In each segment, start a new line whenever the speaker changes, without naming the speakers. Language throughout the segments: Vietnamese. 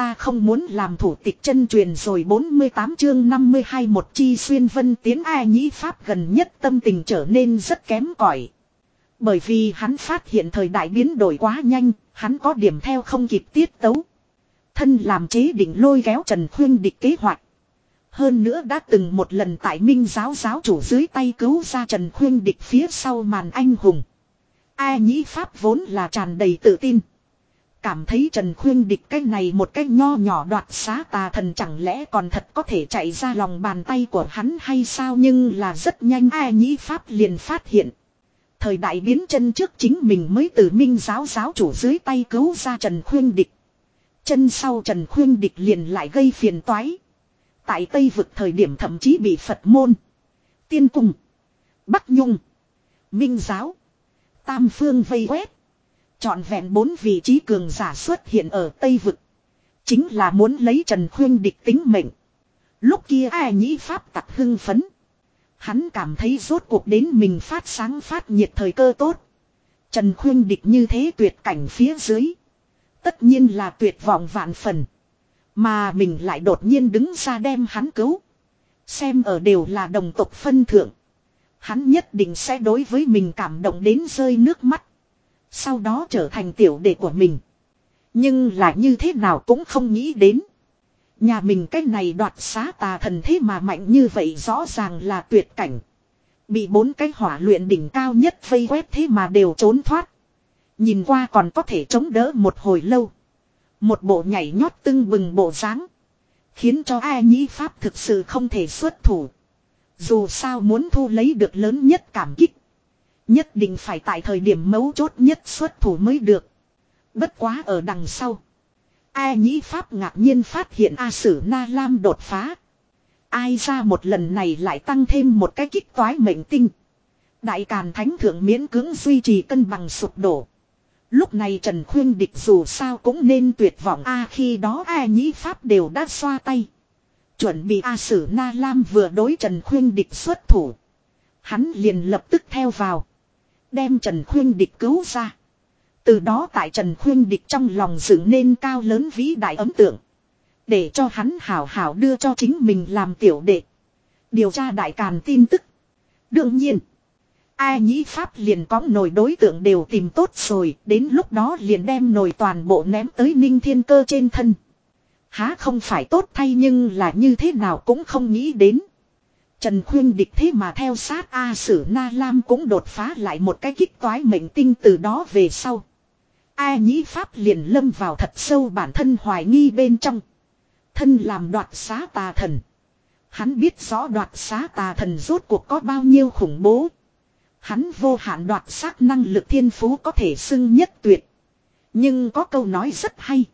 ta không muốn làm thủ tịch chân truyền rồi 48 chương 52 một chi xuyên vân tiến ai nhĩ pháp gần nhất tâm tình trở nên rất kém cỏi Bởi vì hắn phát hiện thời đại biến đổi quá nhanh, hắn có điểm theo không kịp tiết tấu. Thân làm chế định lôi kéo Trần Khuyên địch kế hoạch. Hơn nữa đã từng một lần tại minh giáo giáo chủ dưới tay cứu ra Trần Khuyên địch phía sau màn anh hùng. Ai nhĩ pháp vốn là tràn đầy tự tin. Cảm thấy Trần Khuyên địch cái này một cái nho nhỏ đoạt xá tà thần chẳng lẽ còn thật có thể chạy ra lòng bàn tay của hắn hay sao nhưng là rất nhanh ai nhĩ pháp liền phát hiện. Thời đại biến chân trước chính mình mới từ minh giáo giáo chủ dưới tay cứu ra Trần Khuyên địch. Chân sau Trần Khuyên địch liền lại gây phiền toái. Tại Tây vực thời điểm thậm chí bị Phật môn. Tiên cung. Bắc Nhung. Minh giáo. Tam phương vây quét. Chọn vẹn bốn vị trí cường giả xuất hiện ở Tây Vực. Chính là muốn lấy Trần Khuyên địch tính mệnh. Lúc kia ai nhĩ Pháp tặc hưng phấn. Hắn cảm thấy rốt cuộc đến mình phát sáng phát nhiệt thời cơ tốt. Trần Khuyên địch như thế tuyệt cảnh phía dưới. Tất nhiên là tuyệt vọng vạn phần. Mà mình lại đột nhiên đứng ra đem hắn cứu. Xem ở đều là đồng tộc phân thượng. Hắn nhất định sẽ đối với mình cảm động đến rơi nước mắt. Sau đó trở thành tiểu đệ của mình. Nhưng là như thế nào cũng không nghĩ đến. Nhà mình cái này đoạt xá tà thần thế mà mạnh như vậy rõ ràng là tuyệt cảnh. Bị bốn cái hỏa luyện đỉnh cao nhất vây quét thế mà đều trốn thoát. Nhìn qua còn có thể chống đỡ một hồi lâu. Một bộ nhảy nhót tưng bừng bộ dáng Khiến cho ai nhĩ Pháp thực sự không thể xuất thủ. Dù sao muốn thu lấy được lớn nhất cảm kích. Nhất định phải tại thời điểm mấu chốt nhất xuất thủ mới được. Bất quá ở đằng sau. Ai nhĩ Pháp ngạc nhiên phát hiện A Sử Na Lam đột phá. Ai ra một lần này lại tăng thêm một cái kích toái mệnh tinh. Đại Càn Thánh Thượng miễn cưỡng duy trì cân bằng sụp đổ. Lúc này Trần Khuyên Địch dù sao cũng nên tuyệt vọng A khi đó A nhĩ Pháp đều đã xoa tay. Chuẩn bị A Sử Na Lam vừa đối Trần Khuyên Địch xuất thủ. Hắn liền lập tức theo vào. Đem Trần Khuyên Địch cứu ra. Từ đó tại Trần Khuyên Địch trong lòng dựng nên cao lớn vĩ đại ấm tượng. Để cho hắn hảo hảo đưa cho chính mình làm tiểu đệ. Điều tra đại càn tin tức. Đương nhiên. Ai nhĩ Pháp liền có nồi đối tượng đều tìm tốt rồi. Đến lúc đó liền đem nồi toàn bộ ném tới ninh thiên cơ trên thân. Há không phải tốt thay nhưng là như thế nào cũng không nghĩ đến. Trần Khuyên địch thế mà theo sát A Sử Na Lam cũng đột phá lại một cái kích toái mệnh tinh từ đó về sau. A nhĩ Pháp liền lâm vào thật sâu bản thân hoài nghi bên trong. Thân làm đoạt xá tà thần. Hắn biết rõ đoạt xá tà thần rốt cuộc có bao nhiêu khủng bố. Hắn vô hạn đoạt xác năng lực thiên phú có thể xưng nhất tuyệt. Nhưng có câu nói rất hay.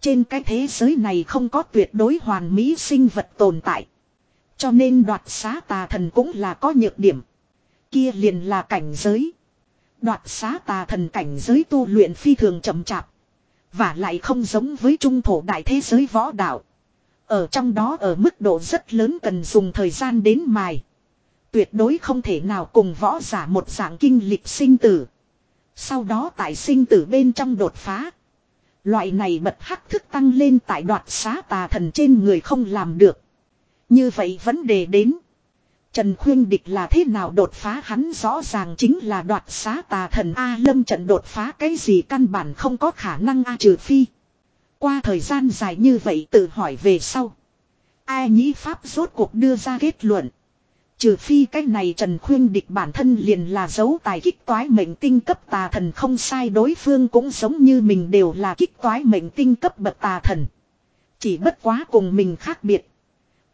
Trên cái thế giới này không có tuyệt đối hoàn mỹ sinh vật tồn tại. Cho nên đoạt xá tà thần cũng là có nhược điểm. Kia liền là cảnh giới. Đoạt xá tà thần cảnh giới tu luyện phi thường chậm chạp. Và lại không giống với trung thổ đại thế giới võ đạo. Ở trong đó ở mức độ rất lớn cần dùng thời gian đến mài. Tuyệt đối không thể nào cùng võ giả một dạng kinh lịch sinh tử. Sau đó tại sinh tử bên trong đột phá. Loại này bật hắc thức tăng lên tại đoạt xá tà thần trên người không làm được. Như vậy vấn đề đến. Trần Khuyên Địch là thế nào đột phá hắn rõ ràng chính là đoạt xá tà thần A Lâm trận đột phá cái gì căn bản không có khả năng A trừ phi. Qua thời gian dài như vậy tự hỏi về sau. Ai nhĩ Pháp rốt cuộc đưa ra kết luận. Trừ phi cái này Trần Khuyên Địch bản thân liền là dấu tài kích toái mệnh tinh cấp tà thần không sai, đối phương cũng giống như mình đều là kích toái mệnh tinh cấp bậc tà thần. Chỉ bất quá cùng mình khác biệt.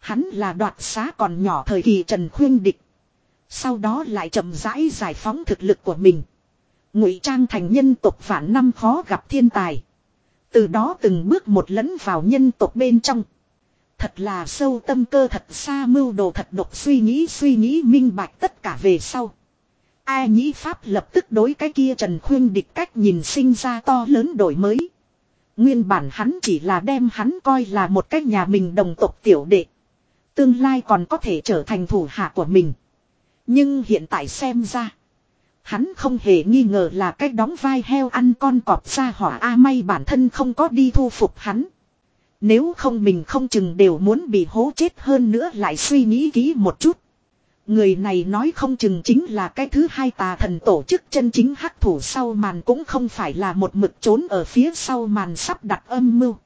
Hắn là đoạt xá còn nhỏ thời kỳ Trần Khuyên Địch. Sau đó lại chậm rãi giải phóng thực lực của mình. Ngụy trang thành nhân tộc phản năm khó gặp thiên tài. Từ đó từng bước một lẫn vào nhân tộc bên trong. Thật là sâu tâm cơ thật xa mưu đồ thật độc suy nghĩ suy nghĩ minh bạch tất cả về sau. Ai nhĩ Pháp lập tức đối cái kia Trần Khuyên địch cách nhìn sinh ra to lớn đổi mới. Nguyên bản hắn chỉ là đem hắn coi là một cái nhà mình đồng tộc tiểu đệ. Tương lai còn có thể trở thành thủ hạ của mình. Nhưng hiện tại xem ra. Hắn không hề nghi ngờ là cách đóng vai heo ăn con cọp ra hỏa A, may bản thân không có đi thu phục hắn. Nếu không mình không chừng đều muốn bị hố chết hơn nữa lại suy nghĩ kỹ một chút. Người này nói không chừng chính là cái thứ hai tà thần tổ chức chân chính hắc thủ sau màn cũng không phải là một mực trốn ở phía sau màn sắp đặt âm mưu.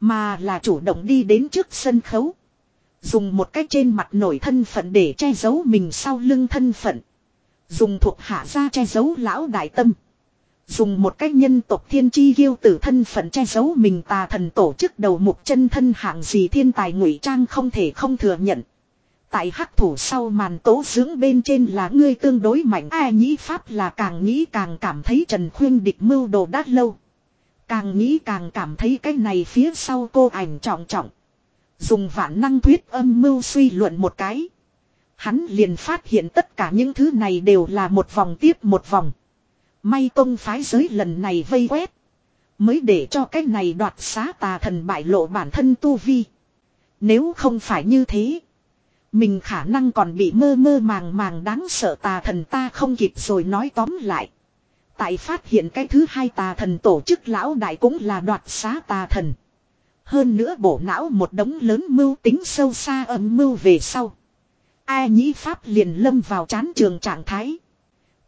Mà là chủ động đi đến trước sân khấu. Dùng một cái trên mặt nổi thân phận để che giấu mình sau lưng thân phận. Dùng thuộc hạ ra che giấu lão đại tâm. Dùng một cách nhân tộc thiên chi ghiêu tử thân phận che giấu mình tà thần tổ chức đầu mục chân thân hạng gì thiên tài ngụy trang không thể không thừa nhận. Tại hắc thủ sau màn tố dưỡng bên trên là ngươi tương đối mạnh ai nhĩ pháp là càng nghĩ càng cảm thấy Trần Khuyên địch mưu đồ đát lâu. Càng nghĩ càng cảm thấy cái này phía sau cô ảnh trọng trọng. Dùng vạn năng thuyết âm mưu suy luận một cái. Hắn liền phát hiện tất cả những thứ này đều là một vòng tiếp một vòng. May tông phái giới lần này vây quét. Mới để cho cái này đoạt xá tà thần bại lộ bản thân tu vi. Nếu không phải như thế. Mình khả năng còn bị mơ mơ màng màng đáng sợ tà thần ta không kịp rồi nói tóm lại. Tại phát hiện cái thứ hai tà thần tổ chức lão đại cũng là đoạt xá tà thần. Hơn nữa bổ não một đống lớn mưu tính sâu xa âm mưu về sau. Ai nhĩ pháp liền lâm vào chán trường trạng thái.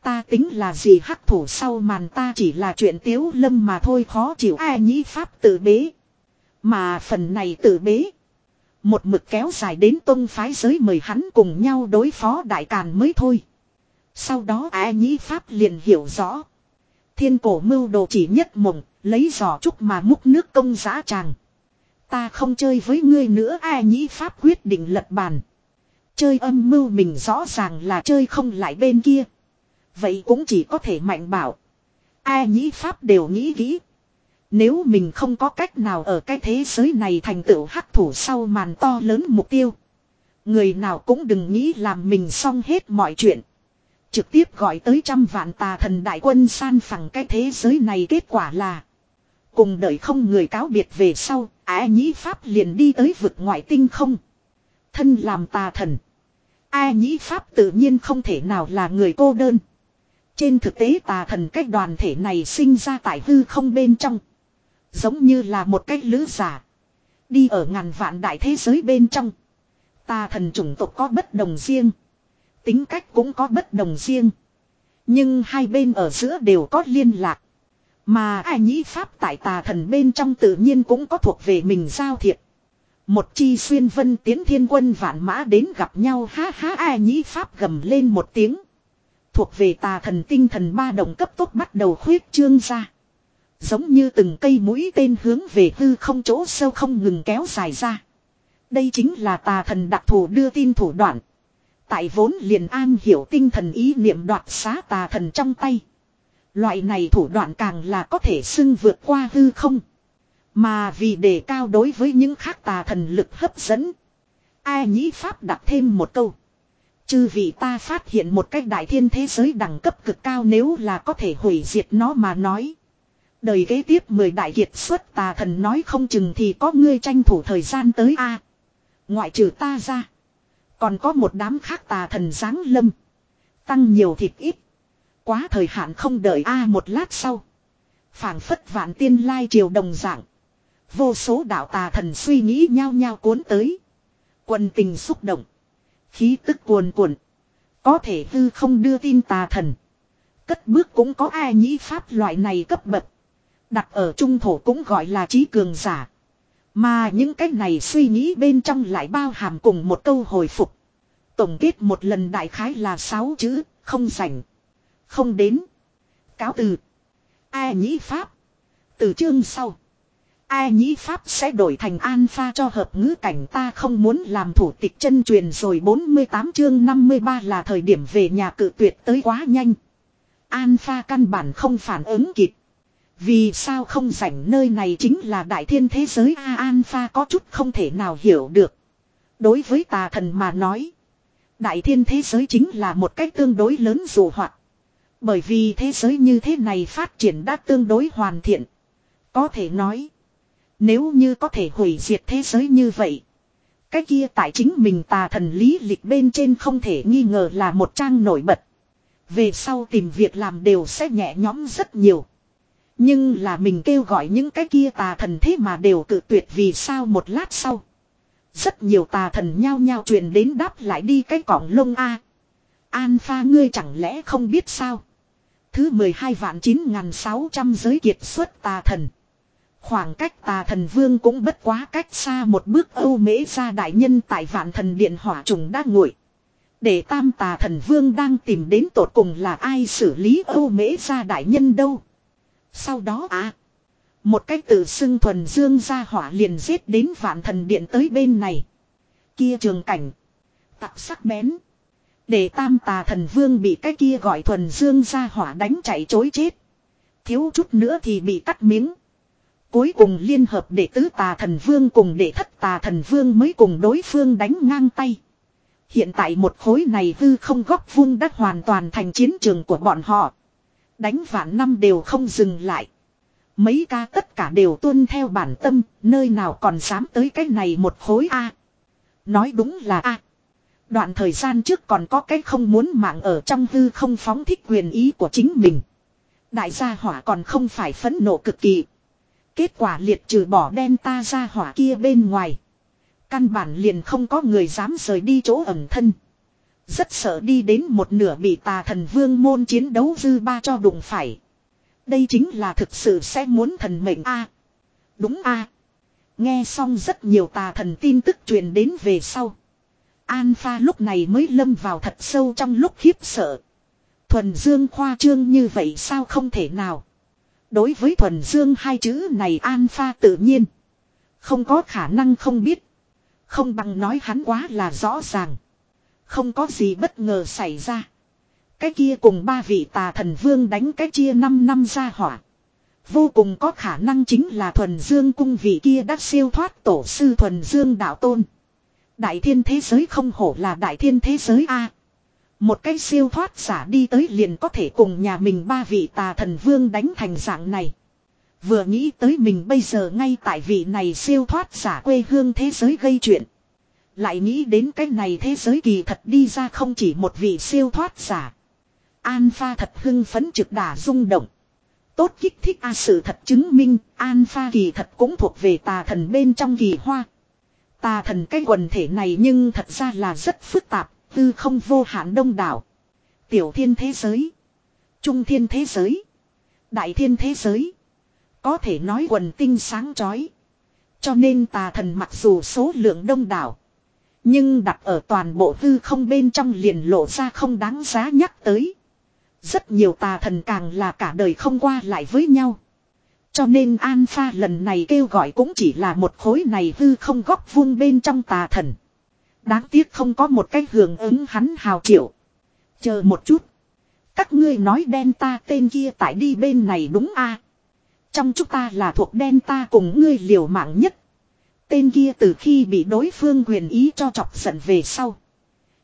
Ta tính là gì hắc thủ sau màn ta chỉ là chuyện tiếu lâm mà thôi khó chịu ai nhĩ pháp tự bế. Mà phần này tự bế. Một mực kéo dài đến tông phái giới mời hắn cùng nhau đối phó đại càn mới thôi. Sau đó ai nhĩ pháp liền hiểu rõ. Thiên cổ mưu đồ chỉ nhất mộng, lấy giỏ trúc mà múc nước công giá tràng. Ta không chơi với ngươi nữa ai nhĩ pháp quyết định lật bàn. Chơi âm mưu mình rõ ràng là chơi không lại bên kia. Vậy cũng chỉ có thể mạnh bảo. Ai nhĩ pháp đều nghĩ kỹ. Nếu mình không có cách nào ở cái thế giới này thành tựu hắc thủ sau màn to lớn mục tiêu. Người nào cũng đừng nghĩ làm mình xong hết mọi chuyện. Trực tiếp gọi tới trăm vạn tà thần đại quân san phẳng cái thế giới này kết quả là. Cùng đợi không người cáo biệt về sau, Ái nhĩ Pháp liền đi tới vực ngoại tinh không. Thân làm tà thần. Ai nhĩ Pháp tự nhiên không thể nào là người cô đơn. Trên thực tế tà thần cách đoàn thể này sinh ra tại hư không bên trong. Giống như là một cách lữ giả. Đi ở ngàn vạn đại thế giới bên trong. Tà thần chủng tộc có bất đồng riêng. Tính cách cũng có bất đồng riêng. Nhưng hai bên ở giữa đều có liên lạc. Mà ai nhĩ pháp tại tà thần bên trong tự nhiên cũng có thuộc về mình giao thiệp. Một chi xuyên vân tiến thiên quân vạn mã đến gặp nhau, ha ha, ai nhĩ pháp gầm lên một tiếng. Thuộc về tà thần tinh thần ba đồng cấp tốt bắt đầu khuyết trương ra. Giống như từng cây mũi tên hướng về hư không chỗ sâu không ngừng kéo dài ra. Đây chính là tà thần đặc thù đưa tin thủ đoạn. Tại vốn liền an hiểu tinh thần ý niệm đoạt xá tà thần trong tay. Loại này thủ đoạn càng là có thể xưng vượt qua hư không. Mà vì đề cao đối với những khác tà thần lực hấp dẫn. Ai nhĩ Pháp đặt thêm một câu. Chư vị ta phát hiện một cách đại thiên thế giới đẳng cấp cực cao nếu là có thể hủy diệt nó mà nói. Đời kế tiếp mười đại kiệt xuất tà thần nói không chừng thì có ngươi tranh thủ thời gian tới a Ngoại trừ ta ra. Còn có một đám khác tà thần giáng lâm. Tăng nhiều thịt ít. Quá thời hạn không đợi a à một lát sau. phảng phất vạn tiên lai triều đồng dạng. Vô số đạo tà thần suy nghĩ nhau nhau cuốn tới. Quân tình xúc động. Khí tức cuồn cuộn. Có thể hư không đưa tin tà thần. Cất bước cũng có ai nhĩ pháp loại này cấp bậc. Đặt ở trung thổ cũng gọi là trí cường giả. Mà những cái này suy nghĩ bên trong lại bao hàm cùng một câu hồi phục. Tổng kết một lần đại khái là sáu chữ, không rảnh. Không đến. Cáo từ. Ai nhĩ pháp. Từ chương sau. Ai nhĩ pháp sẽ đổi thành alpha cho hợp ngữ cảnh ta không muốn làm thủ tịch chân truyền rồi 48 chương 53 là thời điểm về nhà cự tuyệt tới quá nhanh. Alpha căn bản không phản ứng kịp. Vì sao không rảnh nơi này chính là đại thiên thế giới A, Alpha có chút không thể nào hiểu được. Đối với tà thần mà nói. Đại thiên thế giới chính là một cách tương đối lớn dù hoạt. Bởi vì thế giới như thế này phát triển đã tương đối hoàn thiện. Có thể nói. Nếu như có thể hủy diệt thế giới như vậy. Cái kia tại chính mình tà thần lý lịch bên trên không thể nghi ngờ là một trang nổi bật. Về sau tìm việc làm đều sẽ nhẹ nhõm rất nhiều. Nhưng là mình kêu gọi những cái kia tà thần thế mà đều cự tuyệt vì sao một lát sau. Rất nhiều tà thần nhao nhao truyền đến đáp lại đi cái cọng lông A. An pha ngươi chẳng lẽ không biết sao. Thứ 12 vạn 9.600 giới kiệt xuất tà thần. Khoảng cách tà thần vương cũng bất quá cách xa một bước Âu mễ ra đại nhân tại vạn thần điện hỏa trùng đang ngồi. Để tam tà thần vương đang tìm đến tột cùng là ai xử lý Âu mễ ra đại nhân đâu. Sau đó à. Một cách tự xưng thuần dương ra hỏa liền giết đến vạn thần điện tới bên này. Kia trường cảnh. Tặc sắc bén. Để tam tà thần vương bị cái kia gọi thuần dương ra hỏa đánh chạy chối chết. Thiếu chút nữa thì bị cắt miếng. Cuối cùng liên hợp để tứ tà thần vương cùng để thất tà thần vương mới cùng đối phương đánh ngang tay. Hiện tại một khối này hư không góc vung đã hoàn toàn thành chiến trường của bọn họ. Đánh vạn năm đều không dừng lại. Mấy ca tất cả đều tuân theo bản tâm, nơi nào còn dám tới cái này một khối A. Nói đúng là A. Đoạn thời gian trước còn có cái không muốn mạng ở trong hư không phóng thích quyền ý của chính mình. Đại gia hỏa còn không phải phẫn nộ cực kỳ. Kết quả liệt trừ bỏ đen ta ra hỏa kia bên ngoài. Căn bản liền không có người dám rời đi chỗ ẩm thân. Rất sợ đi đến một nửa bị tà thần vương môn chiến đấu dư ba cho đụng phải. Đây chính là thực sự sẽ muốn thần mệnh a Đúng a Nghe xong rất nhiều tà thần tin tức truyền đến về sau. Alpha lúc này mới lâm vào thật sâu trong lúc khiếp sợ. Thuần Dương khoa trương như vậy sao không thể nào. Đối với thuần Dương hai chữ này Alpha tự nhiên. Không có khả năng không biết. Không bằng nói hắn quá là rõ ràng. Không có gì bất ngờ xảy ra. Cái kia cùng ba vị tà thần vương đánh cái chia 5 năm ra hỏa. Vô cùng có khả năng chính là thuần dương cung vị kia đã siêu thoát tổ sư thuần dương đạo tôn. Đại thiên thế giới không hổ là đại thiên thế giới A. Một cái siêu thoát giả đi tới liền có thể cùng nhà mình ba vị tà thần vương đánh thành dạng này. Vừa nghĩ tới mình bây giờ ngay tại vị này siêu thoát giả quê hương thế giới gây chuyện. Lại nghĩ đến cái này thế giới kỳ thật đi ra không chỉ một vị siêu thoát giả. Alpha thật hưng phấn trực đà rung động. Tốt kích thích a sự thật chứng minh, Alpha kỳ thật cũng thuộc về tà thần bên trong kỳ hoa. Tà thần cái quần thể này nhưng thật ra là rất phức tạp, tư không vô hạn đông đảo. Tiểu thiên thế giới. Trung thiên thế giới. Đại thiên thế giới. Có thể nói quần tinh sáng chói. Cho nên tà thần mặc dù số lượng đông đảo. Nhưng đặt ở toàn bộ tư không bên trong liền lộ ra không đáng giá nhắc tới. Rất nhiều tà thần càng là cả đời không qua lại với nhau. Cho nên Alpha lần này kêu gọi cũng chỉ là một khối này hư không góc vuông bên trong tà thần. Đáng tiếc không có một cách hưởng ứng hắn hào triệu. Chờ một chút. Các ngươi nói đen ta tên kia tại đi bên này đúng a Trong chúng ta là thuộc đen ta cùng ngươi liều mạng nhất. Tên kia từ khi bị đối phương quyền ý cho chọc giận về sau.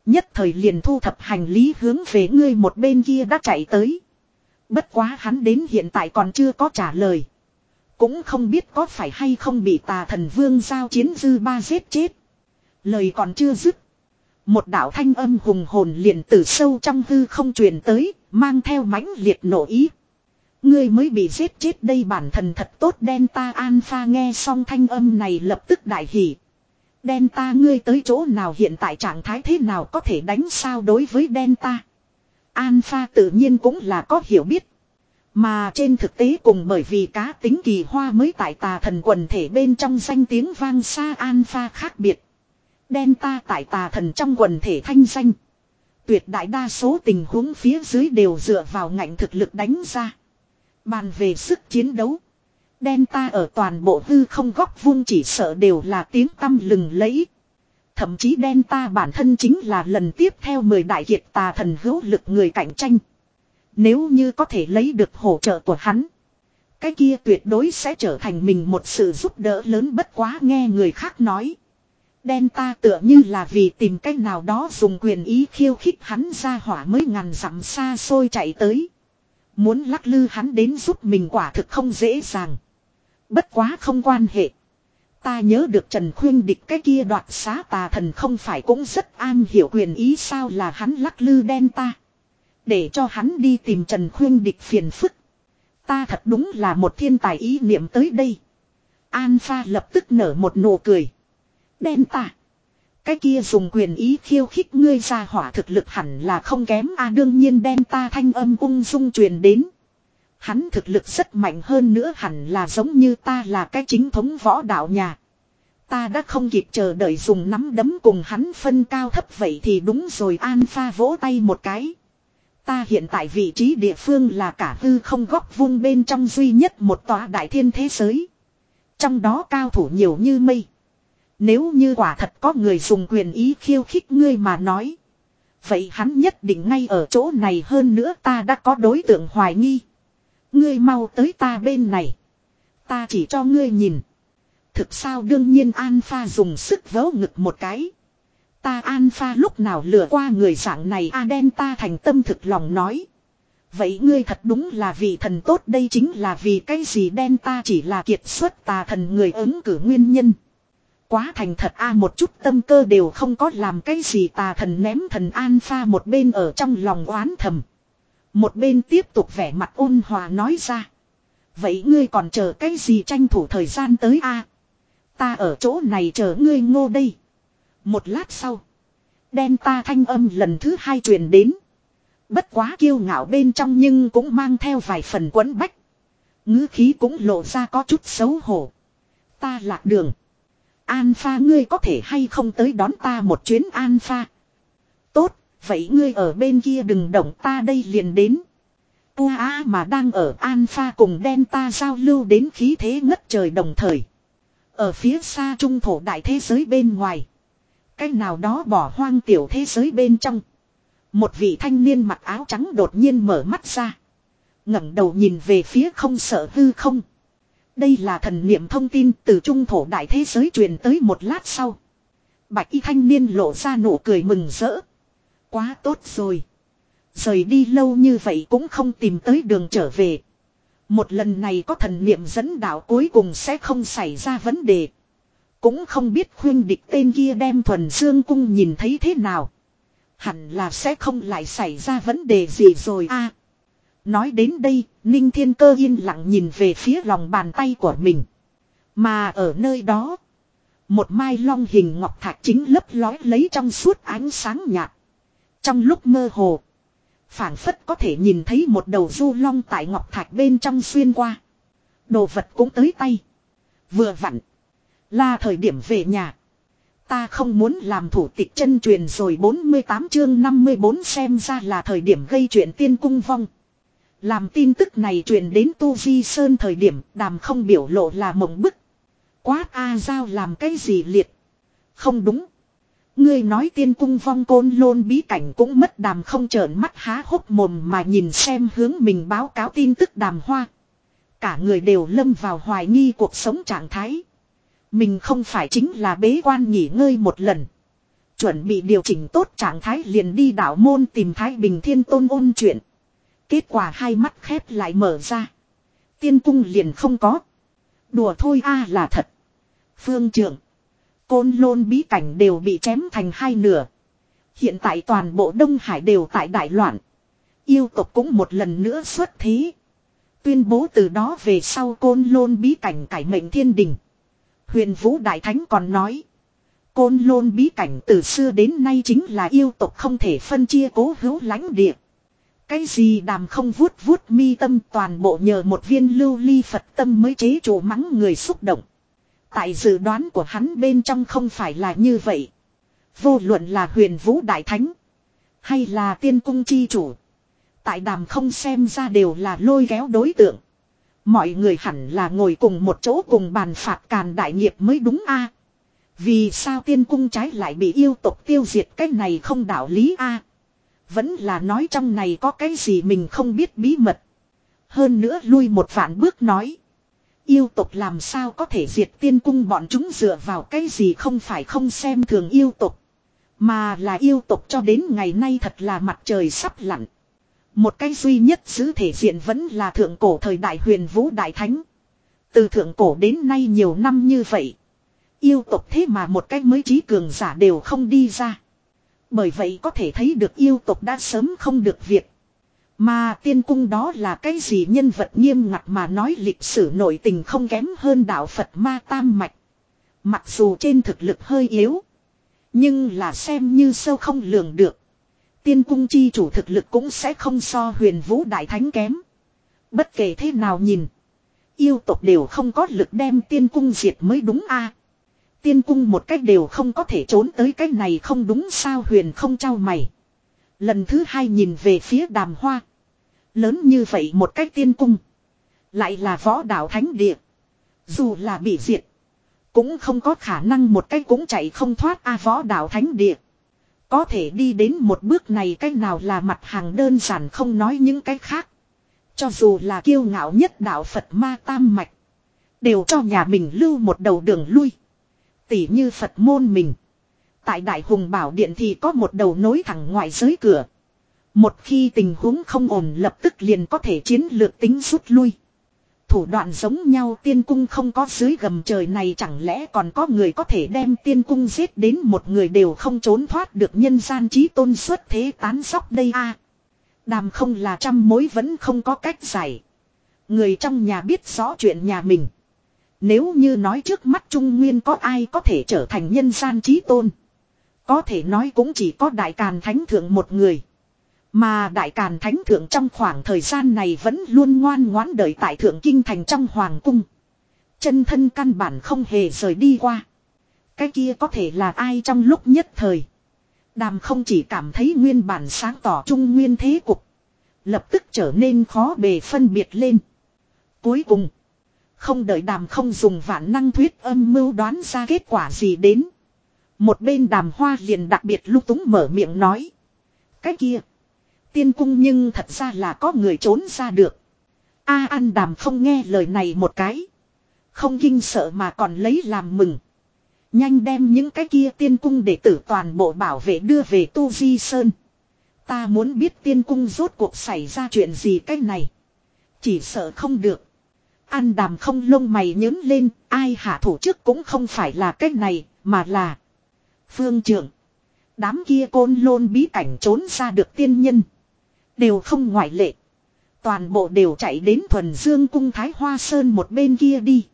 Nhất thời liền thu thập hành lý hướng về ngươi một bên kia đã chạy tới. Bất quá hắn đến hiện tại còn chưa có trả lời. Cũng không biết có phải hay không bị tà thần vương giao chiến dư ba giết chết. Lời còn chưa dứt. Một đạo thanh âm hùng hồn liền từ sâu trong hư không truyền tới, mang theo mãnh liệt nổ ý. Ngươi mới bị giết chết đây bản thần thật tốt đen ta alpha nghe xong thanh âm này lập tức đại hỉ. Đen ta ngươi tới chỗ nào hiện tại trạng thái thế nào có thể đánh sao đối với đen ta. Alpha tự nhiên cũng là có hiểu biết. Mà trên thực tế cùng bởi vì cá tính kỳ hoa mới tại tà thần quần thể bên trong danh tiếng vang xa alpha khác biệt. delta tại tà thần trong quần thể thanh danh. Tuyệt đại đa số tình huống phía dưới đều dựa vào ngạnh thực lực đánh ra. Bàn về sức chiến đấu. delta ở toàn bộ hư không góc vuông chỉ sợ đều là tiếng tâm lừng lẫy. Thậm chí delta bản thân chính là lần tiếp theo 10 đại kiệt tà thần hữu lực người cạnh tranh. Nếu như có thể lấy được hỗ trợ của hắn. Cái kia tuyệt đối sẽ trở thành mình một sự giúp đỡ lớn bất quá nghe người khác nói. Đen ta tựa như là vì tìm cách nào đó dùng quyền ý khiêu khích hắn ra hỏa mới ngàn dặm xa xôi chạy tới. Muốn lắc lư hắn đến giúp mình quả thực không dễ dàng. Bất quá không quan hệ. Ta nhớ được Trần Khuyên địch cái kia đoạt xá tà thần không phải cũng rất an hiểu quyền ý sao là hắn lắc lư đen ta. Để cho hắn đi tìm Trần Khuyên địch phiền phức. Ta thật đúng là một thiên tài ý niệm tới đây. Alpha lập tức nở một nụ cười. Đen ta. Cái kia dùng quyền ý khiêu khích ngươi ra hỏa thực lực hẳn là không kém a, đương nhiên đen ta thanh âm ung dung truyền đến. Hắn thực lực rất mạnh hơn nữa hẳn là giống như ta là cái chính thống võ đạo nhà. Ta đã không kịp chờ đợi dùng nắm đấm cùng hắn phân cao thấp vậy thì đúng rồi, Alpha vỗ tay một cái. Ta hiện tại vị trí địa phương là cả hư không góc vung bên trong duy nhất một tòa đại thiên thế giới. Trong đó cao thủ nhiều như mây. Nếu như quả thật có người dùng quyền ý khiêu khích ngươi mà nói. Vậy hắn nhất định ngay ở chỗ này hơn nữa ta đã có đối tượng hoài nghi. Ngươi mau tới ta bên này. Ta chỉ cho ngươi nhìn. Thực sao đương nhiên Alpha dùng sức vớ ngực một cái. Ta Alpha lúc nào lừa qua người dạng này Aden ta thành tâm thực lòng nói. Vậy ngươi thật đúng là vì thần tốt, đây chính là vì cái gì đen ta chỉ là kiệt xuất tà thần người ứng cử nguyên nhân. Quá thành thật a, một chút tâm cơ đều không có làm cái gì tà thần ném thần Alpha một bên ở trong lòng oán thầm. Một bên tiếp tục vẻ mặt ôn hòa nói ra. Vậy ngươi còn chờ cái gì tranh thủ thời gian tới a? Ta ở chỗ này chờ ngươi ngô đây. Một lát sau. Đen ta thanh âm lần thứ hai truyền đến. Bất quá kiêu ngạo bên trong nhưng cũng mang theo vài phần quấn bách. ngữ khí cũng lộ ra có chút xấu hổ. Ta lạc đường. Alpha ngươi có thể hay không tới đón ta một chuyến Alpha. Tốt, vậy ngươi ở bên kia đừng động ta đây liền đến. Ua á mà đang ở Alpha cùng Delta giao lưu đến khí thế ngất trời đồng thời. Ở phía xa trung thổ đại thế giới bên ngoài. Cái nào đó bỏ hoang tiểu thế giới bên trong. Một vị thanh niên mặc áo trắng đột nhiên mở mắt ra. ngẩng đầu nhìn về phía không sợ hư không. Đây là thần niệm thông tin từ trung thổ đại thế giới truyền tới một lát sau. Bạch y thanh niên lộ ra nụ cười mừng rỡ. Quá tốt rồi. Rời đi lâu như vậy cũng không tìm tới đường trở về. Một lần này có thần niệm dẫn đạo cuối cùng sẽ không xảy ra vấn đề. Cũng không biết khuyên địch tên kia đem thuần dương cung nhìn thấy thế nào. Hẳn là sẽ không lại xảy ra vấn đề gì rồi a. nói đến đây, Ninh Thiên Cơ yên lặng nhìn về phía lòng bàn tay của mình. Mà ở nơi đó, một mai long hình ngọc thạch chính lấp lói lấy trong suốt ánh sáng nhạt. Trong lúc mơ hồ, phảng phất có thể nhìn thấy một đầu du long tại ngọc thạch bên trong xuyên qua. Đồ vật cũng tới tay. Vừa vặn. Là thời điểm về nhà. Ta không muốn làm thủ tịch chân truyền rồi 48 chương 54 xem ra là thời điểm gây chuyện tiên cung vong. Làm tin tức này truyền đến Tu Di Sơn thời điểm, đàm không biểu lộ là mộng bức. Quát A Giao làm cái gì liệt. Không đúng. Ngươi nói tiên cung vong côn lôn bí cảnh cũng mất đàm không trợn mắt há hốc mồm mà nhìn xem hướng mình báo cáo tin tức đàm hoa. Cả người đều lâm vào hoài nghi cuộc sống trạng thái. Mình không phải chính là bế quan nghỉ ngơi một lần. Chuẩn bị điều chỉnh tốt trạng thái liền đi đảo môn tìm Thái Bình Thiên Tôn ôn chuyện. Kết quả hai mắt khép lại mở ra. Tiên cung liền không có. Đùa thôi a à là thật. Phương trưởng. Côn lôn bí cảnh đều bị chém thành hai nửa. Hiện tại toàn bộ Đông Hải đều tại đại loạn. Yêu tộc cũng một lần nữa xuất thế. Tuyên bố từ đó về sau côn lôn bí cảnh cải mệnh thiên đình. Huyền Vũ Đại Thánh còn nói. Côn lôn bí cảnh từ xưa đến nay chính là yêu tộc không thể phân chia cố hữu lãnh địa. Cái gì đàm không vuốt vuốt mi tâm toàn bộ nhờ một viên lưu ly Phật tâm mới chế chủ mắng người xúc động. Tại dự đoán của hắn bên trong không phải là như vậy. Vô luận là huyền vũ đại thánh. Hay là tiên cung chi chủ. Tại đàm không xem ra đều là lôi kéo đối tượng. Mọi người hẳn là ngồi cùng một chỗ cùng bàn phạt càn đại nghiệp mới đúng a. Vì sao tiên cung trái lại bị yêu tộc tiêu diệt cái này không đạo lý a? Vẫn là nói trong này có cái gì mình không biết bí mật. Hơn nữa lui một vạn bước nói. Yêu tộc làm sao có thể diệt tiên cung bọn chúng dựa vào cái gì không phải không xem thường yêu tộc. Mà là yêu tộc cho đến ngày nay thật là mặt trời sắp lặn. Một cái duy nhất giữ thể diện vẫn là thượng cổ thời đại huyền vũ đại thánh. Từ thượng cổ đến nay nhiều năm như vậy. Yêu tộc thế mà một cái mới trí cường giả đều không đi ra. Bởi vậy có thể thấy được yêu tộc đã sớm không được việc. Mà tiên cung đó là cái gì nhân vật nghiêm ngặt mà nói lịch sử nội tình không kém hơn đạo Phật ma tam mạch. Mặc dù trên thực lực hơi yếu. Nhưng là xem như sâu không lường được. Tiên cung chi chủ thực lực cũng sẽ không so huyền vũ đại thánh kém. Bất kể thế nào nhìn. Yêu tộc đều không có lực đem tiên cung diệt mới đúng a Tiên cung một cách đều không có thể trốn tới cái này không đúng sao huyền không trao mày. Lần thứ hai nhìn về phía đàm hoa. Lớn như vậy một cách tiên cung. Lại là võ đạo thánh địa. Dù là bị diệt. Cũng không có khả năng một cách cũng chạy không thoát a võ đạo thánh địa. Có thể đi đến một bước này cách nào là mặt hàng đơn giản không nói những cái khác. Cho dù là kiêu ngạo nhất đạo Phật ma tam mạch. Đều cho nhà mình lưu một đầu đường lui. Tỷ như Phật môn mình. Tại Đại Hùng Bảo Điện thì có một đầu nối thẳng ngoài giới cửa. Một khi tình huống không ổn lập tức liền có thể chiến lược tính rút lui. Thủ đoạn giống nhau tiên cung không có dưới gầm trời này chẳng lẽ còn có người có thể đem tiên cung giết đến một người đều không trốn thoát được nhân gian trí tôn xuất thế tán sóc đây a Đàm không là trăm mối vẫn không có cách giải. Người trong nhà biết rõ chuyện nhà mình. Nếu như nói trước mắt Trung Nguyên có ai có thể trở thành nhân gian trí tôn. Có thể nói cũng chỉ có Đại Càn Thánh Thượng một người. Mà Đại Càn Thánh Thượng trong khoảng thời gian này vẫn luôn ngoan ngoãn đợi tại Thượng Kinh Thành trong Hoàng Cung. Chân thân căn bản không hề rời đi qua. Cái kia có thể là ai trong lúc nhất thời. Đàm không chỉ cảm thấy nguyên bản sáng tỏ trung nguyên thế cục. Lập tức trở nên khó bề phân biệt lên. Cuối cùng. Không đợi đàm không dùng vạn năng thuyết âm mưu đoán ra kết quả gì đến. Một bên đàm hoa liền đặc biệt lúc túng mở miệng nói. Cái kia. Tiên cung nhưng thật ra là có người trốn ra được. A à, đàm không nghe lời này một cái. Không kinh sợ mà còn lấy làm mừng. Nhanh đem những cái kia tiên cung để tử toàn bộ bảo vệ đưa về Tu Di Sơn. Ta muốn biết tiên cung rốt cuộc xảy ra chuyện gì cách này. Chỉ sợ không được. An đàm không lông mày nhớn lên, ai hạ thủ trước cũng không phải là cách này, mà là Phương trưởng. Đám kia côn lôn bí cảnh trốn ra được tiên nhân. Đều không ngoại lệ. Toàn bộ đều chạy đến thuần dương cung thái hoa sơn một bên kia đi.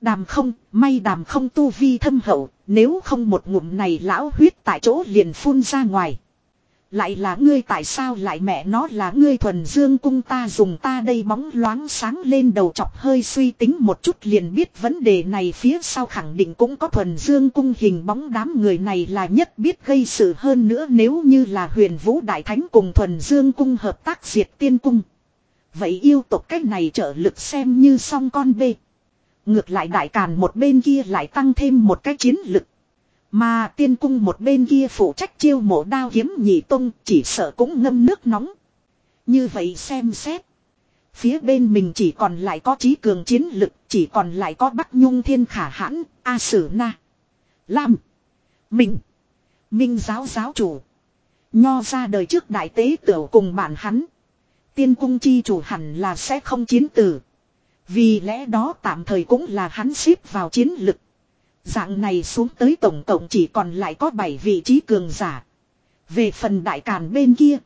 Đàm không, may đàm không tu vi thâm hậu, nếu không một ngụm này lão huyết tại chỗ liền phun ra ngoài. Lại là ngươi tại sao lại mẹ nó là ngươi thuần dương cung ta dùng ta đây bóng loáng sáng lên đầu chọc hơi suy tính một chút liền biết vấn đề này phía sau khẳng định cũng có thuần dương cung hình bóng đám người này là nhất biết gây sự hơn nữa nếu như là huyền vũ đại thánh cùng thuần dương cung hợp tác diệt tiên cung. Vậy yêu tục cách này trợ lực xem như song con bê. Ngược lại đại càn một bên kia lại tăng thêm một cái chiến lực. Mà tiên cung một bên kia phụ trách chiêu mộ đao kiếm nhị tông chỉ sợ cũng ngâm nước nóng. Như vậy xem xét. Phía bên mình chỉ còn lại có trí cường chiến lực, chỉ còn lại có Bắc Nhung Thiên Khả Hãn, A Sử Na. Lam. Mình. Minh giáo giáo chủ. Nho ra đời trước đại tế tiểu cùng bản hắn. Tiên cung chi chủ hẳn là sẽ không chiến tử. Vì lẽ đó tạm thời cũng là hắn xếp vào chiến lực. Dạng này xuống tới tổng cộng chỉ còn lại có 7 vị trí cường giả. Về phần đại càn bên kia.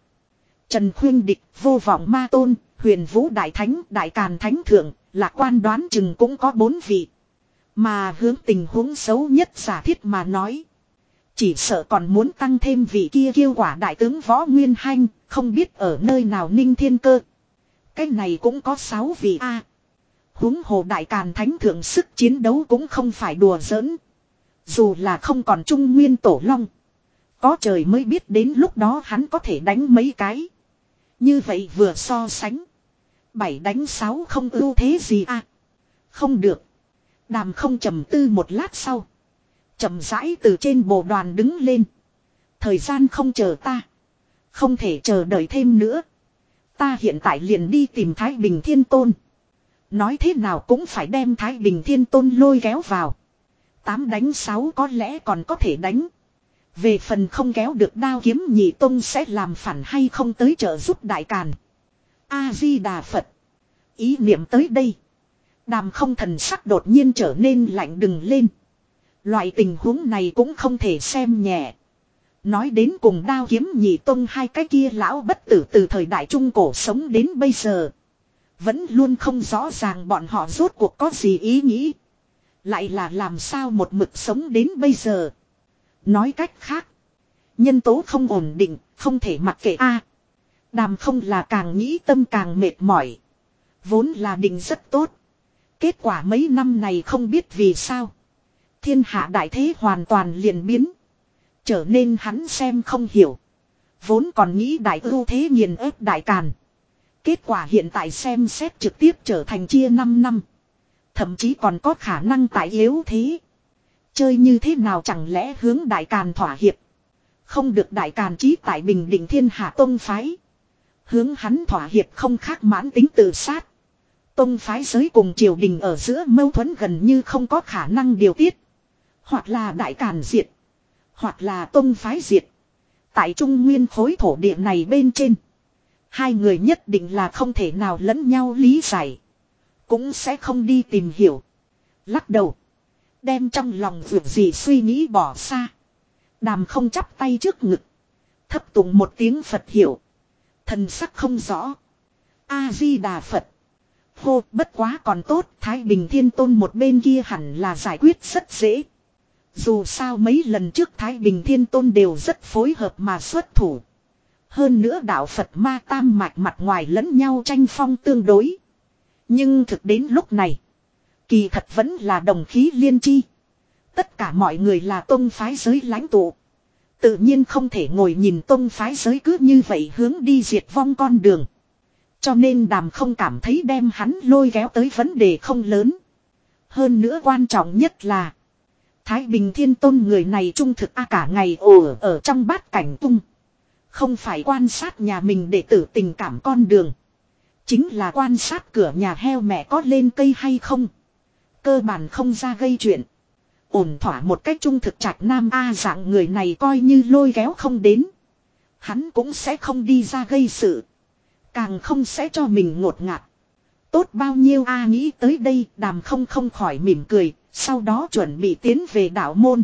Trần Khuyên Địch, vô vọng ma tôn, huyền vũ đại thánh, đại càn thánh thượng, lạc quan đoán chừng cũng có 4 vị. Mà hướng tình huống xấu nhất giả thiết mà nói. Chỉ sợ còn muốn tăng thêm vị kia kêu quả đại tướng võ nguyên hanh, không biết ở nơi nào ninh thiên cơ. Cái này cũng có 6 vị A huống hồ đại càn thánh thượng sức chiến đấu cũng không phải đùa giỡn. Dù là không còn trung nguyên tổ long. Có trời mới biết đến lúc đó hắn có thể đánh mấy cái. Như vậy vừa so sánh. Bảy đánh sáu không ưu thế gì à. Không được. Đàm không trầm tư một lát sau. trầm rãi từ trên bộ đoàn đứng lên. Thời gian không chờ ta. Không thể chờ đợi thêm nữa. Ta hiện tại liền đi tìm Thái Bình Thiên Tôn. Nói thế nào cũng phải đem Thái Bình Thiên Tôn lôi kéo vào. Tám đánh sáu có lẽ còn có thể đánh. Về phần không kéo được đao kiếm nhị tông sẽ làm phản hay không tới trợ giúp đại càn. A-di-đà Phật. Ý niệm tới đây. Đàm không thần sắc đột nhiên trở nên lạnh đừng lên. Loại tình huống này cũng không thể xem nhẹ. Nói đến cùng đao kiếm nhị tông hai cái kia lão bất tử từ thời đại trung cổ sống đến bây giờ. Vẫn luôn không rõ ràng bọn họ rốt cuộc có gì ý nghĩ. Lại là làm sao một mực sống đến bây giờ. Nói cách khác. Nhân tố không ổn định, không thể mặc kệ a. đàm không là càng nghĩ tâm càng mệt mỏi. Vốn là định rất tốt. Kết quả mấy năm này không biết vì sao. Thiên hạ đại thế hoàn toàn liền biến. Trở nên hắn xem không hiểu. Vốn còn nghĩ đại ưu thế nghiền ép đại càn. Kết quả hiện tại xem xét trực tiếp trở thành chia 5 năm. Thậm chí còn có khả năng tại yếu thế. Chơi như thế nào chẳng lẽ hướng đại càn thỏa hiệp. Không được đại càn trí tại Bình Định Thiên Hạ Tông Phái. Hướng hắn thỏa hiệp không khác mãn tính tự sát. Tông phái giới cùng triều đình ở giữa mâu thuẫn gần như không có khả năng điều tiết. Hoặc là đại càn diệt. Hoặc là tông phái diệt. Tại trung nguyên khối thổ địa này bên trên. Hai người nhất định là không thể nào lẫn nhau lý giải. Cũng sẽ không đi tìm hiểu. Lắc đầu. Đem trong lòng vượt gì suy nghĩ bỏ xa. Đàm không chắp tay trước ngực. Thấp tụng một tiếng Phật hiểu. Thần sắc không rõ. A-di-đà Phật. Hô, bất quá còn tốt. Thái Bình Thiên Tôn một bên kia hẳn là giải quyết rất dễ. Dù sao mấy lần trước Thái Bình Thiên Tôn đều rất phối hợp mà xuất thủ. Hơn nữa đạo Phật ma tam mạch mặt ngoài lẫn nhau tranh phong tương đối. Nhưng thực đến lúc này. Kỳ thật vẫn là đồng khí liên chi. Tất cả mọi người là tôn phái giới lãnh tụ. Tự nhiên không thể ngồi nhìn tôn phái giới cứ như vậy hướng đi diệt vong con đường. Cho nên đàm không cảm thấy đem hắn lôi kéo tới vấn đề không lớn. Hơn nữa quan trọng nhất là. Thái Bình Thiên Tôn người này trung thực a cả ngày ồ ở trong bát cảnh tung. Không phải quan sát nhà mình để tử tình cảm con đường. Chính là quan sát cửa nhà heo mẹ có lên cây hay không. Cơ bản không ra gây chuyện. Ổn thỏa một cách trung thực trạch nam A dạng người này coi như lôi kéo không đến. Hắn cũng sẽ không đi ra gây sự. Càng không sẽ cho mình ngột ngạt. Tốt bao nhiêu A nghĩ tới đây, đàm không không khỏi mỉm cười. Sau đó chuẩn bị tiến về đảo môn.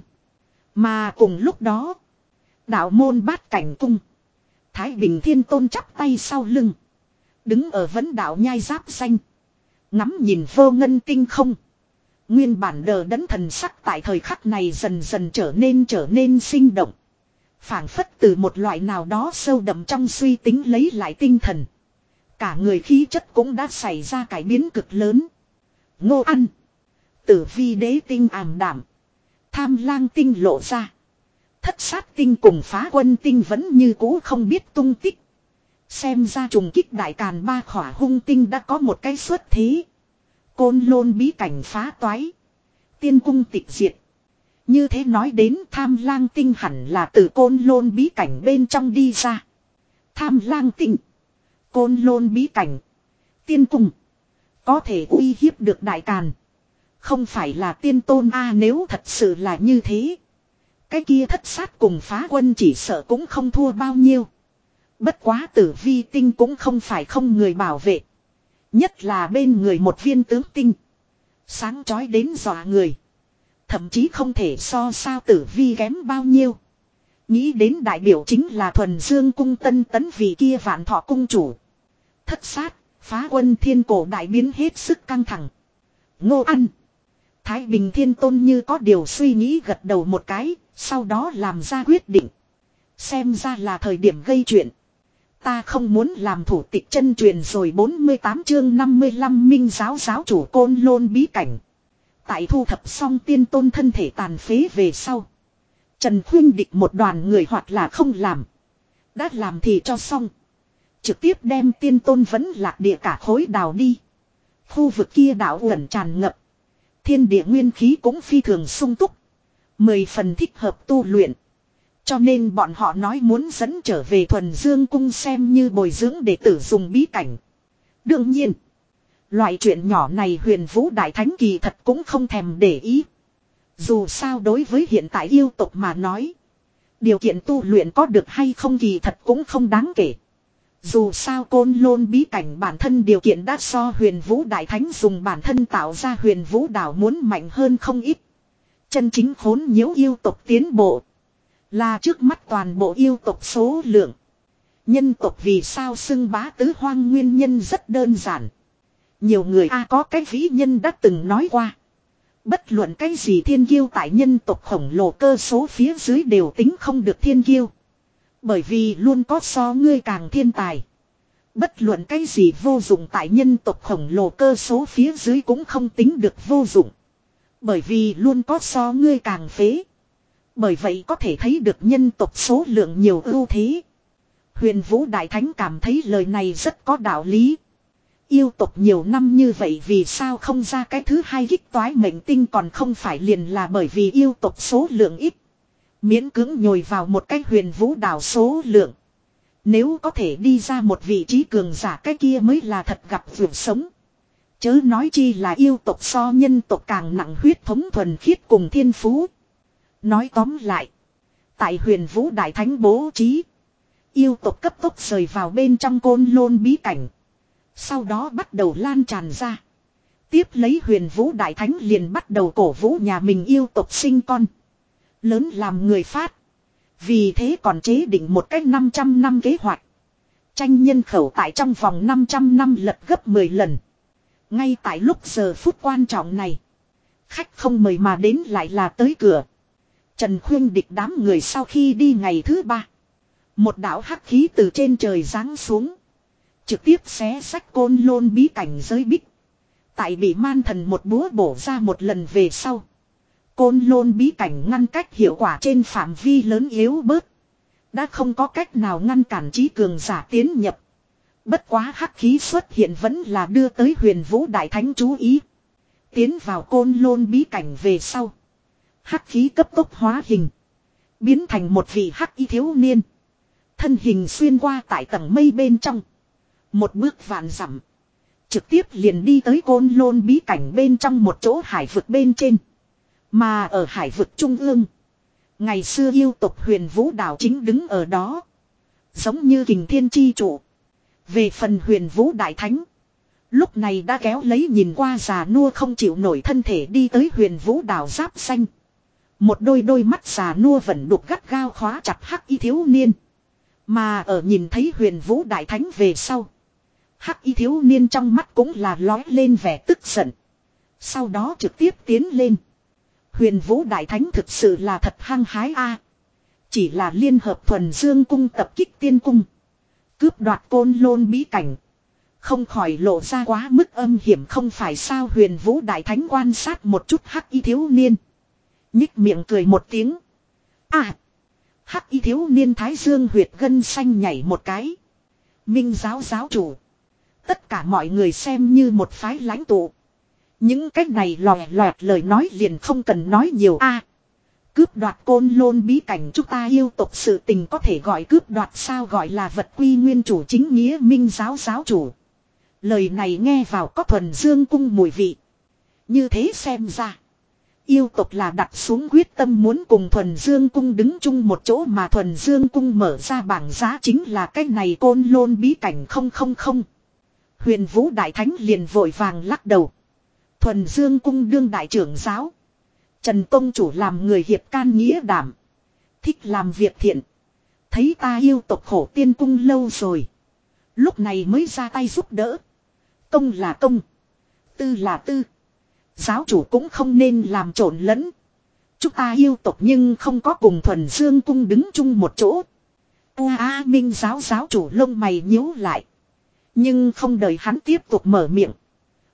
Mà cùng lúc đó. Đạo môn bát cảnh cung. Thái Bình Thiên Tôn chắp tay sau lưng. Đứng ở vấn đạo nhai giáp xanh. Ngắm nhìn vô ngân tinh không. Nguyên bản đờ đẫn thần sắc tại thời khắc này dần dần trở nên trở nên sinh động. phảng phất từ một loại nào đó sâu đậm trong suy tính lấy lại tinh thần. Cả người khí chất cũng đã xảy ra cải biến cực lớn. Ngô ăn. Tử vi đế tinh ảm đảm. Tham lang tinh lộ ra. Thất sát tinh cùng phá quân tinh vẫn như cũ không biết tung tích. Xem ra trùng kích đại càn ba khỏa hung tinh đã có một cái xuất thế. Côn lôn bí cảnh phá toái. Tiên cung tịch diệt. Như thế nói đến tham lang tinh hẳn là từ côn lôn bí cảnh bên trong đi ra. Tham lang tinh. Côn lôn bí cảnh. Tiên cung. Có thể uy hiếp được đại càn. Không phải là tiên tôn a nếu thật sự là như thế. Cái kia thất sát cùng phá quân chỉ sợ cũng không thua bao nhiêu. Bất quá tử vi tinh cũng không phải không người bảo vệ. Nhất là bên người một viên tướng tinh. Sáng chói đến dọa người. Thậm chí không thể so sao tử vi kém bao nhiêu. Nghĩ đến đại biểu chính là thuần dương cung tân tấn vì kia vạn thọ cung chủ. Thất sát, phá quân thiên cổ đại biến hết sức căng thẳng. Ngô ăn. Thái Bình Thiên Tôn như có điều suy nghĩ gật đầu một cái, sau đó làm ra quyết định. Xem ra là thời điểm gây chuyện. Ta không muốn làm thủ tịch chân truyền rồi 48 chương 55 minh giáo giáo chủ côn lôn bí cảnh. Tại thu thập xong tiên tôn thân thể tàn phế về sau. Trần khuyên địch một đoàn người hoặc là không làm. Đã làm thì cho xong. Trực tiếp đem tiên tôn vẫn lạc địa cả khối đào đi. Khu vực kia đảo ẩn tràn ngập. Thiên địa nguyên khí cũng phi thường sung túc. Mười phần thích hợp tu luyện. Cho nên bọn họ nói muốn dẫn trở về thuần dương cung xem như bồi dưỡng để tử dùng bí cảnh. Đương nhiên. Loại chuyện nhỏ này huyền vũ đại thánh kỳ thật cũng không thèm để ý. Dù sao đối với hiện tại yêu tục mà nói. Điều kiện tu luyện có được hay không kỳ thật cũng không đáng kể. Dù sao côn lôn bí cảnh bản thân điều kiện đã so huyền vũ đại thánh dùng bản thân tạo ra huyền vũ đảo muốn mạnh hơn không ít. Chân chính khốn nhiễu yêu tộc tiến bộ. Là trước mắt toàn bộ yêu tộc số lượng. Nhân tộc vì sao xưng bá tứ hoang nguyên nhân rất đơn giản. Nhiều người a có cái vĩ nhân đã từng nói qua. Bất luận cái gì thiên kiêu tại nhân tộc khổng lồ cơ số phía dưới đều tính không được thiên kiêu. Bởi vì luôn có so ngươi càng thiên tài. Bất luận cái gì vô dụng tại nhân tộc khổng lồ cơ số phía dưới cũng không tính được vô dụng. Bởi vì luôn có so ngươi càng phế. Bởi vậy có thể thấy được nhân tộc số lượng nhiều ưu thế. Huyền Vũ Đại Thánh cảm thấy lời này rất có đạo lý. Yêu tộc nhiều năm như vậy vì sao không ra cái thứ hai kích toái mệnh tinh còn không phải liền là bởi vì yêu tộc số lượng ít. Miễn cứng nhồi vào một cái huyền vũ đảo số lượng. Nếu có thể đi ra một vị trí cường giả cái kia mới là thật gặp vượt sống. Chớ nói chi là yêu tộc so nhân tộc càng nặng huyết thống thuần khiết cùng thiên phú. Nói tóm lại. Tại huyền vũ đại thánh bố trí. Yêu tộc cấp tốc rời vào bên trong côn lôn bí cảnh. Sau đó bắt đầu lan tràn ra. Tiếp lấy huyền vũ đại thánh liền bắt đầu cổ vũ nhà mình yêu tộc sinh con. Lớn làm người phát. Vì thế còn chế định một cách 500 năm kế hoạch. Tranh nhân khẩu tại trong vòng 500 năm lật gấp 10 lần. Ngay tại lúc giờ phút quan trọng này. Khách không mời mà đến lại là tới cửa. Trần Khuyên địch đám người sau khi đi ngày thứ ba. Một đạo hắc khí từ trên trời giáng xuống. Trực tiếp xé sách côn lôn bí cảnh giới bích. Tại bị man thần một búa bổ ra một lần về sau. Côn lôn bí cảnh ngăn cách hiệu quả trên phạm vi lớn yếu bớt. Đã không có cách nào ngăn cản trí cường giả tiến nhập. Bất quá hắc khí xuất hiện vẫn là đưa tới huyền vũ đại thánh chú ý. Tiến vào côn lôn bí cảnh về sau. Hắc khí cấp tốc hóa hình. Biến thành một vị hắc y thiếu niên. Thân hình xuyên qua tại tầng mây bên trong. Một bước vạn dặm Trực tiếp liền đi tới côn lôn bí cảnh bên trong một chỗ hải vực bên trên. Mà ở hải vực trung ương. Ngày xưa yêu tộc huyền vũ đảo chính đứng ở đó. Giống như kình thiên chi trụ. Về phần huyền vũ đại thánh. Lúc này đã kéo lấy nhìn qua già nua không chịu nổi thân thể đi tới huyền vũ đảo giáp xanh. Một đôi đôi mắt già nua vẫn đục gắt gao khóa chặt hắc y thiếu niên. Mà ở nhìn thấy huyền vũ đại thánh về sau. Hắc y thiếu niên trong mắt cũng là lói lên vẻ tức giận. Sau đó trực tiếp tiến lên. Huyền vũ đại thánh thực sự là thật hăng hái a. Chỉ là liên hợp thuần dương cung tập kích tiên cung. Cướp đoạt côn lôn bí cảnh. Không khỏi lộ ra quá mức âm hiểm không phải sao huyền vũ đại thánh quan sát một chút hắc y thiếu niên. Nhích miệng cười một tiếng. À. Hắc y thiếu niên thái dương huyệt gân xanh nhảy một cái. Minh giáo giáo chủ. Tất cả mọi người xem như một phái lãnh tụ. Những cách này lòe loẹt lời nói liền không cần nói nhiều a cướp đoạt côn lôn bí cảnh chúng ta yêu tộc sự tình có thể gọi cướp đoạt sao gọi là vật quy nguyên chủ chính nghĩa minh giáo giáo chủ. Lời này nghe vào có thuần dương cung mùi vị. Như thế xem ra. Yêu tộc là đặt xuống quyết tâm muốn cùng thuần dương cung đứng chung một chỗ mà thuần dương cung mở ra bảng giá chính là cái này côn lôn bí cảnh không không không. Huyền vũ đại thánh liền vội vàng lắc đầu. Thuần Dương cung đương đại trưởng giáo. Trần Tông chủ làm người hiệp can nghĩa đảm. Thích làm việc thiện. Thấy ta yêu tộc khổ tiên cung lâu rồi. Lúc này mới ra tay giúp đỡ. Công là công. Tư là tư. Giáo chủ cũng không nên làm trộn lẫn. Chúng ta yêu tộc nhưng không có cùng thuần dương cung đứng chung một chỗ. Ua a minh giáo giáo chủ lông mày nhíu lại. Nhưng không đợi hắn tiếp tục mở miệng.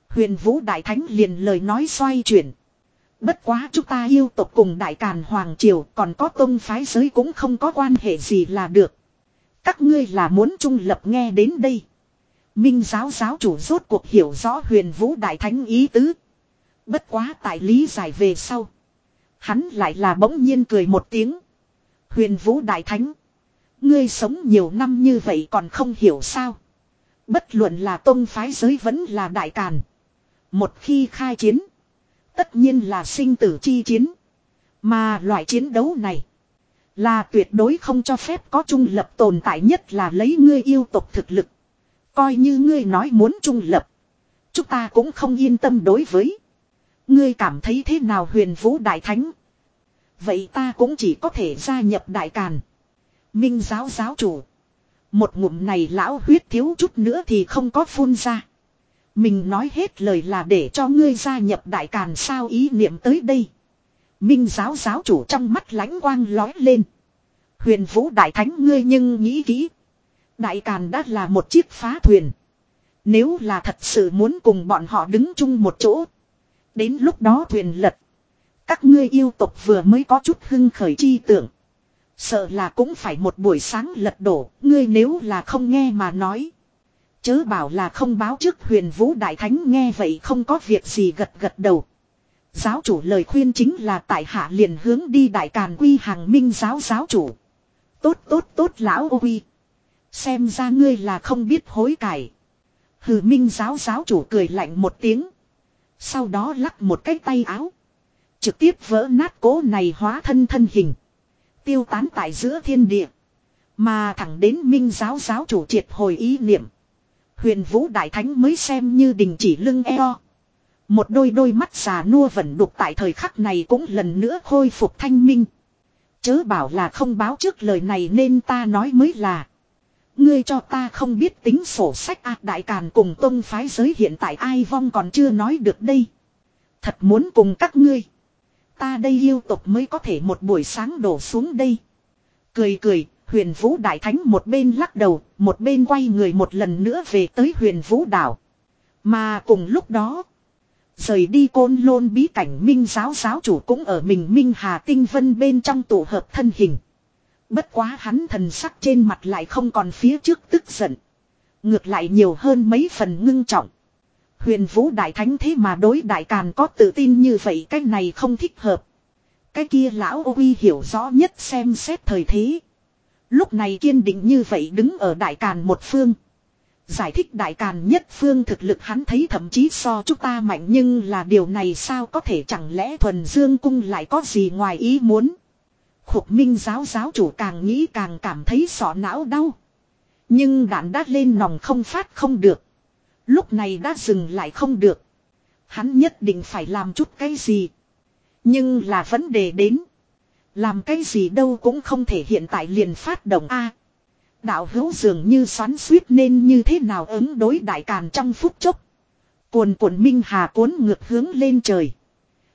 Huyền Vũ Đại Thánh liền lời nói xoay chuyển. Bất quá chúng ta yêu tộc cùng Đại Càn Hoàng Triều, còn có tông phái giới cũng không có quan hệ gì là được. Các ngươi là muốn trung lập nghe đến đây. Minh giáo giáo chủ rốt cuộc hiểu rõ huyền Vũ Đại Thánh ý tứ. Bất quá tại lý giải về sau. Hắn lại là bỗng nhiên cười một tiếng. Huyền Vũ Đại Thánh. Ngươi sống nhiều năm như vậy còn không hiểu sao. Bất luận là tông phái giới vẫn là đại càn. Một khi khai chiến. Tất nhiên là sinh tử chi chiến. Mà loại chiến đấu này. Là tuyệt đối không cho phép có trung lập tồn tại nhất là lấy ngươi yêu tộc thực lực. Coi như ngươi nói muốn trung lập. Chúng ta cũng không yên tâm đối với. Ngươi cảm thấy thế nào huyền vũ đại thánh? Vậy ta cũng chỉ có thể gia nhập đại càn. Minh giáo giáo chủ. Một ngụm này lão huyết thiếu chút nữa thì không có phun ra. Mình nói hết lời là để cho ngươi gia nhập đại càn sao ý niệm tới đây. Minh giáo giáo chủ trong mắt lãnh quang lói lên. Huyền vũ đại thánh ngươi nhưng nghĩ kỹ. Đại càn đã là một chiếc phá thuyền. Nếu là thật sự muốn cùng bọn họ đứng chung một chỗ. Đến lúc đó thuyền lật. Các ngươi yêu tộc vừa mới có chút hưng khởi chi tưởng. Sợ là cũng phải một buổi sáng lật đổ. Ngươi nếu là không nghe mà nói. Chớ bảo là không báo trước huyền vũ đại thánh nghe vậy không có việc gì gật gật đầu. Giáo chủ lời khuyên chính là tại hạ liền hướng đi đại càn quy hàng minh giáo giáo chủ. Tốt tốt tốt lão ô quy. Xem ra ngươi là không biết hối cải. Hừ, minh giáo giáo chủ cười lạnh một tiếng. Sau đó lắc một cái tay áo. Trực tiếp vỡ nát cố này hóa thân thân hình. Tiêu tán tại giữa thiên địa. Mà thẳng đến minh giáo giáo chủ triệt hồi ý niệm. Huyền vũ đại thánh mới xem như đình chỉ lưng eo. Một đôi đôi mắt già nua vẫn đục tại thời khắc này cũng lần nữa khôi phục thanh minh. Chớ bảo là không báo trước lời này nên ta nói mới là. Ngươi cho ta không biết tính sổ sách ác đại càn cùng tông phái giới hiện tại ai vong còn chưa nói được đây. Thật muốn cùng các ngươi. Ta đây yêu tục mới có thể một buổi sáng đổ xuống đây. Cười cười, huyền vũ đại thánh một bên lắc đầu, một bên quay người một lần nữa về tới huyền vũ đảo. Mà cùng lúc đó, rời đi côn lôn bí cảnh minh giáo giáo chủ cũng ở mình minh hà tinh vân bên trong tổ hợp thân hình. Bất quá hắn thần sắc trên mặt lại không còn phía trước tức giận. Ngược lại nhiều hơn mấy phần ngưng trọng. Huyền vũ đại thánh thế mà đối đại càn có tự tin như vậy cái này không thích hợp. Cái kia lão uy hiểu rõ nhất xem xét thời thế. Lúc này kiên định như vậy đứng ở đại càn một phương. Giải thích đại càn nhất phương thực lực hắn thấy thậm chí so chúng ta mạnh nhưng là điều này sao có thể chẳng lẽ thuần dương cung lại có gì ngoài ý muốn. Khục minh giáo giáo chủ càng nghĩ càng cảm thấy sọ não đau. Nhưng đạn đã lên nòng không phát không được. Lúc này đã dừng lại không được. Hắn nhất định phải làm chút cái gì. Nhưng là vấn đề đến. Làm cái gì đâu cũng không thể hiện tại liền phát động A. đạo hữu dường như xoắn suýt nên như thế nào ứng đối đại càn trong phút chốc. Cuồn cuộn minh hà cuốn ngược hướng lên trời.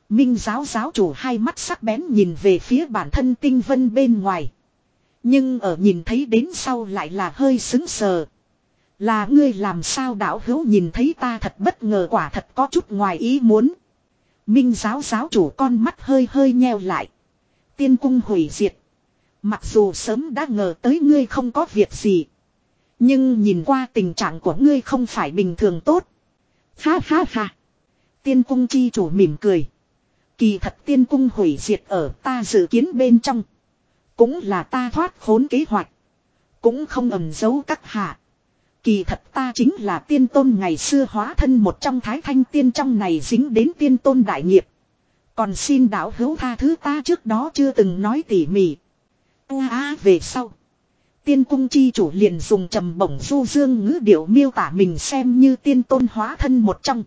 Minh giáo giáo chủ hai mắt sắc bén nhìn về phía bản thân tinh vân bên ngoài. Nhưng ở nhìn thấy đến sau lại là hơi xứng sờ. Là ngươi làm sao đạo hữu nhìn thấy ta thật bất ngờ quả thật có chút ngoài ý muốn. Minh giáo giáo chủ con mắt hơi hơi nheo lại. Tiên cung hủy diệt. Mặc dù sớm đã ngờ tới ngươi không có việc gì. Nhưng nhìn qua tình trạng của ngươi không phải bình thường tốt. Ha ha ha. Tiên cung chi chủ mỉm cười. Kỳ thật tiên cung hủy diệt ở ta dự kiến bên trong. Cũng là ta thoát khốn kế hoạch. Cũng không ẩn giấu các hạ. Kỳ thật ta chính là tiên tôn ngày xưa hóa thân một trong thái thanh tiên trong này dính đến tiên tôn đại nghiệp. Còn xin đạo hữu tha thứ ta trước đó chưa từng nói tỉ mỉ. A à, à, về sau. Tiên cung chi chủ liền dùng trầm bổng du dương ngữ điệu miêu tả mình xem như tiên tôn hóa thân một trong.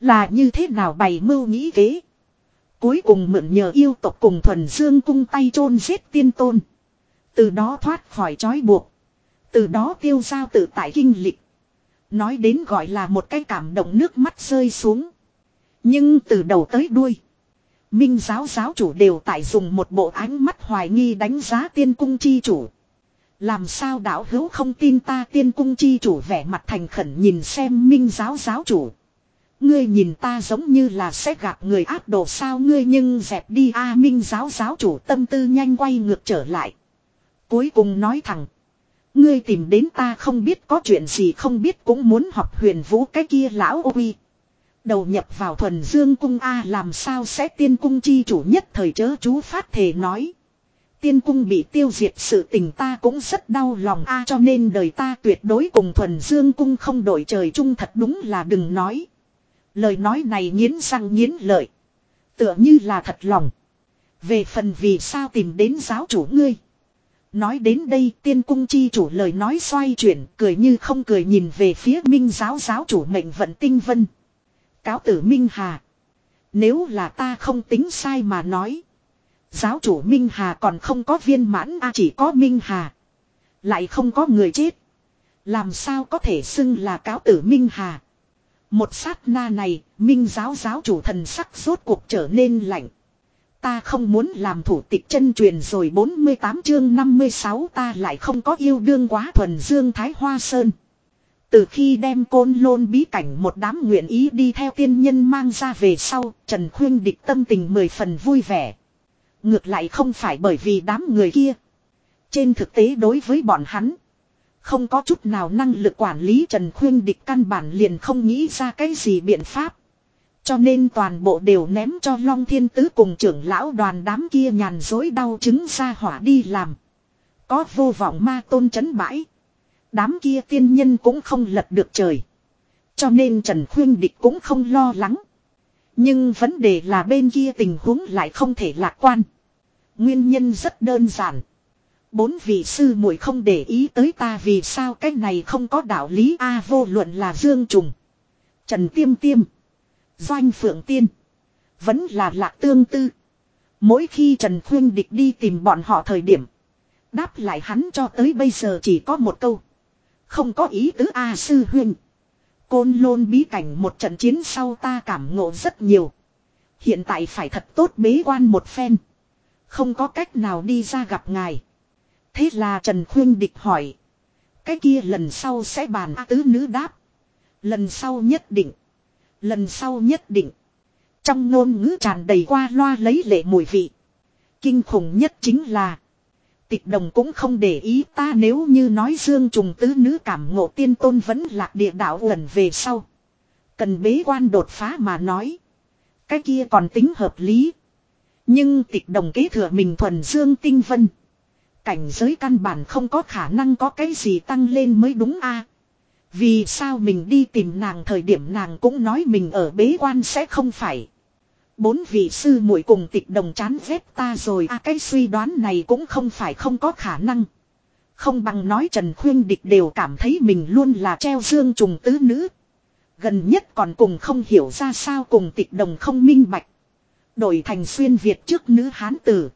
Là như thế nào bày mưu nghĩ kế. Cuối cùng mượn nhờ yêu tộc cùng thuần dương cung tay chôn giết tiên tôn. Từ đó thoát khỏi trói buộc. Từ đó tiêu giao tự tại kinh lịch. Nói đến gọi là một cái cảm động nước mắt rơi xuống. Nhưng từ đầu tới đuôi. Minh giáo giáo chủ đều tại dùng một bộ ánh mắt hoài nghi đánh giá tiên cung chi chủ. Làm sao đạo hữu không tin ta tiên cung chi chủ vẻ mặt thành khẩn nhìn xem minh giáo giáo chủ. Ngươi nhìn ta giống như là sẽ gặp người áp đồ sao ngươi nhưng dẹp đi a minh giáo giáo chủ tâm tư nhanh quay ngược trở lại. Cuối cùng nói thẳng. Ngươi tìm đến ta không biết có chuyện gì không biết cũng muốn học huyền vũ cái kia lão uy. Đầu nhập vào thuần dương cung A làm sao sẽ tiên cung chi chủ nhất thời chớ chú phát thể nói. Tiên cung bị tiêu diệt sự tình ta cũng rất đau lòng A cho nên đời ta tuyệt đối cùng thuần dương cung không đổi trời chung thật đúng là đừng nói. Lời nói này nghiến răng nghiến lợi. Tựa như là thật lòng. Về phần vì sao tìm đến giáo chủ ngươi. Nói đến đây tiên cung chi chủ lời nói xoay chuyển, cười như không cười nhìn về phía minh giáo giáo chủ mệnh vận tinh vân. Cáo tử Minh Hà. Nếu là ta không tính sai mà nói. Giáo chủ Minh Hà còn không có viên mãn a chỉ có Minh Hà. Lại không có người chết. Làm sao có thể xưng là cáo tử Minh Hà. Một sát na này, Minh giáo giáo chủ thần sắc rốt cuộc trở nên lạnh. Ta không muốn làm thủ tịch chân truyền rồi 48 chương 56 ta lại không có yêu đương quá thuần dương thái hoa sơn. Từ khi đem côn lôn bí cảnh một đám nguyện ý đi theo tiên nhân mang ra về sau, Trần Khuyên địch tâm tình mười phần vui vẻ. Ngược lại không phải bởi vì đám người kia. Trên thực tế đối với bọn hắn, không có chút nào năng lực quản lý Trần Khuyên địch căn bản liền không nghĩ ra cái gì biện pháp. Cho nên toàn bộ đều ném cho Long Thiên Tứ cùng trưởng lão đoàn đám kia nhàn dối đau chứng ra hỏa đi làm. Có vô vọng ma tôn chấn bãi. Đám kia tiên nhân cũng không lật được trời. Cho nên Trần Khuyên Địch cũng không lo lắng. Nhưng vấn đề là bên kia tình huống lại không thể lạc quan. Nguyên nhân rất đơn giản. Bốn vị sư muội không để ý tới ta vì sao cái này không có đạo lý A vô luận là Dương Trùng. Trần Tiêm Tiêm. Doanh Phượng Tiên. Vẫn là lạc tương tư. Mỗi khi Trần Khuyên Địch đi tìm bọn họ thời điểm. Đáp lại hắn cho tới bây giờ chỉ có một câu. Không có ý tứ A sư huynh. Côn lôn bí cảnh một trận chiến sau ta cảm ngộ rất nhiều. Hiện tại phải thật tốt bế quan một phen. Không có cách nào đi ra gặp ngài. Thế là Trần Khuyên Địch hỏi. Cái kia lần sau sẽ bàn A tứ nữ đáp. Lần sau nhất định. Lần sau nhất định. Trong ngôn ngữ tràn đầy qua loa lấy lệ mùi vị. Kinh khủng nhất chính là. Tịch đồng cũng không để ý ta nếu như nói dương trùng tứ nữ cảm ngộ tiên tôn vẫn lạc địa đạo gần về sau. Cần bế quan đột phá mà nói. Cái kia còn tính hợp lý. Nhưng tịch đồng kế thừa mình thuần dương tinh vân. Cảnh giới căn bản không có khả năng có cái gì tăng lên mới đúng a Vì sao mình đi tìm nàng thời điểm nàng cũng nói mình ở bế quan sẽ không phải. Bốn vị sư muội cùng tịch đồng chán ghét ta rồi à cái suy đoán này cũng không phải không có khả năng. Không bằng nói Trần Khuyên Địch đều cảm thấy mình luôn là treo dương trùng tứ nữ. Gần nhất còn cùng không hiểu ra sao cùng tịch đồng không minh bạch. Đổi thành xuyên Việt trước nữ hán tử.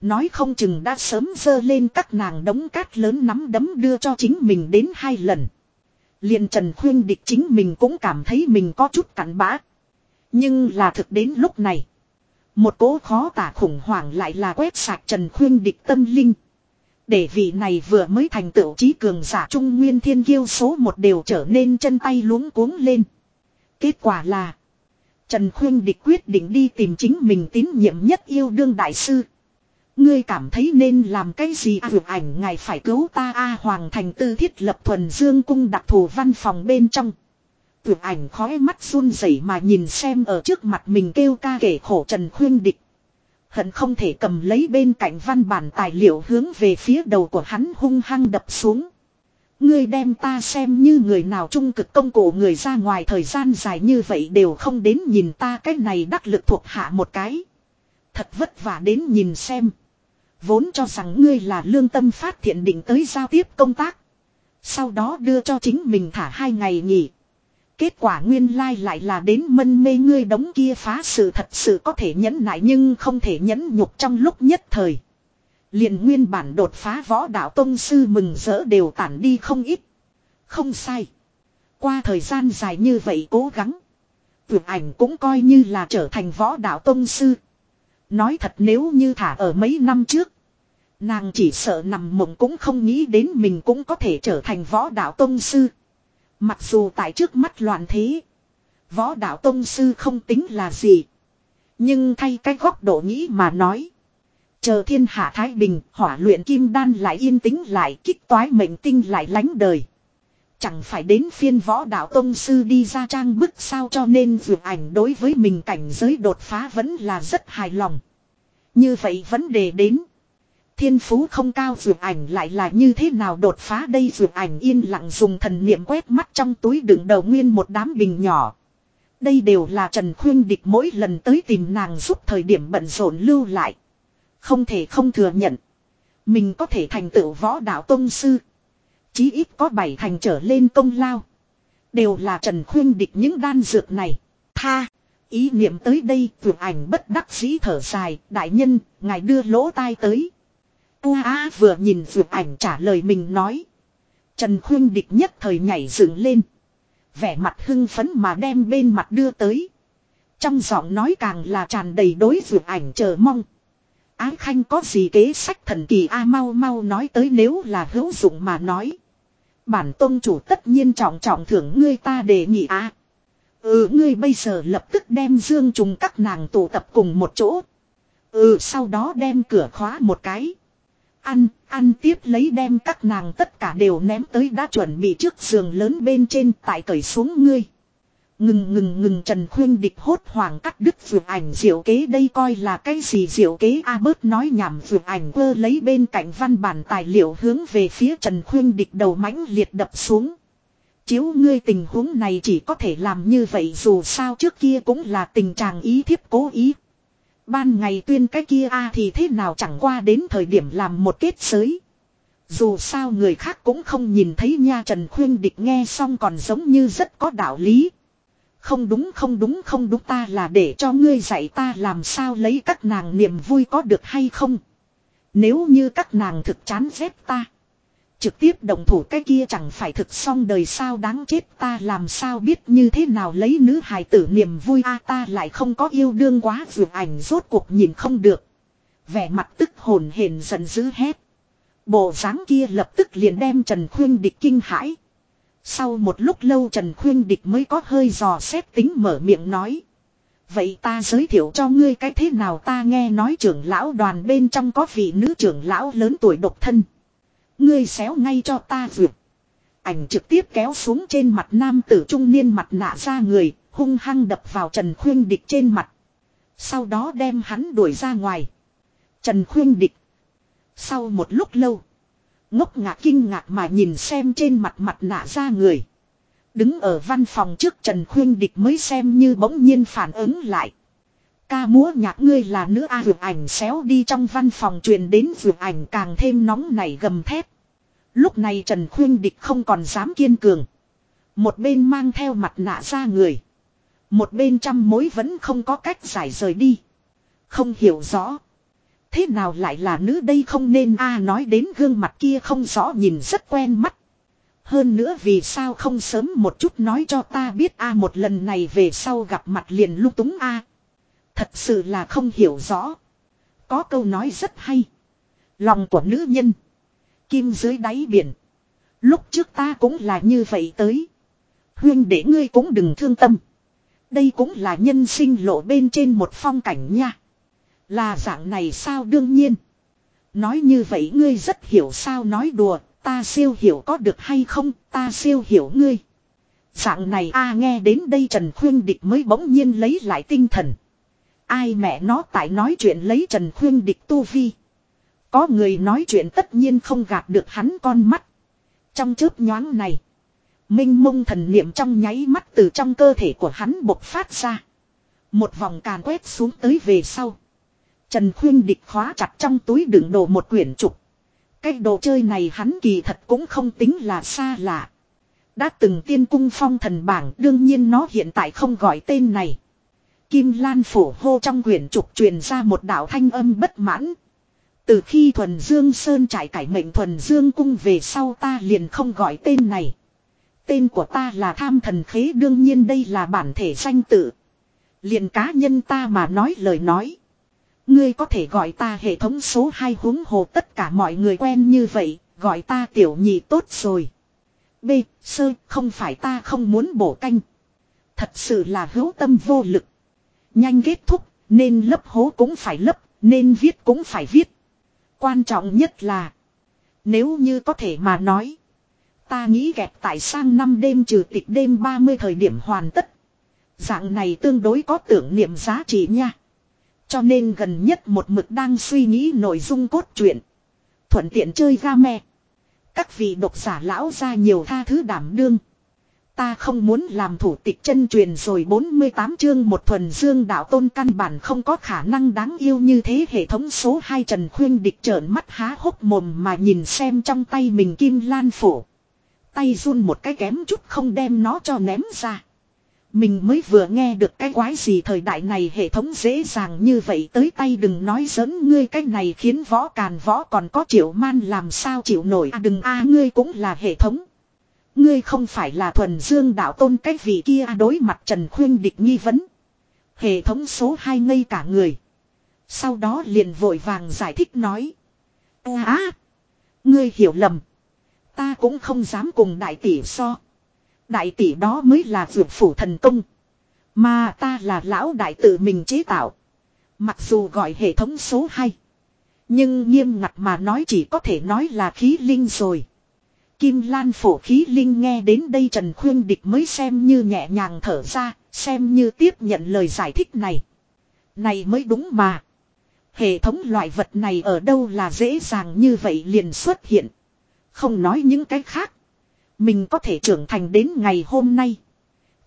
Nói không chừng đã sớm dơ lên các nàng đống cát lớn nắm đấm đưa cho chính mình đến hai lần. liền Trần Khuyên Địch chính mình cũng cảm thấy mình có chút cảnh bã. Nhưng là thực đến lúc này. Một cố khó tả khủng hoảng lại là quét sạc Trần Khuyên địch tâm linh. Để vị này vừa mới thành tựu trí cường giả trung nguyên thiên kiêu số một đều trở nên chân tay luống cuống lên. Kết quả là. Trần Khuyên địch quyết định đi tìm chính mình tín nhiệm nhất yêu đương đại sư. Ngươi cảm thấy nên làm cái gì à vượt ảnh ngài phải cứu ta a Hoàng thành tư thiết lập thuần dương cung đặc thù văn phòng bên trong. Tuyệt ảnh khói mắt run rẩy mà nhìn xem ở trước mặt mình kêu ca kể khổ Trần Khuyên Địch. Hận không thể cầm lấy bên cạnh văn bản tài liệu hướng về phía đầu của hắn hung hăng đập xuống. Ngươi đem ta xem như người nào trung cực công cụ người ra ngoài thời gian dài như vậy đều không đến nhìn ta cái này đắc lực thuộc hạ một cái. Thật vất vả đến nhìn xem. Vốn cho rằng ngươi là lương tâm phát thiện định tới giao tiếp công tác. Sau đó đưa cho chính mình thả hai ngày nghỉ. Kết quả nguyên lai lại là đến mân mê ngươi đóng kia phá sự thật sự có thể nhẫn nại nhưng không thể nhẫn nhục trong lúc nhất thời. liền nguyên bản đột phá võ đạo tông sư mừng rỡ đều tản đi không ít. Không sai. Qua thời gian dài như vậy cố gắng. Vượt ảnh cũng coi như là trở thành võ đạo tông sư. Nói thật nếu như thả ở mấy năm trước. Nàng chỉ sợ nằm mộng cũng không nghĩ đến mình cũng có thể trở thành võ đạo tông sư. Mặc dù tại trước mắt loạn thế. Võ đạo tông sư không tính là gì. Nhưng thay cái góc độ nghĩ mà nói. Chờ thiên hạ Thái Bình, hỏa luyện kim đan lại yên tĩnh lại, kích toái mệnh tinh lại lánh đời. Chẳng phải đến phiên võ đạo tông sư đi ra trang bức sao cho nên vượt ảnh đối với mình cảnh giới đột phá vẫn là rất hài lòng. Như vậy vấn đề đến. Thiên phú không cao vượt ảnh lại là như thế nào đột phá đây vượt ảnh yên lặng dùng thần niệm quét mắt trong túi đựng đầu nguyên một đám bình nhỏ. Đây đều là Trần Khuyên Địch mỗi lần tới tìm nàng giúp thời điểm bận rộn lưu lại. Không thể không thừa nhận. Mình có thể thành tựu võ đạo tông sư. Chí ít có bảy thành trở lên công lao. Đều là Trần Khuyên Địch những đan dược này. Tha. Ý niệm tới đây vượt ảnh bất đắc dĩ thở dài, đại nhân, ngài đưa lỗ tai tới. U a vừa nhìn vượt ảnh trả lời mình nói. Trần Khuyên Địch nhất thời nhảy dựng lên. Vẻ mặt hưng phấn mà đem bên mặt đưa tới. Trong giọng nói càng là tràn đầy đối vượt ảnh chờ mong. Á Khanh có gì kế sách thần kỳ A mau mau nói tới nếu là hữu dụng mà nói. Bản tôn chủ tất nhiên trọng trọng thưởng ngươi ta đề nghị A. Ừ ngươi bây giờ lập tức đem dương trùng các nàng tụ tập cùng một chỗ. Ừ sau đó đem cửa khóa một cái. Ăn, ăn tiếp lấy đem các nàng tất cả đều ném tới đã chuẩn bị trước giường lớn bên trên tại cởi xuống ngươi. Ngừng ngừng ngừng Trần Khuyên Địch hốt hoảng cắt đứt vượt ảnh diệu kế đây coi là cái gì diệu kế A bớt nói nhảm vượt ảnh quơ lấy bên cạnh văn bản tài liệu hướng về phía Trần Khuyên Địch đầu mãnh liệt đập xuống. Chiếu ngươi tình huống này chỉ có thể làm như vậy dù sao trước kia cũng là tình trạng ý thiếp cố ý. Ban ngày tuyên cái kia a thì thế nào chẳng qua đến thời điểm làm một kết giới. Dù sao người khác cũng không nhìn thấy nha Trần Khuyên Địch nghe xong còn giống như rất có đạo lý. Không đúng không đúng không đúng ta là để cho ngươi dạy ta làm sao lấy các nàng niềm vui có được hay không. Nếu như các nàng thực chán ghét ta. Trực tiếp động thủ cái kia chẳng phải thực xong đời sao đáng chết ta làm sao biết như thế nào lấy nữ hài tử niềm vui a à, ta lại không có yêu đương quá vượt ảnh rốt cuộc nhìn không được. Vẻ mặt tức hồn hển giận dữ hét. Bộ dáng kia lập tức liền đem Trần Khuyên Địch kinh hãi. Sau một lúc lâu Trần Khuyên Địch mới có hơi dò xét tính mở miệng nói. Vậy ta giới thiệu cho ngươi cái thế nào ta nghe nói trưởng lão đoàn bên trong có vị nữ trưởng lão lớn tuổi độc thân. Ngươi xéo ngay cho ta vượt. Ảnh trực tiếp kéo xuống trên mặt nam tử trung niên mặt nạ ra người, hung hăng đập vào Trần Khuyên Địch trên mặt. Sau đó đem hắn đuổi ra ngoài. Trần Khuyên Địch. Sau một lúc lâu. Ngốc ngạc kinh ngạc mà nhìn xem trên mặt mặt nạ ra người. Đứng ở văn phòng trước Trần Khuyên Địch mới xem như bỗng nhiên phản ứng lại. Ca múa nhạc ngươi là nữ A vượt ảnh xéo đi trong văn phòng truyền đến vượt ảnh càng thêm nóng nảy gầm thép. Lúc này Trần Khuyên Địch không còn dám kiên cường. Một bên mang theo mặt nạ ra người. Một bên trăm mối vẫn không có cách giải rời đi. Không hiểu rõ. Thế nào lại là nữ đây không nên a nói đến gương mặt kia không rõ nhìn rất quen mắt. Hơn nữa vì sao không sớm một chút nói cho ta biết a một lần này về sau gặp mặt liền lúc túng a Thật sự là không hiểu rõ. Có câu nói rất hay. Lòng của nữ nhân. Kim dưới đáy biển. Lúc trước ta cũng là như vậy tới. Huyên để ngươi cũng đừng thương tâm. Đây cũng là nhân sinh lộ bên trên một phong cảnh nha. Là dạng này sao đương nhiên. Nói như vậy ngươi rất hiểu sao nói đùa, ta siêu hiểu có được hay không, ta siêu hiểu ngươi. Dạng này a nghe đến đây Trần Khuyên Địch mới bỗng nhiên lấy lại tinh thần. Ai mẹ nó tại nói chuyện lấy Trần Khuyên Địch tu vi. Có người nói chuyện tất nhiên không gạt được hắn con mắt. Trong chớp nhoáng này. Minh mông thần niệm trong nháy mắt từ trong cơ thể của hắn bộc phát ra. Một vòng càn quét xuống tới về sau. Trần Khuyên địch khóa chặt trong túi đựng đồ một quyển trục. Cái đồ chơi này hắn kỳ thật cũng không tính là xa lạ. Đã từng tiên cung phong thần bảng, đương nhiên nó hiện tại không gọi tên này. Kim Lan phổ hô trong quyển trục truyền ra một đạo thanh âm bất mãn. Từ khi thuần dương sơn trải cải mệnh thuần dương cung về sau ta liền không gọi tên này. Tên của ta là tham thần khế đương nhiên đây là bản thể danh tự. Liền cá nhân ta mà nói lời nói. Ngươi có thể gọi ta hệ thống số 2 huống hồ tất cả mọi người quen như vậy, gọi ta tiểu nhị tốt rồi. B. Sơ, không phải ta không muốn bổ canh. Thật sự là hữu tâm vô lực. Nhanh kết thúc, nên lấp hố cũng phải lấp, nên viết cũng phải viết. Quan trọng nhất là, nếu như có thể mà nói, ta nghĩ gẹp tại sang năm đêm trừ tịch đêm 30 thời điểm hoàn tất. Dạng này tương đối có tưởng niệm giá trị nha. Cho nên gần nhất một mực đang suy nghĩ nội dung cốt truyện. Thuận tiện chơi game. Các vị độc giả lão ra nhiều tha thứ đảm đương. Ta không muốn làm thủ tịch chân truyền rồi 48 chương một thuần dương đạo tôn căn bản không có khả năng đáng yêu như thế hệ thống số 2 Trần Khuyên địch trợn mắt há hốc mồm mà nhìn xem trong tay mình kim lan phủ. Tay run một cái kém chút không đem nó cho ném ra. Mình mới vừa nghe được cái quái gì thời đại này, hệ thống dễ dàng như vậy tới tay đừng nói giỡn, ngươi cái này khiến võ càn võ còn có triệu man làm sao chịu nổi à đừng a ngươi cũng là hệ thống. Ngươi không phải là thuần dương đạo tôn cách vị kia đối mặt Trần Khuyên địch nghi vấn. Hệ thống số 2 ngây cả người. Sau đó liền vội vàng giải thích nói. À, ngươi hiểu lầm. Ta cũng không dám cùng đại tỷ so. Đại tỷ đó mới là vượt phủ thần công. Mà ta là lão đại tự mình chế tạo. Mặc dù gọi hệ thống số 2. Nhưng nghiêm ngặt mà nói chỉ có thể nói là khí linh rồi. Kim Lan phổ khí linh nghe đến đây Trần Khuyên Địch mới xem như nhẹ nhàng thở ra, xem như tiếp nhận lời giải thích này. Này mới đúng mà. Hệ thống loại vật này ở đâu là dễ dàng như vậy liền xuất hiện. Không nói những cái khác. Mình có thể trưởng thành đến ngày hôm nay.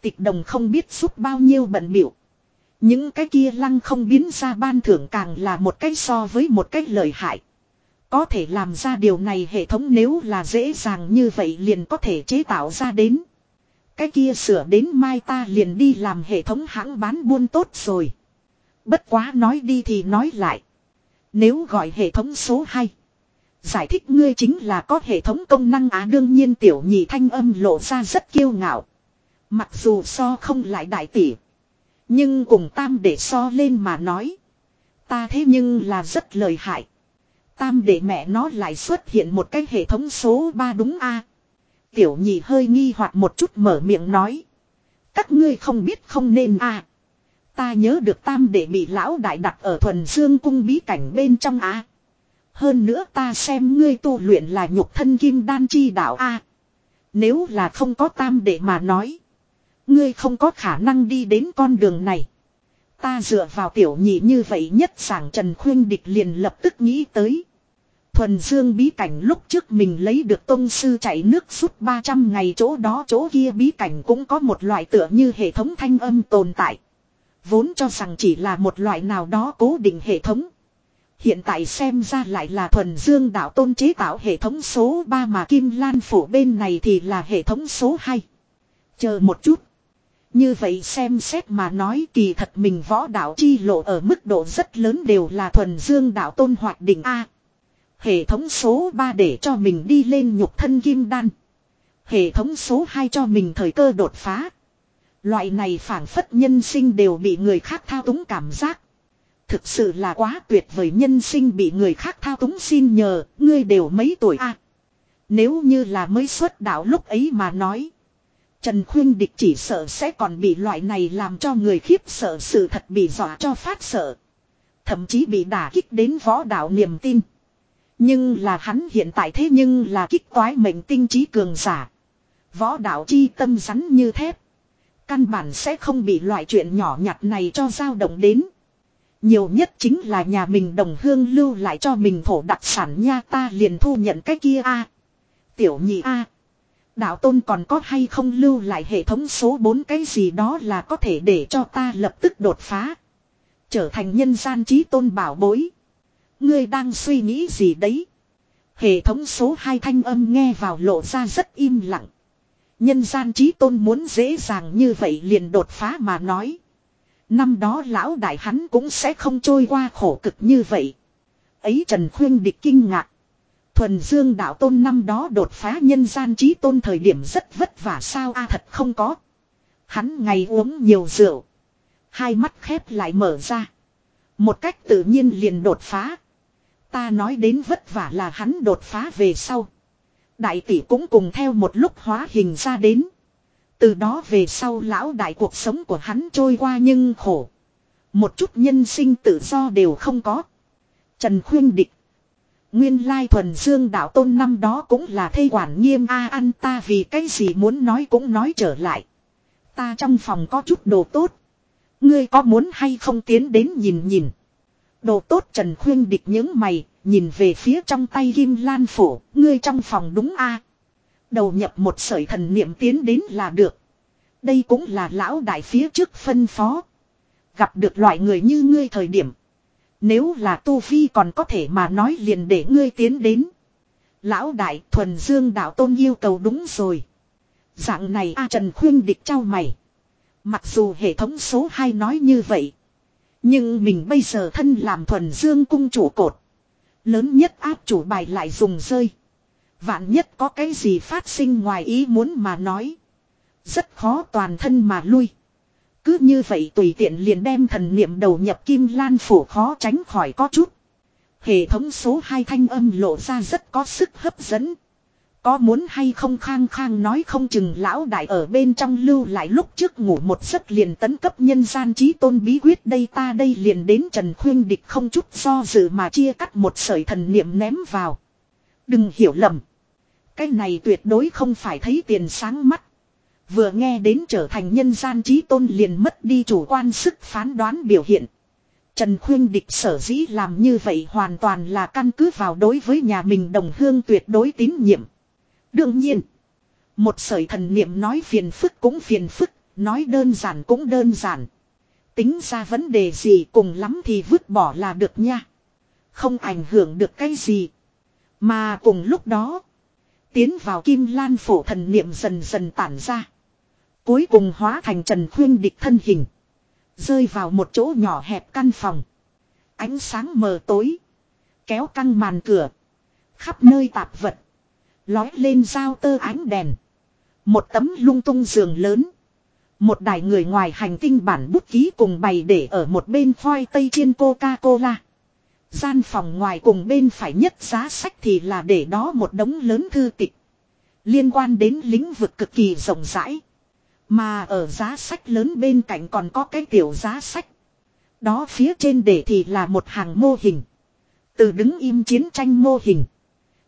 Tịch đồng không biết giúp bao nhiêu bận biểu. Những cái kia lăng không biến ra ban thưởng càng là một cái so với một cái lợi hại. Có thể làm ra điều này hệ thống nếu là dễ dàng như vậy liền có thể chế tạo ra đến. Cái kia sửa đến mai ta liền đi làm hệ thống hãng bán buôn tốt rồi. Bất quá nói đi thì nói lại. Nếu gọi hệ thống số 2. Giải thích ngươi chính là có hệ thống công năng á, đương nhiên tiểu nhị thanh âm lộ ra rất kiêu ngạo. Mặc dù so không lại đại tỷ. Nhưng cùng tam để so lên mà nói. Ta thế nhưng là rất lời hại. Tam để mẹ nó lại xuất hiện một cái hệ thống số 3 đúng a Tiểu nhị hơi nghi hoặc một chút mở miệng nói. Các ngươi không biết không nên a Ta nhớ được tam để bị lão đại đặt ở thuần dương cung bí cảnh bên trong a hơn nữa ta xem ngươi tu luyện là nhục thân kim đan chi đạo A. nếu là không có tam đệ mà nói. Ngươi không có khả năng đi đến con đường này. Ta dựa vào tiểu nhị như vậy nhất sảng Trần Khuyên Địch liền lập tức nghĩ tới. Thuần Dương bí cảnh lúc trước mình lấy được tôn sư chạy nước suốt 300 ngày chỗ đó chỗ kia bí cảnh cũng có một loại tựa như hệ thống thanh âm tồn tại. Vốn cho rằng chỉ là một loại nào đó cố định hệ thống. Hiện tại xem ra lại là thuần dương đạo tôn chế tạo hệ thống số 3 mà Kim Lan phủ bên này thì là hệ thống số 2. Chờ một chút. Như vậy xem xét mà nói kỳ thật mình võ đạo chi lộ ở mức độ rất lớn đều là thuần dương đạo tôn hoạt đỉnh A. Hệ thống số 3 để cho mình đi lên nhục thân kim đan. Hệ thống số 2 cho mình thời cơ đột phá. Loại này phản phất nhân sinh đều bị người khác thao túng cảm giác. Thực sự là quá tuyệt vời nhân sinh bị người khác thao túng xin nhờ, ngươi đều mấy tuổi a Nếu như là mới xuất đạo lúc ấy mà nói. Trần Khuyên Địch chỉ sợ sẽ còn bị loại này làm cho người khiếp sợ sự thật bị dọa cho phát sợ. Thậm chí bị đả kích đến võ đạo niềm tin. Nhưng là hắn hiện tại thế nhưng là kích toái mệnh tinh trí cường giả. Võ đạo chi tâm rắn như thép. Căn bản sẽ không bị loại chuyện nhỏ nhặt này cho dao động đến. Nhiều nhất chính là nhà mình đồng hương lưu lại cho mình thổ đặc sản nha ta liền thu nhận cái kia a Tiểu nhị a Đạo tôn còn có hay không lưu lại hệ thống số 4 cái gì đó là có thể để cho ta lập tức đột phá. Trở thành nhân gian trí tôn bảo bối. Ngươi đang suy nghĩ gì đấy? Hệ thống số 2 thanh âm nghe vào lộ ra rất im lặng. Nhân gian trí tôn muốn dễ dàng như vậy liền đột phá mà nói. Năm đó lão đại hắn cũng sẽ không trôi qua khổ cực như vậy. Ấy Trần Khuyên địch kinh ngạc. Thuần Dương đạo tôn năm đó đột phá nhân gian trí tôn thời điểm rất vất vả sao a, thật không có. Hắn ngày uống nhiều rượu. Hai mắt khép lại mở ra. Một cách tự nhiên liền đột phá. Ta nói đến vất vả là hắn đột phá về sau. Đại tỷ cũng cùng theo một lúc hóa hình ra đến. Từ đó về sau lão đại cuộc sống của hắn trôi qua nhưng khổ. Một chút nhân sinh tự do đều không có. Trần Khuyên Địch. Nguyên lai thuần dương đạo tôn năm đó cũng là thây quản nghiêm a à, ăn ta vì cái gì muốn nói cũng nói trở lại. Ta trong phòng có chút đồ tốt. Ngươi có muốn hay không tiến đến nhìn nhìn. Đồ tốt Trần Khuyên Địch những mày, nhìn về phía trong tay Kim Lan Phủ, ngươi trong phòng đúng a Đầu nhập một sợi thần niệm tiến đến là được. Đây cũng là lão đại phía trước phân phó. Gặp được loại người như ngươi thời điểm. Nếu là tu vi còn có thể mà nói liền để ngươi tiến đến. Lão đại thuần dương đạo tôn yêu cầu đúng rồi. Dạng này A Trần khuyên địch trao mày. Mặc dù hệ thống số 2 nói như vậy. Nhưng mình bây giờ thân làm thuần dương cung chủ cột. Lớn nhất áp chủ bài lại dùng rơi. Vạn nhất có cái gì phát sinh ngoài ý muốn mà nói. Rất khó toàn thân mà lui. Cứ như vậy tùy tiện liền đem thần niệm đầu nhập kim lan phủ khó tránh khỏi có chút. Hệ thống số 2 thanh âm lộ ra rất có sức hấp dẫn. Có muốn hay không khang khang nói không chừng lão đại ở bên trong lưu lại lúc trước ngủ một giấc liền tấn cấp nhân gian trí tôn bí quyết đây ta đây liền đến Trần Khuyên Địch không chút do dự mà chia cắt một sợi thần niệm ném vào. Đừng hiểu lầm. Cái này tuyệt đối không phải thấy tiền sáng mắt. Vừa nghe đến trở thành nhân gian trí tôn liền mất đi chủ quan sức phán đoán biểu hiện. Trần Khuyên Địch sở dĩ làm như vậy hoàn toàn là căn cứ vào đối với nhà mình đồng hương tuyệt đối tín nhiệm. Đương nhiên, một sợi thần niệm nói phiền phức cũng phiền phức, nói đơn giản cũng đơn giản. Tính ra vấn đề gì cùng lắm thì vứt bỏ là được nha. Không ảnh hưởng được cái gì. Mà cùng lúc đó, tiến vào kim lan phổ thần niệm dần dần tản ra. Cuối cùng hóa thành Trần Khuyên địch thân hình. Rơi vào một chỗ nhỏ hẹp căn phòng. Ánh sáng mờ tối. Kéo căng màn cửa. Khắp nơi tạp vật. Lói lên dao tơ ánh đèn. Một tấm lung tung giường lớn. Một đài người ngoài hành tinh bản bút ký cùng bày để ở một bên khoai tây chiên Coca-Cola. Gian phòng ngoài cùng bên phải nhất giá sách thì là để đó một đống lớn thư tịch. Liên quan đến lĩnh vực cực kỳ rộng rãi. Mà ở giá sách lớn bên cạnh còn có cái tiểu giá sách. Đó phía trên để thì là một hàng mô hình. Từ đứng im chiến tranh mô hình.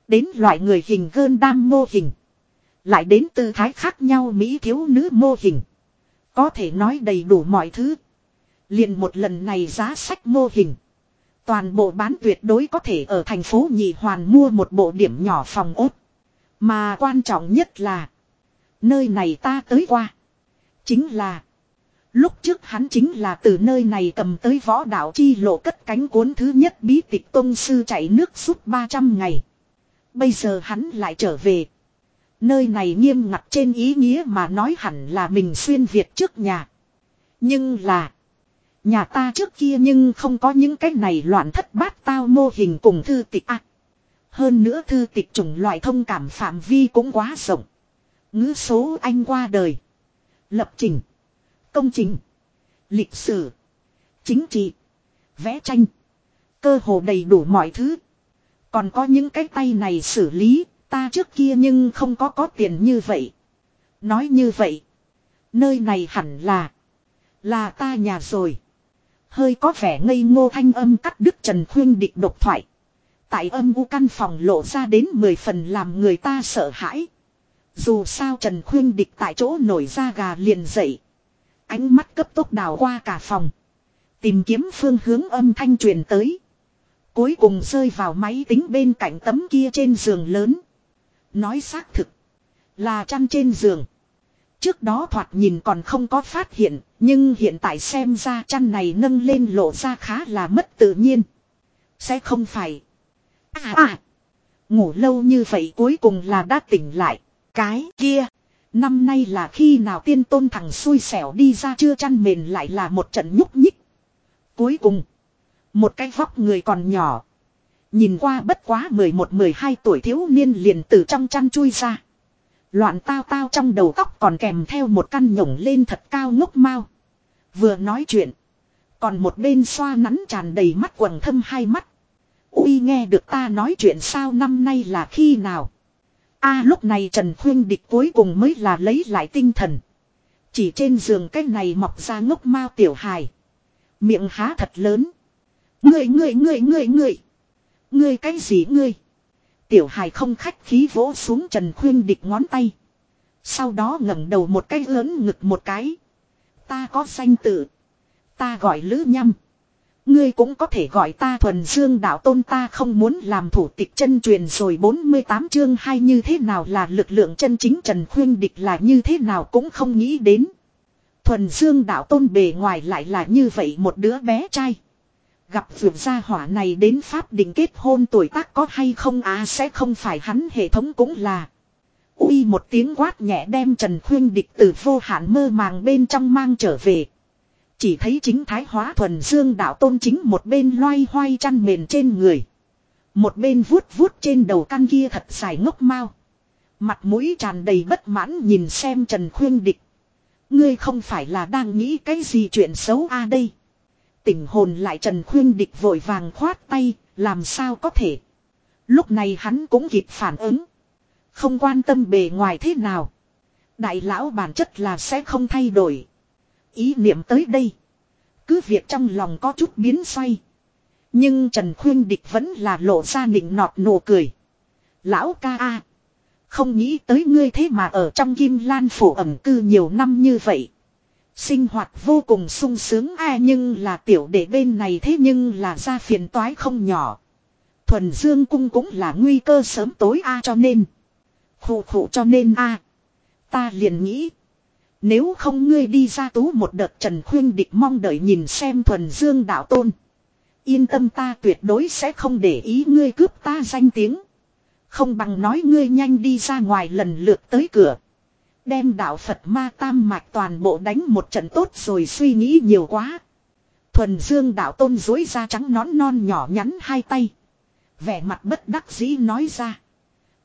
Đến loại người hình gơn đam mô hình. Lại đến tư thái khác nhau Mỹ thiếu nữ mô hình. Có thể nói đầy đủ mọi thứ. liền một lần này giá sách mô hình. Toàn bộ bán tuyệt đối có thể ở thành phố Nhị Hoàn mua một bộ điểm nhỏ phòng ốt. Mà quan trọng nhất là. Nơi này ta tới qua. Chính là. Lúc trước hắn chính là từ nơi này cầm tới võ đạo chi lộ cất cánh cuốn thứ nhất bí tịch tôn sư chạy nước suốt 300 ngày. Bây giờ hắn lại trở về. Nơi này nghiêm ngặt trên ý nghĩa mà nói hẳn là mình xuyên Việt trước nhà. Nhưng là. Nhà ta trước kia nhưng không có những cái này loạn thất bát tao mô hình cùng thư tịch ạ. hơn nữa thư tịch chủng loại thông cảm phạm vi cũng quá rộng. Ngữ số anh qua đời. Lập trình. Công trình. Lịch sử. Chính trị. Vẽ tranh. Cơ hồ đầy đủ mọi thứ. Còn có những cái tay này xử lý, ta trước kia nhưng không có có tiền như vậy. Nói như vậy. Nơi này hẳn là. Là ta nhà rồi. Hơi có vẻ ngây ngô thanh âm cắt đứt Trần Khuyên địch độc thoại. Tại âm u căn phòng lộ ra đến 10 phần làm người ta sợ hãi. Dù sao Trần Khuyên địch tại chỗ nổi ra gà liền dậy. Ánh mắt cấp tốc đào qua cả phòng. Tìm kiếm phương hướng âm thanh truyền tới. Cuối cùng rơi vào máy tính bên cạnh tấm kia trên giường lớn. Nói xác thực. Là chăn trên giường. Trước đó thoạt nhìn còn không có phát hiện. Nhưng hiện tại xem ra chăn này nâng lên lộ ra khá là mất tự nhiên. Sẽ không phải. À à. Ngủ lâu như vậy cuối cùng là đã tỉnh lại. Cái kia. Năm nay là khi nào tiên tôn thằng xui xẻo đi ra chưa chăn mền lại là một trận nhúc nhích. Cuối cùng. Một cái vóc người còn nhỏ. Nhìn qua bất quá 11-12 tuổi thiếu niên liền từ trong chăn chui ra. Loạn tao tao trong đầu tóc còn kèm theo một căn nhổng lên thật cao ngốc mau. Vừa nói chuyện. Còn một bên xoa nắn tràn đầy mắt quần thâm hai mắt. Ui, nghe được ta nói chuyện sao năm nay là khi nào a lúc này Trần Khuyên Địch cuối cùng mới là lấy lại tinh thần. Chỉ trên giường cái này mọc ra ngốc mao tiểu hài. Miệng há thật lớn. Người người người người người. Ngươi cái gì ngươi? Tiểu hài không khách khí vỗ xuống Trần Khuyên địch ngón tay. Sau đó ngẩng đầu một cái lớn ngực một cái. Ta có danh tự. Ta gọi Lữ Nhâm. Ngươi cũng có thể gọi ta thuần dương đạo tôn, ta không muốn làm thủ tịch chân truyền rồi 48 chương hay như thế nào là lực lượng chân chính Trần Khuyên địch là như thế nào cũng không nghĩ đến. Thuần dương đạo tôn bề ngoài lại là như vậy một đứa bé trai. Gặp vượt gia hỏa này đến pháp định kết hôn tuổi tác có hay không à sẽ không phải hắn, hệ thống cũng là. Uy một tiếng quát nhẹ đem Trần Khuyên Địch từ vô hạn mơ màng bên trong mang trở về. Chỉ thấy chính thái hóa thuần dương đạo tôn chính một bên loay hoay chăn mền trên người. Một bên vuốt vuốt trên đầu căn kia thật dài ngốc mau. Mặt mũi tràn đầy bất mãn nhìn xem Trần Khuyên Địch. Ngươi không phải là đang nghĩ cái gì chuyện xấu a đây. Tỉnh hồn lại Trần Khuyên Địch vội vàng khoát tay, làm sao có thể. Lúc này hắn cũng kịp phản ứng. Không quan tâm bề ngoài thế nào. Đại lão bản chất là sẽ không thay đổi. Ý niệm tới đây. Cứ việc trong lòng có chút biến xoay. Nhưng Trần Khuyên Địch vẫn là lộ ra nịnh nọt nụ cười. Lão ca a, Không nghĩ tới ngươi thế mà ở trong kim lan phủ ẩm cư nhiều năm như vậy. Sinh hoạt vô cùng sung sướng a, nhưng là tiểu đệ bên này thế nhưng là ra phiền toái không nhỏ. Thuần Dương cung cũng là nguy cơ sớm tối a, cho nên. Khủ khủ cho nên a, Ta liền nghĩ. Nếu không ngươi đi ra tú một đợt Trần Khuyên Địch mong đợi nhìn xem Thuần Dương đạo tôn. Yên tâm ta tuyệt đối sẽ không để ý ngươi cướp ta danh tiếng. Không bằng nói ngươi nhanh đi ra ngoài lần lượt tới cửa. Đem đạo Phật ma tam mạch toàn bộ đánh một trận tốt rồi suy nghĩ nhiều quá. Thuần Dương đạo tôn dối ra trắng nón non nhỏ nhắn hai tay. Vẻ mặt bất đắc dĩ nói ra.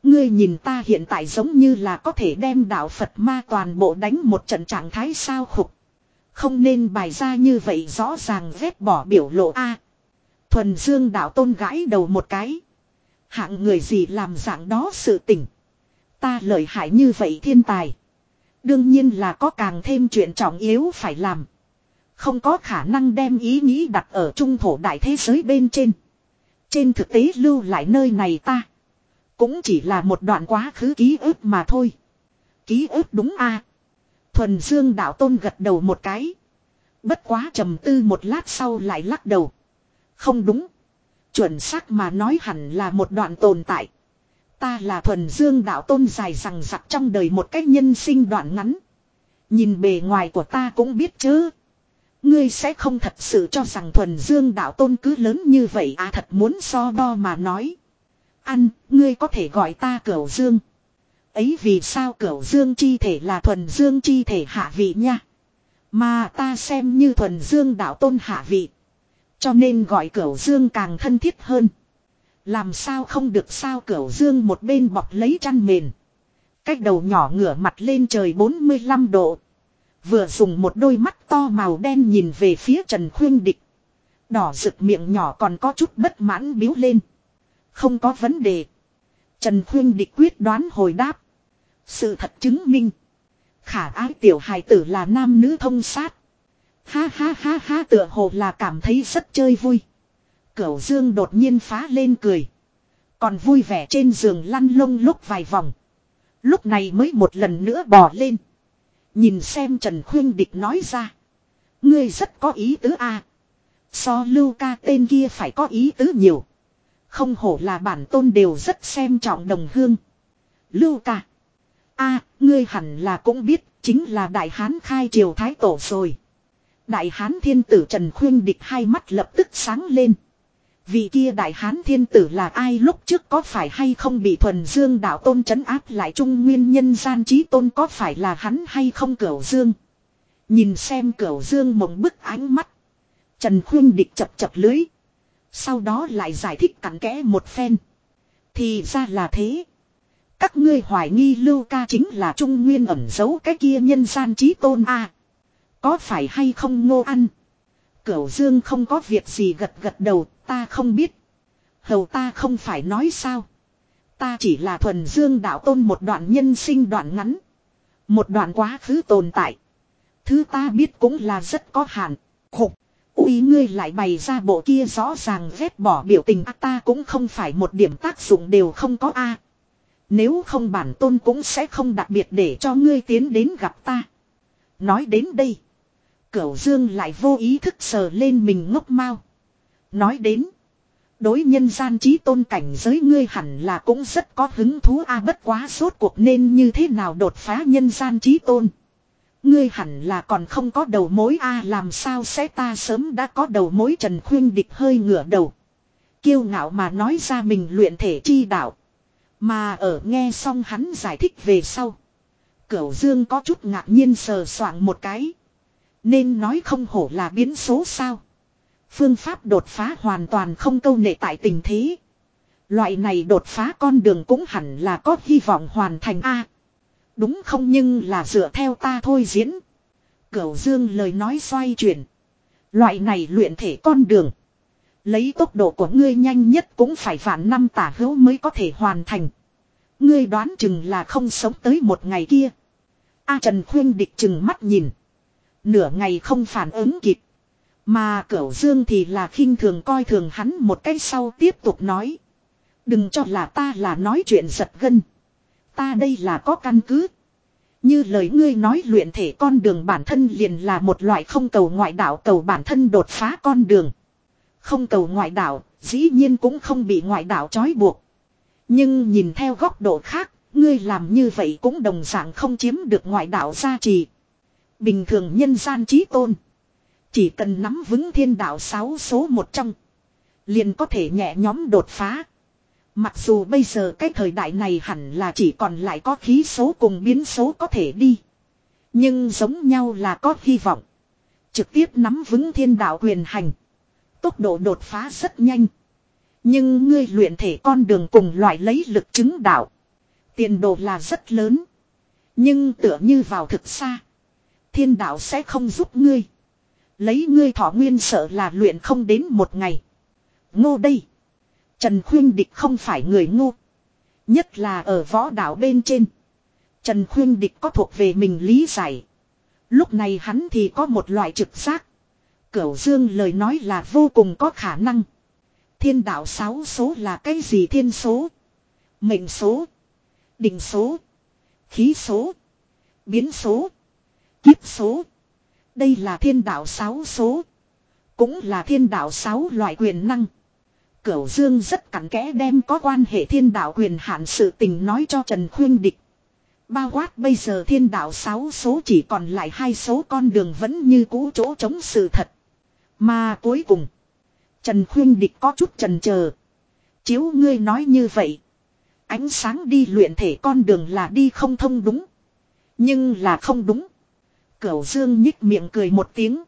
Ngươi nhìn ta hiện tại giống như là có thể đem đạo Phật ma toàn bộ đánh một trận trạng thái sao khục. Không nên bài ra như vậy rõ ràng vết bỏ biểu lộ A. thuần dương đạo tôn gãi đầu một cái. Hạng người gì làm dạng đó sự tỉnh. Ta lợi hại như vậy thiên tài. Đương nhiên là có càng thêm chuyện trọng yếu phải làm. Không có khả năng đem ý nghĩ đặt ở trung thổ đại thế giới bên trên. Trên thực tế lưu lại nơi này ta. Cũng chỉ là một đoạn quá khứ ký ức mà thôi. Ký ức đúng a Thuần Dương đạo tôn gật đầu một cái. Bất quá trầm tư một lát sau lại lắc đầu. Không đúng. Chuẩn xác mà nói hẳn là một đoạn tồn tại. Ta là thuần dương đạo tôn dài rằng giặc trong đời một cách nhân sinh đoạn ngắn. Nhìn bề ngoài của ta cũng biết chứ. Ngươi sẽ không thật sự cho rằng thuần dương đạo tôn cứ lớn như vậy à thật muốn so đo mà nói. Ăn, ngươi có thể gọi ta cửu dương. Ấy vì sao cửu dương chi thể là thuần dương chi thể hạ vị nha. Mà ta xem như thuần dương đạo tôn hạ vị. Cho nên gọi cửu dương càng thân thiết hơn. Làm sao không được sao cửu dương một bên bọc lấy chăn mền. Cách đầu nhỏ ngửa mặt lên trời 45 độ. Vừa dùng một đôi mắt to màu đen nhìn về phía Trần Khuyên Địch. Đỏ rực miệng nhỏ còn có chút bất mãn biếu lên. Không có vấn đề. Trần Khuyên Địch quyết đoán hồi đáp. Sự thật chứng minh. Khả ái tiểu hài tử là nam nữ thông sát. Ha ha ha ha tựa hồ là cảm thấy rất chơi vui. Cửu Dương đột nhiên phá lên cười. Còn vui vẻ trên giường lăn lông lúc vài vòng. Lúc này mới một lần nữa bò lên. Nhìn xem Trần Khuyên Địch nói ra. Ngươi rất có ý tứ a. So lưu ca tên kia phải có ý tứ nhiều. Không hổ là bản tôn đều rất xem trọng đồng hương. Lưu ca. a ngươi hẳn là cũng biết, chính là đại hán khai triều thái tổ rồi. Đại hán thiên tử Trần Khuyên Địch hai mắt lập tức sáng lên. Vị kia đại hán thiên tử là ai lúc trước có phải hay không bị thuần dương đạo tôn trấn áp lại trung nguyên nhân gian trí tôn có phải là hắn hay không cửu dương. Nhìn xem cửu dương mộng bức ánh mắt. Trần Khuyên Địch chập chập lưới. Sau đó lại giải thích cặn kẽ một phen. Thì ra là thế. Các ngươi hoài nghi lưu ca chính là trung nguyên ẩn giấu cái kia nhân gian trí tôn a Có phải hay không ngô ăn? Cửu dương không có việc gì gật gật đầu, ta không biết. Hầu ta không phải nói sao. Ta chỉ là thuần dương đạo tôn một đoạn nhân sinh đoạn ngắn. Một đoạn quá khứ tồn tại. Thứ ta biết cũng là rất có hạn. Khục. Úi ngươi lại bày ra bộ kia rõ ràng ghét bỏ biểu tình à, ta cũng không phải một điểm tác dụng đều không có a. Nếu không bản tôn cũng sẽ không đặc biệt để cho ngươi tiến đến gặp ta. Nói đến đây. Cửu dương lại vô ý thức sờ lên mình ngốc mau. Nói đến. Đối nhân gian trí tôn cảnh giới ngươi hẳn là cũng rất có hứng thú a bất quá suốt cuộc nên như thế nào đột phá nhân gian trí tôn. Ngươi hẳn là còn không có đầu mối a, làm sao sẽ ta sớm đã có đầu mối Trần Khuyên Địch hơi ngửa đầu. Kiêu ngạo mà nói ra mình luyện thể chi đạo. Mà ở nghe xong hắn giải thích về sau. Cửu Dương có chút ngạc nhiên sờ soạng một cái. Nên nói không hổ là biến số sao. Phương pháp đột phá hoàn toàn không câu nệ tại tình thế. Loại này đột phá con đường cũng hẳn là có hy vọng hoàn thành A đúng không nhưng là dựa theo ta thôi diễn. Cửu Dương lời nói xoay chuyển. Loại này luyện thể con đường. Lấy tốc độ của ngươi nhanh nhất cũng phải vạn năm tả hữu mới có thể hoàn thành. Ngươi đoán chừng là không sống tới một ngày kia. A Trần Khuyên địch chừng mắt nhìn. Nửa ngày không phản ứng kịp. Mà Cửu Dương thì là khinh thường coi thường hắn một cách sau tiếp tục nói. Đừng cho là ta là nói chuyện giật gân. Ta đây là có căn cứ. Như lời ngươi nói luyện thể con đường bản thân liền là một loại không cầu ngoại đạo cầu bản thân đột phá con đường. Không cầu ngoại đạo, dĩ nhiên cũng không bị ngoại đạo trói buộc. Nhưng nhìn theo góc độ khác, ngươi làm như vậy cũng đồng dạng không chiếm được ngoại đạo gia trì. Bình thường nhân gian trí tôn. Chỉ cần nắm vững thiên đạo sáu số một trong. Liền có thể nhẹ nhóm đột phá. Mặc dù bây giờ cái thời đại này hẳn là chỉ còn lại có khí số cùng biến số có thể đi. Nhưng giống nhau là có hy vọng. Trực tiếp nắm vững thiên đạo quyền hành. Tốc độ đột phá rất nhanh. Nhưng ngươi luyện thể con đường cùng loại lấy lực chứng đạo. Tiền đồ là rất lớn. Nhưng tựa như vào thực xa. Thiên đạo sẽ không giúp ngươi. Lấy ngươi thọ nguyên sợ là luyện không đến một ngày. Ngô đây. Trần Khuyên Địch không phải người ngu. Nhất là ở võ đạo bên trên. Trần Khuyên Địch có thuộc về mình lý giải. Lúc này hắn thì có một loại trực giác. Cửu Dương lời nói là vô cùng có khả năng. Thiên đạo sáu số là cái gì thiên số? Mệnh số. đỉnh số. Khí số. Biến số. Kiếp số. Đây là thiên đạo sáu số. Cũng là thiên đạo sáu loại quyền năng. Cửu Dương rất cặn kẽ đem có quan hệ thiên đạo quyền hạn sự tình nói cho Trần Khuyên Địch. Bao quát bây giờ thiên đạo 6 số chỉ còn lại hai số con đường vẫn như cũ chỗ chống sự thật. Mà cuối cùng, Trần Khuyên Địch có chút trần chờ Chiếu ngươi nói như vậy. Ánh sáng đi luyện thể con đường là đi không thông đúng. Nhưng là không đúng. Cửu Dương nhích miệng cười một tiếng.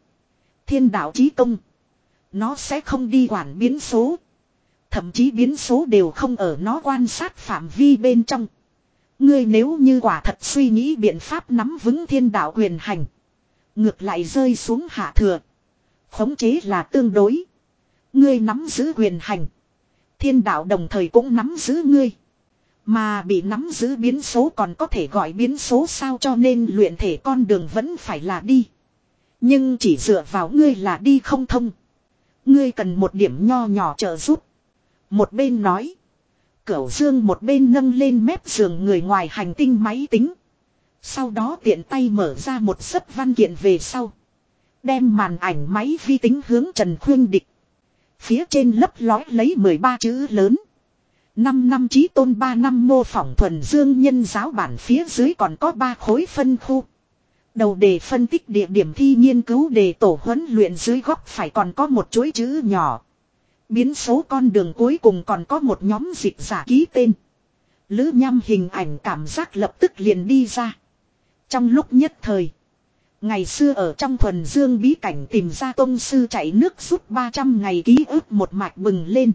Thiên đạo chí công. Nó sẽ không đi quản biến số. Thậm chí biến số đều không ở nó quan sát phạm vi bên trong. Ngươi nếu như quả thật suy nghĩ biện pháp nắm vững thiên đạo quyền hành. Ngược lại rơi xuống hạ thừa. Khống chế là tương đối. Ngươi nắm giữ quyền hành. Thiên đạo đồng thời cũng nắm giữ ngươi. Mà bị nắm giữ biến số còn có thể gọi biến số sao cho nên luyện thể con đường vẫn phải là đi. Nhưng chỉ dựa vào ngươi là đi không thông. Ngươi cần một điểm nho nhỏ trợ giúp. Một bên nói. Cửu dương một bên nâng lên mép giường người ngoài hành tinh máy tính. Sau đó tiện tay mở ra một sấp văn kiện về sau. Đem màn ảnh máy vi tính hướng Trần Khuyên Địch. Phía trên lấp lói lấy 13 chữ lớn. 5 năm trí tôn 3 năm mô phỏng thuần dương nhân giáo bản phía dưới còn có 3 khối phân khu. Đầu đề phân tích địa điểm thi nghiên cứu đề tổ huấn luyện dưới góc phải còn có một chuỗi chữ nhỏ. Biến số con đường cuối cùng còn có một nhóm dịch giả ký tên. Lữ nhăm hình ảnh cảm giác lập tức liền đi ra. Trong lúc nhất thời. Ngày xưa ở trong thuần dương bí cảnh tìm ra tôn sư chạy nước suốt 300 ngày ký ức một mạch bừng lên.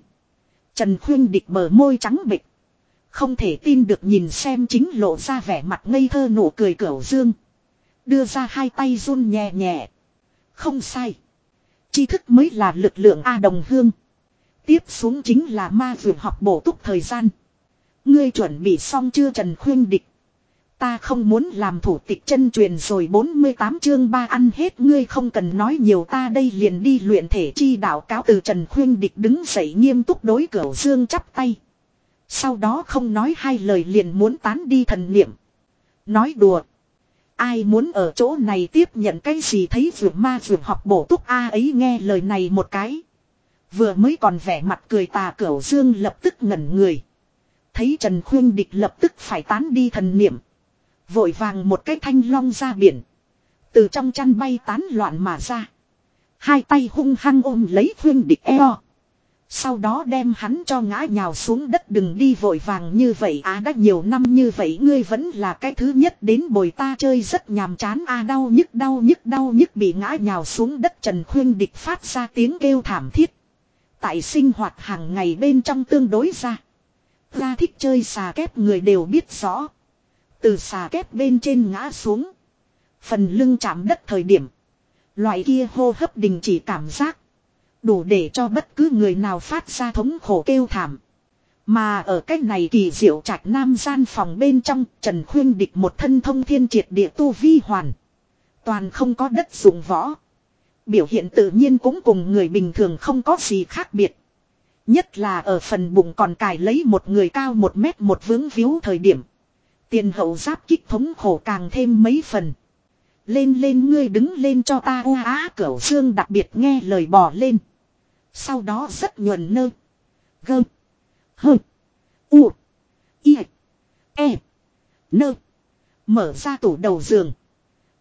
Trần Khuyên địch bờ môi trắng bịch. Không thể tin được nhìn xem chính lộ ra vẻ mặt ngây thơ nụ cười cửu dương. Đưa ra hai tay run nhẹ nhẹ. Không sai. Tri thức mới là lực lượng A đồng hương. Tiếp xuống chính là ma vượt học bổ túc thời gian. Ngươi chuẩn bị xong chưa Trần Khuyên Địch. Ta không muốn làm thủ tịch chân truyền rồi 48 chương ba ăn hết ngươi không cần nói nhiều, ta đây liền đi luyện thể chi đạo cáo từ Trần Khuyên Địch đứng dậy nghiêm túc đối cửa dương chắp tay. Sau đó không nói hai lời liền muốn tán đi thần niệm. Nói đùa. Ai muốn ở chỗ này tiếp nhận cái gì thấy vượt ma vượt học bổ túc A ấy nghe lời này một cái. Vừa mới còn vẻ mặt cười tà cửu dương lập tức ngẩn người. Thấy Trần Khuyên Địch lập tức phải tán đi thần niệm. Vội vàng một cái thanh long ra biển. Từ trong chăn bay tán loạn mà ra. Hai tay hung hăng ôm lấy Khuyên Địch eo. Sau đó đem hắn cho ngã nhào xuống đất đừng đi vội vàng như vậy á à, đã nhiều năm như vậy ngươi vẫn là cái thứ nhất đến bồi ta chơi rất nhàm chán a à, đau nhức đau nhức đau nhức bị ngã nhào xuống đất Trần Khuyên Địch phát ra tiếng kêu thảm thiết. Tại sinh hoạt hàng ngày bên trong tương đối ra. Ra thích chơi xà kép người đều biết rõ. Từ xà kép bên trên ngã xuống. Phần lưng chạm đất thời điểm. Loại kia hô hấp đình chỉ cảm giác. Đủ để cho bất cứ người nào phát ra thống khổ kêu thảm. Mà ở cách này kỳ diệu trạch nam gian phòng bên trong, Trần Khuyên địch một thân thông thiên triệt địa tu vi hoàn. Toàn không có đất dụng võ. Biểu hiện tự nhiên cũng cùng người bình thường không có gì khác biệt. Nhất là ở phần bụng còn cài lấy một người cao một mét một vướng víu thời điểm. Tiền hậu giáp kích thống khổ càng thêm mấy phần. Lên lên ngươi đứng lên cho ta u á cửu xương đặc biệt nghe lời bò lên. Sau đó rất nhuần nơ. Gơ. Hơ. U. Y. E. Nơ. Mở ra tủ đầu giường.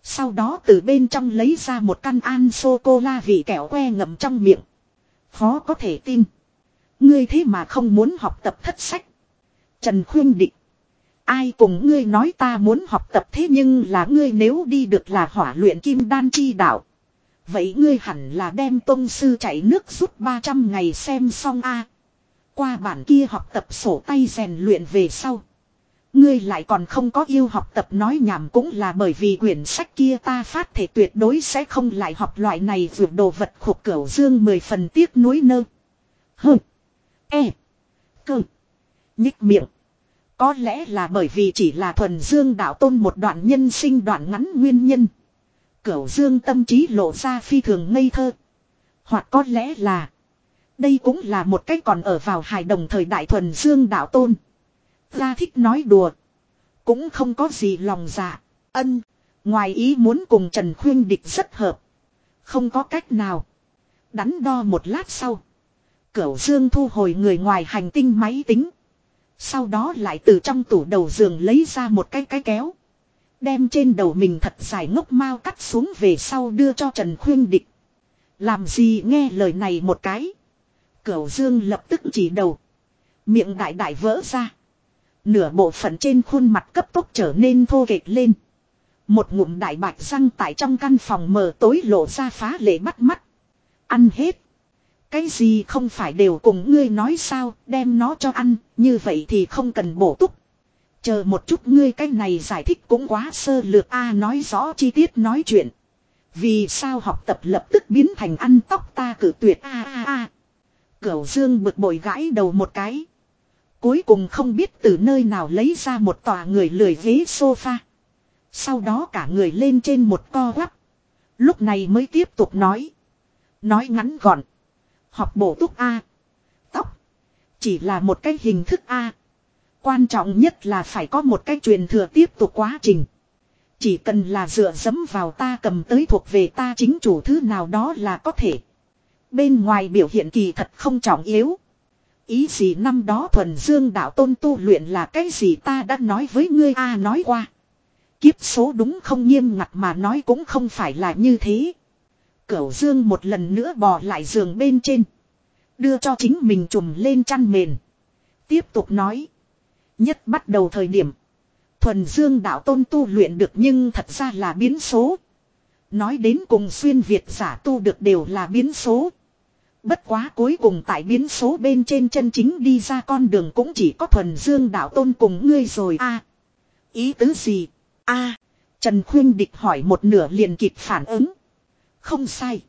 Sau đó từ bên trong lấy ra một căn an sô-cô-la vị kẹo que ngậm trong miệng. Khó có thể tin. Ngươi thế mà không muốn học tập thất sách. Trần Khuyên Định. Ai cùng ngươi nói ta muốn học tập thế nhưng là ngươi nếu đi được là hỏa luyện kim đan chi đạo. Vậy ngươi hẳn là đem tông sư chạy nước rút 300 ngày xem xong a. Qua bản kia học tập sổ tay rèn luyện về sau. Ngươi lại còn không có yêu học tập nói nhảm cũng là bởi vì quyển sách kia ta phát thể tuyệt đối sẽ không lại học loại này vượt đồ vật khục cửu dương mười phần tiếc nuối nơ. hừ E. Cơ. Nhích miệng. Có lẽ là bởi vì chỉ là thuần dương đạo tôn một đoạn nhân sinh đoạn ngắn nguyên nhân. Cửu dương tâm trí lộ ra phi thường ngây thơ. Hoặc có lẽ là. Đây cũng là một cách còn ở vào hài đồng thời đại thuần dương đạo tôn. Ra thích nói đùa. Cũng không có gì lòng dạ. Ân. Ngoài ý muốn cùng Trần Khuyên Địch rất hợp. Không có cách nào. Đắn đo một lát sau. Cửu Dương thu hồi người ngoài hành tinh máy tính. Sau đó lại từ trong tủ đầu giường lấy ra một cái cái kéo. Đem trên đầu mình thật dài ngốc mau cắt xuống về sau đưa cho Trần Khuyên Địch. Làm gì nghe lời này một cái. Cửu Dương lập tức chỉ đầu. Miệng đại đại vỡ ra. Nửa bộ phận trên khuôn mặt cấp tốc trở nên thô kệch lên. Một ngụm đại bạch răng tại trong căn phòng mờ tối lộ ra phá lệ bắt mắt. Ăn hết. Cái gì không phải đều cùng ngươi nói sao, đem nó cho ăn, như vậy thì không cần bổ túc. Chờ một chút ngươi cái này giải thích cũng quá sơ lược a nói rõ chi tiết nói chuyện. Vì sao học tập lập tức biến thành ăn tóc ta cử tuyệt a a a. Cửu Dương bực bội gãi đầu một cái. Cuối cùng không biết từ nơi nào lấy ra một tòa người lười ghế sofa. Sau đó cả người lên trên một co quắp. Lúc này mới tiếp tục nói. Nói ngắn gọn. Học bổ túc A. Tóc. Chỉ là một cái hình thức A. Quan trọng nhất là phải có một cái truyền thừa tiếp tục quá trình. Chỉ cần là dựa dẫm vào ta cầm tới thuộc về ta chính chủ thứ nào đó là có thể. Bên ngoài biểu hiện kỳ thật không trọng yếu. Ý gì năm đó thuần dương đạo tôn tu luyện là cái gì ta đã nói với ngươi a à, nói qua. Kiếp số đúng không nghiêm ngặt mà nói cũng không phải là như thế. Cửu dương một lần nữa bò lại giường bên trên. Đưa cho chính mình trùm lên chăn mền. Tiếp tục nói. Nhất bắt đầu thời điểm. Thuần dương đạo tôn tu luyện được nhưng thật ra là biến số. Nói đến cùng xuyên Việt giả tu được đều là biến số. Bất quá cuối cùng tại biến số bên trên chân chính đi ra con đường cũng chỉ có thuần dương đạo tôn cùng ngươi rồi a Ý tứ gì? a Trần Khuyên Địch hỏi một nửa liền kịp phản ứng. Không sai.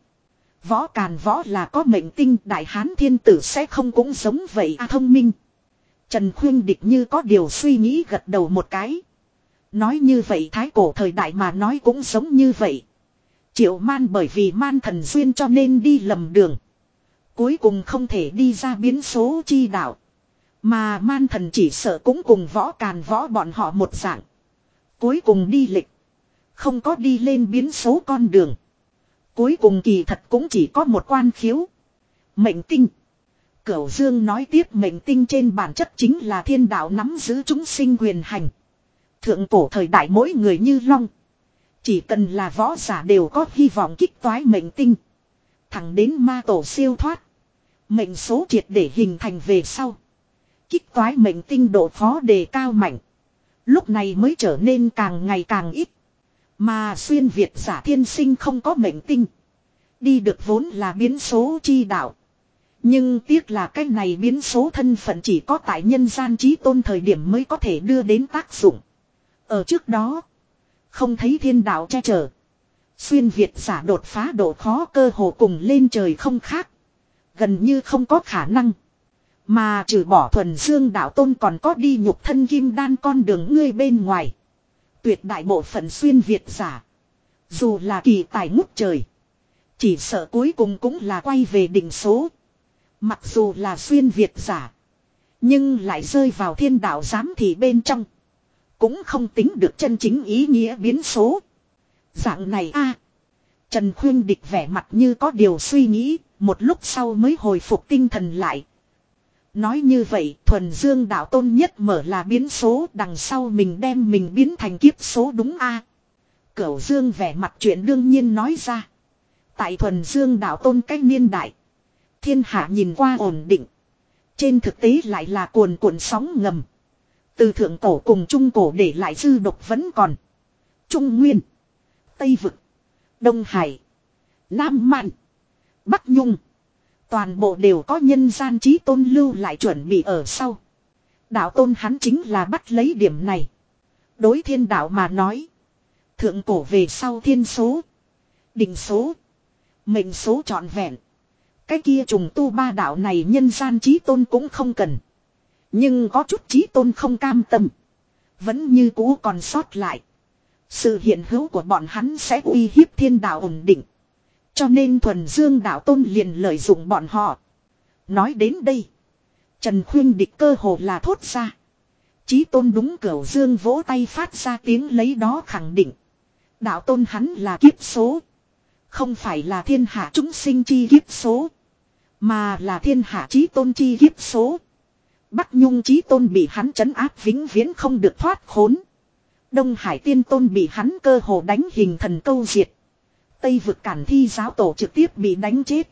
Võ càn võ là có mệnh tinh, đại hán thiên tử sẽ không cũng giống vậy a thông minh. Trần Khuyên Địch như có điều suy nghĩ gật đầu một cái. Nói như vậy thái cổ thời đại mà nói cũng giống như vậy. Triệu man bởi vì man thần duyên cho nên đi lầm đường. Cuối cùng không thể đi ra biến số chi đạo. Mà man thần chỉ sợ cũng cùng võ càn võ bọn họ một dạng. Cuối cùng đi lịch. Không có đi lên biến số con đường. Cuối cùng kỳ thật cũng chỉ có một quan khiếu. Mệnh tinh. Cửu Dương nói tiếp mệnh tinh trên bản chất chính là thiên đạo nắm giữ chúng sinh quyền hành. Thượng cổ thời đại mỗi người như long. Chỉ cần là võ giả đều có hy vọng kích toái mệnh tinh. Thẳng đến ma tổ siêu thoát. Mệnh số triệt để hình thành về sau. Kích toái mệnh tinh độ khó đề cao mạnh. Lúc này mới trở nên càng ngày càng ít. Mà xuyên Việt giả thiên sinh không có mệnh tinh. Đi được vốn là biến số chi đạo. Nhưng tiếc là cái này biến số thân phận chỉ có tại nhân gian trí tôn thời điểm mới có thể đưa đến tác dụng. Ở trước đó, không thấy thiên đạo che chở. Xuyên Việt giả đột phá độ khó cơ hồ cùng lên trời không khác. Gần như không có khả năng. Mà trừ bỏ thuần dương đạo tôn còn có đi nhục thân kim đan con đường ngươi bên ngoài. Tuyệt đại bộ phận xuyên Việt giả. Dù là kỳ tài ngút trời. Chỉ sợ cuối cùng cũng là quay về đỉnh số. Mặc dù là xuyên Việt giả. Nhưng lại rơi vào thiên đạo giám thị bên trong. Cũng không tính được chân chính ý nghĩa biến số. Dạng này a Trần Khuyên Địch vẻ mặt như có điều suy nghĩ, một lúc sau mới hồi phục tinh thần lại. Nói như vậy, thuần dương đạo tôn nhất mở là biến số, đằng sau mình đem mình biến thành kiếp số đúng a Cửu dương vẻ mặt chuyện đương nhiên nói ra. Tại thuần dương đạo tôn cách niên đại. Thiên hạ nhìn qua ổn định. Trên thực tế lại là cuồn cuộn sóng ngầm. Từ thượng cổ cùng trung cổ để lại dư độc vẫn còn. Trung Nguyên. Tây Vực. Đông Hải. Nam Mạn. Bắc Nhung. Toàn bộ đều có nhân gian trí tôn lưu lại chuẩn bị ở sau. Đạo tôn hắn chính là bắt lấy điểm này. Đối thiên đạo mà nói. Thượng cổ về sau thiên số. Định số. Mệnh số trọn vẹn. Cái kia trùng tu ba đạo này nhân gian trí tôn cũng không cần. Nhưng có chút trí tôn không cam tâm. Vẫn như cũ còn sót lại. Sự hiện hữu của bọn hắn sẽ uy hiếp thiên đạo ổn định. Cho nên thuần dương đạo tôn liền lợi dụng bọn họ. Nói đến đây. Trần khuyên địch cơ hồ là thốt ra. Chí tôn đúng cửu dương vỗ tay phát ra tiếng lấy đó khẳng định. Đạo tôn hắn là kiếp số. Không phải là thiên hạ chúng sinh chi kiếp số. Mà là thiên hạ chí tôn chi kiếp số. Bắc Nhung chí tôn bị hắn trấn áp vĩnh viễn không được thoát khốn. Đông Hải tiên tôn bị hắn cơ hồ đánh hình thần câu diệt. Tây vực cản thi giáo tổ trực tiếp bị đánh chết.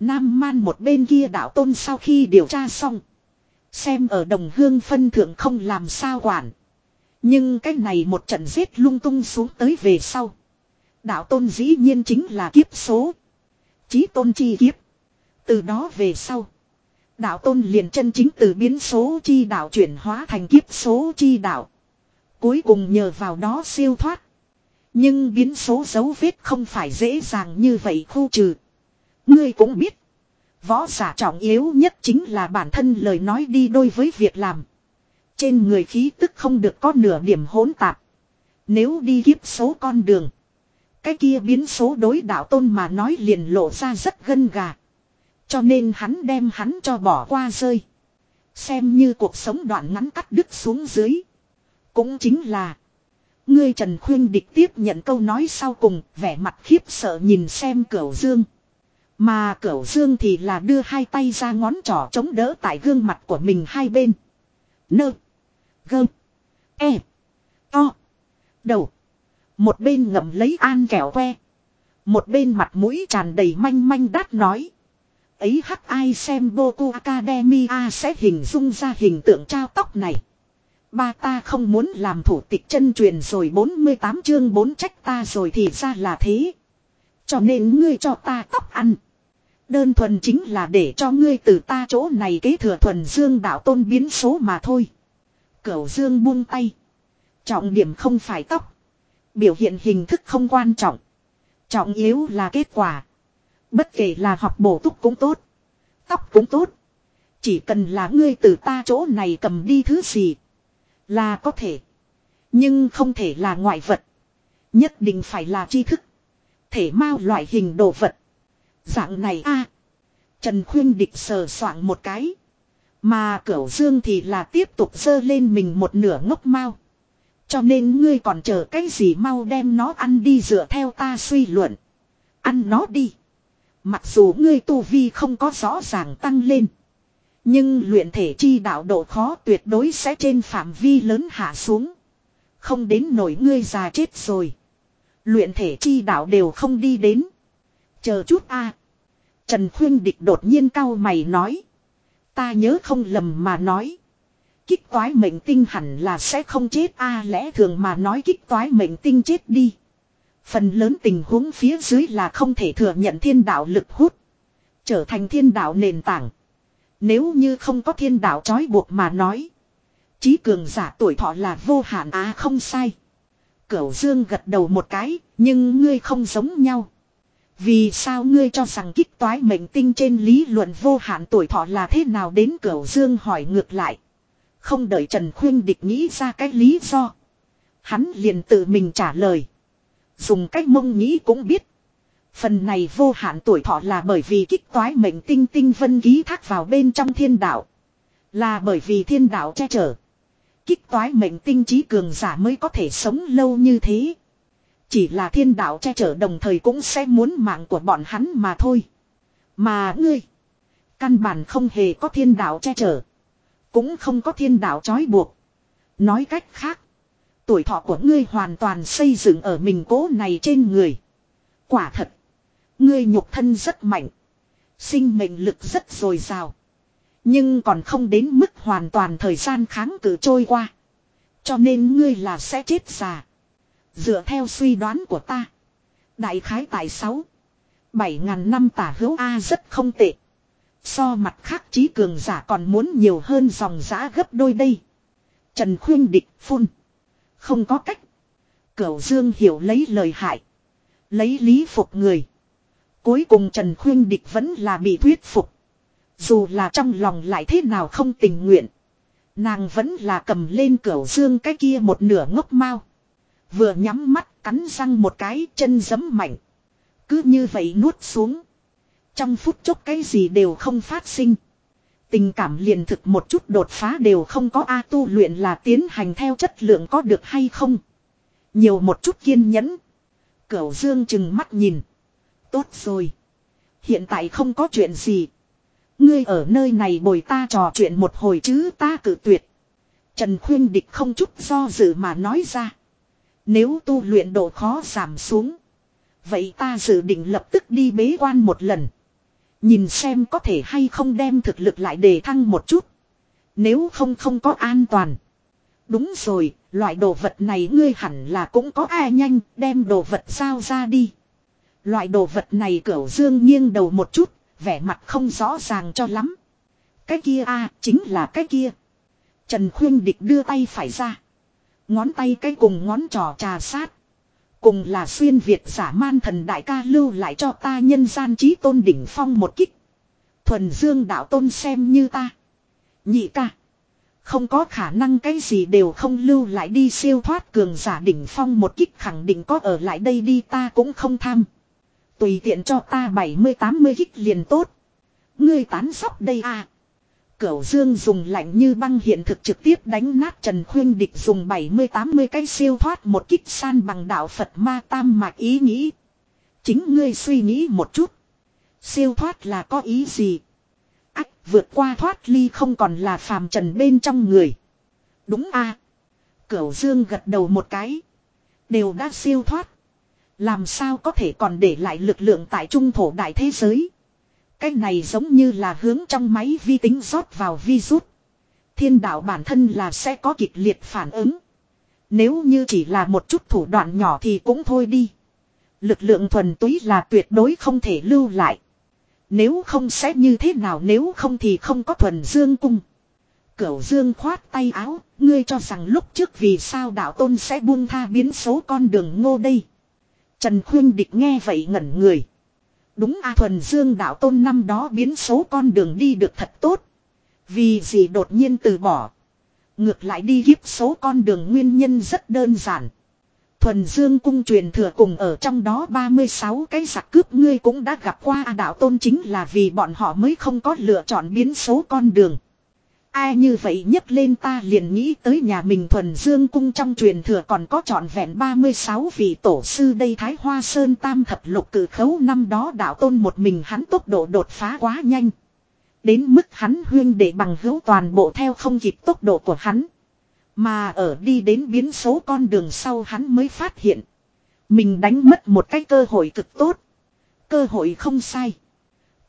Nam man một bên kia đạo tôn sau khi điều tra xong. Xem ở đồng hương phân thượng không làm sao quản. Nhưng cái này một trận giết lung tung xuống tới về sau. Đạo tôn dĩ nhiên chính là kiếp số. Chí tôn chi kiếp. Từ đó về sau. Đạo tôn liền chân chính từ biến số chi đạo chuyển hóa thành kiếp số chi đạo. Cuối cùng nhờ vào đó siêu thoát. Nhưng biến số dấu vết không phải dễ dàng như vậy khu trừ. Ngươi cũng biết. Võ giả trọng yếu nhất chính là bản thân lời nói đi đôi với việc làm. Trên người khí tức không được có nửa điểm hỗn tạp. Nếu đi kiếp số con đường. Cái kia biến số đối đạo tôn mà nói liền lộ ra rất gân gà. Cho nên hắn đem hắn cho bỏ qua rơi. Xem như cuộc sống đoạn ngắn cắt đứt xuống dưới. Cũng chính là. Ngươi Trần Khuyên địch tiếp nhận câu nói sau cùng, vẻ mặt khiếp sợ nhìn xem Cửu Dương. Mà Cửu Dương thì là đưa hai tay ra ngón trỏ chống đỡ tại gương mặt của mình hai bên. Nơ. Gơm. E. To. Đầu. Một bên ngậm lấy an kẹo que. Một bên mặt mũi tràn đầy manh manh đát nói. Ấy hắc ai xem Boku Academia sẽ hình dung ra hình tượng trao tóc này. Ba ta không muốn làm thủ tịch chân truyền rồi 48 chương 4 trách ta rồi thì ra là thế. Cho nên ngươi cho ta tóc ăn. Đơn thuần chính là để cho ngươi từ ta chỗ này kế thừa thuần dương đạo tôn biến số mà thôi. Cửu dương buông tay. Trọng điểm không phải tóc. Biểu hiện hình thức không quan trọng. Trọng yếu là kết quả. Bất kể là học bổ túc cũng tốt. Tóc cũng tốt. Chỉ cần là ngươi từ ta chỗ này cầm đi thứ gì. Là có thể. Nhưng không thể là ngoại vật. Nhất định phải là tri thức. Thể mau loại hình đồ vật. Dạng này a Trần Khuyên Địch sờ soạn một cái. Mà Cửu Dương thì là tiếp tục dơ lên mình một nửa ngốc mau. Cho nên ngươi còn chờ cái gì mau đem nó ăn đi dựa theo ta suy luận. Ăn nó đi. Mặc dù ngươi tu vi không có rõ ràng tăng lên. Nhưng luyện thể chi đạo độ khó tuyệt đối sẽ trên phạm vi lớn hạ xuống. Không đến nổi ngươi già chết rồi. Luyện thể chi đạo đều không đi đến. Chờ chút a Trần Khuyên Địch đột nhiên cau mày nói. Ta nhớ không lầm mà nói. Kích toái mệnh tinh hẳn là sẽ không chết a lẽ thường mà nói kích toái mệnh tinh chết đi. Phần lớn tình huống phía dưới là không thể thừa nhận thiên đạo lực hút. Trở thành thiên đạo nền tảng. Nếu như không có thiên đạo trói buộc mà nói. Chí cường giả tuổi thọ là vô hạn á không sai. Cửu Dương gật đầu một cái, nhưng ngươi không giống nhau. Vì sao ngươi cho rằng kích toái mệnh tinh trên lý luận vô hạn tuổi thọ là thế nào đến Cửu Dương hỏi ngược lại. Không đợi Trần Khuyên Địch nghĩ ra cái lý do. Hắn liền tự mình trả lời. Dùng cách mông nghĩ cũng biết. Phần này vô hạn tuổi thọ là bởi vì kích toái mệnh tinh tinh vân ký thác vào bên trong thiên đạo. Là bởi vì thiên đạo che chở. Kích toái mệnh tinh trí cường giả mới có thể sống lâu như thế. Chỉ là thiên đạo che chở đồng thời cũng sẽ muốn mạng của bọn hắn mà thôi. Mà ngươi. Căn bản không hề có thiên đạo che chở. Cũng không có thiên đạo trói buộc. Nói cách khác. Tuổi thọ của ngươi hoàn toàn xây dựng ở mình cố này trên người. Quả thật. Ngươi nhục thân rất mạnh. Sinh mệnh lực rất dồi dào. Nhưng còn không đến mức hoàn toàn thời gian kháng cự trôi qua. Cho nên ngươi là sẽ chết già. Dựa theo suy đoán của ta. Đại khái tại 6. 7 ngàn năm tả hữu A rất không tệ. So mặt khác trí cường giả còn muốn nhiều hơn dòng giã gấp đôi đây. Trần khuyên địch phun. Không có cách. Cửu Dương hiểu lấy lời hại. Lấy lý phục người. Cuối cùng Trần khuyên địch vẫn là bị thuyết phục. Dù là trong lòng lại thế nào không tình nguyện. Nàng vẫn là cầm lên cửa dương cái kia một nửa ngốc mau. Vừa nhắm mắt cắn răng một cái chân giấm mạnh. Cứ như vậy nuốt xuống. Trong phút chốc cái gì đều không phát sinh. Tình cảm liền thực một chút đột phá đều không có A tu luyện là tiến hành theo chất lượng có được hay không. Nhiều một chút kiên nhẫn. Cửu dương chừng mắt nhìn. Tốt rồi. Hiện tại không có chuyện gì. Ngươi ở nơi này bồi ta trò chuyện một hồi chứ ta cử tuyệt. Trần Khuyên Địch không chút do dự mà nói ra. Nếu tu luyện độ khó giảm xuống. Vậy ta dự định lập tức đi bế quan một lần. Nhìn xem có thể hay không đem thực lực lại đề thăng một chút. Nếu không không có an toàn. Đúng rồi, loại đồ vật này ngươi hẳn là cũng có ai nhanh, đem đồ vật giao ra đi. Loại đồ vật này cửu dương nghiêng đầu một chút, vẻ mặt không rõ ràng cho lắm. Cái kia a chính là cái kia. Trần Khuyên Địch đưa tay phải ra. Ngón tay cái cùng ngón trò trà sát. Cùng là xuyên Việt giả man thần đại ca lưu lại cho ta nhân gian trí tôn đỉnh phong một kích. Thuần dương đạo tôn xem như ta. Nhị ca. Không có khả năng cái gì đều không lưu lại đi siêu thoát cường giả đỉnh phong một kích khẳng định có ở lại đây đi ta cũng không tham. Tùy tiện cho ta 70-80 kích liền tốt. Ngươi tán sóc đây à. Cửu Dương dùng lạnh như băng hiện thực trực tiếp đánh nát Trần Khuyên Địch dùng 70-80 cái siêu thoát một kích san bằng đạo Phật ma tam mạc ý nghĩ. Chính ngươi suy nghĩ một chút. Siêu thoát là có ý gì? Ách, vượt qua thoát ly không còn là phàm trần bên trong người. Đúng a à. Cửu Dương gật đầu một cái. Đều đã siêu thoát. Làm sao có thể còn để lại lực lượng tại trung thổ đại thế giới. Cái này giống như là hướng trong máy vi tính rót vào virus. Thiên đạo bản thân là sẽ có kịch liệt phản ứng. Nếu như chỉ là một chút thủ đoạn nhỏ thì cũng thôi đi. Lực lượng thuần túy là tuyệt đối không thể lưu lại. Nếu không sẽ như thế nào nếu không thì không có thuần dương cung. Cửu dương khoát tay áo, ngươi cho rằng lúc trước vì sao đạo tôn sẽ buông tha biến số con đường ngô đây. Trần Khuyên Địch nghe vậy ngẩn người. Đúng A Thuần Dương đạo tôn năm đó biến số con đường đi được thật tốt. Vì gì đột nhiên từ bỏ. Ngược lại đi kiếp số con đường nguyên nhân rất đơn giản. Thuần Dương cung truyền thừa cùng ở trong đó 36 cái giặc cướp ngươi cũng đã gặp qua A đạo tôn chính là vì bọn họ mới không có lựa chọn biến số con đường. Ai như vậy nhấc lên ta liền nghĩ tới nhà mình thuần dương cung trong truyền thừa còn có trọn vẹn 36 vị tổ sư đây Thái Hoa Sơn Tam Thập Lục cử khấu năm đó đạo tôn một mình hắn tốc độ đột phá quá nhanh. Đến mức hắn huyên để bằng hữu toàn bộ theo không kịp tốc độ của hắn. Mà ở đi đến biến số con đường sau hắn mới phát hiện. Mình đánh mất một cái cơ hội cực tốt. Cơ hội không sai.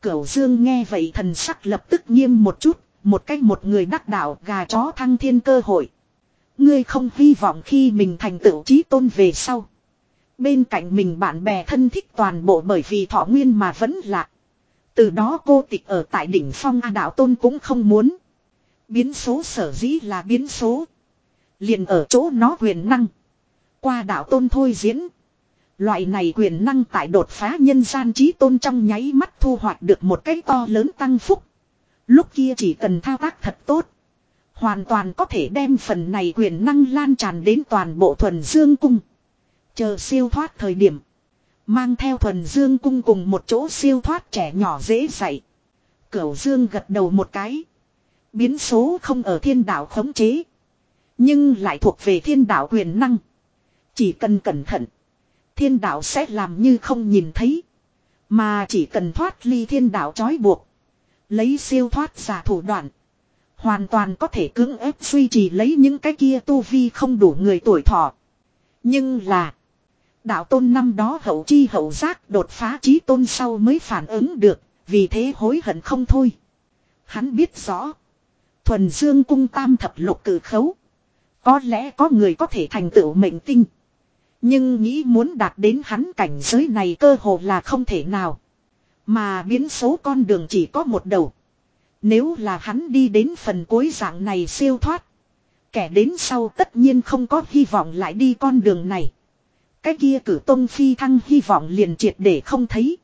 Cửu Dương nghe vậy thần sắc lập tức nghiêm một chút, một cách một người đắc đạo gà chó thăng thiên cơ hội. Ngươi không hy vọng khi mình thành tựu trí tôn về sau. Bên cạnh mình bạn bè thân thích toàn bộ bởi vì thọ nguyên mà vẫn lạc. Từ đó cô tịch ở tại đỉnh phong A đạo tôn cũng không muốn. Biến số sở dĩ là biến số. Liền ở chỗ nó quyền năng. Qua đạo tôn thôi diễn. Loại này quyền năng tại đột phá nhân gian trí tôn trong nháy mắt thu hoạch được một cái to lớn tăng phúc. Lúc kia chỉ cần thao tác thật tốt. Hoàn toàn có thể đem phần này quyền năng lan tràn đến toàn bộ thuần dương cung. Chờ siêu thoát thời điểm. Mang theo thuần dương cung cùng một chỗ siêu thoát trẻ nhỏ dễ dạy. Cửu dương gật đầu một cái. Biến số không ở thiên đạo khống chế. Nhưng lại thuộc về thiên đạo quyền năng. Chỉ cần cẩn thận. Thiên đạo sẽ làm như không nhìn thấy. Mà chỉ cần thoát ly thiên đạo trói buộc. Lấy siêu thoát giả thủ đoạn. Hoàn toàn có thể cưỡng ép duy trì lấy những cái kia tu vi không đủ người tuổi thọ. Nhưng là. Đạo tôn năm đó hậu chi hậu giác đột phá trí tôn sau mới phản ứng được. Vì thế hối hận không thôi. Hắn biết rõ. Thuần dương cung tam thập lục cử khấu. Có lẽ có người có thể thành tựu mệnh tinh. Nhưng nghĩ muốn đạt đến hắn cảnh giới này cơ hồ là không thể nào. Mà biến số con đường chỉ có một đầu. Nếu là hắn đi đến phần cuối dạng này siêu thoát. Kẻ đến sau tất nhiên không có hy vọng lại đi con đường này. Cái kia cử tông phi thăng hy vọng liền triệt để không thấy.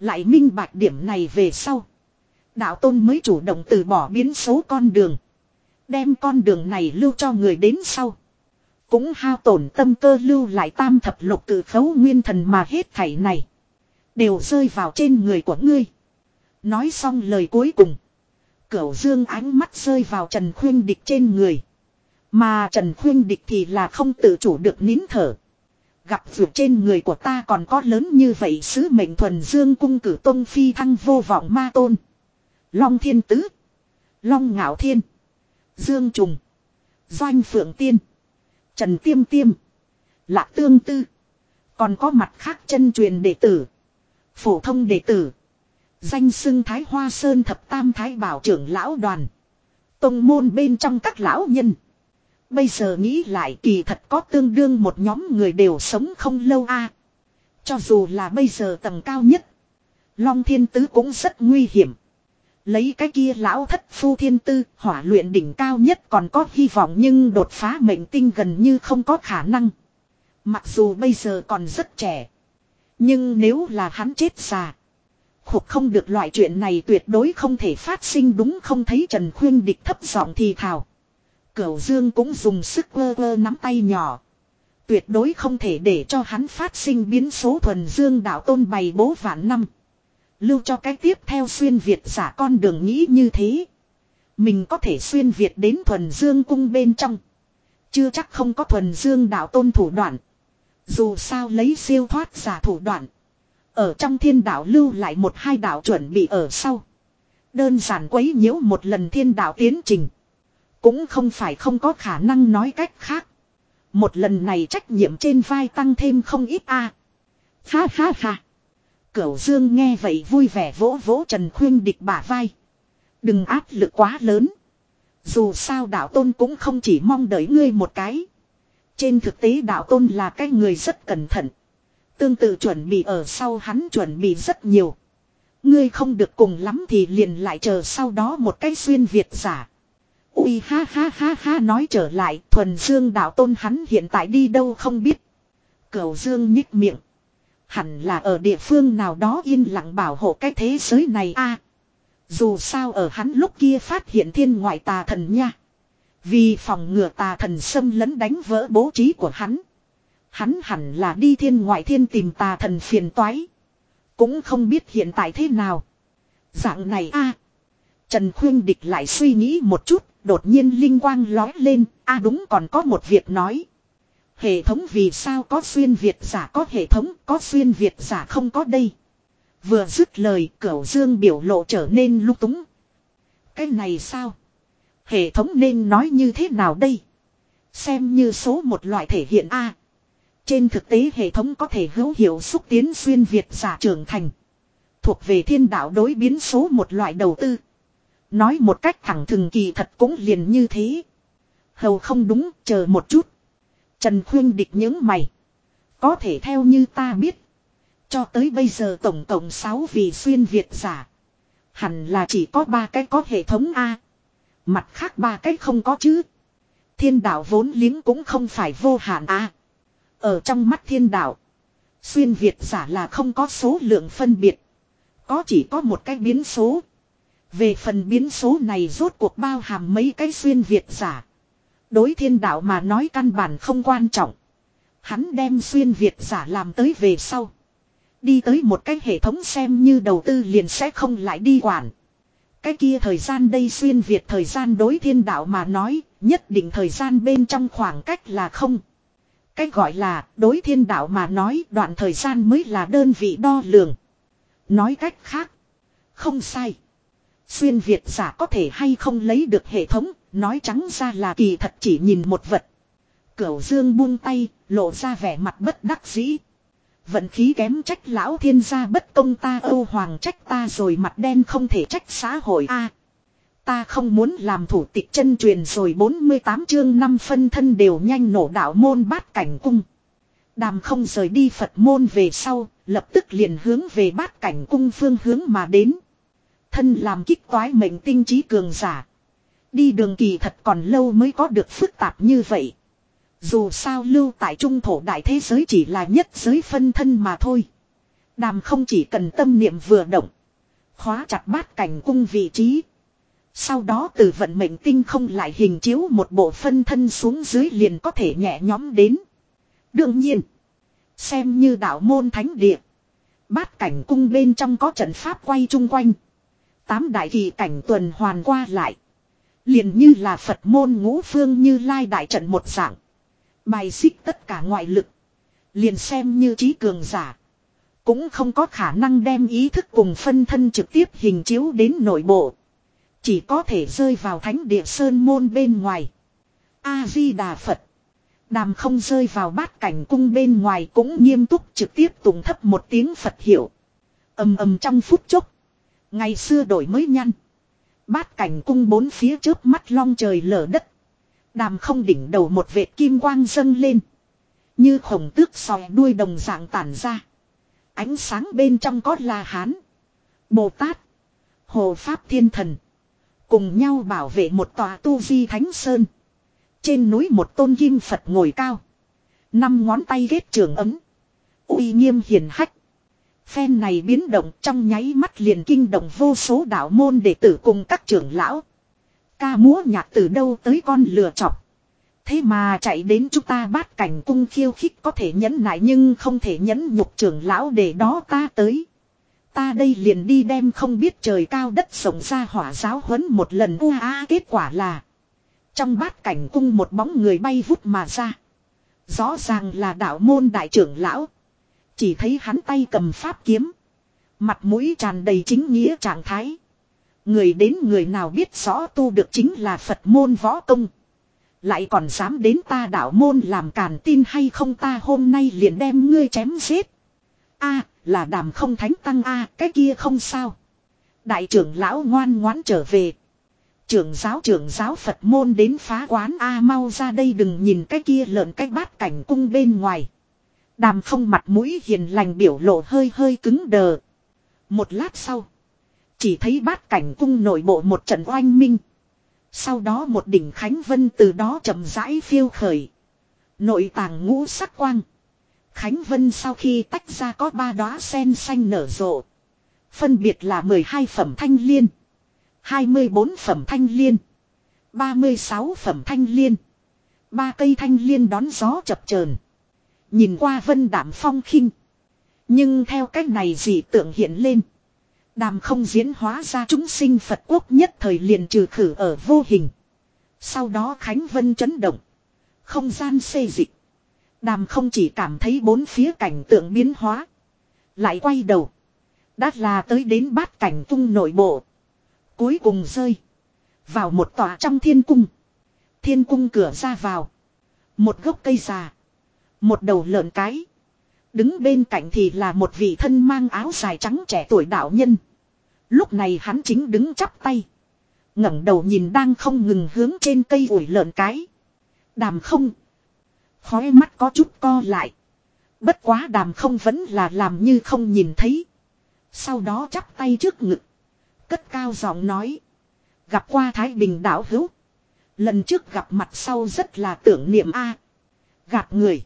Lại minh bạch điểm này về sau. Đạo tôn mới chủ động từ bỏ biến số con đường. Đem con đường này lưu cho người đến sau. Cũng hao tổn tâm cơ lưu lại tam thập lục cử khấu nguyên thần mà hết thảy này. Đều rơi vào trên người của ngươi. Nói xong lời cuối cùng. Cửu dương ánh mắt rơi vào Trần Khuyên Địch trên người. Mà Trần Khuyên Địch thì là không tự chủ được nín thở. Gặp vượt trên người của ta còn có lớn như vậy sứ mệnh thuần dương cung cử tông phi thăng vô vọng ma tôn. Long thiên tứ. Long ngạo thiên. Dương trùng. Doanh phượng tiên. Trần tiêm tiêm. Lạc tương tư. Còn có mặt khác chân truyền đệ tử. Phổ thông đệ tử. Danh xưng Thái Hoa Sơn thập tam thái bảo trưởng lão đoàn. Tông môn bên trong các lão nhân. Bây giờ nghĩ lại kỳ thật có tương đương một nhóm người đều sống không lâu a. Cho dù là bây giờ tầng cao nhất. Long thiên tứ cũng rất nguy hiểm. Lấy cái kia lão thất phu thiên tư, hỏa luyện đỉnh cao nhất còn có hy vọng nhưng đột phá mệnh tinh gần như không có khả năng. Mặc dù bây giờ còn rất trẻ. Nhưng nếu là hắn chết già. Khục không được loại chuyện này tuyệt đối không thể phát sinh đúng không thấy Trần Khuyên địch thấp giọng thì thào. Cửu Dương cũng dùng sức vơ vơ nắm tay nhỏ. Tuyệt đối không thể để cho hắn phát sinh biến số thuần dương đạo tôn bày bố vạn năm. Lưu cho cái tiếp theo xuyên Việt giả con đường nghĩ như thế. Mình có thể xuyên Việt đến thuần dương cung bên trong. Chưa chắc không có thuần dương đạo tôn thủ đoạn. Dù sao lấy siêu thoát giả thủ đoạn. Ở trong thiên đạo lưu lại một hai đạo chuẩn bị ở sau. Đơn giản quấy nhiễu một lần thiên đạo tiến trình. Cũng không phải không có khả năng nói cách khác. Một lần này trách nhiệm trên vai tăng thêm không ít a. À. Ha ha ha. Cửu Dương nghe vậy vui vẻ vỗ vỗ Trần Khuyên địch bả vai. Đừng áp lực quá lớn. Dù sao đạo tôn cũng không chỉ mong đợi ngươi một cái. Trên thực tế đạo tôn là cái người rất cẩn thận. Tương tự chuẩn bị ở sau hắn chuẩn bị rất nhiều. Ngươi không được cùng lắm thì liền lại chờ sau đó một cái xuyên Việt giả. Ui ha ha ha ha nói trở lại, thuần dương đạo tôn hắn hiện tại đi đâu không biết. Cầu dương nhích miệng. Hẳn là ở địa phương nào đó yên lặng bảo hộ cái thế giới này a. dù sao ở hắn lúc kia phát hiện thiên ngoại tà thần nha. Vì phòng ngừa tà thần xâm lấn đánh vỡ bố trí của hắn. Hắn hẳn là đi thiên ngoại thiên tìm tà thần phiền toái. Cũng không biết hiện tại thế nào. Dạng này a Trần Khuyên Địch lại suy nghĩ một chút, đột nhiên linh quang lói lên, a đúng còn có một việc nói. Hệ thống vì sao có xuyên Việt giả có hệ thống, có xuyên Việt giả không có đây. Vừa dứt lời cửu dương biểu lộ trở nên lúc túng. Cái này sao? Hệ thống nên nói như thế nào đây? Xem như số một loại thể hiện A. trên thực tế hệ thống có thể hữu hiệu xúc tiến xuyên Việt giả trưởng thành. thuộc về thiên đạo đối biến số một loại đầu tư. Nói một cách thẳng thừng kỳ thật cũng liền như thế. Hầu không đúng, chờ một chút. Trần Khuyên địch những mày. Có thể theo như ta biết. Cho tới bây giờ tổng cộng 6 vị xuyên Việt giả. Hẳn là chỉ có ba cái có hệ thống A. Mặt khác ba cái không có chứ. Thiên đạo vốn liếng cũng không phải vô hạn A. Ở trong mắt thiên đạo. Xuyên Việt giả là không có số lượng phân biệt. Có chỉ có một cái biến số. Về phần biến số này rốt cuộc bao hàm mấy cái xuyên Việt giả. Đối thiên đạo mà nói căn bản không quan trọng. Hắn đem xuyên Việt giả làm tới về sau. Đi tới một cái hệ thống xem như đầu tư liền sẽ không lại đi quản. Cái kia thời gian đây xuyên Việt thời gian đối thiên đạo mà nói, nhất định thời gian bên trong khoảng cách là không. Cái gọi là đối thiên đạo mà nói đoạn thời gian mới là đơn vị đo lường. Nói cách khác. Không sai. Xuyên Việt giả có thể hay không lấy được hệ thống, nói trắng ra là kỳ thật chỉ nhìn một vật. Cửu Dương buông tay, lộ ra vẻ mặt bất đắc dĩ. Vận khí kém trách lão thiên gia bất công ta âu hoàng trách ta rồi mặt đen không thể trách xã hội a Ta không muốn làm thủ tịch chân truyền rồi 48 chương năm phân thân đều nhanh nổ đạo môn bát cảnh cung. Đàm không rời đi Phật môn về sau, lập tức liền hướng về bát cảnh cung phương hướng mà đến. Thân làm kích toái mệnh tinh trí cường giả. Đi đường kỳ thật còn lâu mới có được phức tạp như vậy. Dù sao lưu tại trung thổ đại thế giới chỉ là nhất giới phân thân mà thôi. Đàm không chỉ cần tâm niệm vừa động. Khóa chặt bát cảnh cung vị trí. Sau đó từ vận mệnh tinh không lại hình chiếu một bộ phân thân xuống dưới liền có thể nhẹ nhóm đến. Đương nhiên. Xem như đạo môn thánh địa. Bát cảnh cung bên trong có trận pháp quay chung quanh. Tám đại kỳ cảnh tuần hoàn qua lại. Liền như là Phật môn ngũ phương như lai đại trận một dạng. Bài xích tất cả ngoại lực. Liền xem như trí cường giả. Cũng không có khả năng đem ý thức cùng phân thân trực tiếp hình chiếu đến nội bộ. Chỉ có thể rơi vào thánh địa sơn môn bên ngoài. A-di-đà Phật. Đàm không rơi vào bát cảnh cung bên ngoài cũng nghiêm túc trực tiếp tùng thấp một tiếng Phật hiệu. ầm ầm trong phút chốc. Ngày xưa đổi mới nhăn. Bát cảnh cung bốn phía trước mắt long trời lở đất. Đàm không đỉnh đầu một vệt kim quang dâng lên. Như khổng tước sòi đuôi đồng dạng tản ra. Ánh sáng bên trong có la hán. Bồ Tát. Hồ Pháp Thiên Thần. Cùng nhau bảo vệ một tòa tu di thánh sơn. Trên núi một tôn kim Phật ngồi cao. Năm ngón tay ghét trường ấm. uy nghiêm hiền hách. Phen này biến động trong nháy mắt liền kinh động vô số đạo môn đệ tử cùng các trưởng lão. Ca múa nhạc từ đâu tới con lừa chọc. Thế mà chạy đến chúng ta bát cảnh cung khiêu khích có thể nhẫn nại nhưng không thể nhẫn nhục trưởng lão để đó ta tới. Ta đây liền đi đem không biết trời cao đất rộng ra hỏa giáo huấn một lần u a, kết quả là. Trong bát cảnh cung một bóng người bay vút mà ra. Rõ ràng là đạo môn đại trưởng lão. Chỉ thấy hắn tay cầm pháp kiếm. Mặt mũi tràn đầy chính nghĩa trạng thái. Người đến người nào biết rõ tu được chính là Phật môn võ công. Lại còn dám đến ta đạo môn làm càn tin hay không ta hôm nay liền đem ngươi chém giết. a, là đàm không thánh tăng a, cái kia không sao. Đại trưởng lão ngoan ngoãn trở về. Trưởng giáo trưởng giáo Phật môn đến phá quán A, mau ra đây đừng nhìn cái kia lợn cái bát cảnh cung bên ngoài. Đàm không mặt mũi hiền lành biểu lộ hơi hơi cứng đờ. Một lát sau. Chỉ thấy bát cảnh cung nội bộ một trận oanh minh. Sau đó một đỉnh Khánh Vân từ đó chậm rãi phiêu khởi. Nội tàng ngũ sắc quang. Khánh Vân sau khi tách ra có ba đóa sen xanh nở rộ. Phân biệt là 12 phẩm thanh liên. 24 phẩm thanh liên. 36 phẩm thanh liên. Ba cây thanh liên đón gió chập chờn Nhìn qua vân đảm phong khinh. Nhưng theo cách này dị tượng hiện lên. Đàm không diễn hóa ra chúng sinh Phật quốc nhất thời liền trừ khử ở vô hình. Sau đó Khánh Vân chấn động. Không gian xê dịch. Đàm không chỉ cảm thấy bốn phía cảnh tượng biến hóa. Lại quay đầu. Đã là tới đến bát cảnh cung nội bộ. Cuối cùng rơi. Vào một tòa trong thiên cung. Thiên cung cửa ra vào. Một gốc cây già. Một đầu lợn cái. Đứng bên cạnh thì là một vị thân mang áo dài trắng trẻ tuổi đạo nhân. Lúc này hắn chính đứng chắp tay. ngẩng đầu nhìn đang không ngừng hướng trên cây ủi lợn cái. Đàm không. Khói mắt có chút co lại. Bất quá đàm không vẫn là làm như không nhìn thấy. Sau đó chắp tay trước ngực. Cất cao giọng nói. Gặp qua Thái Bình đảo hữu. Lần trước gặp mặt sau rất là tưởng niệm A. Gạt người.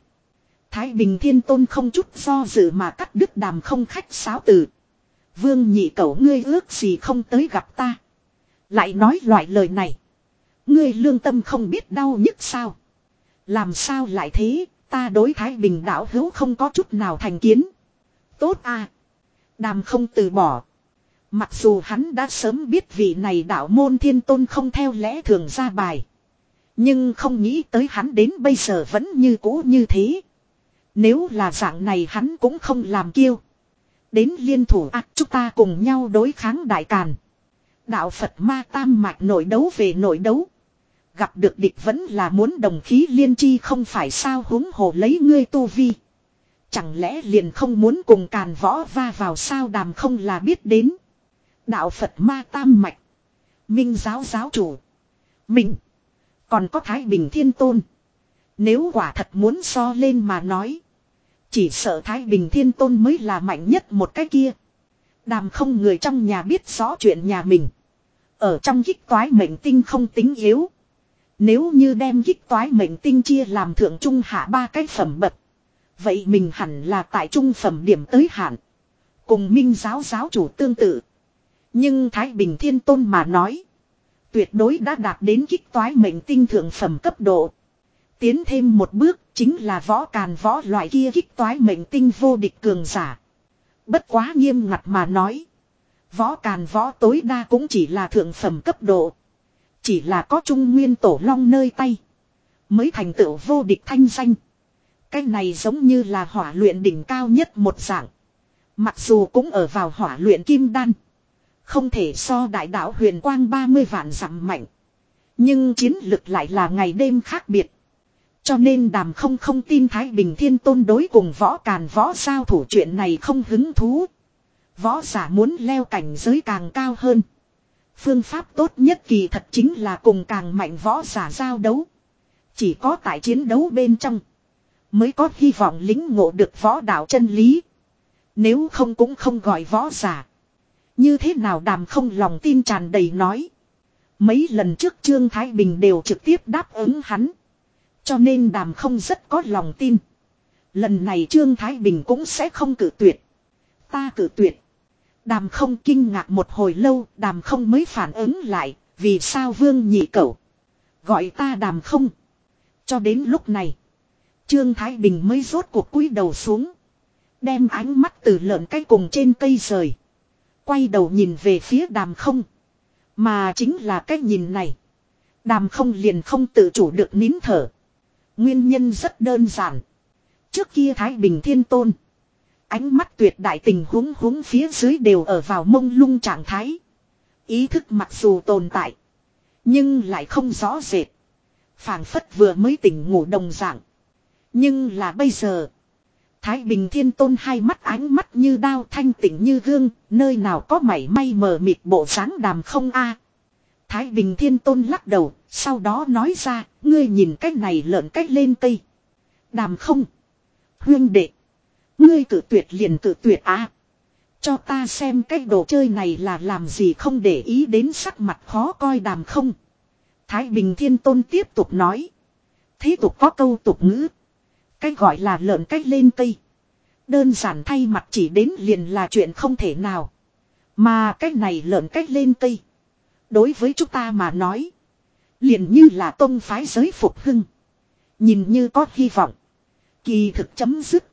Thái Bình Thiên Tôn không chút do dự mà cắt đứt đàm không khách sáo từ. Vương nhị cậu ngươi ước gì không tới gặp ta. Lại nói loại lời này. Ngươi lương tâm không biết đau nhức sao. Làm sao lại thế, ta đối Thái Bình đảo hữu không có chút nào thành kiến. Tốt à. Đàm không từ bỏ. Mặc dù hắn đã sớm biết vị này đạo môn thiên tôn không theo lẽ thường ra bài. Nhưng không nghĩ tới hắn đến bây giờ vẫn như cũ như thế. Nếu là dạng này hắn cũng không làm kiêu. Đến liên thủ ác chúng ta cùng nhau đối kháng đại càn. Đạo Phật ma tam mạch nội đấu về nội đấu. Gặp được địch vẫn là muốn đồng khí liên chi không phải sao huống hồ lấy ngươi tu vi. Chẳng lẽ liền không muốn cùng càn võ va vào sao đàm không là biết đến. Đạo Phật ma tam mạch. Minh giáo giáo chủ. Mình. Còn có Thái Bình Thiên Tôn. Nếu quả thật muốn so lên mà nói. Chỉ sợ Thái Bình Thiên Tôn mới là mạnh nhất một cái kia. Đàm không người trong nhà biết rõ chuyện nhà mình. Ở trong gích toái mệnh tinh không tính yếu. Nếu như đem gích toái mệnh tinh chia làm thượng trung hạ ba cái phẩm bậc. Vậy mình hẳn là tại trung phẩm điểm tới hạn. Cùng minh giáo giáo chủ tương tự. Nhưng Thái Bình Thiên Tôn mà nói. Tuyệt đối đã đạt đến kích toái mệnh tinh thượng phẩm cấp độ. Tiến thêm một bước chính là võ càn võ loại kia kích toái mệnh tinh vô địch cường giả. Bất quá nghiêm ngặt mà nói. Võ càn võ tối đa cũng chỉ là thượng phẩm cấp độ. Chỉ là có trung nguyên tổ long nơi tay. Mới thành tựu vô địch thanh danh. Cái này giống như là hỏa luyện đỉnh cao nhất một dạng. Mặc dù cũng ở vào hỏa luyện kim đan. Không thể so đại đạo huyền quang 30 vạn dặm mạnh. Nhưng chiến lực lại là ngày đêm khác biệt. Cho nên đàm không không tin Thái Bình Thiên Tôn đối cùng võ càn võ sao thủ chuyện này không hứng thú. Võ giả muốn leo cảnh giới càng cao hơn. Phương pháp tốt nhất kỳ thật chính là cùng càng mạnh võ giả giao đấu. Chỉ có tại chiến đấu bên trong. Mới có hy vọng lính ngộ được võ đạo chân lý. Nếu không cũng không gọi võ giả. Như thế nào đàm không lòng tin tràn đầy nói. Mấy lần trước Trương Thái Bình đều trực tiếp đáp ứng hắn. Cho nên đàm không rất có lòng tin. Lần này Trương Thái Bình cũng sẽ không cử tuyệt. Ta cử tuyệt. Đàm không kinh ngạc một hồi lâu, đàm không mới phản ứng lại, vì sao vương nhị cẩu. Gọi ta đàm không. Cho đến lúc này, Trương Thái Bình mới rốt cuộc cúi đầu xuống. Đem ánh mắt từ lợn cái cùng trên cây rời. Quay đầu nhìn về phía đàm không. Mà chính là cái nhìn này. Đàm không liền không tự chủ được nín thở. Nguyên nhân rất đơn giản. Trước kia Thái Bình Thiên Tôn. Ánh mắt tuyệt đại tình huống huống phía dưới đều ở vào mông lung trạng thái. Ý thức mặc dù tồn tại. Nhưng lại không rõ rệt. phảng phất vừa mới tỉnh ngủ đồng dạng. Nhưng là bây giờ. Thái Bình Thiên Tôn hai mắt ánh mắt như đao thanh tỉnh như gương, nơi nào có mảy may mờ mịt bộ dáng đàm không a. Thái Bình Thiên Tôn lắc đầu, sau đó nói ra, ngươi nhìn cách này lợn cách lên cây. Đàm không. Huyên đệ. Ngươi cử tuyệt liền cử tuyệt á. Cho ta xem cái đồ chơi này là làm gì không để ý đến sắc mặt khó coi đàm không. Thái Bình Thiên Tôn tiếp tục nói. Thế tục có câu tục ngữ. Cái gọi là lợn cách lên cây. Đơn giản thay mặt chỉ đến liền là chuyện không thể nào. Mà cái này lợn cách lên cây. Đối với chúng ta mà nói. Liền như là tông phái giới phục hưng. Nhìn như có hy vọng. Kỳ thực chấm dứt.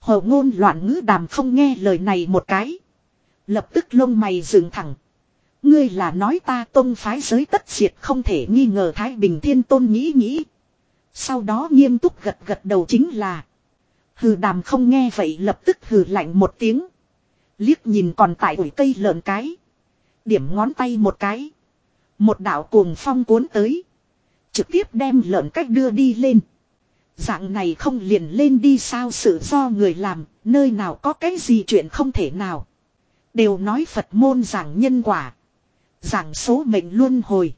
Hồ ngôn loạn ngữ đàm không nghe lời này một cái. Lập tức lông mày dựng thẳng. Ngươi là nói ta tông phái giới tất diệt không thể nghi ngờ Thái Bình Thiên Tôn nghĩ nghĩ. Sau đó nghiêm túc gật gật đầu chính là. Hừ đàm không nghe vậy lập tức hừ lạnh một tiếng. Liếc nhìn còn tại ủi cây lợn cái. Điểm ngón tay một cái. Một đạo cuồng phong cuốn tới. Trực tiếp đem lợn cách đưa đi lên. Dạng này không liền lên đi sao sự do người làm, nơi nào có cái gì chuyện không thể nào. Đều nói Phật môn giảng nhân quả. Giảng số mệnh luân hồi.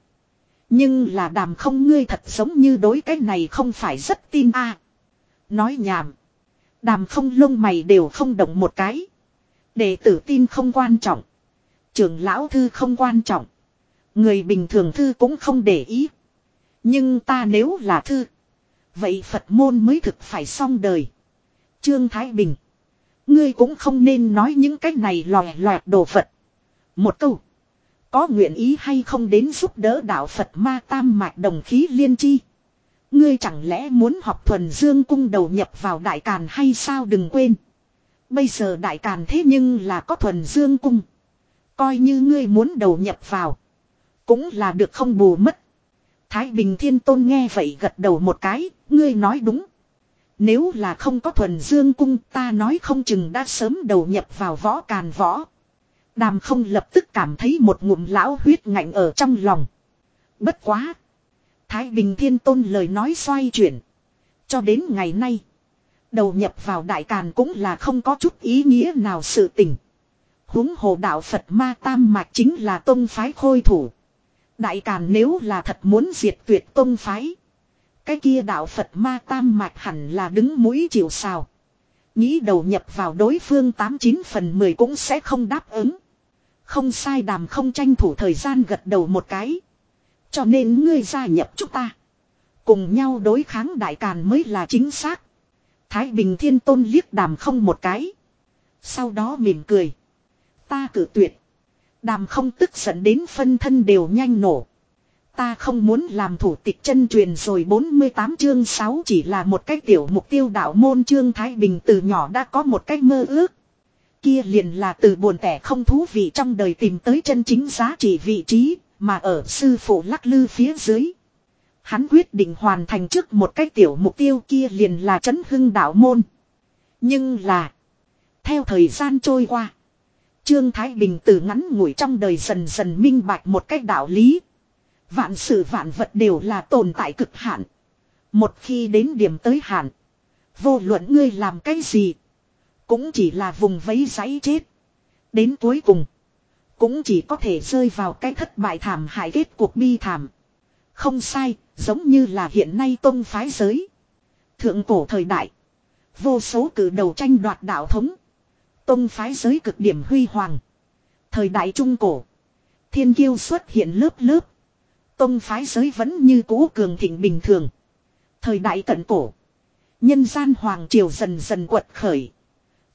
Nhưng là đàm không ngươi thật giống như đối cái này không phải rất tin a Nói nhảm. Đàm không lông mày đều không động một cái. Đệ tử tin không quan trọng. Trưởng lão thư không quan trọng. Người bình thường thư cũng không để ý. Nhưng ta nếu là thư. Vậy Phật môn mới thực phải xong đời. Trương Thái Bình. Ngươi cũng không nên nói những cái này lòe loẹt đồ Phật. Một câu. Có nguyện ý hay không đến giúp đỡ đạo Phật ma tam mạch đồng khí liên chi. Ngươi chẳng lẽ muốn học thuần dương cung đầu nhập vào đại càn hay sao đừng quên. Bây giờ đại càn thế nhưng là có thuần dương cung. Coi như ngươi muốn đầu nhập vào. Cũng là được không bù mất. Thái Bình Thiên Tôn nghe vậy gật đầu một cái, ngươi nói đúng. Nếu là không có thuần dương cung ta nói không chừng đã sớm đầu nhập vào võ càn võ. Đàm không lập tức cảm thấy một ngụm lão huyết ngạnh ở trong lòng. Bất quá. Thái Bình Thiên Tôn lời nói xoay chuyển. Cho đến ngày nay. Đầu nhập vào đại càn cũng là không có chút ý nghĩa nào sự tình huống hồ đạo Phật ma tam mạch chính là tông phái khôi thủ. Đại càn nếu là thật muốn diệt tuyệt tông phái. Cái kia đạo Phật ma tam mạch hẳn là đứng mũi chịu sào. Nghĩ đầu nhập vào đối phương 89 phần 10 cũng sẽ không đáp ứng. Không sai đàm không tranh thủ thời gian gật đầu một cái. Cho nên ngươi gia nhập chúng ta. Cùng nhau đối kháng đại càn mới là chính xác. Thái Bình Thiên Tôn liếc đàm không một cái. Sau đó mỉm cười. Ta cử tuyệt. Đàm không tức giận đến phân thân đều nhanh nổ. Ta không muốn làm thủ tịch chân truyền rồi 48 chương 6 chỉ là một cái tiểu mục tiêu đạo môn chương Thái Bình từ nhỏ đã có một cái mơ ước. Kia liền là từ buồn tẻ không thú vị trong đời tìm tới chân chính giá trị vị trí, mà ở sư phụ lắc lư phía dưới. Hắn quyết định hoàn thành trước một cái tiểu mục tiêu kia liền là chấn hưng đạo môn. Nhưng là, theo thời gian trôi qua, Trương Thái Bình từ ngắn ngủi trong đời dần dần minh bạch một cách đạo lý. Vạn sự vạn vật đều là tồn tại cực hạn. Một khi đến điểm tới hạn, vô luận ngươi làm cái gì, cũng chỉ là vùng vấy giấy chết. Đến cuối cùng. Cũng chỉ có thể rơi vào cái thất bại thảm hại kết cuộc bi thảm. Không sai, giống như là hiện nay tôn phái giới. Thượng cổ thời đại. Vô số cử đầu tranh đoạt đạo thống tông phái giới cực điểm huy hoàng. Thời đại trung cổ. Thiên kiêu xuất hiện lớp lớp. tông phái giới vẫn như cũ cường thịnh bình thường. Thời đại cận cổ. Nhân gian hoàng triều dần dần quật khởi.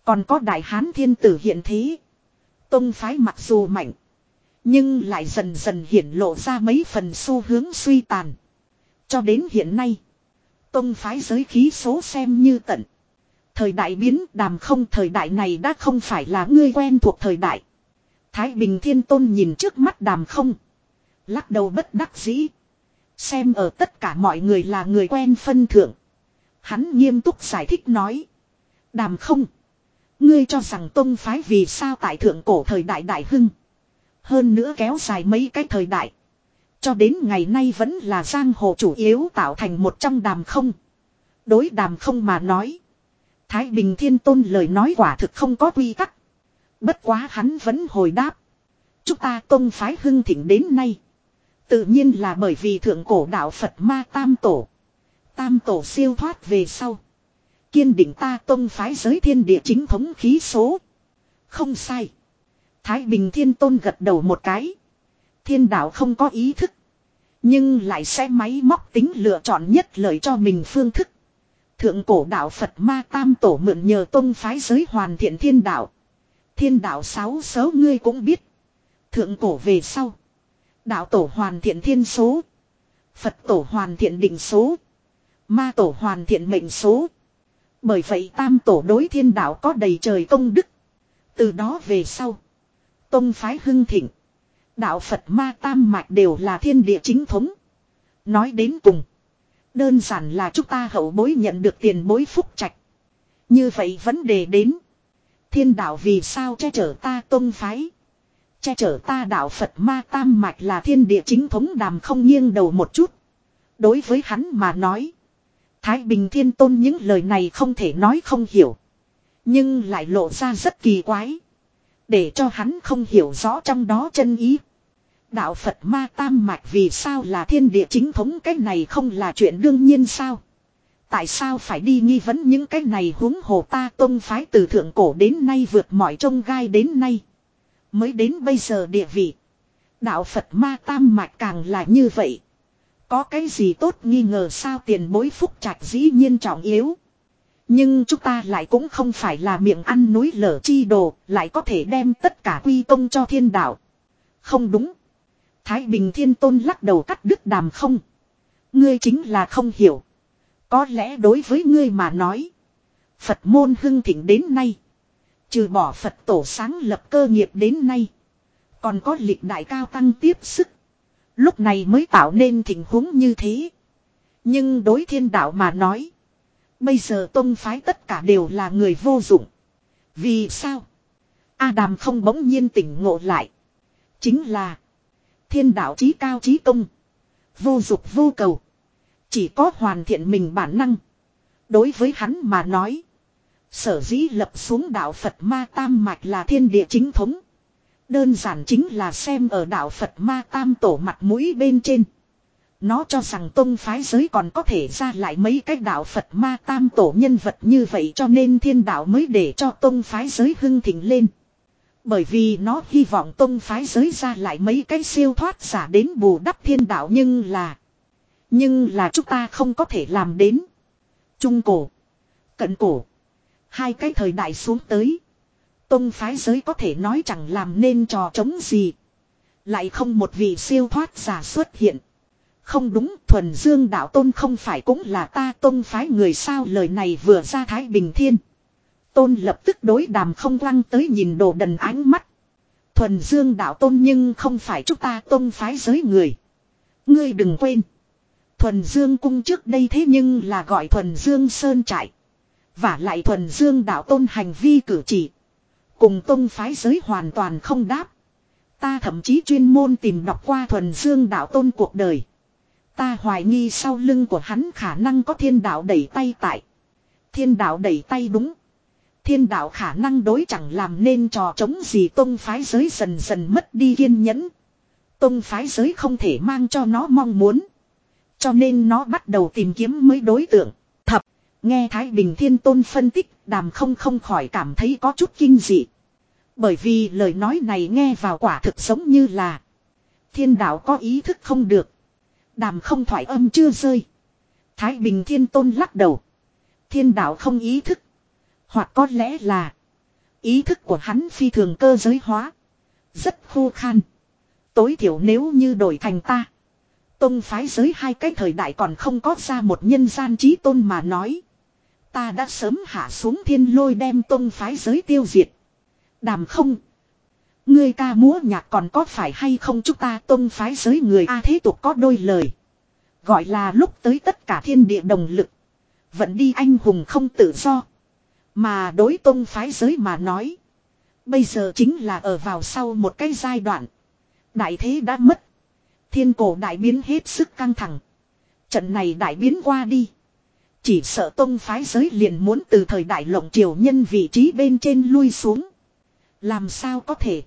Còn có đại hán thiên tử hiện thế. Tông phái mặc dù mạnh. Nhưng lại dần dần hiển lộ ra mấy phần xu hướng suy tàn. Cho đến hiện nay. Tông phái giới khí số xem như tận. Thời đại biến, đàm không, thời đại này đã không phải là ngươi quen thuộc thời đại. Thái Bình Thiên Tôn nhìn trước mắt đàm không. Lắc đầu bất đắc dĩ. Xem ở tất cả mọi người là người quen phân thượng. Hắn nghiêm túc giải thích nói. Đàm không. Ngươi cho rằng tông phái vì sao tại thượng cổ thời đại đại hưng. Hơn nữa kéo dài mấy cái thời đại. Cho đến ngày nay vẫn là giang hồ chủ yếu tạo thành một trong đàm không. Đối đàm không mà nói. Thái Bình Thiên Tôn lời nói quả thực không có quy tắc. Bất quá hắn vẫn hồi đáp. Chúng ta tôn phái hưng thỉnh đến nay. Tự nhiên là bởi vì thượng cổ đạo Phật ma tam tổ. Tam tổ siêu thoát về sau. Kiên định ta tôn phái giới thiên địa chính thống khí số. Không sai. Thái Bình Thiên Tôn gật đầu một cái. Thiên đạo không có ý thức. Nhưng lại sẽ máy móc tính lựa chọn nhất lợi cho mình phương thức. Thượng cổ đạo Phật ma tam tổ mượn nhờ tông phái giới hoàn thiện thiên đạo. Thiên đạo sáu số ngươi cũng biết. Thượng cổ về sau. Đạo tổ hoàn thiện thiên số. Phật tổ hoàn thiện định số. Ma tổ hoàn thiện mệnh số. Bởi vậy tam tổ đối thiên đạo có đầy trời công đức. Từ đó về sau. Tông phái hưng thịnh. Đạo Phật ma tam mạch đều là thiên địa chính thống. Nói đến cùng. Đơn giản là chúng ta hậu bối nhận được tiền bối phúc trạch. Như vậy vấn đề đến. Thiên đạo vì sao che chở ta tông phái. Che chở ta đạo Phật ma tam mạch là thiên địa chính thống đàm không nghiêng đầu một chút. Đối với hắn mà nói. Thái Bình Thiên Tôn những lời này không thể nói không hiểu. Nhưng lại lộ ra rất kỳ quái. Để cho hắn không hiểu rõ trong đó chân ý. Đạo Phật ma tam mạch vì sao là thiên địa chính thống cái này không là chuyện đương nhiên sao? Tại sao phải đi nghi vấn những cái này huống hồ ta tôn phái từ thượng cổ đến nay vượt mọi trông gai đến nay. Mới đến bây giờ địa vị. Đạo Phật ma tam mạch càng là như vậy. Có cái gì tốt nghi ngờ sao tiền bối phúc trạch dĩ nhiên trọng yếu. Nhưng chúng ta lại cũng không phải là miệng ăn núi lở chi đồ, lại có thể đem tất cả quy công cho thiên đạo. Không đúng. Thái Bình Thiên Tôn lắc đầu cắt đứt đàm không. Ngươi chính là không hiểu. Có lẽ đối với ngươi mà nói. Phật môn hưng thịnh đến nay. Trừ bỏ Phật tổ sáng lập cơ nghiệp đến nay. Còn có lịch đại cao tăng tiếp sức. Lúc này mới tạo nên tình huống như thế. Nhưng đối thiên đạo mà nói. Bây giờ tôn phái tất cả đều là người vô dụng. Vì sao? A Đàm không bỗng nhiên tỉnh ngộ lại. Chính là. Thiên đạo chí cao chí công. Vô dục vô cầu. Chỉ có hoàn thiện mình bản năng. Đối với hắn mà nói. Sở dĩ lập xuống đạo Phật ma tam mạch là thiên địa chính thống. Đơn giản chính là xem ở đạo Phật ma tam tổ mặt mũi bên trên. Nó cho rằng tông phái giới còn có thể ra lại mấy cái đạo Phật ma tam tổ nhân vật như vậy cho nên thiên đạo mới để cho tông phái giới hưng thịnh lên. Bởi vì nó hy vọng tông phái giới ra lại mấy cái siêu thoát giả đến bù đắp thiên đạo nhưng là. Nhưng là chúng ta không có thể làm đến. Trung cổ. Cận cổ. Hai cái thời đại xuống tới. Tông phái giới có thể nói chẳng làm nên trò chống gì. Lại không một vị siêu thoát giả xuất hiện. Không đúng, thuần dương đạo tôn không phải cũng là ta tôn phái người sao lời này vừa ra thái bình thiên. Tôn lập tức đối đàm không quăng tới nhìn đồ đần ánh mắt. Thuần dương đạo tôn nhưng không phải chúng ta tôn phái giới người. Ngươi đừng quên. Thuần dương cung trước đây thế nhưng là gọi thuần dương sơn trại. Và lại thuần dương đạo tôn hành vi cử chỉ. Cùng tôn phái giới hoàn toàn không đáp. Ta thậm chí chuyên môn tìm đọc qua thuần dương đạo tôn cuộc đời. Ta hoài nghi sau lưng của hắn khả năng có thiên đạo đẩy tay tại. Thiên đạo đẩy tay đúng. Thiên đạo khả năng đối chẳng làm nên trò chống gì tông phái giới dần dần mất đi kiên nhẫn. Tông phái giới không thể mang cho nó mong muốn. Cho nên nó bắt đầu tìm kiếm mới đối tượng. Thập, nghe Thái Bình Thiên Tôn phân tích, đàm không không khỏi cảm thấy có chút kinh dị. Bởi vì lời nói này nghe vào quả thực giống như là Thiên đạo có ý thức không được. Đàm không thoải âm chưa rơi. Thái Bình Thiên Tôn lắc đầu. Thiên đạo không ý thức. Hoặc có lẽ là ý thức của hắn phi thường cơ giới hóa. Rất khô khan. Tối thiểu nếu như đổi thành ta. Tông phái giới hai cái thời đại còn không có ra một nhân gian trí tôn mà nói. Ta đã sớm hạ xuống thiên lôi đem tông phái giới tiêu diệt. Đàm không. Ngươi ca múa nhạc còn có phải hay không chúng ta tông phái giới người A thế tục có đôi lời. Gọi là lúc tới tất cả thiên địa đồng lực. Vẫn đi anh hùng không tự do. Mà đối tông phái giới mà nói. Bây giờ chính là ở vào sau một cái giai đoạn. Đại thế đã mất. Thiên cổ đại biến hết sức căng thẳng. Trận này đại biến qua đi. Chỉ sợ tông phái giới liền muốn từ thời đại lộng triều nhân vị trí bên trên lui xuống. Làm sao có thể.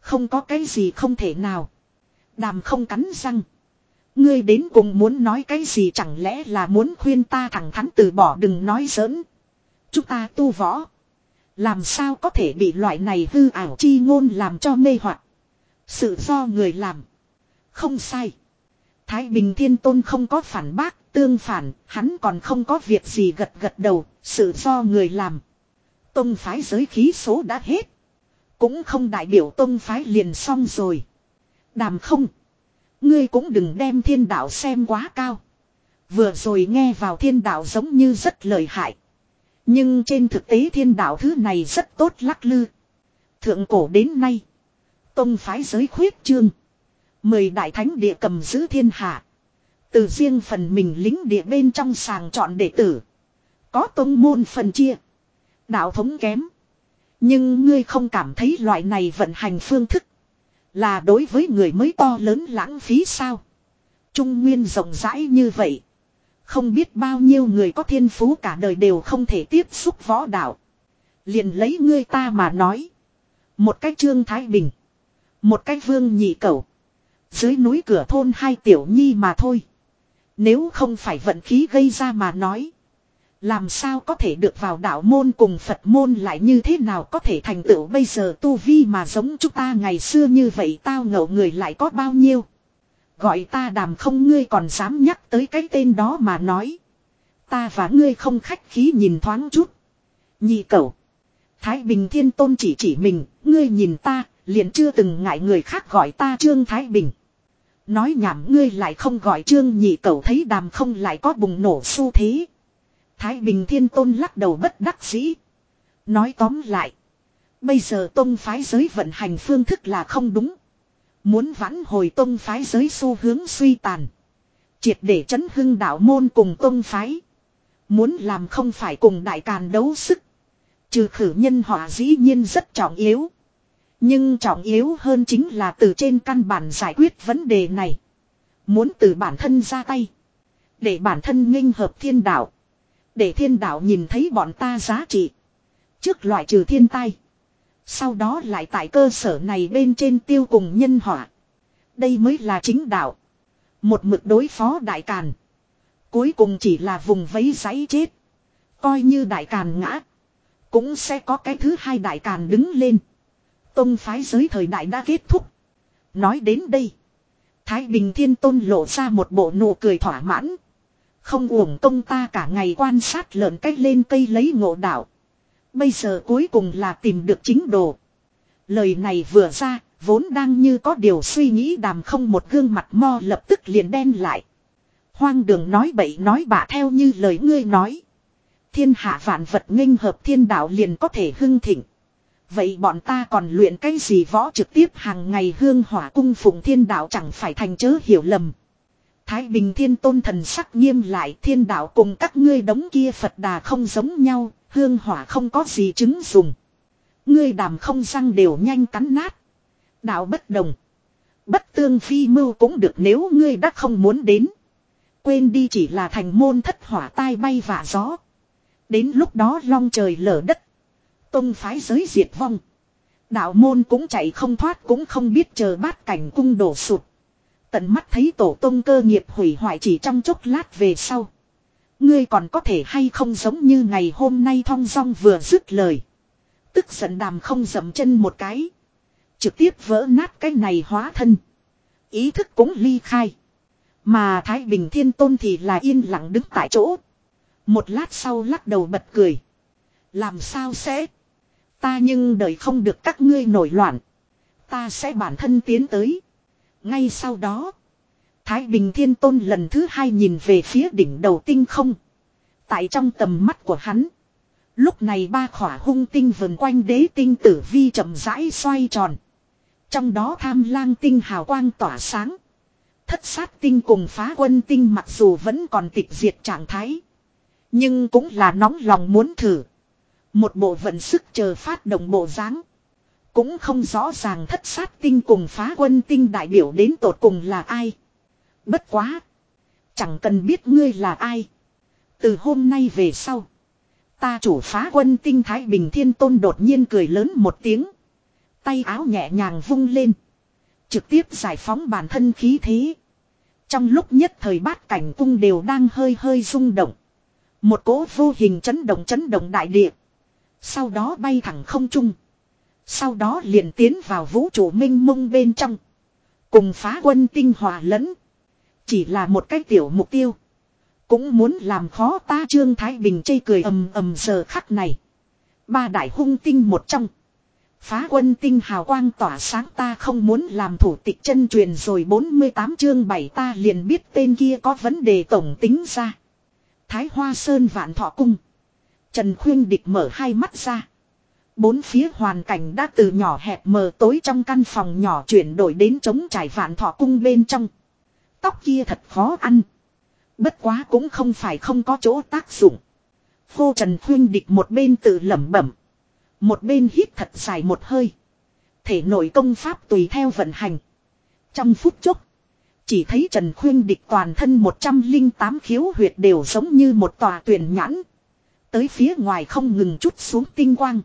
Không có cái gì không thể nào. Đàm không cắn răng. Ngươi đến cùng muốn nói cái gì chẳng lẽ là muốn khuyên ta thẳng thắn từ bỏ đừng nói giỡn. Chúng ta tu võ. Làm sao có thể bị loại này hư ảo chi ngôn làm cho mê hoặc Sự do người làm. Không sai. Thái Bình Thiên Tôn không có phản bác, tương phản, hắn còn không có việc gì gật gật đầu, sự do người làm. Tông phái giới khí số đã hết. Cũng không đại biểu tông phái liền xong rồi. Đàm không. Ngươi cũng đừng đem thiên đạo xem quá cao. Vừa rồi nghe vào thiên đạo giống như rất lợi hại. Nhưng trên thực tế thiên đạo thứ này rất tốt lắc lư. Thượng cổ đến nay. Tông phái giới khuyết trương. Mười đại thánh địa cầm giữ thiên hạ. Từ riêng phần mình lính địa bên trong sàng chọn đệ tử. Có tông môn phần chia. Đạo thống kém. Nhưng ngươi không cảm thấy loại này vận hành phương thức. Là đối với người mới to lớn lãng phí sao. Trung nguyên rộng rãi như vậy. Không biết bao nhiêu người có thiên phú cả đời đều không thể tiếp xúc võ đạo. Liền lấy ngươi ta mà nói. Một cách trương Thái Bình. Một cách vương nhị cầu. Dưới núi cửa thôn hai tiểu nhi mà thôi. Nếu không phải vận khí gây ra mà nói. Làm sao có thể được vào đạo môn cùng Phật môn lại như thế nào có thể thành tựu bây giờ tu vi mà giống chúng ta ngày xưa như vậy tao ngậu người lại có bao nhiêu. Gọi ta đàm không ngươi còn dám nhắc tới cái tên đó mà nói. Ta và ngươi không khách khí nhìn thoáng chút. Nhị cậu. Thái Bình Thiên Tôn chỉ chỉ mình, ngươi nhìn ta, liền chưa từng ngại người khác gọi ta Trương Thái Bình. Nói nhảm ngươi lại không gọi Trương nhị cậu thấy đàm không lại có bùng nổ xu thế. Thái Bình Thiên Tôn lắc đầu bất đắc dĩ. Nói tóm lại. Bây giờ tôn phái giới vận hành phương thức là không đúng. Muốn vãn hồi tôn phái giới xu hướng suy tàn. Triệt để chấn hưng đạo môn cùng tôn phái. Muốn làm không phải cùng đại càn đấu sức. Trừ khử nhân họa dĩ nhiên rất trọng yếu. Nhưng trọng yếu hơn chính là từ trên căn bản giải quyết vấn đề này. Muốn từ bản thân ra tay. Để bản thân nghênh hợp thiên đạo. Để thiên đạo nhìn thấy bọn ta giá trị. Trước loại trừ thiên tai. Sau đó lại tại cơ sở này bên trên tiêu cùng nhân họa. Đây mới là chính đạo. Một mực đối phó đại càn. Cuối cùng chỉ là vùng vấy giấy chết. Coi như đại càn ngã. Cũng sẽ có cái thứ hai đại càn đứng lên. Tông phái giới thời đại đã kết thúc. Nói đến đây. Thái Bình Thiên Tôn lộ ra một bộ nụ cười thỏa mãn. Không uổng công ta cả ngày quan sát lợn cách lên cây lấy ngộ đạo. Bây giờ cuối cùng là tìm được chính đồ. Lời này vừa ra, vốn đang như có điều suy nghĩ đàm không một gương mặt mo lập tức liền đen lại. Hoang đường nói bậy nói bạ theo như lời ngươi nói. Thiên hạ vạn vật nghênh hợp thiên đạo liền có thể hưng thịnh. Vậy bọn ta còn luyện cái gì võ trực tiếp hàng ngày hương hỏa cung phụng thiên đạo chẳng phải thành chớ hiểu lầm. Thái Bình Thiên Tôn thần sắc nghiêm lại thiên đạo cùng các ngươi đống kia Phật đà không giống nhau, hương hỏa không có gì chứng dùng. Ngươi đàm không răng đều nhanh cắn nát. Đạo bất đồng. Bất tương phi mưu cũng được nếu ngươi đã không muốn đến. Quên đi chỉ là thành môn thất hỏa tai bay vả gió. Đến lúc đó long trời lở đất. Tông phái giới diệt vong. Đạo môn cũng chạy không thoát cũng không biết chờ bát cảnh cung đổ sụt. Tận mắt thấy tổ tông cơ nghiệp hủy hoại chỉ trong chốc lát về sau. Ngươi còn có thể hay không giống như ngày hôm nay thong dong vừa dứt lời. Tức giận đàm không dậm chân một cái. Trực tiếp vỡ nát cái này hóa thân. Ý thức cũng ly khai. Mà Thái Bình Thiên Tôn thì là yên lặng đứng tại chỗ. Một lát sau lắc đầu bật cười. Làm sao sẽ? Ta nhưng đợi không được các ngươi nổi loạn. Ta sẽ bản thân tiến tới. Ngay sau đó. Thái Bình Thiên Tôn lần thứ hai nhìn về phía đỉnh đầu tinh không. Tại trong tầm mắt của hắn. Lúc này ba khỏa hung tinh vần quanh đế tinh tử vi chậm rãi xoay tròn. Trong đó tham lang tinh hào quang tỏa sáng. Thất sát tinh cùng phá quân tinh mặc dù vẫn còn tịch diệt trạng thái. Nhưng cũng là nóng lòng muốn thử. Một bộ vận sức chờ phát động bộ dáng Cũng không rõ ràng thất sát tinh cùng phá quân tinh đại biểu đến tột cùng là ai. Bất quá. Chẳng cần biết ngươi là ai. Từ hôm nay về sau. Ta chủ phá quân tinh Thái Bình Thiên Tôn đột nhiên cười lớn một tiếng. Tay áo nhẹ nhàng vung lên. Trực tiếp giải phóng bản thân khí thế. Trong lúc nhất thời bát cảnh cung đều đang hơi hơi rung động. Một cỗ vô hình chấn động chấn động đại địa. Sau đó bay thẳng không trung. Sau đó liền tiến vào vũ trụ minh mông bên trong. Cùng phá quân tinh hòa lẫn. Chỉ là một cái tiểu mục tiêu. Cũng muốn làm khó ta Trương Thái Bình chây cười ầm ầm giờ khắc này. Ba đại hung tinh một trong. Phá quân tinh hào quang tỏa sáng ta không muốn làm thủ tịch chân truyền rồi 48 chương 7 ta liền biết tên kia có vấn đề tổng tính ra. Thái Hoa Sơn vạn thọ cung. Trần Khuyên Địch mở hai mắt ra. Bốn phía hoàn cảnh đã từ nhỏ hẹp mờ tối trong căn phòng nhỏ chuyển đổi đến trống trải vạn thọ cung bên trong. Tóc kia thật khó ăn. Bất quá cũng không phải không có chỗ tác dụng. Khô Trần Khuyên Địch một bên tự lẩm bẩm. Một bên hít thật dài một hơi. Thể nội công pháp tùy theo vận hành. Trong phút chốc. Chỉ thấy Trần Khuyên địch toàn thân 108 khiếu huyệt đều giống như một tòa tuyển nhãn. Tới phía ngoài không ngừng chút xuống tinh quang.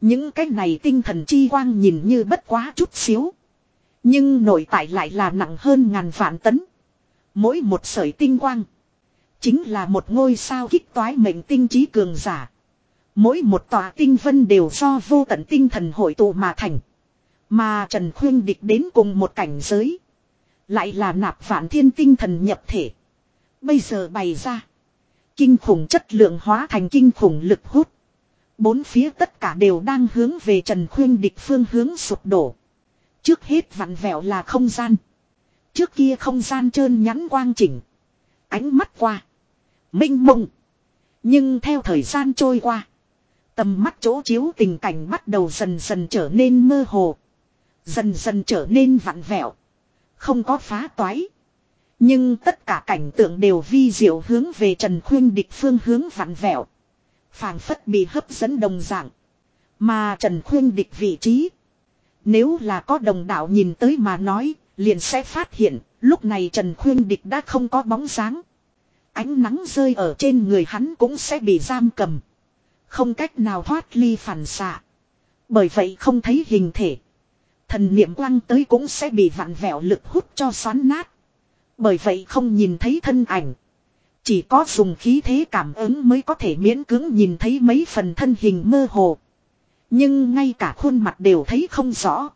Những cái này tinh thần chi quang nhìn như bất quá chút xíu. Nhưng nội tại lại là nặng hơn ngàn vạn tấn. Mỗi một sợi tinh quang. Chính là một ngôi sao kích toái mệnh tinh trí cường giả. Mỗi một tòa tinh vân đều do vô tận tinh thần hội tụ mà thành. Mà Trần Khuyên địch đến cùng một cảnh giới. Lại là nạp vạn thiên tinh thần nhập thể. Bây giờ bày ra. Kinh khủng chất lượng hóa thành kinh khủng lực hút. Bốn phía tất cả đều đang hướng về Trần Khuyên địch phương hướng sụp đổ. Trước hết vặn vẹo là không gian. Trước kia không gian trơn nhắn quang chỉnh. Ánh mắt qua. Minh mông. Nhưng theo thời gian trôi qua. Tầm mắt chỗ chiếu tình cảnh bắt đầu dần dần trở nên mơ hồ. Dần dần trở nên vặn vẹo. Không có phá toái. Nhưng tất cả cảnh tượng đều vi diệu hướng về Trần Khuyên địch phương hướng vặn vẹo. phảng phất bị hấp dẫn đồng dạng. Mà Trần Khuyên địch vị trí. Nếu là có đồng đạo nhìn tới mà nói, liền sẽ phát hiện, lúc này Trần Khuyên địch đã không có bóng dáng. Ánh nắng rơi ở trên người hắn cũng sẽ bị giam cầm. Không cách nào thoát ly phản xạ. Bởi vậy không thấy hình thể. Thần niệm quăng tới cũng sẽ bị vặn vẹo lực hút cho xoắn nát. Bởi vậy không nhìn thấy thân ảnh. Chỉ có dùng khí thế cảm ứng mới có thể miễn cưỡng nhìn thấy mấy phần thân hình mơ hồ. Nhưng ngay cả khuôn mặt đều thấy không rõ.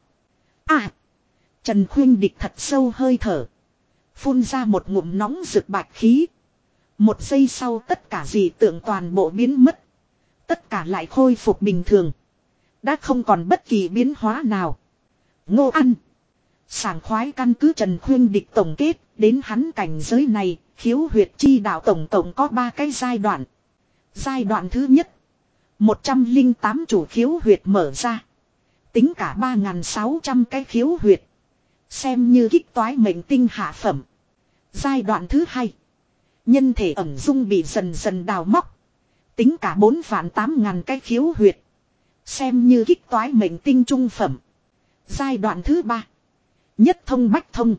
À! Trần Khuyên Địch thật sâu hơi thở. Phun ra một ngụm nóng rực bạch khí. Một giây sau tất cả dị tượng toàn bộ biến mất. Tất cả lại khôi phục bình thường. Đã không còn bất kỳ biến hóa nào. Ngô ăn. Sảng khoái căn cứ Trần Khuyên Địch tổng kết, đến hắn cảnh giới này, khiếu huyệt chi đạo tổng tổng có ba cái giai đoạn. Giai đoạn thứ nhất. 108 chủ khiếu huyệt mở ra. Tính cả 3.600 cái khiếu huyệt. Xem như kích toái mệnh tinh hạ phẩm. Giai đoạn thứ hai. Nhân thể ẩm dung bị dần dần đào móc. Tính cả 4 vạn 8 ngàn cái khiếu huyệt. Xem như kích toái mệnh tinh trung phẩm. Giai đoạn thứ ba. Nhất thông bách thông.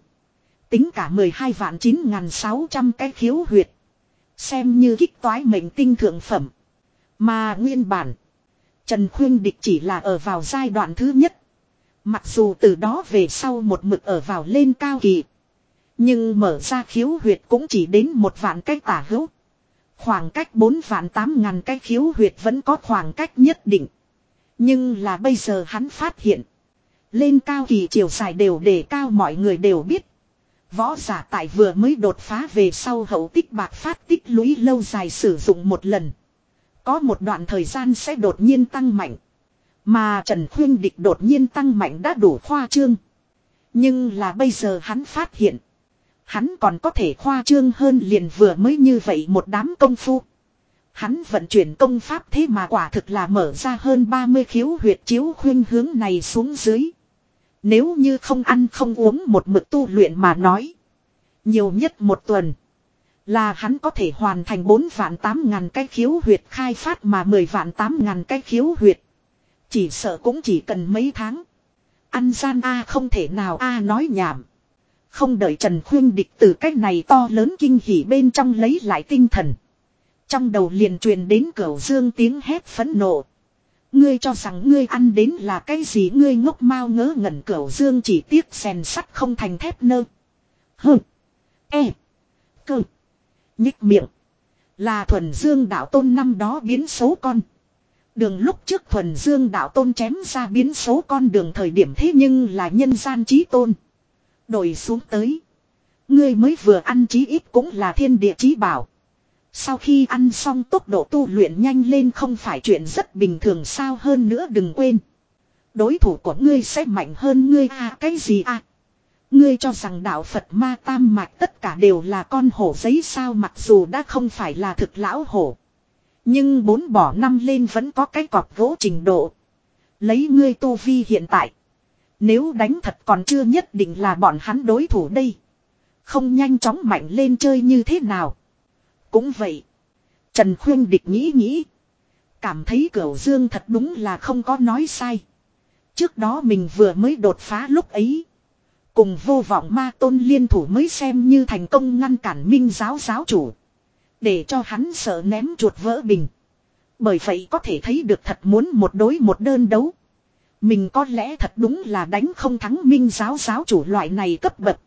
Tính cả 12 vạn 9.600 cái khiếu huyệt. Xem như kích toái mệnh tinh thượng phẩm. Mà nguyên bản. Trần Khuyên Địch chỉ là ở vào giai đoạn thứ nhất. Mặc dù từ đó về sau một mực ở vào lên cao kỳ. Nhưng mở ra khiếu huyệt cũng chỉ đến một vạn cách tả hữu. Khoảng cách 4 vạn 8 ngàn cái khiếu huyệt vẫn có khoảng cách nhất định. Nhưng là bây giờ hắn phát hiện. Lên cao kỳ chiều dài đều đề cao mọi người đều biết. Võ giả tại vừa mới đột phá về sau hậu tích bạc phát tích lũy lâu dài sử dụng một lần. Có một đoạn thời gian sẽ đột nhiên tăng mạnh. Mà Trần Khuyên Địch đột nhiên tăng mạnh đã đủ khoa trương. Nhưng là bây giờ hắn phát hiện. Hắn còn có thể khoa trương hơn liền vừa mới như vậy một đám công phu. Hắn vận chuyển công pháp thế mà quả thực là mở ra hơn 30 khiếu huyệt chiếu khuyên hướng này xuống dưới. Nếu như không ăn không uống một mực tu luyện mà nói. Nhiều nhất một tuần. Là hắn có thể hoàn thành 4 vạn 8 ngàn cái khiếu huyệt khai phát mà 10 vạn 8 ngàn cái khiếu huyệt. Chỉ sợ cũng chỉ cần mấy tháng. Ăn gian A không thể nào A nói nhảm. Không đợi Trần Khuyên địch từ cách này to lớn kinh hỉ bên trong lấy lại tinh thần. Trong đầu liền truyền đến cửu dương tiếng hét phẫn nộ. Ngươi cho rằng ngươi ăn đến là cái gì ngươi ngốc mau ngớ ngẩn cửu dương chỉ tiếc xèn sắt không thành thép nơ. Hừ. E. Cơ. Nhích miệng. Là thuần dương đạo tôn năm đó biến số con. Đường lúc trước thuần dương đạo tôn chém ra biến số con đường thời điểm thế nhưng là nhân gian trí tôn. Đổi xuống tới. Ngươi mới vừa ăn trí ít cũng là thiên địa trí bảo. Sau khi ăn xong tốc độ tu luyện nhanh lên không phải chuyện rất bình thường sao hơn nữa đừng quên. Đối thủ của ngươi sẽ mạnh hơn ngươi à cái gì à. Ngươi cho rằng đạo Phật ma tam mạch tất cả đều là con hổ giấy sao mặc dù đã không phải là thực lão hổ. Nhưng bốn bỏ năm lên vẫn có cái cọp gỗ trình độ. Lấy ngươi tu vi hiện tại. Nếu đánh thật còn chưa nhất định là bọn hắn đối thủ đây. Không nhanh chóng mạnh lên chơi như thế nào. Cũng vậy. Trần Khuyên Địch nghĩ nghĩ. Cảm thấy Cửu Dương thật đúng là không có nói sai. Trước đó mình vừa mới đột phá lúc ấy. Cùng vô vọng ma tôn liên thủ mới xem như thành công ngăn cản minh giáo giáo chủ. Để cho hắn sợ ném chuột vỡ bình. Bởi vậy có thể thấy được thật muốn một đối một đơn đấu. Mình có lẽ thật đúng là đánh không thắng minh giáo giáo chủ loại này cấp bậc.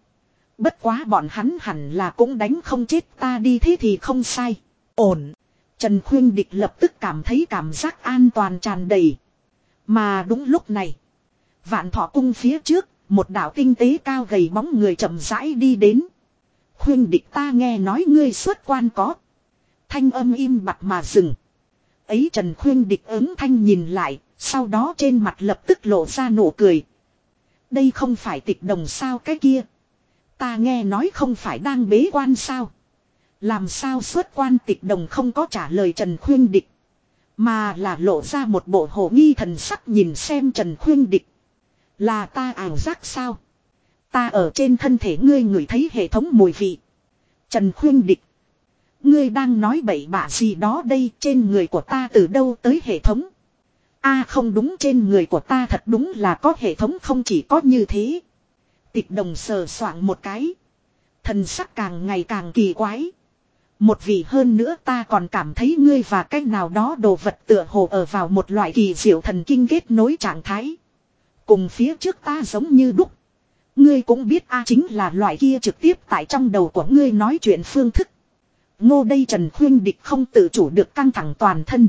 Bất quá bọn hắn hẳn là cũng đánh không chết ta đi thế thì không sai. Ổn. Trần Khuyên Địch lập tức cảm thấy cảm giác an toàn tràn đầy. Mà đúng lúc này. Vạn thọ cung phía trước, một đạo tinh tế cao gầy bóng người chậm rãi đi đến. Khuyên địch ta nghe nói ngươi xuất quan có. Thanh âm im bặt mà dừng. Ấy Trần Khuyên địch ứng thanh nhìn lại, sau đó trên mặt lập tức lộ ra nụ cười. Đây không phải tịch đồng sao cái kia. Ta nghe nói không phải đang bế quan sao. Làm sao xuất quan tịch đồng không có trả lời Trần Khuyên Địch. Mà là lộ ra một bộ hồ nghi thần sắc nhìn xem Trần Khuyên Địch. Là ta ảo giác sao? Ta ở trên thân thể ngươi ngửi thấy hệ thống mùi vị. Trần Khuyên Địch. Ngươi đang nói bậy bạ gì đó đây, trên người của ta từ đâu tới hệ thống. a, không đúng, trên người của ta thật đúng là có hệ thống, không chỉ có như thế. Tịch đồng sờ soạng một cái. Thần sắc càng ngày càng kỳ quái. Một vị hơn nữa ta còn cảm thấy ngươi và cách nào đó đồ vật tựa hồ ở vào một loại kỳ diệu thần kinh kết nối trạng thái. Cùng phía trước ta giống như đúc. Ngươi cũng biết a chính là loại kia trực tiếp tại trong đầu của ngươi nói chuyện phương thức. Ngô đây Trần Khuyên Địch không tự chủ được căng thẳng toàn thân.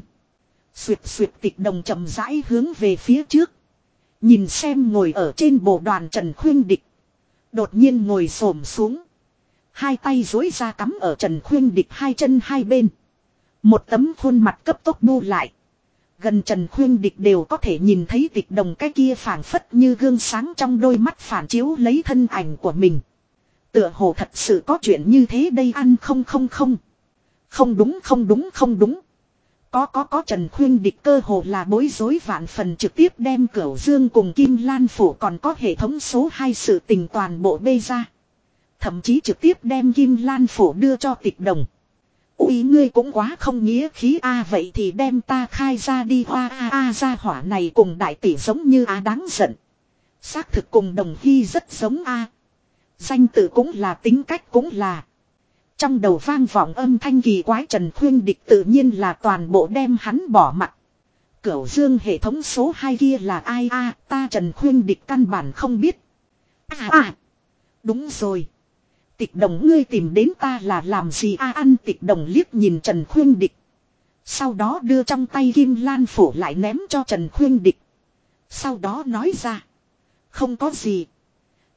Xuyệt xuyệt tịch đồng chậm rãi hướng về phía trước. Nhìn xem ngồi ở trên bộ đoàn Trần Khuyên Địch. Đột nhiên ngồi xổm xuống. Hai tay dối ra cắm ở Trần Khuyên Địch hai chân hai bên. Một tấm khuôn mặt cấp tốc bu lại. Gần Trần Khuyên Địch đều có thể nhìn thấy tịch đồng cái kia phản phất như gương sáng trong đôi mắt phản chiếu lấy thân ảnh của mình. Tựa hồ thật sự có chuyện như thế đây ăn không không không. Không đúng không đúng không đúng. Có có có Trần Khuyên Địch cơ hồ là bối rối vạn phần trực tiếp đem Cửu Dương cùng Kim Lan Phủ còn có hệ thống số 2 sự tình toàn bộ bê ra. Thậm chí trực tiếp đem Kim Lan Phủ đưa cho tịch đồng. Úi ngươi cũng quá không nghĩa khí a, vậy thì đem ta khai ra đi hoa, a a ra hỏa này cùng đại tỷ giống như a, đáng giận. Xác thực cùng đồng hy rất giống a. Danh tự cũng là, tính cách cũng là. Trong đầu vang vọng âm thanh kỳ quái Trần Khuyên Địch tự nhiên là toàn bộ đem hắn bỏ mặt. Cửu dương hệ thống số 2 kia là ai a ta Trần Khuyên Địch căn bản không biết. À à. Đúng rồi. Tịch đồng ngươi tìm đến ta là làm gì a, ăn tịch đồng liếc nhìn Trần Khuyên Địch. Sau đó đưa trong tay kim lan phủ lại ném cho Trần Khuyên Địch. Sau đó nói ra. Không có gì.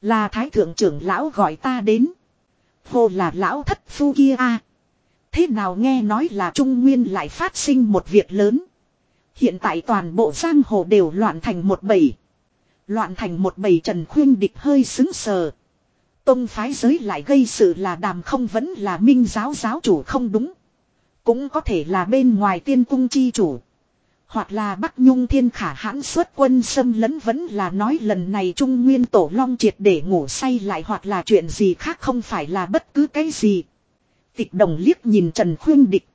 Là thái thượng trưởng lão gọi ta đến. Hồ là lão thất phu kia a. Thế nào nghe nói là Trung Nguyên lại phát sinh một việc lớn. Hiện tại toàn bộ giang hồ đều loạn thành một bầy. Loạn thành một bầy Trần Khuyên Địch hơi xứng sờ. Tông phái giới lại gây sự là đàm không vẫn là minh giáo giáo chủ không đúng. Cũng có thể là bên ngoài tiên cung chi chủ. Hoặc là Bắc Nhung Thiên Khả hãn xuất quân xâm lấn vẫn là nói lần này Trung Nguyên Tổ Long triệt để ngủ say lại hoặc là chuyện gì khác không phải là bất cứ cái gì. Tịch đồng liếc nhìn Trần Khuyên Địch.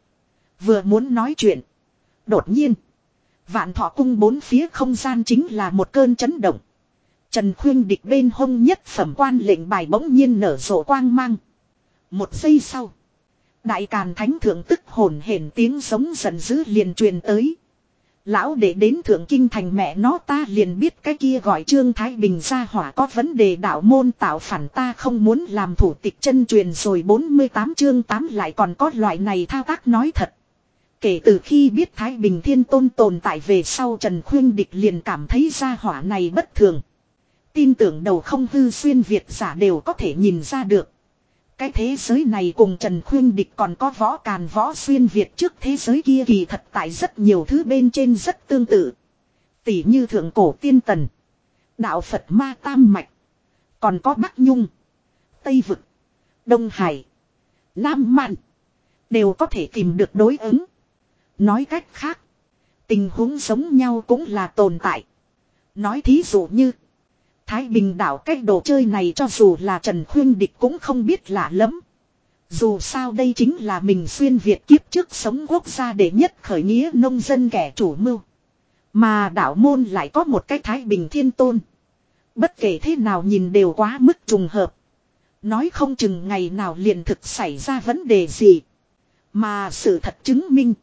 Vừa muốn nói chuyện. Đột nhiên. Vạn thọ cung bốn phía không gian chính là một cơn chấn động. Trần Khuyên Địch bên hông nhất phẩm quan lệnh bài bỗng nhiên nở rộ quang mang. Một giây sau. Đại Càn Thánh Thượng tức hồn hển tiếng sống giận dữ liền truyền tới. Lão để đến thượng kinh thành mẹ nó ta liền biết cái kia gọi Trương Thái Bình ra hỏa có vấn đề đạo môn tạo phản ta không muốn làm thủ tịch chân truyền rồi 48 chương 8 lại còn có loại này thao tác nói thật. Kể từ khi biết Thái Bình Thiên Tôn tồn tại về sau Trần Khuyên Địch liền cảm thấy ra hỏa này bất thường. Tin tưởng đầu không hư xuyên Việt giả đều có thể nhìn ra được. Cái thế giới này cùng Trần Khuyên Địch còn có võ càn võ xuyên Việt trước thế giới kia kỳ thật tại rất nhiều thứ bên trên rất tương tự. Tỷ như thượng cổ tiên tần. Đạo Phật ma tam mạch. Còn có Bắc Nhung. Tây Vực. Đông Hải. Nam Mạn. Đều có thể tìm được đối ứng. Nói cách khác. Tình huống giống nhau cũng là tồn tại. Nói thí dụ như. Thái Bình đảo cái đồ chơi này cho dù là Trần Khuyên Địch cũng không biết lạ lắm. Dù sao đây chính là mình xuyên Việt kiếp trước sống quốc gia để nhất khởi nghĩa nông dân kẻ chủ mưu. Mà đảo môn lại có một cái Thái Bình thiên tôn. Bất kể thế nào nhìn đều quá mức trùng hợp. Nói không chừng ngày nào liền thực xảy ra vấn đề gì. Mà sự thật chứng minh.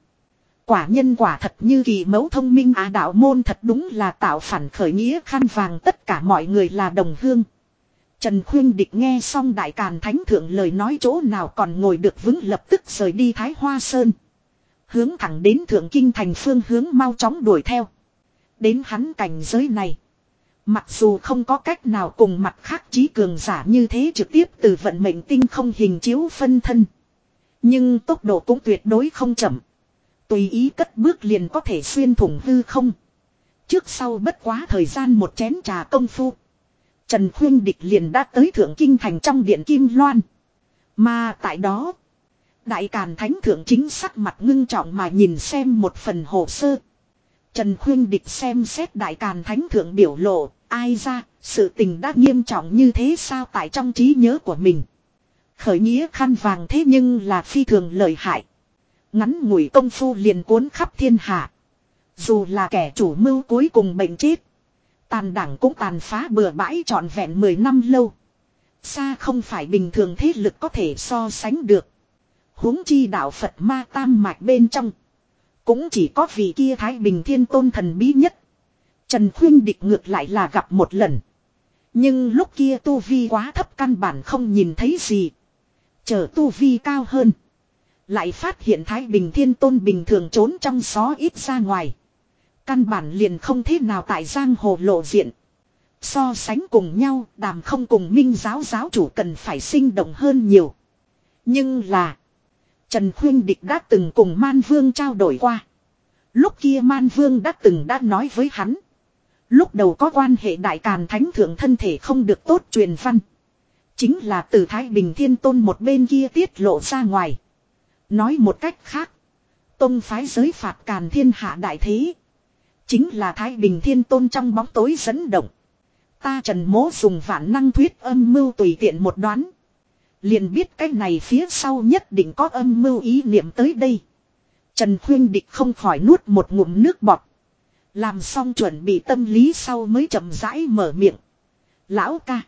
Quả nhân quả thật như kỳ mẫu thông minh á, đạo môn thật đúng là tạo phản khởi nghĩa khăn vàng, tất cả mọi người là đồng hương. Trần Khuyên Địch nghe xong Đại Càn Thánh Thượng lời nói chỗ nào còn ngồi được vững lập tức rời đi Thái Hoa Sơn. Hướng thẳng đến Thượng Kinh thành phương hướng mau chóng đuổi theo. Đến hắn cảnh giới này. Mặc dù không có cách nào cùng mặt khác trí cường giả như thế trực tiếp từ vận mệnh tinh không hình chiếu phân thân. Nhưng tốc độ cũng tuyệt đối không chậm. Tùy ý cất bước liền có thể xuyên thủng hư không. Trước sau bất quá thời gian một chén trà công phu. Trần Khuyên Địch liền đã tới Thượng Kinh Thành trong điện Kim Loan. Mà tại đó, Đại Càn Thánh Thượng chính sắc mặt ngưng trọng mà nhìn xem một phần hồ sơ. Trần Khuyên Địch xem xét Đại Càn Thánh Thượng biểu lộ, ai ra, sự tình đã nghiêm trọng như thế sao tại trong trí nhớ của mình. Khởi nghĩa khăn vàng thế nhưng là phi thường lợi hại. Ngắn ngủi công phu liền cuốn khắp thiên hạ. Dù là kẻ chủ mưu cuối cùng bệnh chết. Tàn đảng cũng tàn phá bừa bãi trọn vẹn 10 năm lâu. Xa không phải bình thường thế lực có thể so sánh được. huống chi đạo Phật ma tam mạch bên trong. Cũng chỉ có vị kia Thái Bình Thiên Tôn thần bí nhất. Trần Khuyên địch ngược lại là gặp một lần. Nhưng lúc kia tu vi quá thấp căn bản không nhìn thấy gì. Chờ tu vi cao hơn. Lại phát hiện Thái Bình Thiên Tôn bình thường trốn trong xó ít ra ngoài. Căn bản liền không thế nào tại giang hồ lộ diện. So sánh cùng nhau, đàm không cùng minh giáo giáo chủ cần phải sinh động hơn nhiều. Nhưng là, Trần Khuyên Địch đã từng cùng Man Vương trao đổi qua. Lúc kia Man Vương đã từng đã nói với hắn. Lúc đầu có quan hệ đại càn thánh thượng thân thể không được tốt truyền văn. Chính là từ Thái Bình Thiên Tôn một bên kia tiết lộ ra ngoài. Nói một cách khác. Tông phái giới phạt càn thiên hạ đại thế. Chính là Thái Bình Thiên Tôn trong bóng tối dẫn động. Ta trần mố dùng vạn năng thuyết âm mưu tùy tiện một đoán. Liền biết cái này phía sau nhất định có âm mưu ý niệm tới đây. Trần Khuyên Địch không khỏi nuốt một ngụm nước bọt. Làm xong chuẩn bị tâm lý sau mới chậm rãi mở miệng. Lão ca.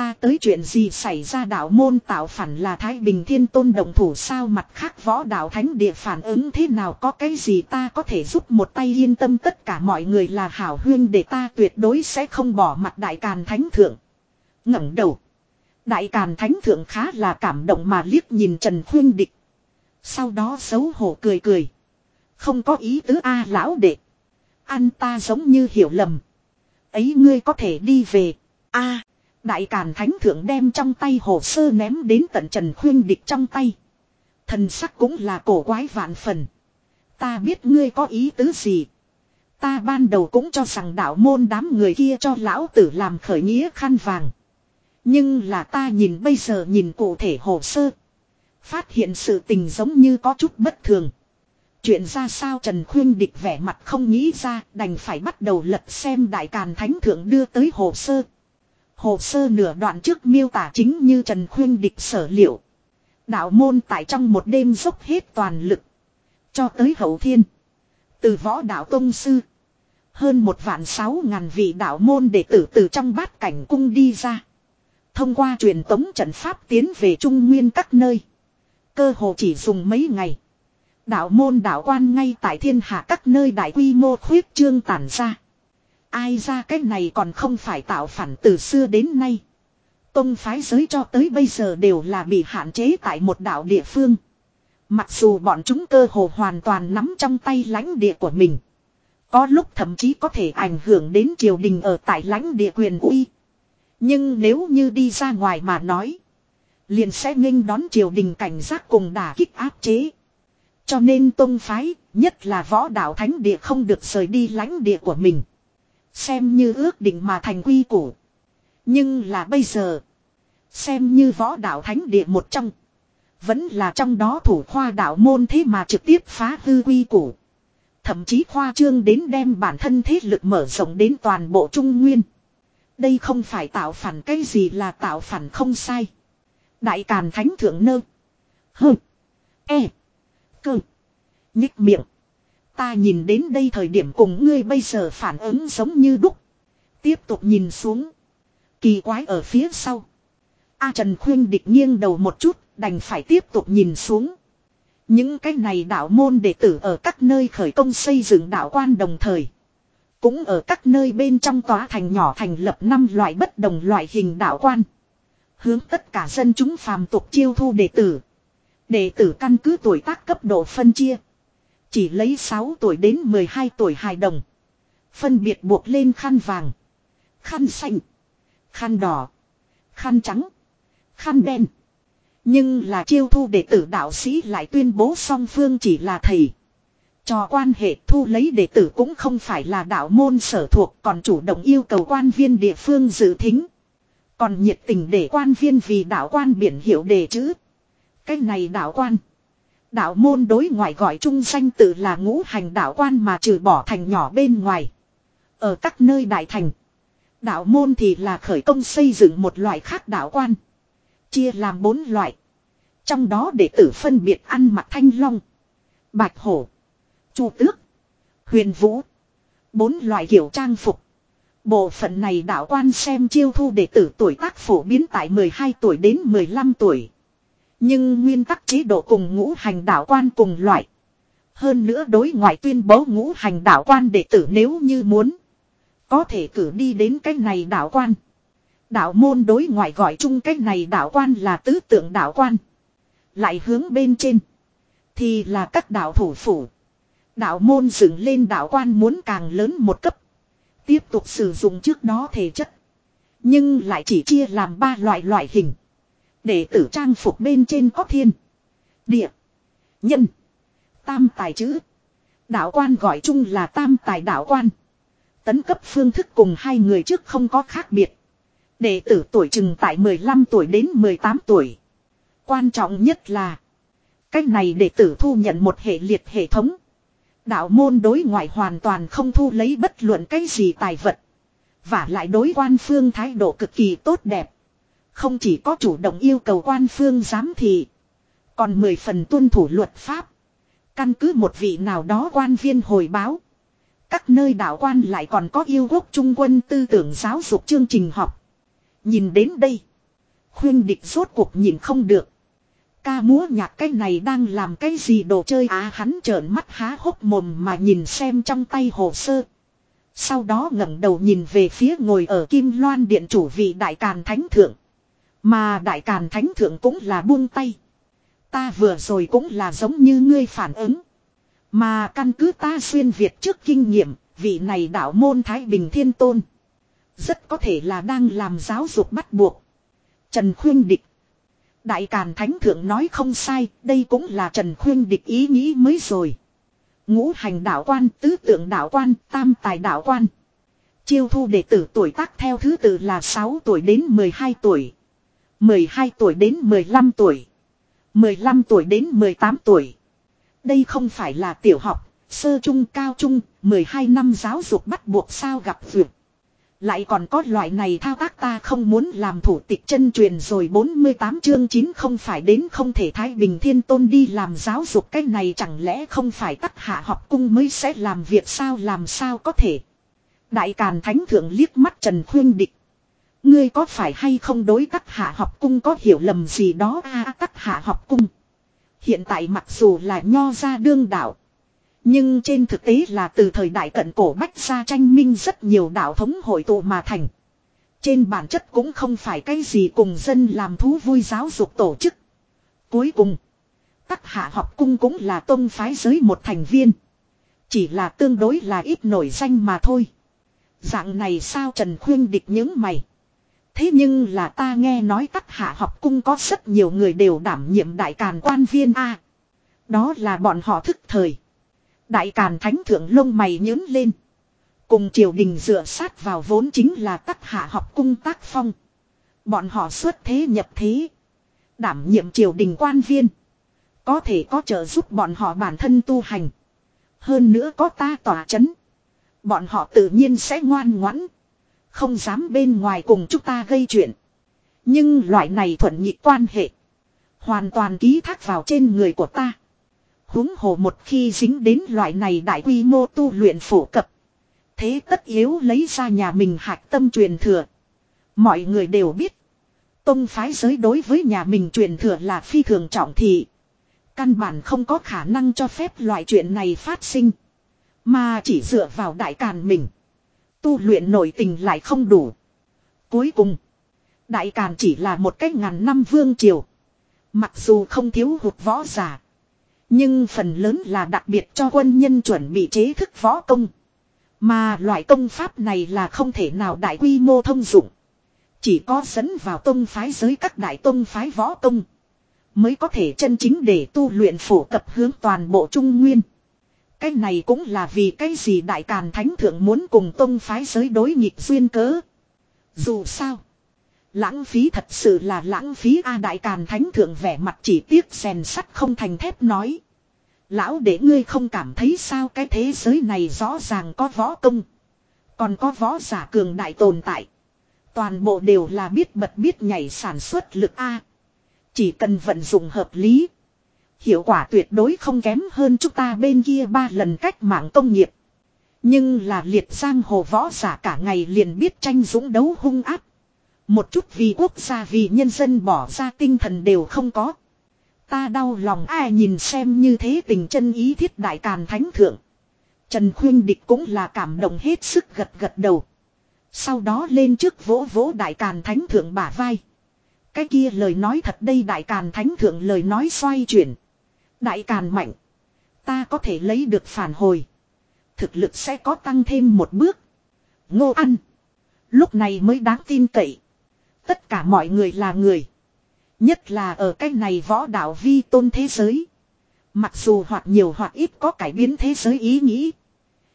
Ta tới chuyện gì xảy ra đạo môn tạo phản là Thái Bình Thiên Tôn đồng thủ sao mặt khác võ đạo thánh địa phản ứng thế nào, có cái gì ta có thể giúp một tay yên tâm, tất cả mọi người là hảo huyên để ta tuyệt đối sẽ không bỏ mặt đại càn thánh thượng. ngẩng đầu. Đại càn thánh thượng khá là cảm động mà liếc nhìn Trần Khuyên Địch. Sau đó xấu hổ cười cười. Không có ý tứ A lão đệ. Anh ta giống như hiểu lầm. Ấy ngươi có thể đi về. A Đại Càn Thánh Thượng đem trong tay hồ sơ ném đến tận Trần Khuyên Địch trong tay. Thần sắc cũng là cổ quái vạn phần. Ta biết ngươi có ý tứ gì. Ta ban đầu cũng cho rằng đạo môn đám người kia cho lão tử làm khởi nghĩa khăn vàng. Nhưng là ta nhìn bây giờ nhìn cụ thể hồ sơ. Phát hiện sự tình giống như có chút bất thường. Chuyện ra sao Trần Khuyên Địch vẻ mặt không nghĩ ra, đành phải bắt đầu lật xem Đại Càn Thánh Thượng đưa tới hồ sơ. Hồ sơ nửa đoạn trước miêu tả chính như Trần Khuyên địch sở liệu. Đạo môn tại trong một đêm dốc hết toàn lực. Cho tới hậu thiên. Từ võ đạo tông sư. Hơn một vạn sáu ngàn vị đạo môn đệ tử từ trong bát cảnh cung đi ra. Thông qua truyền tống trận pháp tiến về trung nguyên các nơi. Cơ hồ chỉ dùng mấy ngày. Đạo môn đạo quan ngay tại thiên hạ các nơi đại quy mô khuyết trương tản ra. Ai ra cái này còn không phải tạo phản từ xưa đến nay. Tông phái giới cho tới bây giờ đều là bị hạn chế tại một đảo địa phương. Mặc dù bọn chúng cơ hồ hoàn toàn nắm trong tay lãnh địa của mình. Có lúc thậm chí có thể ảnh hưởng đến triều đình ở tại lãnh địa quyền uy. Nhưng nếu như đi ra ngoài mà nói. Liền sẽ nghênh đón triều đình cảnh giác cùng đả kích áp chế. Cho nên tông phái, nhất là võ đạo thánh địa không được rời đi lãnh địa của mình. Xem như ước định mà thành quy củ. Nhưng là bây giờ. Xem như võ đạo thánh địa một trong. Vẫn là trong đó thủ khoa đạo môn thế mà trực tiếp phá hư quy củ. Thậm chí khoa trương đến đem bản thân thế lực mở rộng đến toàn bộ Trung Nguyên. Đây không phải tạo phản cái gì là tạo phản không sai. Đại Càn Thánh Thượng Nơ. hừ, E. Cơ. Nhích miệng. Ta nhìn đến đây thời điểm cùng ngươi bây giờ phản ứng giống như đúc. Tiếp tục nhìn xuống. Kỳ quái ở phía sau. A Trần Khuyên địch nghiêng đầu một chút, đành phải tiếp tục nhìn xuống. Những cái này đạo môn đệ tử ở các nơi khởi công xây dựng đạo quan đồng thời. Cũng ở các nơi bên trong tòa thành nhỏ thành lập năm loại bất đồng loại hình đạo quan. Hướng tất cả dân chúng phàm tục chiêu thu đệ tử. Đệ tử căn cứ tuổi tác cấp độ phân chia. Chỉ lấy 6 tuổi đến 12 tuổi hài đồng. Phân biệt buộc lên khăn vàng. Khăn xanh. Khăn đỏ. Khăn trắng. Khăn đen. Nhưng là chiêu thu đệ tử đạo sĩ lại tuyên bố song phương chỉ là thầy. Cho quan hệ thu lấy đệ tử cũng không phải là đạo môn sở thuộc, còn chủ động yêu cầu quan viên địa phương dự thính. Còn nhiệt tình để quan viên vì đạo quan biển hiệu đề chữ. Cái này đạo quan. Đạo môn đối ngoại gọi chung danh tự là ngũ hành đạo quan mà trừ bỏ thành nhỏ bên ngoài. Ở các nơi đại thành. Đạo môn thì là khởi công xây dựng một loại khác đạo quan. Chia làm bốn loại. Trong đó đệ tử phân biệt ăn mặc thanh long. Bạch hổ. Chu tước. Huyền vũ. Bốn loại kiểu trang phục. Bộ phận này đạo quan xem chiêu thu đệ tử tuổi tác phổ biến tại 12 tuổi đến 15 tuổi. Nhưng nguyên tắc chế độ cùng ngũ hành đạo quan cùng loại. Hơn nữa đối ngoại tuyên bố ngũ hành đạo quan đệ tử nếu như muốn. Có thể cử đi đến cái này đạo quan. Đạo môn đối ngoại gọi chung cái này đạo quan là tứ tượng đạo quan. Lại hướng bên trên. Thì là các đạo thủ phủ. Đạo môn dựng lên đạo quan muốn càng lớn một cấp. Tiếp tục sử dụng trước đó thể chất. Nhưng lại chỉ chia làm ba loại loại hình. Đệ tử trang phục bên trên có thiên. Địa. Nhân. Tam tài chữ. Đạo quan gọi chung là tam tài đạo quan. Tấn cấp phương thức cùng hai người trước không có khác biệt. Đệ tử tuổi chừng tại 15 tuổi đến 18 tuổi. Quan trọng nhất là. Cách này đệ tử thu nhận một hệ liệt hệ thống. Đạo môn đối ngoại hoàn toàn không thu lấy bất luận cái gì tài vật. Và lại đối quan phương thái độ cực kỳ tốt đẹp. Không chỉ có chủ động yêu cầu quan phương giám thị. Còn mười phần tuân thủ luật pháp. Căn cứ một vị nào đó quan viên hồi báo. Các nơi đạo quan lại còn có yêu quốc trung quân tư tưởng giáo dục chương trình học. Nhìn đến đây. Khuyên địch rốt cuộc nhìn không được. Ca múa nhạc cái này đang làm cái gì đồ chơi á, hắn trợn mắt há hốc mồm mà nhìn xem trong tay hồ sơ. Sau đó ngẩng đầu nhìn về phía ngồi ở Kim Loan Điện chủ vị Đại Càn Thánh Thượng. Mà Đại Càn Thánh Thượng cũng là buông tay. Ta vừa rồi cũng là giống như ngươi phản ứng. Mà căn cứ ta xuyên Việt trước kinh nghiệm, vị này đạo môn Thái Bình Thiên Tôn. Rất có thể là đang làm giáo dục bắt buộc. Trần Khuyên Địch. Đại Càn Thánh Thượng nói không sai, đây cũng là Trần Khuyên Địch ý nghĩ mới rồi. Ngũ hành đạo quan, tứ tượng đạo quan, tam tài đạo quan. Chiêu thu đệ tử tuổi tác theo thứ tự là 6 tuổi đến 12 tuổi. 12 tuổi đến 15 tuổi. 15 tuổi đến 18 tuổi. Đây không phải là tiểu học, sơ trung cao trung, 12 năm giáo dục bắt buộc sao gặp việc. Lại còn có loại này thao tác ta không muốn làm thủ tịch chân truyền rồi 48 chương 9 không phải đến không thể Thái Bình Thiên Tôn đi làm giáo dục cái này chẳng lẽ không phải tắt hạ học cung mới sẽ làm việc sao làm sao có thể. Đại Càn Thánh Thượng liếc mắt Trần Khuyên Địch. Ngươi có phải hay không đối các hạ học cung có hiểu lầm gì đó a à, tắt hạ học cung. Hiện tại mặc dù là nho ra đương đạo. Nhưng trên thực tế là từ thời đại cận cổ bách gia tranh minh rất nhiều đạo thống hội tụ mà thành. Trên bản chất cũng không phải cái gì cùng dân làm thú vui giáo dục tổ chức. Cuối cùng, các hạ học cung cũng là tôn phái giới một thành viên. Chỉ là tương đối là ít nổi danh mà thôi. Dạng này sao Trần Khuyên địch những mày. Thế nhưng là ta nghe nói tắc hạ học cung có rất nhiều người đều đảm nhiệm đại càn quan viên A. đó là bọn họ thức thời. Đại Càn Thánh Thượng lông mày nhớn lên. Cùng triều đình dựa sát vào vốn chính là tắc hạ học cung tác phong. Bọn họ xuất thế nhập thế. Đảm nhiệm triều đình quan viên. Có thể có trợ giúp bọn họ bản thân tu hành. Hơn nữa có ta tỏa chấn. Bọn họ tự nhiên sẽ ngoan ngoãn. Không dám bên ngoài cùng chúng ta gây chuyện. Nhưng loại này thuận nhị quan hệ. Hoàn toàn ký thác vào trên người của ta huống hồ một khi dính đến loại này đại quy mô tu luyện phổ cập. Thế tất yếu lấy ra nhà mình hạch tâm truyền thừa. Mọi người đều biết. Tông phái giới đối với nhà mình truyền thừa là phi thường trọng thị. Căn bản không có khả năng cho phép loại chuyện này phát sinh. Mà chỉ dựa vào đại càn mình. Tu luyện nội tình lại không đủ. Cuối cùng. Đại càn chỉ là một cách ngàn năm vương triều. Mặc dù không thiếu hụt võ giả. Nhưng phần lớn là đặc biệt cho quân nhân chuẩn bị chế thức võ công. Mà loại công pháp này là không thể nào đại quy mô thông dụng. Chỉ có dẫn vào tông phái giới các đại tông phái võ công. Mới có thể chân chính để tu luyện phổ cập hướng toàn bộ trung nguyên. Cái này cũng là vì cái gì đại càn thánh thượng muốn cùng tông phái giới đối nghịch duyên cớ. Dù sao. Lãng phí thật sự là lãng phí A Đại Càn Thánh Thượng vẻ mặt chỉ tiếc rèn sắt không thành thép nói. Lão để ngươi không cảm thấy sao cái thế giới này rõ ràng có võ công. Còn có võ giả cường đại tồn tại. Toàn bộ đều là biết bật biết nhảy sản xuất lực A. Chỉ cần vận dụng hợp lý. Hiệu quả tuyệt đối không kém hơn chúng ta bên kia ba lần cách mạng công nghiệp. Nhưng là liệt giang hồ võ giả cả ngày liền biết tranh dũng đấu hung áp. Một chút vì quốc gia vì nhân dân bỏ ra tinh thần đều không có. Ta đau lòng ai nhìn xem như thế tình chân ý thiết đại càn thánh thượng. Trần Khuyên Địch cũng là cảm động hết sức gật gật đầu. Sau đó lên trước vỗ vỗ đại càn thánh thượng bả vai. Cái kia lời nói thật đây đại càn thánh thượng lời nói xoay chuyển. Đại càn mạnh. Ta có thể lấy được phản hồi. Thực lực sẽ có tăng thêm một bước. Ngô ăn. Lúc này mới đáng tin cậy. Tất cả mọi người là người. Nhất là ở cái này võ đạo vi tôn thế giới. Mặc dù hoặc nhiều hoặc ít có cải biến thế giới ý nghĩ.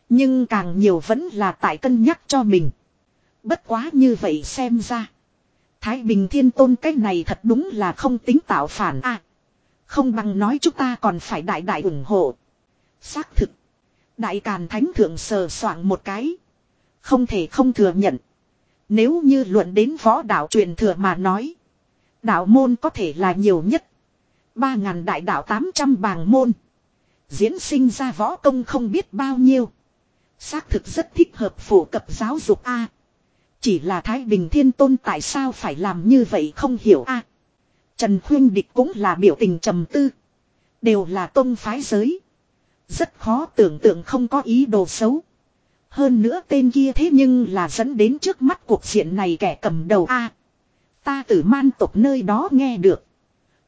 Nhưng càng nhiều vẫn là tại cân nhắc cho mình. Bất quá như vậy xem ra. Thái Bình Thiên Tôn cái này thật đúng là không tính tạo phản a không bằng nói chúng ta còn phải đại đại ủng hộ. Xác thực. Đại Càn Thánh Thượng sờ soạn một cái. Không thể không thừa nhận. Nếu như luận đến võ đạo truyền thừa mà nói. Đạo môn có thể là nhiều nhất. Ba ngàn đại đạo tám trăm bàng môn. Diễn sinh ra võ công không biết bao nhiêu. Xác thực rất thích hợp phổ cập giáo dục A. Chỉ là Thái Bình Thiên Tôn tại sao phải làm như vậy không hiểu A. Trần Khuyên Địch cũng là biểu tình trầm tư. Đều là tôn phái giới. Rất khó tưởng tượng không có ý đồ xấu. Hơn nữa tên kia thế nhưng là dẫn đến trước mắt cuộc diện này kẻ cầm đầu A. ta từ man tộc nơi đó nghe được.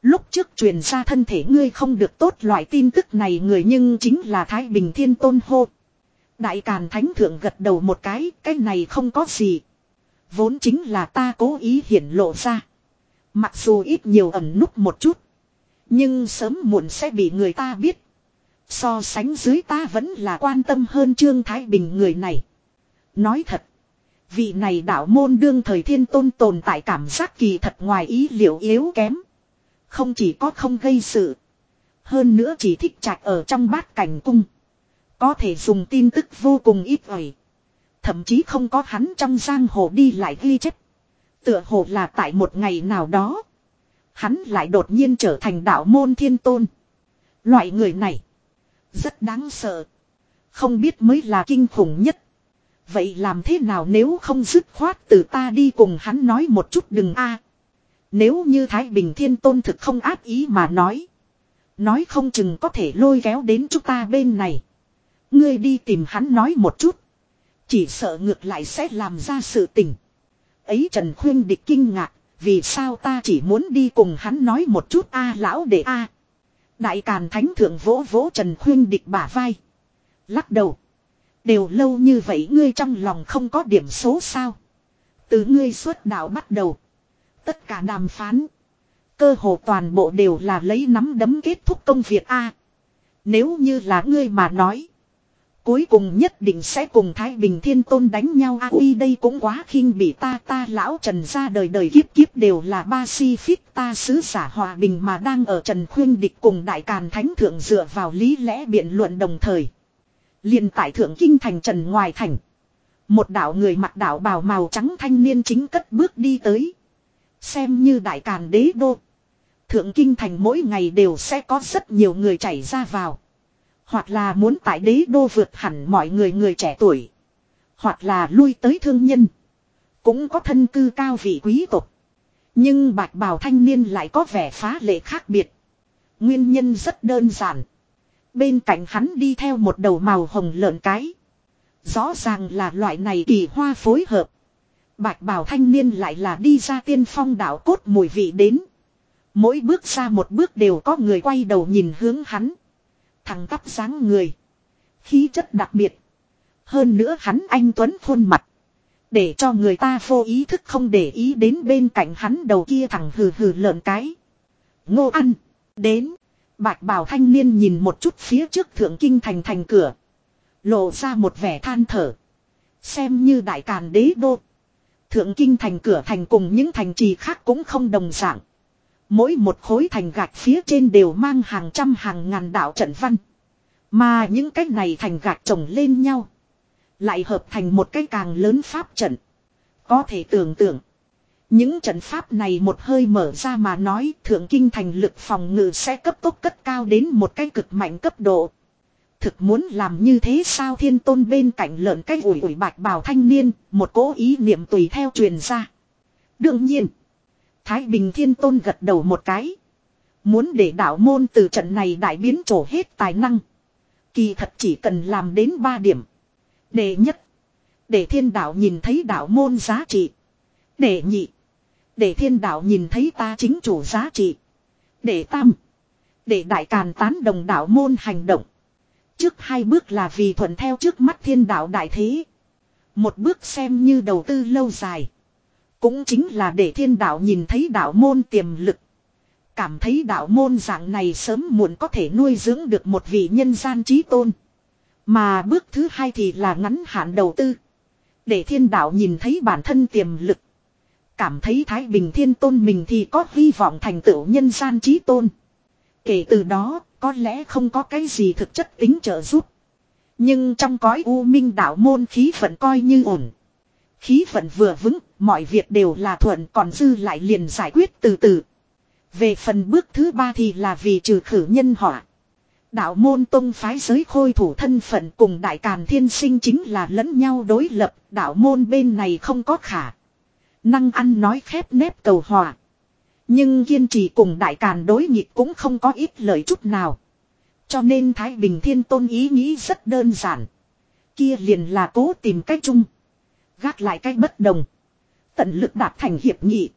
Lúc trước truyền ra thân thể ngươi không được tốt loại tin tức này người nhưng chính là Thái Bình Thiên Tôn hô. Đại Càn Thánh Thượng gật đầu một cái, cái này không có gì. Vốn chính là ta cố ý hiển lộ ra. Mặc dù ít nhiều ẩn núp một chút. Nhưng sớm muộn sẽ bị người ta biết. So sánh dưới ta vẫn là quan tâm hơn Trương Thái Bình người này. Nói thật. Vị này đạo môn đương thời thiên tôn tồn tại cảm giác kỳ thật ngoài ý liệu yếu kém. Không chỉ có không gây sự. Hơn nữa chỉ thích chạch ở trong bát cảnh cung. Có thể dùng tin tức vô cùng ít ỏi. Thậm chí không có hắn trong giang hồ đi lại ghi chép. Tựa hồ là tại một ngày nào đó. Hắn lại đột nhiên trở thành đạo môn thiên tôn. Loại người này. Rất đáng sợ. Không biết mới là kinh khủng nhất. Vậy làm thế nào nếu không dứt khoát từ ta đi cùng hắn nói một chút đừng a Nếu như Thái Bình Thiên Tôn thực không áp ý mà nói. Nói không chừng có thể lôi kéo đến chúng ta bên này. Ngươi đi tìm hắn nói một chút. Chỉ sợ ngược lại sẽ làm ra sự tình. Ấy Trần Khuyên địch kinh ngạc. Vì sao ta chỉ muốn đi cùng hắn nói một chút a lão để a Đại Càn Thánh Thượng vỗ vỗ Trần Khuyên địch bả vai. Lắc đầu. Đều lâu như vậy ngươi trong lòng không có điểm số sao. Từ ngươi xuất đạo bắt đầu. Tất cả đàm phán. Cơ hồ toàn bộ đều là lấy nắm đấm kết thúc công việc A. nếu như là ngươi mà nói. Cuối cùng nhất định sẽ cùng Thái Bình Thiên Tôn đánh nhau a uy đây cũng quá khinh bị ta ta lão Trần ra đời đời kiếp kiếp đều là ba si phít ta sứ giả hòa bình mà đang ở Trần Khuyên Địch cùng Đại Càn Thánh Thượng dựa vào lý lẽ biện luận đồng thời. liền tại Thượng Kinh Thành Trần ngoài thành. Một đạo người mặc đạo bào màu trắng thanh niên chính cất bước đi tới. Xem như Đại Càn đế đô. Thượng Kinh Thành mỗi ngày đều sẽ có rất nhiều người chảy ra vào. Hoặc là muốn tại đế đô vượt hẳn mọi người người trẻ tuổi. Hoặc là lui tới thương nhân. Cũng có thân cư cao vị quý tộc. Nhưng bạch bào thanh niên lại có vẻ phá lệ khác biệt. Nguyên nhân rất đơn giản. Bên cạnh hắn đi theo một đầu màu hồng lợn cái. Rõ ràng là loại này kỳ hoa phối hợp. Bạch bào thanh niên lại là đi ra tiên phong đạo cốt mùi vị đến. Mỗi bước ra một bước đều có người quay đầu nhìn hướng hắn. Thằng tắp dáng người. Khí chất đặc biệt. Hơn nữa hắn anh Tuấn khuôn mặt. Để cho người ta vô ý thức không để ý đến bên cạnh hắn đầu kia thằng hừ hừ lợn cái. Ngô ăn. Đến. Bạch bào thanh niên nhìn một chút phía trước thượng kinh thành thành cửa. Lộ ra một vẻ than thở. Xem như đại càn đế đô. Thượng kinh thành cửa thành cùng những thành trì khác cũng không đồng dạng. Mỗi một khối thành gạch phía trên đều mang hàng trăm hàng ngàn đạo trận văn. Mà những cái này thành gạch chồng lên nhau. Lại hợp thành một cái càng lớn pháp trận. Có thể tưởng tượng. Những trận pháp này một hơi mở ra mà nói thượng kinh thành lực phòng ngự sẽ cấp tốc cất cao đến một cái cực mạnh cấp độ. Thực muốn làm như thế sao thiên tôn bên cạnh lợn cái ủi ủi bạch bào thanh niên, một cố ý niệm tùy theo truyền ra. Đương nhiên, Thái Bình thiên tôn gật đầu một cái. Muốn để đạo môn từ trận này đại biến trổ hết tài năng. Kỳ thật chỉ cần làm đến ba điểm. Đệ nhất, để thiên đạo nhìn thấy đạo môn giá trị. Đệ nhị, để thiên đạo nhìn thấy ta chính chủ giá trị. Để tam, để đại càn tán đồng đạo môn hành động. Trước hai bước là vì thuận theo trước mắt thiên đạo đại thế. Một bước xem như đầu tư lâu dài. Cũng chính là để thiên đạo nhìn thấy đạo môn tiềm lực. Cảm thấy đạo môn dạng này sớm muộn có thể nuôi dưỡng được một vị nhân gian trí tôn. Mà bước thứ hai thì là ngắn hạn đầu tư. Để thiên đạo nhìn thấy bản thân tiềm lực. Cảm thấy Thái Bình Thiên Tôn mình thì có hy vọng thành tựu nhân gian trí tôn. Kể từ đó, có lẽ không có cái gì thực chất tính trợ giúp. Nhưng trong cõi u minh đạo môn khí vẫn coi như ổn. Khí vận vừa vững, mọi việc đều là thuận còn dư lại liền giải quyết từ từ. Về phần bước thứ ba thì là vì trừ khử nhân họa. Đạo môn tông phái giới khôi thủ thân phận cùng đại càn thiên sinh chính là lẫn nhau đối lập, đạo môn bên này không có khả. Năng ăn nói khép nép cầu hòa. Nhưng kiên trì cùng đại càn đối nghịch cũng không có ít lời chút nào. Cho nên Thái Bình Thiên Tôn ý nghĩ rất đơn giản. Kia liền là cố tìm cách chung. Gác lại cách bất đồng. Tận lực đạt thành hiệp nghị.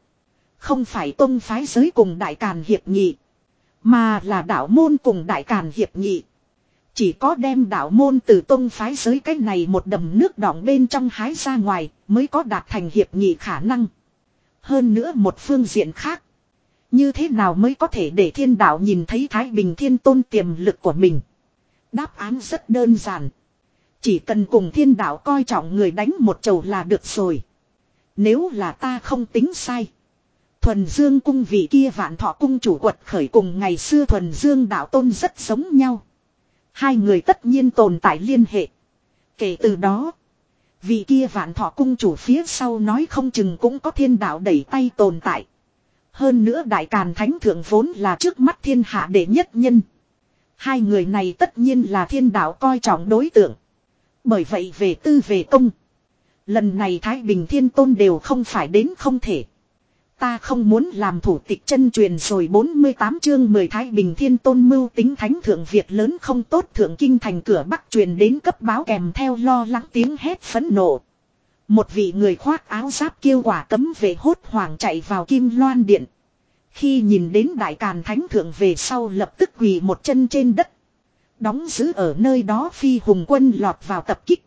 Không phải tôn phái giới cùng đại càn hiệp nghị. Mà là đạo môn cùng đại càn hiệp nghị. Chỉ có đem đạo môn từ tôn phái giới cách này một đầm nước đọng bên trong hái ra ngoài mới có đạt thành hiệp nghị khả năng. Hơn nữa một phương diện khác. Như thế nào mới có thể để thiên đạo nhìn thấy Thái Bình Thiên Tôn tiềm lực của mình? Đáp án rất đơn giản. Chỉ cần cùng thiên đạo coi trọng người đánh một chầu là được rồi. Nếu là ta không tính sai. Thuần Dương cung vị kia vạn thọ cung chủ quật khởi cùng ngày xưa Thuần Dương đạo tôn rất giống nhau. Hai người tất nhiên tồn tại liên hệ. Kể từ đó. Vị kia vạn thọ cung chủ phía sau nói không chừng cũng có thiên đạo đẩy tay tồn tại. Hơn nữa đại càn thánh thượng vốn là trước mắt thiên hạ đệ nhất nhân. Hai người này tất nhiên là thiên đạo coi trọng đối tượng. Bởi vậy về tư về công. Lần này Thái Bình Thiên Tôn đều không phải đến không thể. Ta không muốn làm thủ tịch chân truyền rồi 48 chương 10 Thái Bình Thiên Tôn mưu tính thánh thượng Việt lớn không tốt thượng kinh thành cửa bắc truyền đến cấp báo kèm theo lo lắng tiếng hét phấn nộ. Một vị người khoác áo giáp kêu quả cấm về hốt hoàng chạy vào kim loan điện. Khi nhìn đến đại càn thánh thượng về sau lập tức quỳ một chân trên đất. Đóng giữ ở nơi đó phi hùng quân lọt vào tập kích.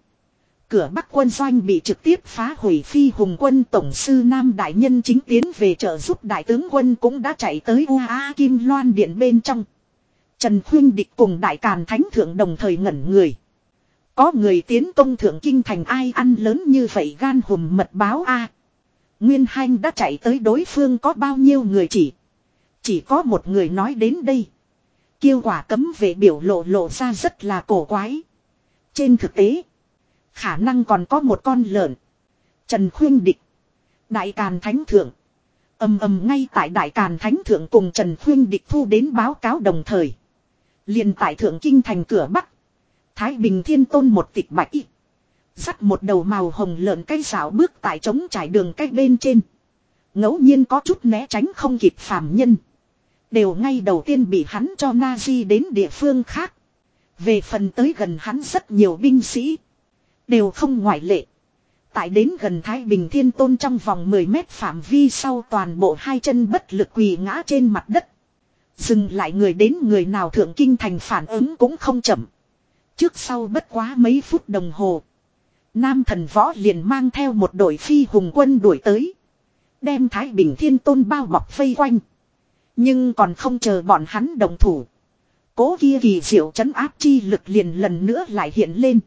Cửa bắc quân doanh bị trực tiếp phá hủy phi hùng quân tổng sư Nam Đại Nhân chính tiến về trợ giúp đại tướng quân cũng đã chạy tới UA Kim Loan Điện bên trong. Trần Khuyên Địch cùng đại càn thánh thượng đồng thời ngẩn người. Có người tiến công thượng kinh thành ai ăn lớn như vậy gan hùm mật báo a Nguyên Hanh đã chạy tới đối phương có bao nhiêu người chỉ. Chỉ có một người nói đến đây. Kiêu quả cấm về biểu lộ lộ ra rất là cổ quái. Trên thực tế. Khả năng còn có một con lợn. Trần Khuyên Địch. Đại Càn Thánh Thượng. ầm ầm ngay tại Đại Càn Thánh Thượng cùng Trần Khuyên Địch thu đến báo cáo đồng thời. liền tại Thượng Kinh thành cửa Bắc. Thái Bình Thiên Tôn một tịch bạch Dắt một đầu màu hồng lợn cây xảo bước tại trống trải đường cách bên trên. ngẫu nhiên có chút né tránh không kịp phàm nhân. Đều ngay đầu tiên bị hắn cho Nazi đến địa phương khác. Về phần tới gần hắn rất nhiều binh sĩ. Đều không ngoại lệ. Tại đến gần Thái Bình Thiên Tôn trong vòng 10 mét phạm vi sau toàn bộ hai chân bất lực quỳ ngã trên mặt đất. Dừng lại người đến người nào thượng kinh thành phản ứng cũng không chậm. Trước sau bất quá mấy phút đồng hồ. Nam thần võ liền mang theo một đội phi hùng quân đuổi tới. Đem Thái Bình Thiên Tôn bao bọc vây quanh. Nhưng còn không chờ bọn hắn đồng thủ. Cố kia kỳ diệu chấn áp chi lực liền lần nữa lại hiện lên.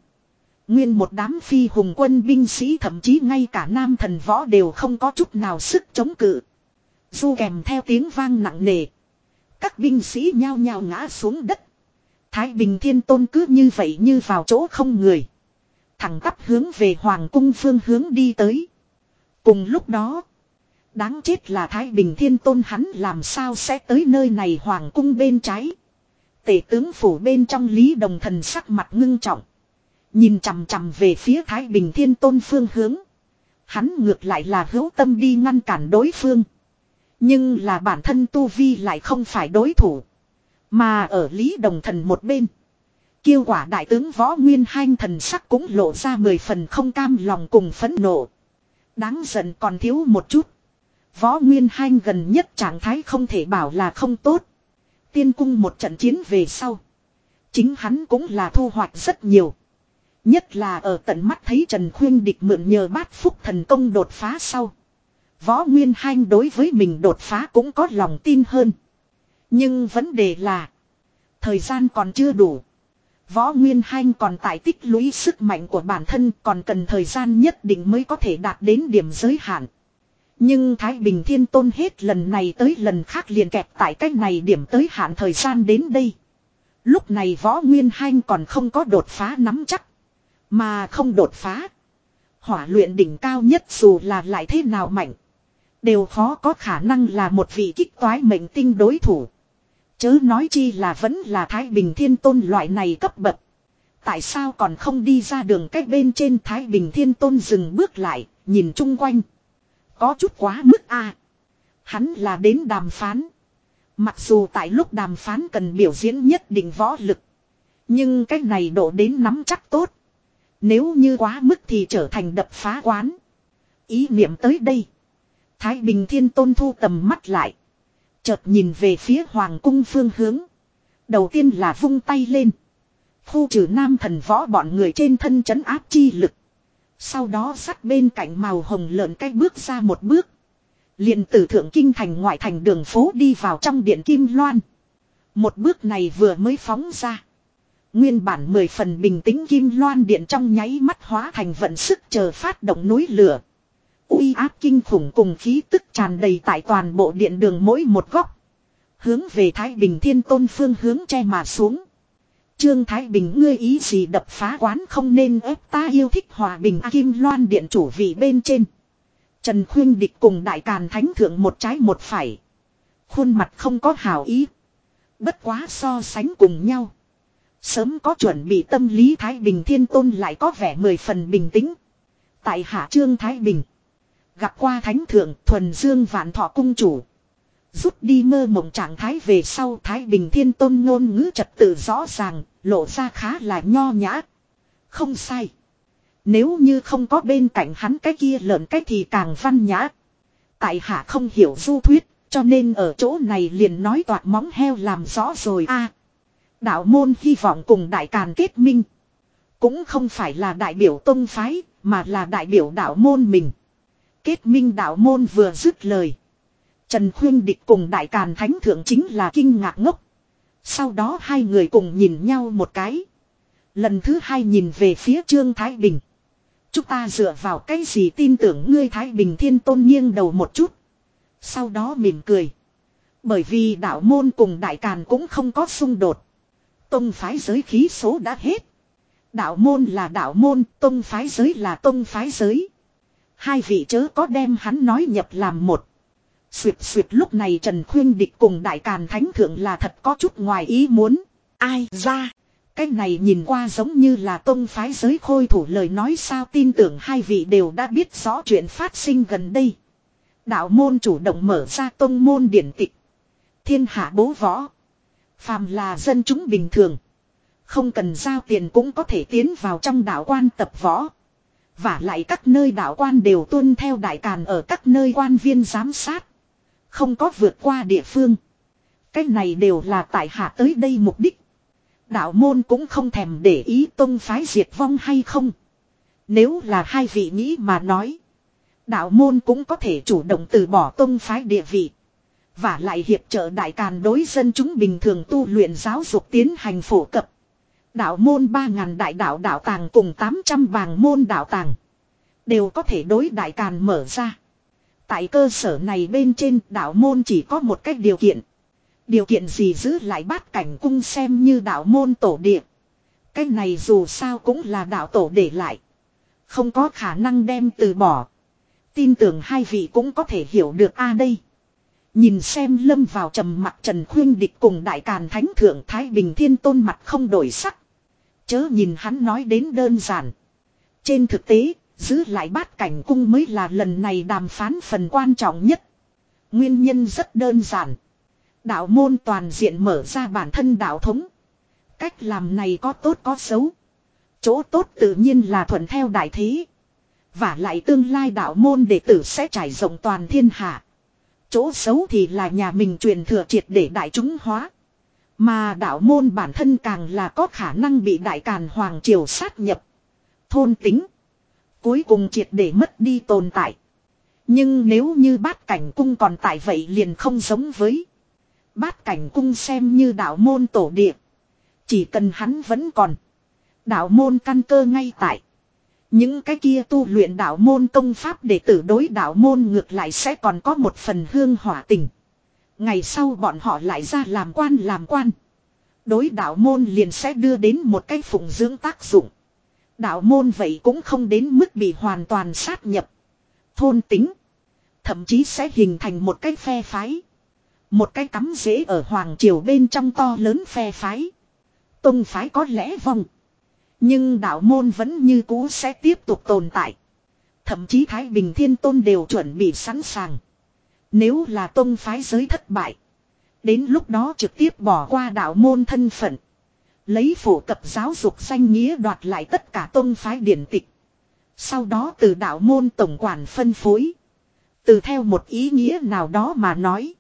Nguyên một đám phi hùng quân binh sĩ thậm chí ngay cả nam thần võ đều không có chút nào sức chống cự. Du kèm theo tiếng vang nặng nề. Các binh sĩ nhao nhao ngã xuống đất. Thái Bình Thiên Tôn cứ như vậy như vào chỗ không người. Thẳng tắp hướng về Hoàng cung phương hướng đi tới. Cùng lúc đó. Đáng chết là Thái Bình Thiên Tôn hắn làm sao sẽ tới nơi này Hoàng cung bên trái. Tể tướng phủ bên trong Lý Đồng Thần sắc mặt ngưng trọng. Nhìn chằm chằm về phía Thái Bình Thiên Tôn phương hướng. Hắn ngược lại là hữu tâm đi ngăn cản đối phương. Nhưng là bản thân Tu Vi lại không phải đối thủ. Mà ở Lý Đồng Thần một bên. Kiêu quả đại tướng Võ Nguyên Hanh thần sắc cũng lộ ra mười phần không cam lòng cùng phẫn nộ. Đáng giận còn thiếu một chút. Võ Nguyên Hanh gần nhất trạng thái không thể bảo là không tốt. Tiên cung một trận chiến về sau. Chính hắn cũng là thu hoạch rất nhiều. Nhất là ở tận mắt thấy Trần Khuyên địch mượn nhờ bát phúc thần công đột phá sau. Võ Nguyên Hanh đối với mình đột phá cũng có lòng tin hơn. Nhưng vấn đề là. Thời gian còn chưa đủ. Võ Nguyên Hanh còn tại tích lũy sức mạnh của bản thân, còn cần thời gian nhất định mới có thể đạt đến điểm giới hạn. Nhưng Thái Bình Thiên Tôn hết lần này tới lần khác liền kẹp tại cách này điểm tới hạn thời gian đến đây. Lúc này Võ Nguyên Hanh còn không có đột phá nắm chắc. Mà không đột phá. Hỏa luyện đỉnh cao nhất dù là lại thế nào mạnh. Đều khó có khả năng là một vị kích toái mệnh tinh đối thủ. Chớ nói chi là vẫn là Thái Bình Thiên Tôn loại này cấp bậc. Tại sao còn không đi ra đường cách bên trên Thái Bình Thiên Tôn dừng bước lại, nhìn chung quanh. Có chút quá mức a Hắn là đến đàm phán. Mặc dù tại lúc đàm phán cần biểu diễn nhất định võ lực. Nhưng cách này độ đến nắm chắc tốt. Nếu như quá mức thì trở thành đập phá quán. Ý niệm tới đây. Thái Bình Thiên Tôn thu tầm mắt lại. Chợt nhìn về phía Hoàng cung phương hướng. Đầu tiên là vung tay lên. Khu trừ nam thần võ bọn người trên thân chấn áp chi lực. Sau đó sắt bên cạnh màu hồng lợn cách bước ra một bước. liền từ thượng kinh thành ngoại thành đường phố đi vào trong điện kim loan. Một bước này vừa mới phóng ra. Nguyên bản mười phần bình tĩnh kim loan điện trong nháy mắt hóa thành vận sức chờ phát động núi lửa. uy áp kinh khủng cùng khí tức tràn đầy tại toàn bộ điện đường mỗi một góc. Hướng về Thái Bình Thiên Tôn phương hướng che mà xuống. Trương Thái Bình ngươi ý gì đập phá quán không nên ép ta yêu thích hòa bình A Kim Loan điện chủ vị bên trên. Trần Khuyên Địch cùng Đại Càn Thánh Thượng một trái một phải. Khuôn mặt không có hảo ý. Bất quá so sánh cùng nhau. Sớm có chuẩn bị tâm lý Thái Bình Thiên Tôn lại có vẻ mười phần bình tĩnh. Tại Hạ Trương Thái Bình. Gặp qua Thánh Thượng Thuần Dương Vạn Thọ Cung Chủ. Rút đi mơ mộng trạng thái về sau Thái Bình Thiên Tôn ngôn ngữ trật tự rõ ràng, lộ ra khá là nho nhã. Không sai. Nếu như không có bên cạnh hắn cái kia lợn cái thì càng văn nhã. Tại hạ không hiểu du thuyết, cho nên ở chỗ này liền nói toạc móng heo làm rõ rồi a Đạo môn hy vọng cùng đại càn kết minh. Cũng không phải là đại biểu tông phái, mà là đại biểu đạo môn mình. Kết minh đạo môn vừa dứt lời. Trần Khuyên Địch cùng Đại Càn Thánh Thượng chính là kinh ngạc ngốc. Sau đó hai người cùng nhìn nhau một cái. Lần thứ hai nhìn về phía Trương Thái Bình. Chúng ta dựa vào cái gì tin tưởng ngươi Thái Bình Thiên Tôn nghiêng đầu một chút. Sau đó mỉm cười. Bởi vì đạo môn cùng Đại Càn cũng không có xung đột. Tông phái giới khí số đã hết. Đạo môn là đạo môn, tông phái giới là tông phái giới. Hai vị chớ có đem hắn nói nhập làm một. Xuyệt xuyệt lúc này Trần Khuyên Địch cùng Đại Càn Thánh Thượng là thật có chút ngoài ý muốn. Ai ra? Cái này nhìn qua giống như là tông phái giới khôi thủ lời nói sao tin tưởng hai vị đều đã biết rõ chuyện phát sinh gần đây. Đạo môn chủ động mở ra tông môn điển tịch. Thiên hạ bố võ. Phàm là dân chúng bình thường. Không cần giao tiền cũng có thể tiến vào trong đạo quan tập võ. Và lại các nơi đạo quan đều tuân theo đại càn ở các nơi quan viên giám sát. Không có vượt qua địa phương. Cái này đều là tại hạ tới đây mục đích. Đạo môn cũng không thèm để ý tông phái diệt vong hay không. Nếu là hai vị nghĩ mà nói. Đạo môn cũng có thể chủ động từ bỏ tông phái địa vị. Và lại hiệp trợ đại càn đối dân chúng bình thường tu luyện giáo dục tiến hành phổ cập. Đạo môn 3.000 đại đạo đạo tàng cùng 800 vàng môn đạo tàng. Đều có thể đối đại càn mở ra. Tại cơ sở này bên trên đạo môn chỉ có một cách điều kiện. Điều kiện gì giữ lại bát cảnh cung xem như đạo môn tổ địa. Cái này dù sao cũng là đạo tổ để lại. Không có khả năng đem từ bỏ. Tin tưởng hai vị cũng có thể hiểu được a đây. Nhìn xem lâm vào trầm mặt Trần Khuyên Địch cùng Đại Càn Thánh Thượng Thái Bình Thiên Tôn mặt không đổi sắc. Chớ nhìn hắn nói đến đơn giản. Trên thực tế, giữ lại bát cảnh cung mới là lần này đàm phán phần quan trọng nhất. Nguyên nhân rất đơn giản. Đạo môn toàn diện mở ra bản thân đạo thống. Cách làm này có tốt có xấu. Chỗ tốt tự nhiên là thuận theo đại thế. Và lại tương lai đạo môn đệ tử sẽ trải rộng toàn thiên hạ. Chỗ xấu thì là nhà mình truyền thừa triệt để đại chúng hóa. Mà đạo môn bản thân càng là có khả năng bị đại càn hoàng triều sát nhập. Thôn tính. Cuối cùng triệt để mất đi tồn tại. Nhưng nếu như bát cảnh cung còn tại vậy liền không giống với. Bát cảnh cung xem như đạo môn tổ địa. Chỉ cần hắn vẫn còn. Đạo môn căn cơ ngay tại. Những cái kia tu luyện đạo môn công pháp để tử đối đạo môn ngược lại sẽ còn có một phần hương hỏa tình. Ngày sau bọn họ lại ra làm quan làm quan. Đối đạo môn liền sẽ đưa đến một cái phụng dưỡng tác dụng. Đạo môn vậy cũng không đến mức bị hoàn toàn sát nhập. Thôn tính. Thậm chí sẽ hình thành một cái phe phái. Một cái cắm rễ ở Hoàng Triều bên trong to lớn phe phái. Tông phái có lẽ vong. Nhưng đạo môn vẫn như cũ sẽ tiếp tục tồn tại. Thậm chí Thái Bình Thiên Tôn đều chuẩn bị sẵn sàng. Nếu là tông phái giới thất bại. Đến lúc đó trực tiếp bỏ qua đạo môn thân phận. Lấy phổ cập giáo dục danh nghĩa đoạt lại tất cả tôn phái điển tịch. Sau đó từ đạo môn tổng quản phân phối. Từ theo một ý nghĩa nào đó mà nói.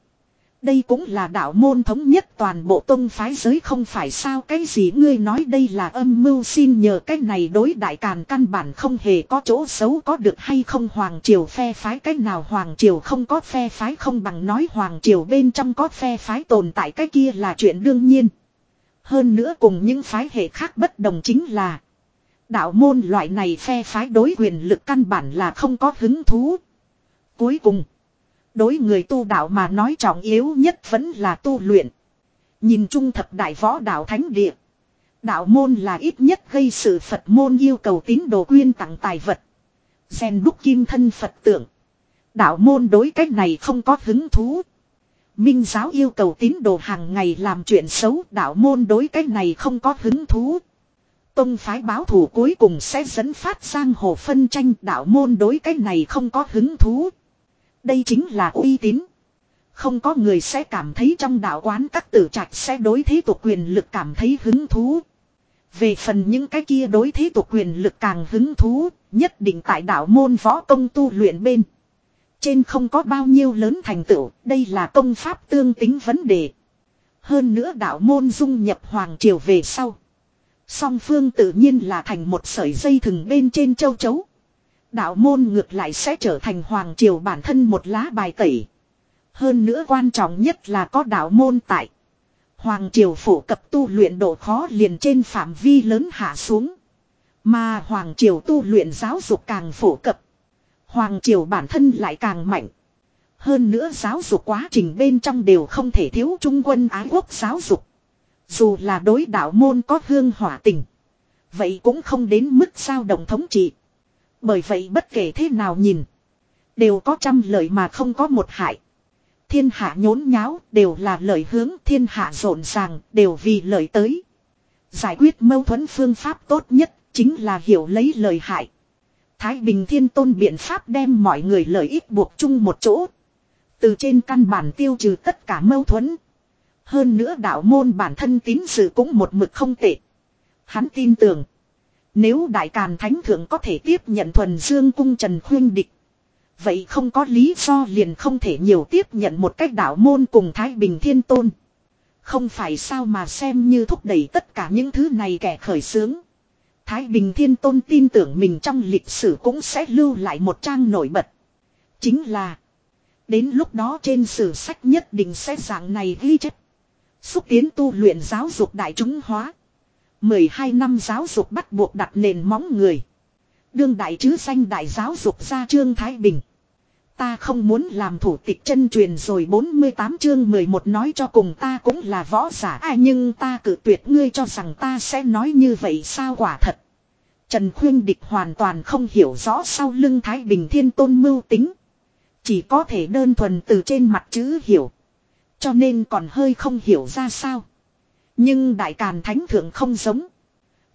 Đây cũng là đạo môn thống nhất toàn bộ tông phái giới không phải sao cái gì ngươi nói đây là âm mưu xin nhờ cái này đối đại càn căn bản không hề có chỗ xấu có được hay không hoàng triều phe phái cái nào hoàng triều không có phe phái không bằng nói hoàng triều bên trong có phe phái tồn tại cái kia là chuyện đương nhiên. Hơn nữa cùng những phái hệ khác bất đồng chính là, đạo môn loại này phe phái đối quyền lực căn bản là không có hứng thú. Cuối cùng, Đối người tu đạo mà nói trọng yếu nhất vẫn là tu luyện. Nhìn chung thập đại võ đạo thánh địa. Đạo môn là ít nhất gây sự Phật môn yêu cầu tín đồ quyên tặng tài vật. Xen đúc kim thân Phật tượng. Đạo môn đối cách này không có hứng thú. Minh giáo yêu cầu tín đồ hàng ngày làm chuyện xấu. Đạo môn đối cái này không có hứng thú. Tông phái báo thù cuối cùng sẽ dẫn phát sang hồ phân tranh. Đạo môn đối cái này không có hứng thú. Đây chính là uy tín. Không có người sẽ cảm thấy trong đạo quán các tử trạch sẽ đối thế tục quyền lực cảm thấy hứng thú. Về phần những cái kia đối thế tục quyền lực càng hứng thú, nhất định tại đạo môn võ công tu luyện bên. Trên không có bao nhiêu lớn thành tựu, đây là công pháp tương tính vấn đề. Hơn nữa đạo môn dung nhập hoàng triều về sau. Song phương tự nhiên là thành một sợi dây thừng bên trên châu chấu. Đạo môn ngược lại sẽ trở thành hoàng triều bản thân một lá bài tẩy. Hơn nữa quan trọng nhất là có đạo môn tại. Hoàng triều phổ cập tu luyện độ khó liền trên phạm vi lớn hạ xuống. Mà Hoàng triều tu luyện giáo dục càng phổ cập. Hoàng triều bản thân lại càng mạnh. Hơn nữa giáo dục quá trình bên trong đều không thể thiếu trung quân ái quốc giáo dục. Dù là đối đạo môn có hương hỏa tình. Vậy cũng không đến mức sao đồng thống trị. Bởi vậy bất kể thế nào nhìn. Đều có trăm lợi mà không có một hại. Thiên hạ nhốn nháo đều là lợi hướng, thiên hạ rộn ràng đều vì lợi tới. Giải quyết mâu thuẫn phương pháp tốt nhất chính là hiểu lấy lời hại. Thái Bình Thiên Tôn biện pháp đem mọi người lợi ích buộc chung một chỗ. Từ trên căn bản tiêu trừ tất cả mâu thuẫn. Hơn nữa đạo môn bản thân tín sự cũng một mực không tệ. Hắn tin tưởng. Nếu Đại Càn Thánh Thượng có thể tiếp nhận thuần dương cung Trần Khuyên Địch. Vậy không có lý do liền không thể nhiều tiếp nhận một cách đạo môn cùng Thái Bình Thiên Tôn. Không phải sao mà xem như thúc đẩy tất cả những thứ này kẻ khởi xướng. Thái Bình Thiên Tôn tin tưởng mình trong lịch sử cũng sẽ lưu lại một trang nổi bật. Chính là. Đến lúc đó trên sử sách nhất định sẽ dạng này ghi chép. Xúc tiến tu luyện giáo dục đại chúng hóa. 12 năm giáo dục bắt buộc đặt nền móng người. Đương đại chứ danh đại giáo dục gia trương Thái Bình. Ta không muốn làm thủ tịch chân truyền rồi 48 chương 11 nói cho cùng ta cũng là võ giả ai à, nhưng ta cử tuyệt ngươi cho rằng ta sẽ nói như vậy sao quả thật. Trần Khuyên Địch hoàn toàn không hiểu rõ sau lưng Thái Bình Thiên Tôn mưu tính. Chỉ có thể đơn thuần từ trên mặt chữ hiểu. Cho nên còn hơi không hiểu ra sao. Nhưng Đại Càn Thánh Thượng không giống.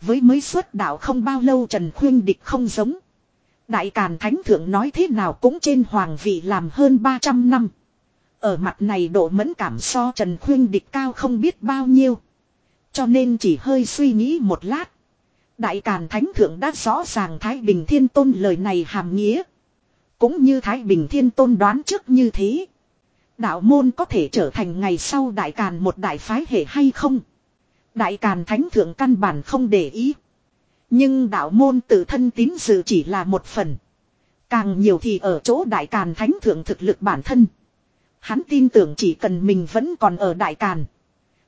Với mới xuất đạo không bao lâu Trần Khuyên Địch không giống. Đại Càn Thánh Thượng nói thế nào cũng trên hoàng vị làm hơn 300 năm. Ở mặt này độ mẫn cảm so Trần Khuyên Địch cao không biết bao nhiêu. Cho nên chỉ hơi suy nghĩ một lát. Đại Càn Thánh Thượng đã rõ ràng Thái Bình Thiên Tôn lời này hàm nghĩa. Cũng như Thái Bình Thiên Tôn đoán trước như thế. Đạo môn có thể trở thành ngày sau Đại Càn một đại phái hệ hay không? Đại Càn Thánh Thượng căn bản không để ý. Nhưng đạo môn tự thân tín dự chỉ là một phần. Càng nhiều thì ở chỗ Đại Càn Thánh Thượng thực lực bản thân. Hắn tin tưởng chỉ cần mình vẫn còn ở Đại Càn.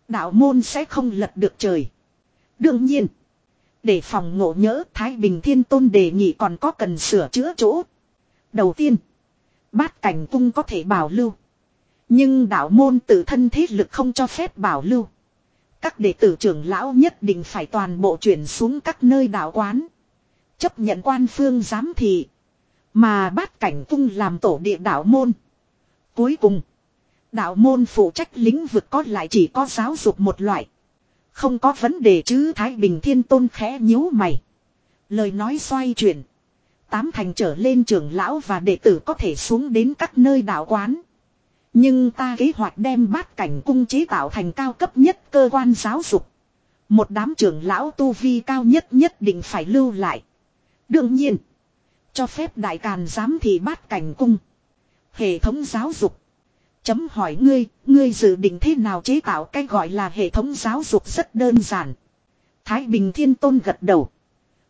Đạo môn sẽ không lật được trời. Đương nhiên. Để phòng ngộ nhỡ, Thái Bình Thiên Tôn đề nghị còn có cần sửa chữa chỗ. Đầu tiên. Bát cảnh cung có thể bảo lưu. Nhưng đạo môn tự thân thế lực không cho phép bảo lưu. Các đệ tử trưởng lão nhất định phải toàn bộ chuyển xuống các nơi đạo quán. Chấp nhận quan phương giám thị. Mà bát cảnh cung làm tổ địa đạo môn. Cuối cùng. Đạo môn phụ trách lĩnh vực có lại chỉ có giáo dục một loại. Không có vấn đề chứ Thái Bình Thiên Tôn khẽ nhíu mày. Lời nói xoay chuyển. Tám thành trở lên trưởng lão và đệ tử có thể xuống đến các nơi đạo quán. Nhưng ta kế hoạch đem bát cảnh cung chế tạo thành cao cấp nhất cơ quan giáo dục. Một đám trưởng lão tu vi cao nhất nhất định phải lưu lại. Đương nhiên. Cho phép đại càn giám thị bát cảnh cung. Hệ thống giáo dục. Chấm hỏi ngươi, ngươi dự định thế nào chế tạo cái gọi là hệ thống giáo dục rất đơn giản. Thái Bình Thiên Tôn gật đầu.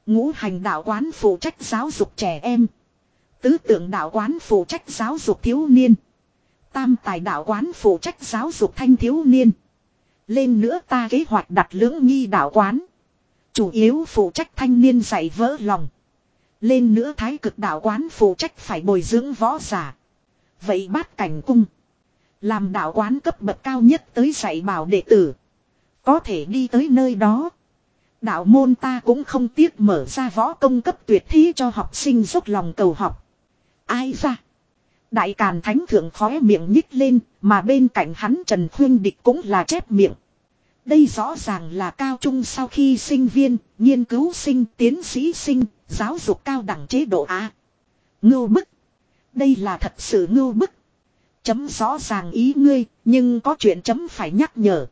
Ngũ hành đạo quán phụ trách giáo dục trẻ em. Tứ tượng đạo quán phụ trách giáo dục thiếu niên. Tam tài đạo quán phụ trách giáo dục thanh thiếu niên. Lên nữa ta kế hoạch đặt lưỡng nghi đạo quán. Chủ yếu phụ trách thanh niên dạy vỡ lòng. Lên nữa thái cực đạo quán phụ trách phải bồi dưỡng võ giả. Vậy bát cảnh cung. Làm đạo quán cấp bậc cao nhất tới dạy bảo đệ tử. Có thể đi tới nơi đó. Đạo môn ta cũng không tiếc mở ra võ công cấp tuyệt thi cho học sinh dốc lòng cầu học. Ai ra? Đại Càn Thánh Thượng khóe miệng nhích lên, mà bên cạnh hắn Trần Khuyên Địch cũng là chép miệng. Đây rõ ràng là cao trung sau khi sinh viên, nghiên cứu sinh, tiến sĩ sinh, giáo dục cao đẳng chế độ A. Ngưu bức. Đây là thật sự ngưu bức. Chấm rõ ràng ý ngươi, nhưng có chuyện chấm phải nhắc nhở.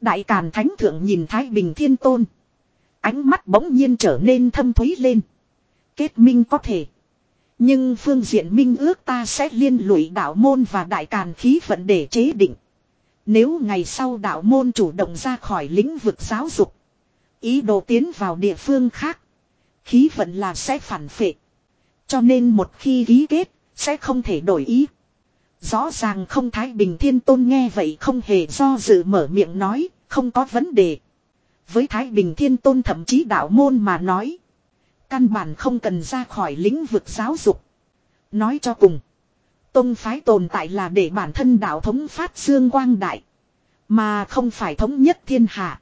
Đại Càn Thánh Thượng nhìn Thái Bình Thiên Tôn. Ánh mắt bỗng nhiên trở nên thâm thúy lên. Kết minh có thể. Nhưng phương diện minh ước ta sẽ liên lụy đạo môn và đại càn khí vận để chế định. Nếu ngày sau đạo môn chủ động ra khỏi lĩnh vực giáo dục. Ý đồ tiến vào địa phương khác. Khí vận là sẽ phản phệ. Cho nên một khi ký kết, sẽ không thể đổi ý. Rõ ràng không Thái Bình Thiên Tôn nghe vậy không hề do dự mở miệng nói, không có vấn đề. Với Thái Bình Thiên Tôn thậm chí đạo môn mà nói. Căn bản không cần ra khỏi lĩnh vực giáo dục. Nói cho cùng. Tông phái tồn tại là để bản thân đạo thống phát dương quang đại. Mà không phải thống nhất thiên hạ.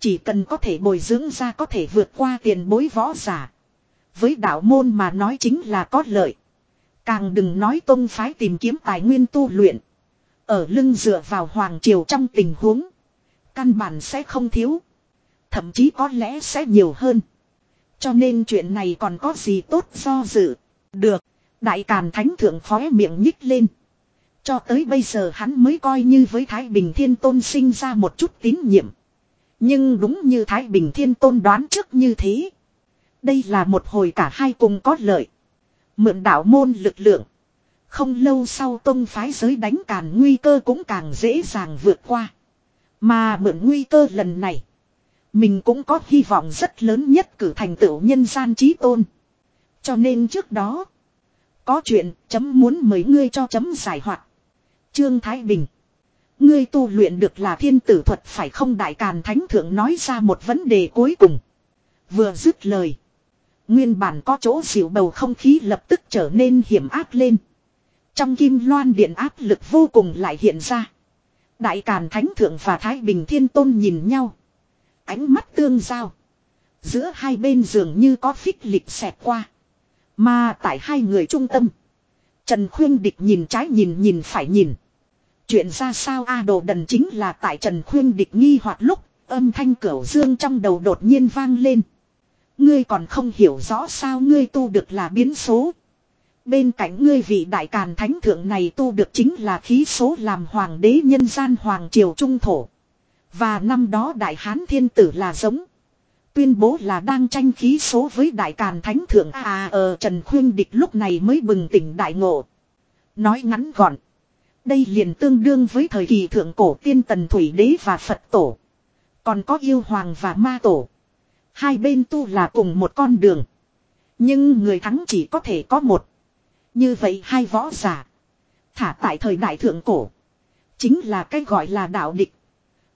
Chỉ cần có thể bồi dưỡng ra có thể vượt qua tiền bối võ giả. Với đạo môn mà nói chính là có lợi. Càng đừng nói tông phái tìm kiếm tài nguyên tu luyện. Ở lưng dựa vào hoàng triều trong tình huống. Căn bản sẽ không thiếu. Thậm chí có lẽ sẽ nhiều hơn. Cho nên chuyện này còn có gì tốt do dự. Được. Đại Càn Thánh Thượng khóe miệng nhích lên. Cho tới bây giờ hắn mới coi như với Thái Bình Thiên Tôn sinh ra một chút tín nhiệm. Nhưng đúng như Thái Bình Thiên Tôn đoán trước như thế. Đây là một hồi cả hai cùng có lợi. Mượn đạo môn lực lượng. Không lâu sau tông phái giới đánh càn nguy cơ cũng càng dễ dàng vượt qua. Mà mượn nguy cơ lần này. Mình cũng có hy vọng rất lớn nhất cử thành tựu nhân gian trí tôn. Cho nên trước đó. Có chuyện chấm muốn mời ngươi cho chấm giải hoạt. Trương Thái Bình. Ngươi tu luyện được là thiên tử thuật phải không đại càn thánh thượng nói ra một vấn đề cuối cùng. Vừa dứt lời. Nguyên bản có chỗ dịu bầu không khí lập tức trở nên hiểm áp lên. Trong kim loan điện áp lực vô cùng lại hiện ra. Đại Càn Thánh Thượng và Thái Bình Thiên Tôn nhìn nhau. Ánh mắt tương giao. Giữa hai bên dường như có phích lịch xẹt qua. Mà tại hai người trung tâm. Trần Khuyên Địch nhìn trái nhìn nhìn phải nhìn. Chuyện ra sao A đồ đần chính là tại Trần Khuyên Địch nghi hoặc lúc, âm thanh cửu dương trong đầu đột nhiên vang lên. Ngươi còn không hiểu rõ sao ngươi tu được là biến số. Bên cạnh ngươi vị đại càn thánh thượng này tu được chính là khí số làm hoàng đế nhân gian hoàng triều trung thổ. Và năm đó đại hán thiên tử là giống. Tuyên bố là đang tranh khí số với đại càn thánh thượng à ờ Trần Khuyên Địch lúc này mới bừng tỉnh đại ngộ. Nói ngắn gọn. Đây liền tương đương với thời kỳ thượng cổ tiên tần thủy đế và Phật tổ. Còn có yêu hoàng và ma tổ. Hai bên tu là cùng một con đường. Nhưng người thắng chỉ có thể có một. Như vậy hai võ giả. Thả tại thời đại thượng cổ. Chính là cái gọi là đạo địch.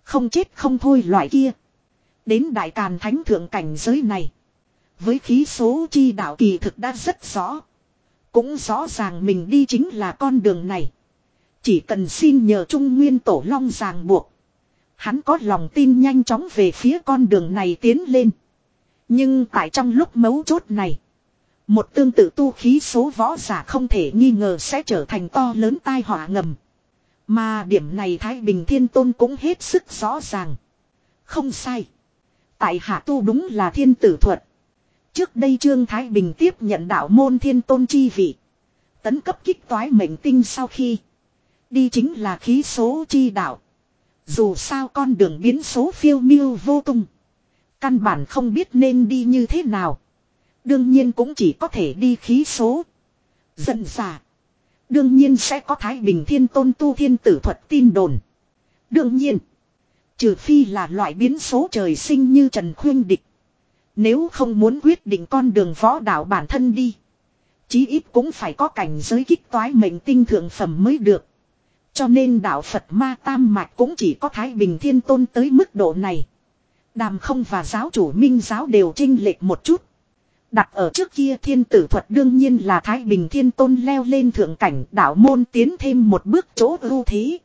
Không chết không thôi loại kia. Đến đại càn thánh thượng cảnh giới này. Với khí số chi đạo kỳ thực đã rất rõ. Cũng rõ ràng mình đi chính là con đường này. Chỉ cần xin nhờ Trung Nguyên Tổ Long ràng buộc. Hắn có lòng tin nhanh chóng về phía con đường này tiến lên. Nhưng tại trong lúc mấu chốt này. Một tương tự tu khí số võ giả không thể nghi ngờ sẽ trở thành to lớn tai họa ngầm. Mà điểm này Thái Bình Thiên Tôn cũng hết sức rõ ràng. Không sai. Tại hạ tu đúng là thiên tử thuật. Trước đây Trương Thái Bình tiếp nhận đạo môn thiên tôn chi vị. Tấn cấp kích toái mệnh tinh sau khi. Đi chính là khí số chi đạo. Dù sao con đường biến số phiêu miêu vô tung. Căn bản không biết nên đi như thế nào. Đương nhiên cũng chỉ có thể đi khí số. Dần xả. Đương nhiên sẽ có Thái Bình Thiên Tôn Tu Thiên Tử Thuật tin đồn. Đương nhiên. Trừ phi là loại biến số trời sinh như Trần Khuyên Địch. Nếu không muốn quyết định con đường võ đạo bản thân đi. Chí ít cũng phải có cảnh giới kích toái mệnh tinh thượng phẩm mới được. Cho nên đạo Phật ma tam mạch cũng chỉ có Thái Bình Thiên Tôn tới mức độ này. Đàm không và giáo chủ minh giáo đều trinh lệch một chút. Đặt ở trước kia thiên tử thuật đương nhiên là Thái Bình Thiên Tôn leo lên thượng cảnh đạo môn tiến thêm một bước chỗ ưu thế.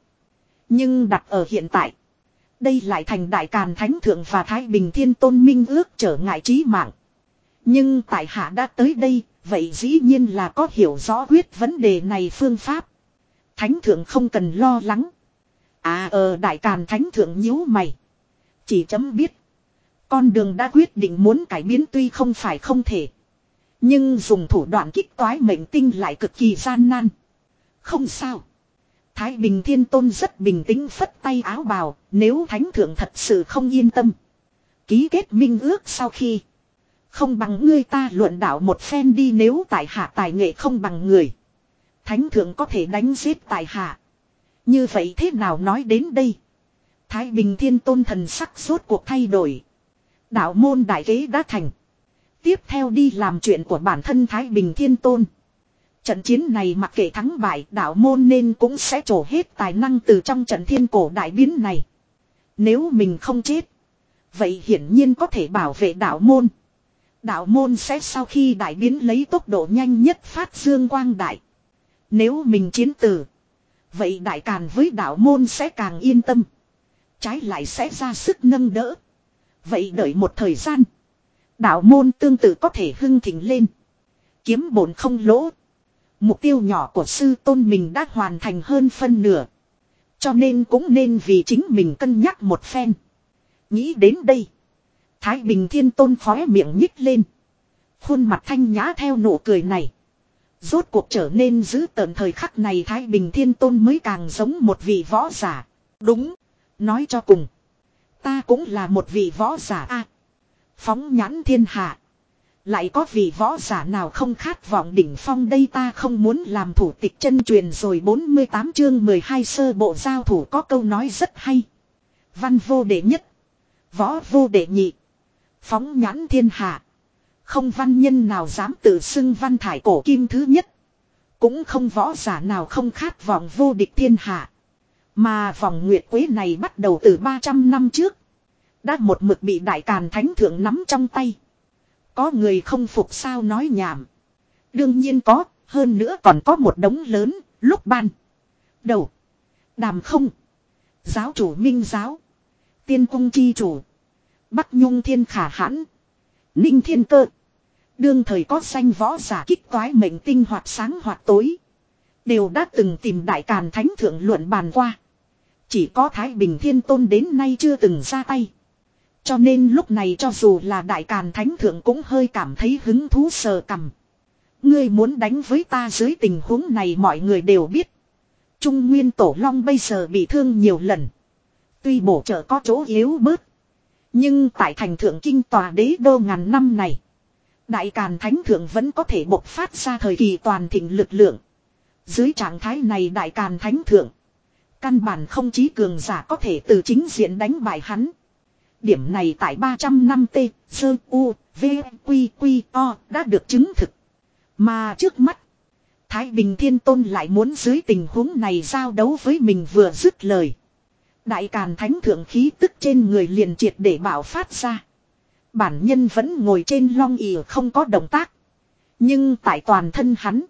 Nhưng đặt ở hiện tại. Đây lại thành đại càn thánh thượng và Thái Bình Thiên Tôn minh ước trở ngại trí mạng. Nhưng tại hạ đã tới đây, vậy dĩ nhiên là có hiểu rõ quyết vấn đề này phương pháp. Thánh thượng không cần lo lắng. À ờ đại càn thánh thượng nhíu mày. Chỉ chấm biết. Con đường đã quyết định muốn cải biến tuy không phải không thể. Nhưng dùng thủ đoạn kích toái mệnh tinh lại cực kỳ gian nan. Không sao. Thái Bình Thiên Tôn rất bình tĩnh phất tay áo bào, nếu Thánh Thượng thật sự không yên tâm. Ký kết minh ước sau khi. Không bằng ngươi ta luận đạo một phen đi nếu tại hạ tài nghệ không bằng người. Thánh Thượng có thể đánh giết tại hạ. Như vậy thế nào nói đến đây? Thái Bình Thiên Tôn thần sắc suốt cuộc thay đổi. Đạo môn đại kế đã thành. Tiếp theo đi làm chuyện của bản thân Thái Bình Thiên Tôn. Trận chiến này mặc kệ thắng bại, đạo môn nên cũng sẽ trổ hết tài năng từ trong trận thiên cổ đại biến này. Nếu mình không chết. Vậy hiển nhiên có thể bảo vệ đạo môn. Đạo môn sẽ sau khi đại biến lấy tốc độ nhanh nhất phát dương quang đại. Nếu mình chiến tử. Vậy đại càn với đạo môn sẽ càng yên tâm. Trái lại sẽ ra sức nâng đỡ. Vậy đợi một thời gian. Đạo môn tương tự có thể hưng thịnh lên. Kiếm bổn không lỗ. Mục tiêu nhỏ của sư tôn mình đã hoàn thành hơn phân nửa. Cho nên cũng nên vì chính mình cân nhắc một phen. Nghĩ đến đây. Thái Bình Thiên Tôn khóe miệng nhích lên. Khuôn mặt thanh nhã theo nụ cười này. Rốt cuộc trở nên giữ tợn thời khắc này Thái Bình Thiên Tôn mới càng giống một vị võ giả. Đúng. Nói cho cùng. Ta cũng là một vị võ giả a Phóng nhãn thiên hạ. Lại có vị võ giả nào không khát vọng đỉnh phong đây ta không muốn làm thủ tịch chân truyền rồi 48 chương 12 sơ bộ giao thủ có câu nói rất hay. Văn vô đệ nhất. Võ vô đệ nhị. Phóng nhãn thiên hạ. Không văn nhân nào dám tự xưng văn thải cổ kim thứ nhất. Cũng không võ giả nào không khát vọng vô địch thiên hạ. Mà vòng nguyệt quế này bắt đầu từ 300 năm trước. Đã một mực bị đại càn thánh thượng nắm trong tay. Có người không phục sao nói nhảm. Đương nhiên có, hơn nữa còn có một đống lớn, lúc ban. Đầu. Đàm không. Giáo chủ minh giáo. Tiên cung chi chủ. Bắc nhung thiên khả hãn. Ninh thiên cơ. Đương thời có danh võ giả kích toái mệnh tinh hoạt sáng hoạt tối. Đều đã từng tìm đại càn thánh thượng luận bàn qua. Chỉ có Thái Bình Thiên Tôn đến nay chưa từng ra tay. Cho nên lúc này cho dù là đại càn thánh thượng cũng hơi cảm thấy hứng thú sờ cầm. Ngươi muốn đánh với ta dưới tình huống này mọi người đều biết. Trung Nguyên Tổ Long bây giờ bị thương nhiều lần. Tuy bổ trợ có chỗ yếu bớt. Nhưng tại thành thượng kinh tòa đế đô ngàn năm này. Đại Càn Thánh Thượng vẫn có thể bộc phát ra thời kỳ toàn thịnh lực lượng. Dưới trạng thái này Đại Càn Thánh Thượng. Căn bản không chí cường giả có thể từ chính diện đánh bại hắn. Điểm này tại 300 năm T, Sơ U, V, Quy, Quy, O đã được chứng thực. Mà trước mắt, Thái Bình Thiên Tôn lại muốn dưới tình huống này giao đấu với mình vừa dứt lời. Đại Càn Thánh Thượng khí tức trên người liền triệt để bảo phát ra. Bản nhân vẫn ngồi trên long ỉa không có động tác. Nhưng tại toàn thân hắn,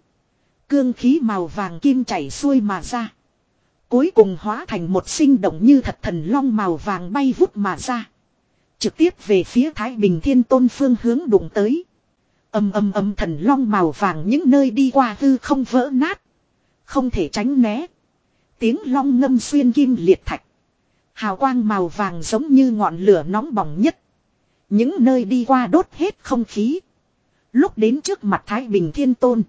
cương khí màu vàng kim chảy xuôi mà ra. Cuối cùng hóa thành một sinh động như thật thần long màu vàng bay vút mà ra. Trực tiếp về phía Thái Bình Thiên Tôn phương hướng đụng tới. Âm âm âm thần long màu vàng những nơi đi qua hư không vỡ nát. Không thể tránh né. Tiếng long ngâm xuyên kim liệt thạch. Hào quang màu vàng giống như ngọn lửa nóng bỏng nhất. Những nơi đi qua đốt hết không khí. Lúc đến trước mặt Thái Bình Thiên Tôn.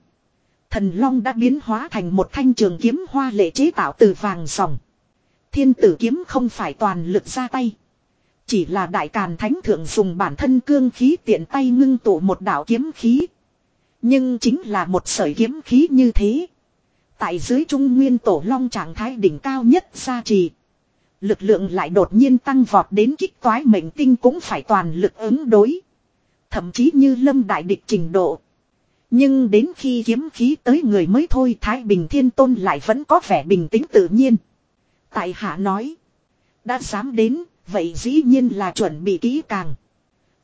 Thần Long đã biến hóa thành một thanh trường kiếm hoa lệ chế tạo từ vàng sòng. Thiên tử kiếm không phải toàn lực ra tay. Chỉ là đại càn thánh thượng dùng bản thân cương khí tiện tay ngưng tụ một đạo kiếm khí. Nhưng chính là một sợi kiếm khí như thế. Tại dưới trung nguyên tổ long trạng thái đỉnh cao nhất gia trì. Lực lượng lại đột nhiên tăng vọt đến kích toái mệnh tinh cũng phải toàn lực ứng đối. Thậm chí như lâm đại địch trình độ. Nhưng đến khi kiếm khí tới người mới thôi Thái Bình Thiên Tôn lại vẫn có vẻ bình tĩnh tự nhiên. Tại hạ nói. Đã dám đến, vậy dĩ nhiên là chuẩn bị kỹ càng.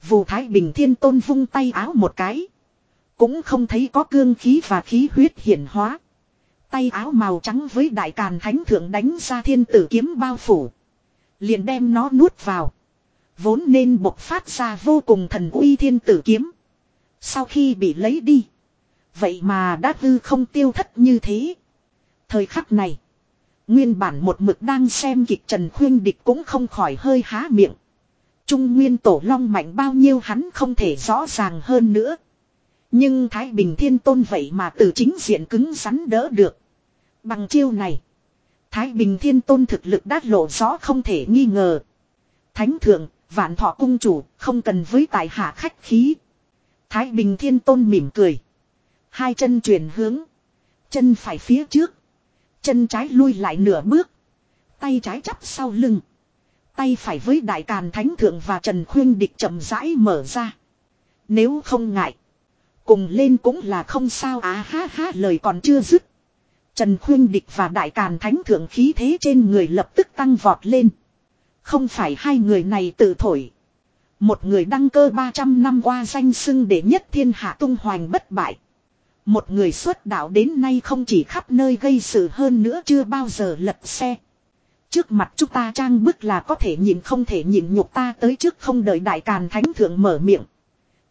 Vù Thái Bình Thiên Tôn vung tay áo một cái. Cũng không thấy có cương khí và khí huyết hiển hóa. Tay áo màu trắng với đại càn thánh thượng đánh ra thiên tử kiếm bao phủ. Liền đem nó nuốt vào. Vốn nên bộc phát ra vô cùng thần uy thiên tử kiếm. Sau khi bị lấy đi. Vậy mà đã hư không tiêu thất như thế. Thời khắc này. Nguyên bản một mực đang xem kịch Trần Khuyên Địch cũng không khỏi hơi há miệng. Trung Nguyên Tổ Long mạnh bao nhiêu hắn không thể rõ ràng hơn nữa. Nhưng Thái Bình Thiên Tôn vậy mà từ chính diện cứng rắn đỡ được. Bằng chiêu này. Thái Bình Thiên Tôn thực lực đã lộ rõ không thể nghi ngờ. Thánh thượng, vạn thọ cung chủ, không cần với tài hạ khách khí. Thái Bình Thiên Tôn mỉm cười. Hai chân chuyển hướng. Chân phải phía trước. Chân trái lui lại nửa bước. Tay trái chắp sau lưng. Tay phải với Đại Càn Thánh Thượng và Trần Khuyên Địch chậm rãi mở ra. Nếu không ngại. Cùng lên cũng là không sao á ha ha, lời còn chưa dứt. Trần Khuyên Địch và Đại Càn Thánh Thượng khí thế trên người lập tức tăng vọt lên. Không phải hai người này tự thổi. Một người đăng cơ 300 năm qua danh xưng để nhất thiên hạ tung hoành bất bại. Một người xuất đạo đến nay không chỉ khắp nơi gây sự hơn nữa chưa bao giờ lật xe. Trước mặt chúng ta trang bức là có thể nhìn không thể nhìn nhục ta tới trước không đợi đại càn thánh thượng mở miệng.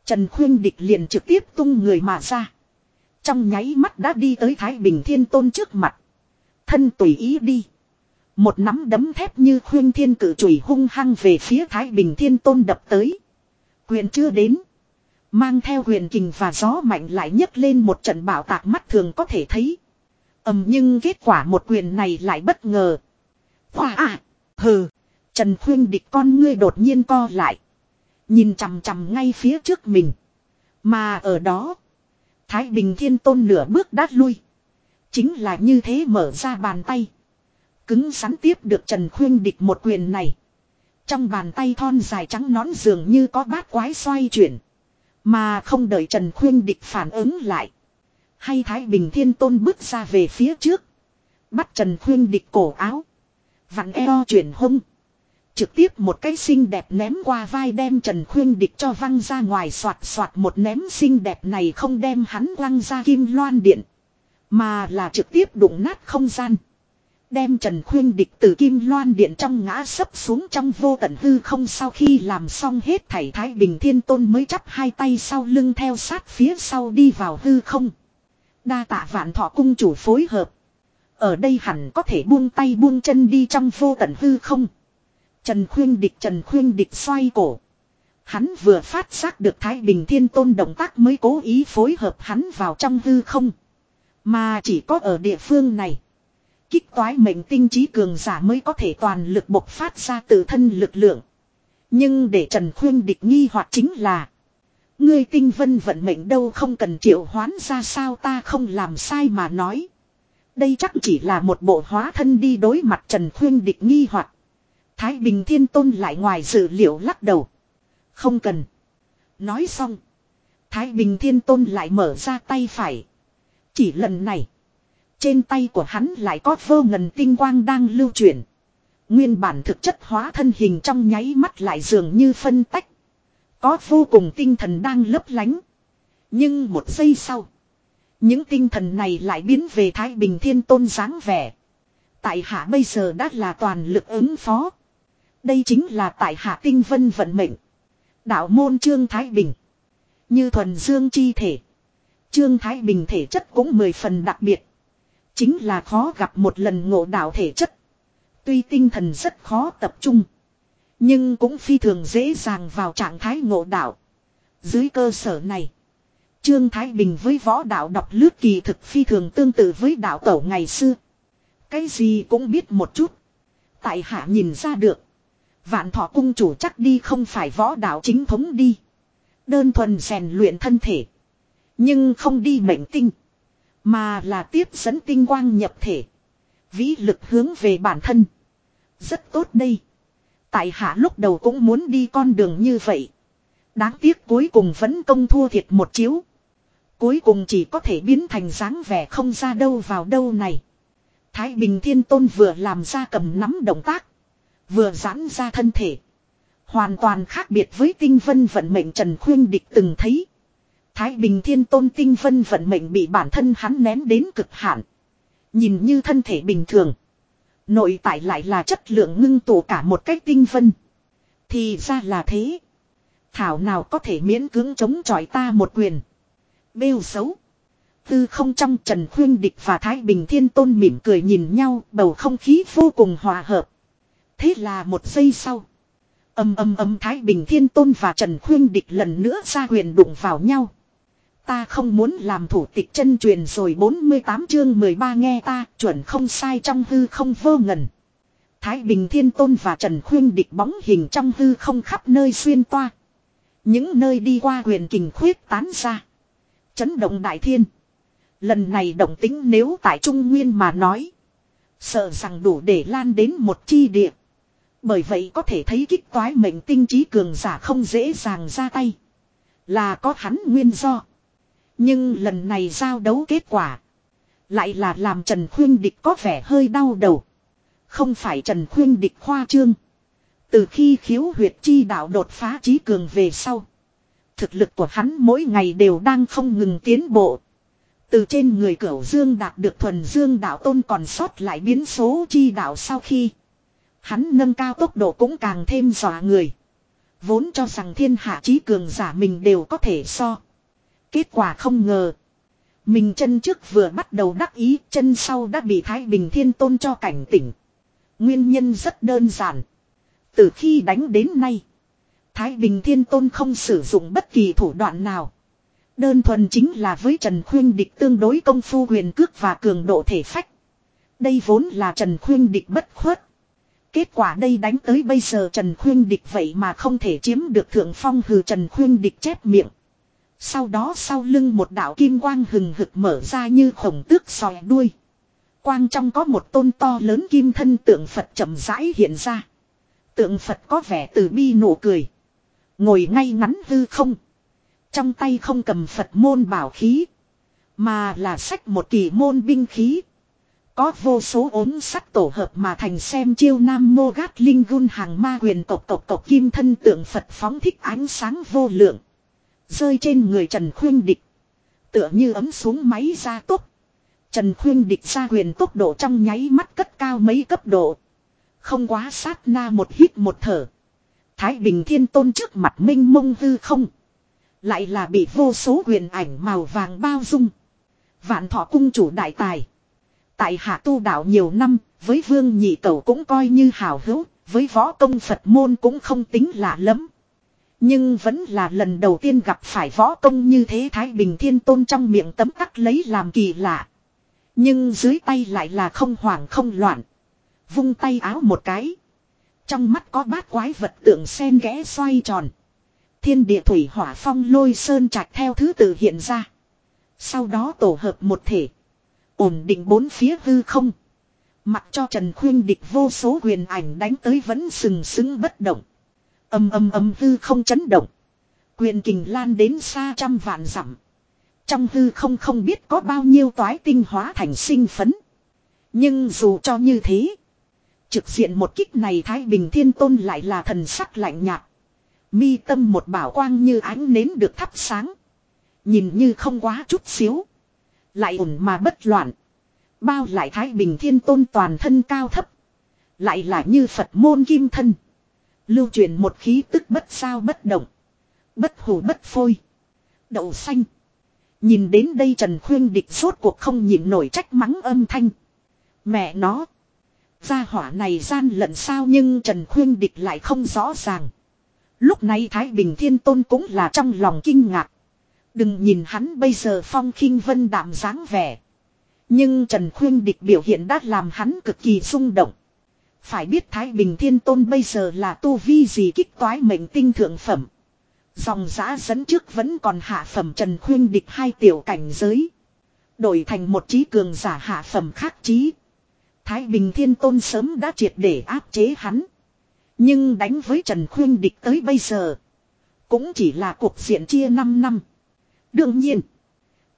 Trần Khuyên Địch liền trực tiếp tung người mà ra. Trong nháy mắt đã đi tới Thái Bình Thiên Tôn trước mặt. Thân tùy ý đi. Một nắm đấm thép như khuyên thiên cử chùy hung hăng về phía Thái Bình Thiên Tôn đập tới. Quyền chưa đến. Mang theo huyền kình và gió mạnh lại nhấc lên một trận bảo tạc mắt thường có thể thấy. ầm nhưng kết quả một quyền này lại bất ngờ. Khoa à, hừ, Trần Khuyên địch con ngươi đột nhiên co lại. Nhìn chằm chằm ngay phía trước mình. Mà ở đó, Thái Bình Thiên Tôn nửa bước đát lui. Chính là như thế mở ra bàn tay. Cứng rắn tiếp được Trần Khuyên địch một quyền này. Trong bàn tay thon dài trắng nón dường như có bát quái xoay chuyển. Mà không đợi Trần Khuyên địch phản ứng lại. Hay Thái Bình Thiên Tôn bước ra về phía trước. Bắt Trần Khuyên địch cổ áo. Vặn eo chuyển hông. Trực tiếp một cái xinh đẹp ném qua vai đem Trần Khuyên địch cho văng ra ngoài soạt soạt một ném xinh đẹp này không đem hắn văng ra kim loan điện. Mà là trực tiếp đụng nát không gian. Đem Trần Khuyên địch từ kim loan điện trong ngã sấp xuống trong vô tận hư không sau khi làm xong hết thảy Thái Bình Thiên Tôn mới chắp hai tay sau lưng theo sát phía sau đi vào hư không. Đa tạ vạn thọ cung chủ phối hợp. Ở đây hẳn có thể buông tay buông chân đi trong vô tận hư không. Trần Khuyên địch, Trần Khuyên địch xoay cổ. Hắn vừa phát giác được Thái Bình Thiên Tôn động tác mới cố ý phối hợp hắn vào trong hư không. Mà chỉ có ở địa phương này. Kích toái mệnh tinh trí cường giả mới có thể toàn lực bộc phát ra từ thân lực lượng. Nhưng để Trần Khuyên địch nghi hoặc chính là. Ngươi tinh vân vận mệnh đâu không cần triệu hoán ra sao ta không làm sai mà nói. Đây chắc chỉ là một bộ hóa thân đi đối mặt Trần Khuyên địch nghi hoặc Thái Bình Thiên Tôn lại ngoài dự liệu lắc đầu. Không cần. Nói xong. Thái Bình Thiên Tôn lại mở ra tay phải. Chỉ lần này. Trên tay của hắn lại có vô ngần tinh quang đang lưu chuyển. Nguyên bản thực chất hóa thân hình trong nháy mắt lại dường như phân tách. Có vô cùng tinh thần đang lấp lánh. Nhưng một giây sau. Những tinh thần này lại biến về Thái Bình Thiên Tôn dáng vẻ. Tại hạ bây giờ đã là toàn lực ứng phó. Đây chính là tại hạ tinh vân vận mệnh. Đạo môn Trương Thái Bình. Như thuần dương chi thể. Trương Thái Bình thể chất cũng mười phần đặc biệt. Chính là khó gặp một lần ngộ đạo thể chất. Tuy tinh thần rất khó tập trung. Nhưng cũng phi thường dễ dàng vào trạng thái ngộ đạo. Dưới cơ sở này. Trương Thái Bình với võ đạo đọc lướt kỳ thực phi thường tương tự với đạo tổ ngày xưa. Cái gì cũng biết một chút. Tại hạ nhìn ra được. Vạn thọ cung chủ chắc đi không phải võ đạo chính thống đi. Đơn thuần rèn luyện thân thể. Nhưng không đi mệnh tinh. Mà là tiếp dẫn tinh quang nhập thể. Vĩ lực hướng về bản thân. Rất tốt đây. Tại hạ lúc đầu cũng muốn đi con đường như vậy. Đáng tiếc cuối cùng vẫn công thua thiệt một chiếu. Cuối cùng chỉ có thể biến thành dáng vẻ không ra đâu vào đâu này. Thái Bình Thiên Tôn vừa làm ra cầm nắm động tác. Vừa giãn ra thân thể. Hoàn toàn khác biệt với tinh vân vận mệnh Trần Khuyên Địch từng thấy. Thái Bình Thiên Tôn tinh vân vận mệnh bị bản thân hắn ném đến cực hạn. Nhìn như thân thể bình thường. Nội tại lại là chất lượng ngưng tụ cả một cách tinh vân. Thì ra là thế. Thảo nào có thể miễn cưỡng chống chọi ta một quyền. Bêu xấu. Tư không trong Trần Khuyên Địch và Thái Bình Thiên Tôn mỉm cười nhìn nhau, bầu không khí vô cùng hòa hợp. Thế là một giây sau. Âm âm âm Thái Bình Thiên Tôn và Trần Khuyên Địch lần nữa ra quyền đụng vào nhau. Ta không muốn làm thủ tịch chân truyền rồi 48 chương 13 nghe ta, chuẩn không sai trong hư không vô ngần. Thái Bình Thiên Tôn và Trần Khuyên địch bóng hình trong hư không khắp nơi xuyên toa. Những nơi đi qua huyền kình khuyết tán ra. Chấn động đại thiên. Lần này động tính nếu tại Trung Nguyên mà nói. Sợ rằng đủ để lan đến một chi địa. Bởi vậy có thể thấy kích toái mệnh tinh trí cường giả không dễ dàng ra tay. Là có hắn nguyên do. Nhưng lần này giao đấu kết quả. Lại là làm Trần Khuyên Địch có vẻ hơi đau đầu. Không phải Trần Khuyên Địch khoa trương. Từ khi khiếu huyệt chi đạo đột phá trí cường về sau. Thực lực của hắn mỗi ngày đều đang không ngừng tiến bộ. Từ trên người cửu dương đạt được thuần dương đạo tôn còn sót lại biến số chi đạo sau khi. Hắn nâng cao tốc độ cũng càng thêm dọa người. Vốn cho rằng thiên hạ trí cường giả mình đều có thể so. Kết quả không ngờ. Mình chân trước vừa bắt đầu đắc ý, chân sau đã bị Thái Bình Thiên Tôn cho cảnh tỉnh. Nguyên nhân rất đơn giản. Từ khi đánh đến nay, Thái Bình Thiên Tôn không sử dụng bất kỳ thủ đoạn nào. Đơn thuần chính là với Trần Khuyên Địch tương đối công phu huyền cước và cường độ thể phách. Đây vốn là Trần Khuyên Địch bất khuất. Kết quả đây đánh tới bây giờ Trần Khuyên Địch vậy mà không thể chiếm được thượng phong hừ Trần Khuyên Địch chép miệng. Sau đó sau lưng một đạo kim quang hừng hực mở ra như khổng tước sòi đuôi. Quang trong có một tôn to lớn kim thân tượng Phật chậm rãi hiện ra. Tượng Phật có vẻ từ bi nụ cười. Ngồi ngay ngắn hư không. Trong tay không cầm Phật môn bảo khí. Mà là sách một kỳ môn binh khí. Có vô số ốm sắt tổ hợp mà thành xem chiêu nam mô gát linh gun hàng ma quyền tộc tộc tộc kim thân tượng Phật phóng thích ánh sáng vô lượng. Rơi trên người Trần Khuyên Địch. Tựa như ấm xuống máy ra tốc. Trần Khuyên Địch ra quyền tốc độ trong nháy mắt cất cao mấy cấp độ. Không quá sát na một hít một thở. Thái Bình Thiên Tôn trước mặt minh mông hư không. Lại là bị vô số quyền ảnh màu vàng bao dung. Vạn thọ cung chủ đại tài. Tại hạ tu đạo nhiều năm, với vương nhị cầu cũng coi như hào hữu, với võ công Phật môn cũng không tính lạ lắm. Nhưng vẫn là lần đầu tiên gặp phải võ công như thế Thái Bình Thiên Tôn trong miệng tấm tắc lấy làm kỳ lạ. Nhưng dưới tay lại là không hoảng không loạn. Vung tay áo một cái. Trong mắt có bát quái vật tượng sen ghẽ xoay tròn. Thiên địa thủy hỏa phong lôi sơn trạch theo thứ tự hiện ra. Sau đó tổ hợp một thể. Ổn định bốn phía hư không. Mặc cho Trần Khuyên địch vô số huyền ảnh đánh tới vẫn sừng sững bất động. Âm âm âm hư không chấn động. Quyền kình lan đến xa trăm vạn dặm. Trong hư không không biết có bao nhiêu toái tinh hóa thành sinh phấn. Nhưng dù cho như thế. Trực diện một kích này Thái Bình Thiên Tôn lại là thần sắc lạnh nhạt. Mi tâm một bảo quang như ánh nến được thắp sáng. Nhìn như không quá chút xíu. Lại ổn mà bất loạn. Bao lại Thái Bình Thiên Tôn toàn thân cao thấp. Lại là như Phật môn kim thân. Lưu truyền một khí tức bất sao bất động. Bất hủ bất phôi. Đậu xanh. Nhìn đến đây Trần Khuyên Địch rốt cuộc không nhịn nổi trách mắng âm thanh. Mẹ nó. Gia hỏa này gian lận sao nhưng Trần Khuyên Địch lại không rõ ràng. Lúc này Thái Bình Thiên Tôn cũng là trong lòng kinh ngạc. Đừng nhìn hắn bây giờ phong khinh vân đạm dáng vẻ. Nhưng Trần Khuyên Địch biểu hiện đã làm hắn cực kỳ rung động. Phải biết Thái Bình Thiên Tôn bây giờ là tu vi gì kích toái mệnh tinh thượng phẩm. Dòng giã dẫn trước vẫn còn hạ phẩm Trần Khuyên Địch hai tiểu cảnh giới. Đổi thành một trí cường giả hạ phẩm khác trí. Thái Bình Thiên Tôn sớm đã triệt để áp chế hắn. Nhưng đánh với Trần Khuyên Địch tới bây giờ. Cũng chỉ là cuộc diện chia 5 năm. Đương nhiên.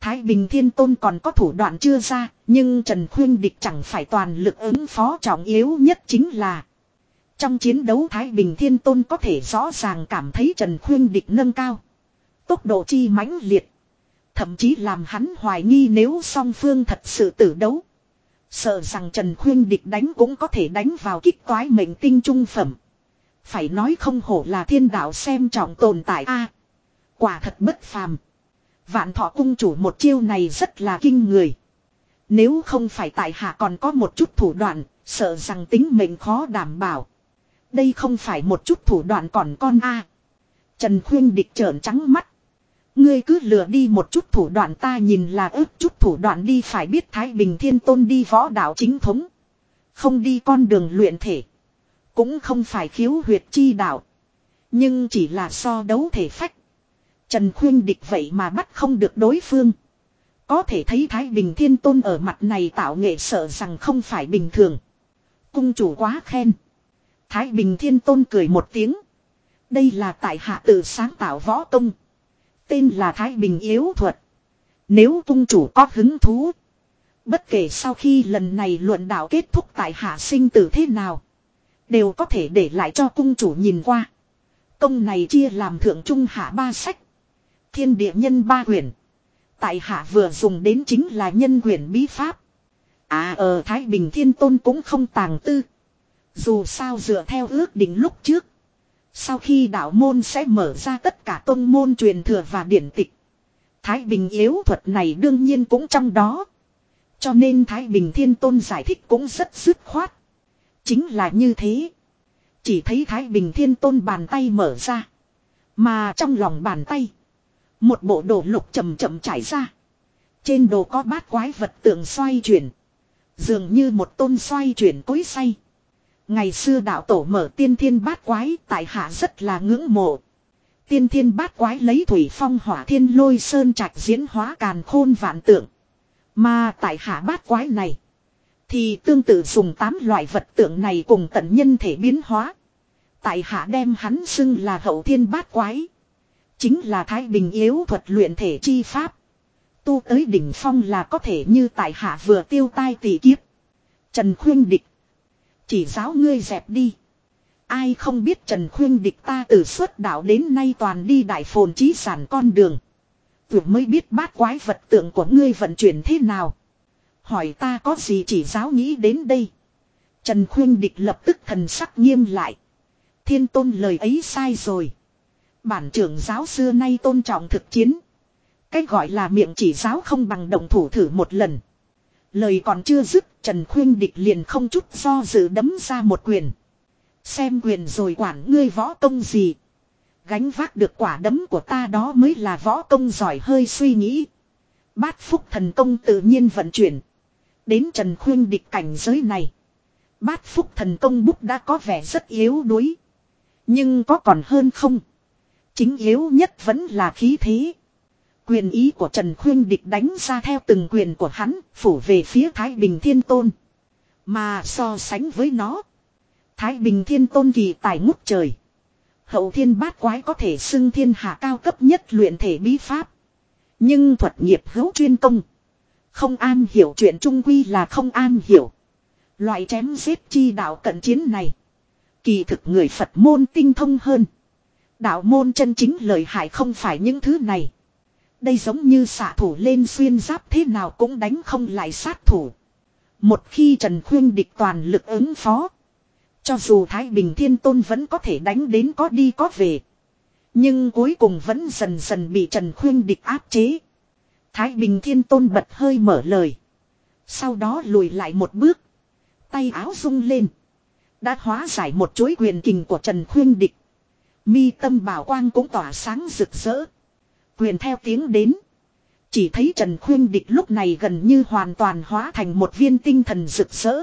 Thái Bình Thiên Tôn còn có thủ đoạn chưa ra. Nhưng Trần Khuyên Địch chẳng phải toàn lực ứng phó trọng yếu nhất chính là. Trong chiến đấu Thái Bình Thiên Tôn có thể rõ ràng cảm thấy Trần Khuyên Địch nâng cao. Tốc độ chi mãnh liệt. Thậm chí làm hắn hoài nghi nếu song phương thật sự tử đấu. Sợ rằng Trần Khuyên Địch đánh cũng có thể đánh vào kích toái mệnh tinh trung phẩm. Phải nói không hổ là thiên đạo xem trọng tồn tại a Quả thật bất phàm. Vạn thọ cung chủ một chiêu này rất là kinh người. Nếu không phải tại hạ còn có một chút thủ đoạn, sợ rằng tính mệnh khó đảm bảo. Đây không phải một chút thủ đoạn còn con a Trần Khuyên Địch trợn trắng mắt. Ngươi cứ lừa đi một chút thủ đoạn ta nhìn là ước chút thủ đoạn đi phải biết Thái Bình Thiên Tôn đi võ đạo chính thống. Không đi con đường luyện thể. Cũng không phải khiếu huyệt chi đạo. Nhưng chỉ là so đấu thể phách. Trần Khuyên địch vậy mà bắt không được đối phương. Có thể thấy Thái Bình Thiên Tôn ở mặt này tạo nghệ sợ rằng không phải bình thường. Cung chủ quá khen. Thái Bình Thiên Tôn cười một tiếng. Đây là tại hạ tự sáng tạo võ công. Tên là Thái Bình Yếu Thuật. Nếu cung chủ có hứng thú. Bất kể sau khi lần này luận đạo kết thúc tại hạ sinh tử thế nào. Đều có thể để lại cho cung chủ nhìn qua. Công này chia làm thượng trung hạ ba sách. Thiên địa nhân ba quyển. Tại hạ vừa dùng đến chính là nhân quyển bí pháp. À ở Thái Bình Thiên Tôn cũng không tàng tư. Dù sao dựa theo ước định lúc trước. Sau khi đạo môn sẽ mở ra tất cả tôn môn truyền thừa và điển tịch. Thái Bình yếu thuật này đương nhiên cũng trong đó. Cho nên Thái Bình Thiên Tôn giải thích cũng rất dứt khoát. Chính là như thế. Chỉ thấy Thái Bình Thiên Tôn bàn tay mở ra. Mà trong lòng bàn tay. Một bộ đồ lục chậm chậm trải ra. Trên đồ có bát quái vật tượng xoay chuyển. Dường như một tôn xoay chuyển cối say. Ngày xưa đạo tổ mở tiên thiên bát quái, tại hạ rất là ngưỡng mộ. Tiên thiên bát quái lấy thủy phong hỏa thiên lôi sơn trạch diễn hóa càn khôn vạn tượng. Mà tại hạ bát quái này. Thì tương tự dùng tám loại vật tượng này cùng tận nhân thể biến hóa. Tại hạ đem hắn xưng là hậu thiên bát quái. Chính là thái bình yếu thuật luyện thể chi pháp. Tu tới đỉnh phong là có thể như tại hạ vừa tiêu tai tỷ kiếp. Trần khuyên địch. Chỉ giáo ngươi dẹp đi. Ai không biết Trần khuyên địch ta từ xuất đạo đến nay toàn đi đại phồn chí sản con đường. Tưởng mới biết bát quái vật tượng của ngươi vận chuyển thế nào. Hỏi ta có gì chỉ giáo nghĩ đến đây. Trần khuyên địch lập tức thần sắc nghiêm lại. Thiên tôn lời ấy sai rồi. Bản trưởng giáo xưa nay tôn trọng thực chiến. Cách gọi là miệng chỉ giáo không bằng động thủ thử một lần. Lời còn chưa dứt, Trần Khuyên Địch liền không chút do dự đấm ra một quyền. Xem quyền rồi quản ngươi võ công gì. Gánh vác được quả đấm của ta đó mới là võ công giỏi hơi suy nghĩ. Bát phúc thần công tự nhiên vận chuyển. Đến Trần Khuyên Địch cảnh giới này. Bát phúc thần công bút đã có vẻ rất yếu đuối. Nhưng có còn hơn không. Chính yếu nhất vẫn là khí thế. Quyền ý của Trần Khuyên Địch đánh ra theo từng quyền của hắn, phủ về phía Thái Bình Thiên Tôn. Mà so sánh với nó, Thái Bình Thiên Tôn kỳ tài ngút trời. Hậu thiên bát quái có thể xưng thiên hạ cao cấp nhất luyện thể bí pháp. Nhưng thuật nghiệp hữu chuyên công. Không an hiểu chuyện trung quy là không an hiểu. Loại chém giết chi đạo cận chiến này. Kỳ thực người Phật môn tinh thông hơn. Đạo môn chân chính lợi hại không phải những thứ này. Đây giống như xạ thủ lên xuyên giáp thế nào cũng đánh không lại sát thủ. Một khi Trần Khuyên địch toàn lực ứng phó. Cho dù Thái Bình Thiên Tôn vẫn có thể đánh đến có đi có về. Nhưng cuối cùng vẫn dần dần bị Trần Khuyên địch áp chế. Thái Bình Thiên Tôn bật hơi mở lời. Sau đó lùi lại một bước. Tay áo rung lên. Đã hóa giải một chuỗi quyền kình của Trần Khuyên địch. Mi tâm bảo quang cũng tỏa sáng rực rỡ. Quyền theo tiếng đến. Chỉ thấy Trần Khuyên Địch lúc này gần như hoàn toàn hóa thành một viên tinh thần rực rỡ.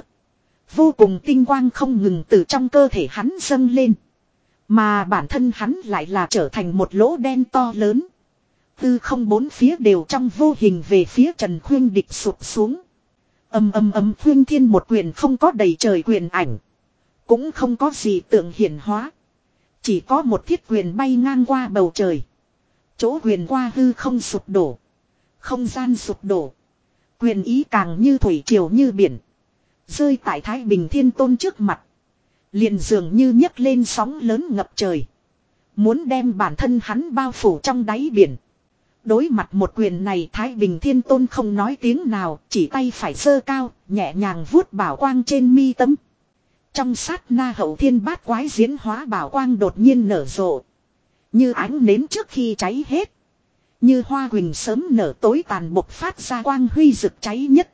Vô cùng tinh quang không ngừng từ trong cơ thể hắn dâng lên. Mà bản thân hắn lại là trở thành một lỗ đen to lớn. Tư không bốn phía đều trong vô hình về phía Trần Khuyên Địch sụp xuống. Âm âm âm Khuyên Thiên một quyền không có đầy trời quyền ảnh. Cũng không có gì tượng hiển hóa. Chỉ có một thiết quyền bay ngang qua bầu trời. Chỗ quyền qua hư không sụp đổ. Không gian sụp đổ. Quyền ý càng như thủy triều như biển. Rơi tại Thái Bình Thiên Tôn trước mặt. Liền dường như nhấc lên sóng lớn ngập trời. Muốn đem bản thân hắn bao phủ trong đáy biển. Đối mặt một quyền này Thái Bình Thiên Tôn không nói tiếng nào, chỉ tay phải sơ cao, nhẹ nhàng vuốt bảo quang trên mi tấm. Trong sát na hậu thiên bát quái diễn hóa bảo quang đột nhiên nở rộ. Như ánh nến trước khi cháy hết. Như hoa huỳnh sớm nở tối tàn bộc phát ra quang huy rực cháy nhất.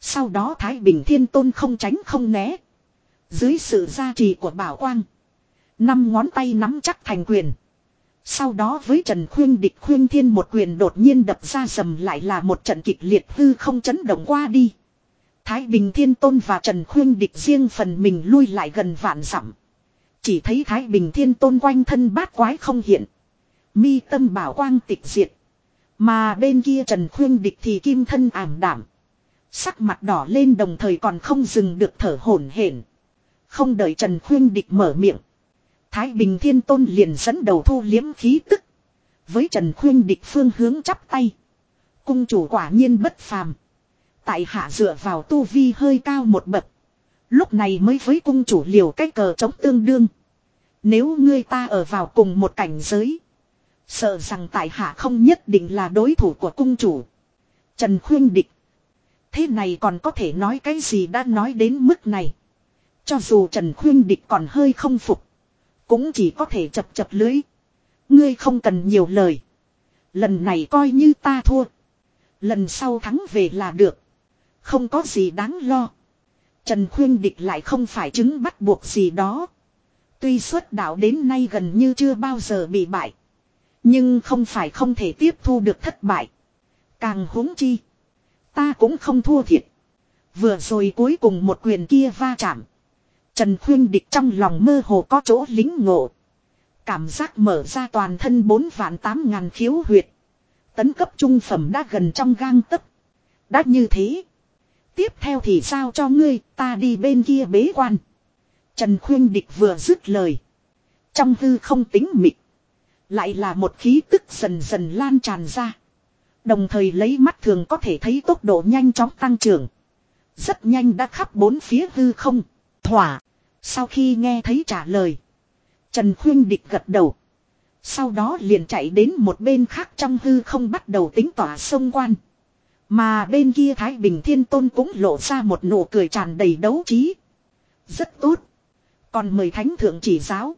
Sau đó Thái Bình Thiên Tôn không tránh không né. Dưới sự gia trì của bảo quang. Năm ngón tay nắm chắc thành quyền. Sau đó với Trần Khuyên địch Khuyên Thiên một quyền đột nhiên đập ra sầm lại là một trận kịch liệt hư không chấn động qua đi. Thái Bình Thiên Tôn và Trần Khuyên địch riêng phần mình lui lại gần vạn dặm. Chỉ thấy Thái Bình Thiên Tôn quanh thân bát quái không hiện. Mi tâm bảo quang tịch diệt. Mà bên kia Trần Khuyên địch thì kim thân ảm đảm. Sắc mặt đỏ lên đồng thời còn không dừng được thở hổn hển. Không đợi Trần Khuyên địch mở miệng. Thái Bình Thiên Tôn liền dẫn đầu thu liếm khí tức. Với Trần Khuyên địch phương hướng chắp tay. Cung chủ quả nhiên bất phàm. Tại hạ dựa vào tu vi hơi cao một bậc. Lúc này mới với cung chủ liều cách cờ chống tương đương. Nếu ngươi ta ở vào cùng một cảnh giới. Sợ rằng tại hạ không nhất định là đối thủ của cung chủ. Trần khuyên địch. Thế này còn có thể nói cái gì đã nói đến mức này. Cho dù Trần khuyên địch còn hơi không phục. Cũng chỉ có thể chập chập lưới. Ngươi không cần nhiều lời. Lần này coi như ta thua. Lần sau thắng về là được. Không có gì đáng lo. Trần khuyên địch lại không phải chứng bắt buộc gì đó. Tuy xuất đạo đến nay gần như chưa bao giờ bị bại. Nhưng không phải không thể tiếp thu được thất bại. Càng huống chi. Ta cũng không thua thiệt. Vừa rồi cuối cùng một quyền kia va chạm. Trần Khuyên Địch trong lòng mơ hồ có chỗ lính ngộ. Cảm giác mở ra toàn thân 4 vạn 8 ngàn khiếu huyệt. Tấn cấp trung phẩm đã gần trong gang tấc. Đã như thế. Tiếp theo thì sao cho ngươi, ta đi bên kia bế quan. Trần Khuyên Địch vừa dứt lời. Trong hư không tính mịt. Lại là một khí tức dần dần lan tràn ra. Đồng thời lấy mắt thường có thể thấy tốc độ nhanh chóng tăng trưởng. Rất nhanh đã khắp bốn phía hư không. Thỏa. Sau khi nghe thấy trả lời. Trần Khuyên Địch gật đầu. Sau đó liền chạy đến một bên khác trong hư không bắt đầu tính tỏa sông quan. Mà bên kia Thái Bình Thiên Tôn cũng lộ ra một nụ cười tràn đầy đấu trí. Rất tốt. Còn mời Thánh Thượng chỉ giáo.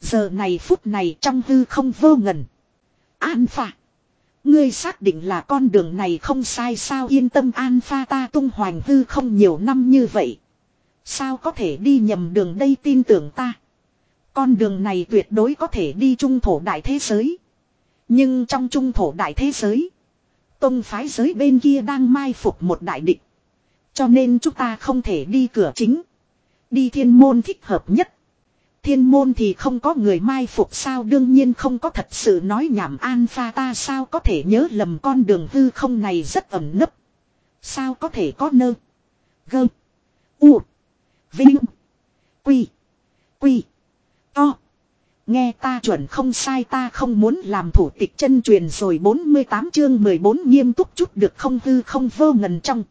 Giờ này phút này trong hư không vô ngần. An phạt. Ngươi xác định là con đường này không sai sao yên tâm an pha ta tung hoành hư không nhiều năm như vậy. Sao có thể đi nhầm đường đây tin tưởng ta. Con đường này tuyệt đối có thể đi trung thổ đại thế giới. Nhưng trong trung thổ đại thế giới. Tông phái giới bên kia đang mai phục một đại địch. Cho nên chúng ta không thể đi cửa chính. Đi thiên môn thích hợp nhất. Thiên môn thì không có người mai phục sao đương nhiên không có thật sự nói nhảm an pha ta sao có thể nhớ lầm con đường hư không này rất ẩn nấp. Sao có thể có nơ. Gơ. U. Vinh. Quy. Quy. To. Nghe ta chuẩn không sai ta không muốn làm thủ tịch chân truyền rồi 48 chương 14 nghiêm túc chút được không hư không vô ngần trong.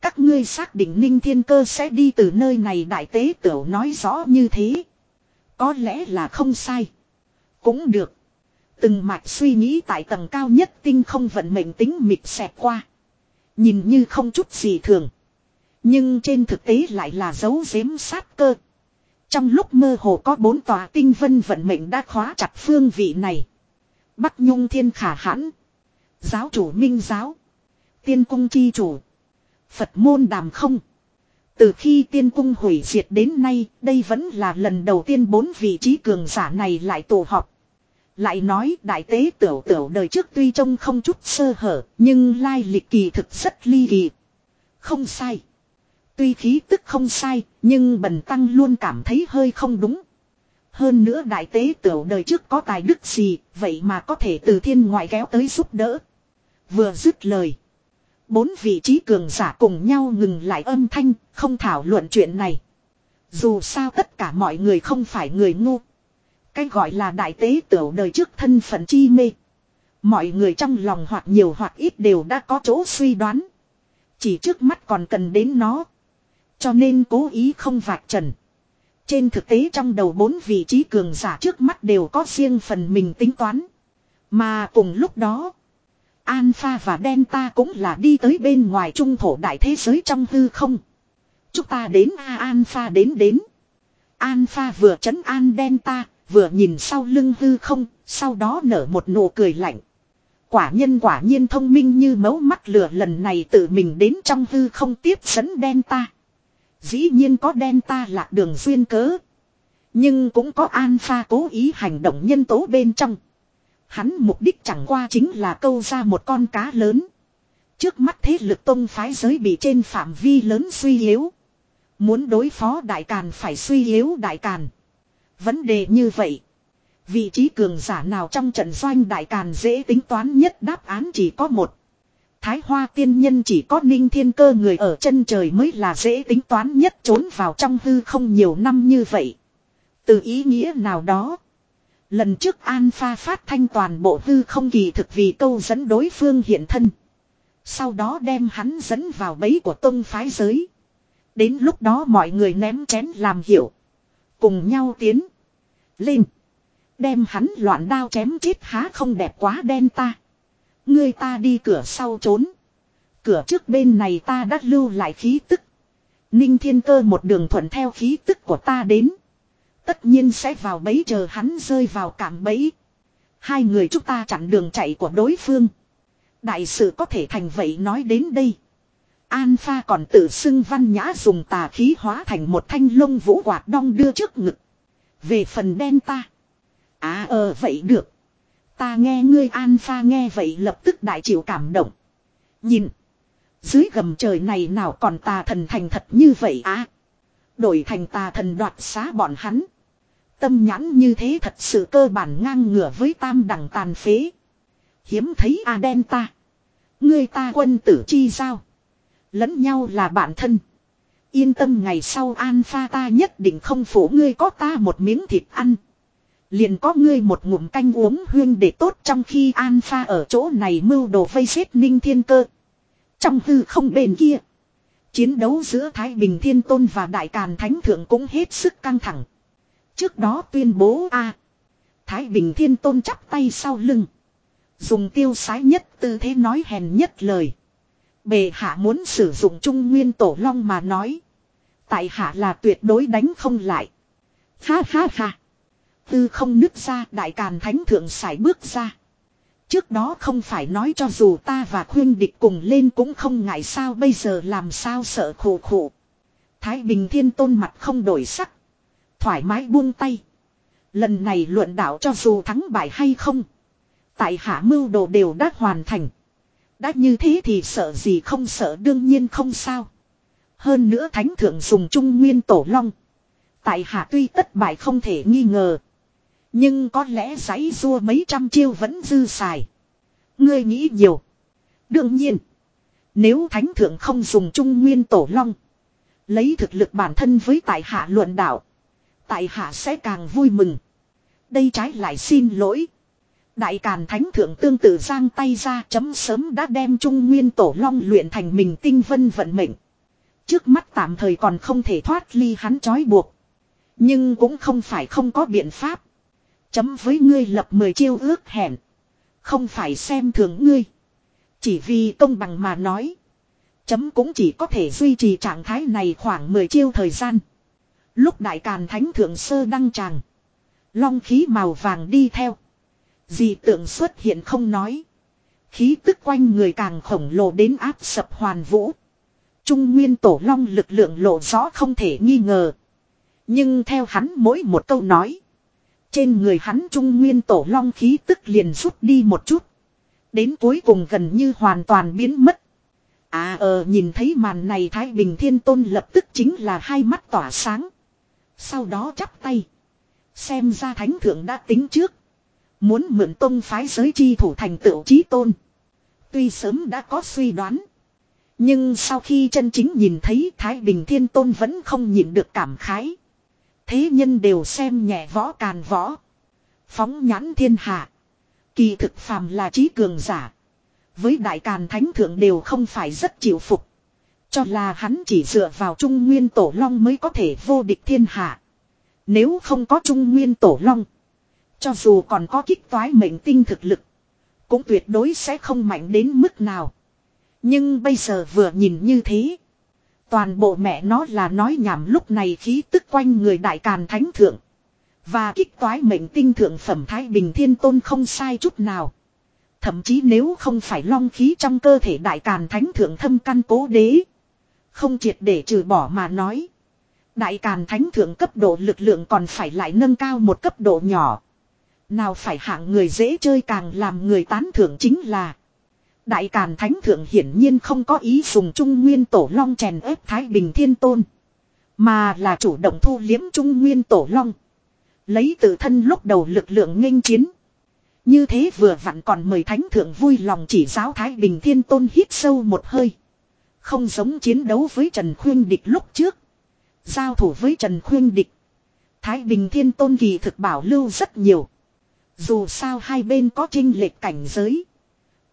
Các ngươi xác định ninh thiên cơ sẽ đi từ nơi này đại tế tiểu nói rõ như thế. Có lẽ là không sai. Cũng được. Từng mạch suy nghĩ tại tầng cao nhất tinh không vận mệnh tính mịt xẹt qua. Nhìn như không chút gì thường. Nhưng trên thực tế lại là dấu giếm sát cơ. Trong lúc mơ hồ có bốn tòa tinh vân vận mệnh đã khóa chặt phương vị này. Bắc Nhung Thiên Khả Hãn. Giáo chủ Minh Giáo. Tiên Cung Chi Chủ. Phật Môn Đàm Không. Từ khi tiên cung hủy diệt đến nay, đây vẫn là lần đầu tiên bốn vị trí cường giả này lại tụ họp. Lại nói đại tế tiểu tiểu đời trước tuy trông không chút sơ hở, nhưng lai lịch kỳ thực rất ly kỳ. Không sai. Tuy khí tức không sai, nhưng bần tăng luôn cảm thấy hơi không đúng. Hơn nữa đại tế tiểu đời trước có tài đức gì, vậy mà có thể từ thiên ngoại kéo tới giúp đỡ. Vừa dứt lời. Bốn vị trí cường giả cùng nhau ngừng lại âm thanh, không thảo luận chuyện này. Dù sao tất cả mọi người không phải người ngu. Cái gọi là đại tế tiểu đời trước thân phận chi mê. Mọi người trong lòng hoặc nhiều hoặc ít đều đã có chỗ suy đoán. Chỉ trước mắt còn cần đến nó. Cho nên cố ý không vạch trần. Trên thực tế trong đầu bốn vị trí cường giả trước mắt đều có riêng phần mình tính toán. Mà cùng lúc đó. Alpha và Delta cũng là đi tới bên ngoài trung thổ đại thế giới trong hư không. Chúng ta đến A Alpha đến đến. Alpha vừa chấn an Delta, vừa nhìn sau lưng hư không, sau đó nở một nụ cười lạnh. Quả nhân quả nhiên thông minh như mấu mắt lửa lần này tự mình đến trong hư không tiếp dẫn Delta. Dĩ nhiên có Delta lạc đường duyên cớ. Nhưng cũng có Alpha cố ý hành động nhân tố bên trong. Hắn mục đích chẳng qua chính là câu ra một con cá lớn. Trước mắt thế lực tông phái giới bị trên phạm vi lớn suy yếu. Muốn đối phó đại càn phải suy yếu đại càn. Vấn đề như vậy. Vị trí cường giả nào trong trận doanh đại càn dễ tính toán nhất đáp án chỉ có một. Thái hoa tiên nhân chỉ có ninh thiên cơ người ở chân trời mới là dễ tính toán nhất trốn vào trong hư không nhiều năm như vậy. Từ ý nghĩa nào đó. Lần trước Alpha phát thanh toàn bộ hư không kỳ thực vì câu dẫn đối phương hiện thân. Sau đó đem hắn dẫn vào bẫy của tông phái giới. Đến lúc đó mọi người ném chén làm hiểu. Cùng nhau tiến. Lên. Đem hắn loạn đao chém chết há không đẹp quá đen ta. Ngươi ta đi cửa sau trốn. Cửa trước bên này ta đã lưu lại khí tức. Ninh thiên cơ một đường thuận theo khí tức của ta đến. Tất nhiên sẽ vào bẫy chờ hắn rơi vào cảm bẫy. Hai người chúng ta chặn đường chạy của đối phương. Đại sự có thể thành vậy nói đến đây. Alpha còn tự xưng văn nhã dùng tà khí hóa thành một thanh lông vũ quạt đong đưa trước ngực. Về phần đen ta. À ờ vậy được. Ta nghe ngươi an pha nghe vậy lập tức đại chịu cảm động. Nhìn. Dưới gầm trời này nào còn tà thần thành thật như vậy á. Đổi thành tà thần đoạt xá bọn hắn. Tâm nhãn như thế thật sự cơ bản ngang ngửa với tam đẳng tàn phế. Hiếm thấy a đen ta. Ngươi ta quân tử chi giao. Lẫn nhau là bạn thân. Yên tâm ngày sau an pha ta nhất định không phủ ngươi có ta một miếng thịt ăn. Liền có ngươi một ngụm canh uống huyên để tốt trong khi an pha ở chỗ này mưu đồ vây xếp ninh thiên cơ. Trong hư không bền kia. Chiến đấu giữa Thái Bình Thiên Tôn và Đại Càn Thánh Thượng cũng hết sức căng thẳng. Trước đó tuyên bố a Thái Bình Thiên Tôn chắp tay sau lưng. Dùng tiêu sái nhất tư thế nói hèn nhất lời. Bề hạ muốn sử dụng trung nguyên tổ long mà nói. Tại hạ là tuyệt đối đánh không lại. Ha ha ha. Tư không nứt ra, đại càn thánh thượng sải bước ra. Trước đó không phải nói cho dù ta và khuyên địch cùng lên cũng không ngại sao, bây giờ làm sao sợ khổ khổ. Thái Bình Thiên Tôn mặt không đổi sắc. Thoải mái buông tay. Lần này luận đạo cho dù thắng bại hay không. Tại hạ mưu đồ đều đã hoàn thành. Đã như thế thì sợ gì không sợ, đương nhiên không sao. Hơn nữa thánh thượng dùng trung nguyên tổ long. Tại hạ tuy tất bại không thể nghi ngờ. Nhưng có lẽ giấy rua mấy trăm chiêu vẫn dư xài. Ngươi nghĩ nhiều. Đương nhiên. Nếu thánh thượng không dùng trung nguyên tổ long. Lấy thực lực bản thân với tại hạ luận đạo. Tại hạ sẽ càng vui mừng. Đây trái lại xin lỗi. Đại Càn Thánh Thượng tương tự giang tay ra chấm sớm đã đem Trung Nguyên Tổ Long luyện thành mình tinh vân vận mệnh. Trước mắt tạm thời còn không thể thoát ly hắn trói buộc. Nhưng cũng không phải không có biện pháp. Chấm với ngươi lập mười chiêu ước hẹn. Không phải xem thường ngươi. Chỉ vì công bằng mà nói. Chấm cũng chỉ có thể duy trì trạng thái này khoảng 10 chiêu thời gian. Lúc đại càn thánh thượng sơ đăng tràng. Long khí màu vàng đi theo. Dị tượng xuất hiện không nói. Khí tức quanh người càng khổng lồ đến áp sập hoàn vũ. Trung nguyên tổ long lực lượng lộ rõ không thể nghi ngờ. Nhưng theo hắn mỗi một câu nói. Trên người hắn trung nguyên tổ long khí tức liền rút đi một chút. Đến cuối cùng gần như hoàn toàn biến mất. À ờ nhìn thấy màn này Thái Bình Thiên Tôn lập tức chính là hai mắt tỏa sáng. Sau đó chắp tay. Xem ra thánh thượng đã tính trước. Muốn mượn tông phái giới chi thủ thành tựu trí tôn. Tuy sớm đã có suy đoán. Nhưng sau khi chân chính nhìn thấy Thái Bình Thiên Tôn vẫn không nhịn được cảm khái. Thế nhân đều xem nhẹ võ càn võ. Phóng nhãn thiên hạ. Kỳ thực phàm là trí cường giả. Với đại càn thánh thượng đều không phải rất chịu phục. Cho là hắn chỉ dựa vào trung nguyên tổ long mới có thể vô địch thiên hạ. Nếu không có trung nguyên tổ long. Cho dù còn có kích toái mệnh tinh thực lực. Cũng tuyệt đối sẽ không mạnh đến mức nào. Nhưng bây giờ vừa nhìn như thế. Toàn bộ mẹ nó là nói nhảm lúc này khí tức quanh người đại càn thánh thượng. Và kích toái mệnh tinh thượng phẩm thái bình thiên tôn không sai chút nào. Thậm chí nếu không phải long khí trong cơ thể đại càn thánh thượng thâm căn cố đế. Không triệt để trừ bỏ mà nói. Đại càn thánh thượng cấp độ lực lượng còn phải lại nâng cao một cấp độ nhỏ. Nào phải hạng người dễ chơi càng làm người tán thưởng chính là. Đại Càn Thánh Thượng hiển nhiên không có ý dùng Trung Nguyên Tổ Long chèn ép Thái Bình Thiên Tôn. Mà là chủ động thu liếm Trung Nguyên Tổ Long. Lấy tự thân lúc đầu lực lượng nghênh chiến. Như thế vừa vặn còn mời Thánh Thượng vui lòng chỉ giáo Thái Bình Thiên Tôn hít sâu một hơi. Không giống chiến đấu với Trần Khuyên Địch lúc trước. Giao thủ với Trần Khuyên Địch. Thái Bình Thiên Tôn kỳ thực bảo lưu rất nhiều. Dù sao hai bên có trinh lệch cảnh giới.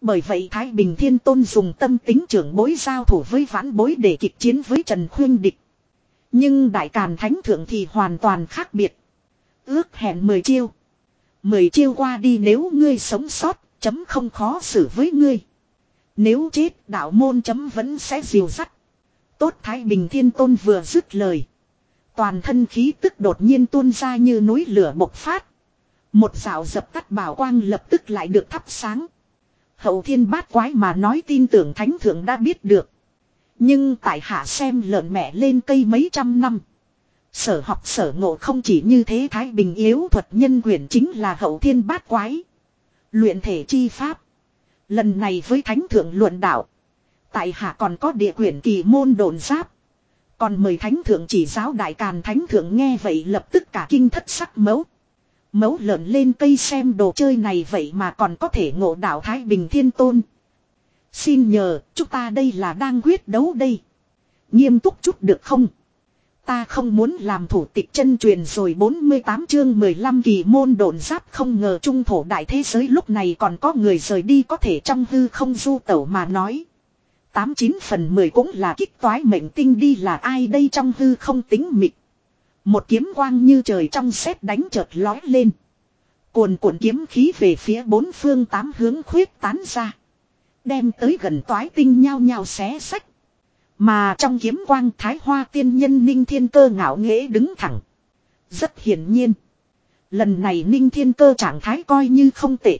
Bởi vậy Thái Bình Thiên Tôn dùng tâm tính trưởng bối giao thủ với vãn bối để kịch chiến với Trần Khuyên Địch. Nhưng Đại Càn Thánh Thượng thì hoàn toàn khác biệt. Ước hẹn 10 chiêu. 10 chiêu qua đi nếu ngươi sống sót, chấm không khó xử với ngươi. Nếu chết đạo môn chấm vẫn sẽ diều sắt. Tốt Thái Bình Thiên Tôn vừa dứt lời. Toàn thân khí tức đột nhiên tuôn ra như núi lửa bộc phát. Một rào dập tắt bảo quang lập tức lại được thắp sáng. Hậu thiên bát quái mà nói tin tưởng thánh thượng đã biết được. Nhưng tại hạ xem lợn mẹ lên cây mấy trăm năm. Sở học sở ngộ không chỉ như thế Thái Bình yếu thuật nhân quyền chính là hậu thiên bát quái. Luyện thể chi pháp. Lần này với thánh thượng luận đạo. Tại hạ còn có địa quyển kỳ môn đồn giáp. Còn mời thánh thượng chỉ giáo đại càn thánh thượng nghe vậy lập tức cả kinh thất sắc mấu. Mấu lợn lên cây xem đồ chơi này vậy mà còn có thể ngộ đạo Thái Bình Thiên Tôn. Xin nhờ, chúng ta đây là đang quyết đấu đây. Nghiêm túc chút được không? Ta không muốn làm thủ tịch chân truyền rồi 48 chương 15 kỳ môn độn giáp không ngờ trung thổ đại thế giới lúc này còn có người rời đi có thể trong hư không du tẩu mà nói. 89 phần 10 cũng là kích toái mệnh tinh đi là ai đây trong hư không tính mịt. Một kiếm quang như trời trong sét đánh chợt lói lên. Cuồn cuộn kiếm khí về phía bốn phương tám hướng khuyết tán ra. Đem tới gần toái tinh nhao nhao xé sách. Mà trong kiếm quang thái hoa tiên nhân ninh thiên cơ ngạo nghễ đứng thẳng. Rất hiển nhiên. Lần này ninh thiên cơ trạng thái coi như không tệ.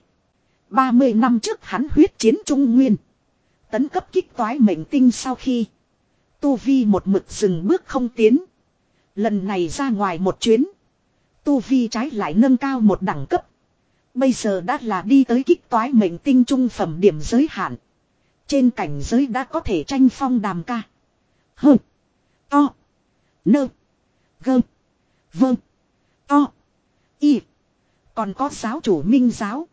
30 năm trước hắn huyết chiến trung nguyên. Tấn cấp kích toái mệnh tinh sau khi. Tu Vi một mực dừng bước không tiến. Lần này ra ngoài một chuyến. Tu Vi trái lại nâng cao một đẳng cấp. Bây giờ đã là đi tới kích toái mệnh tinh trung phẩm điểm giới hạn. Trên cảnh giới đã có thể tranh phong đàm ca. Hừ. To. Nơ. Gơ. Vơ. To. Y. Còn có giáo chủ minh giáo.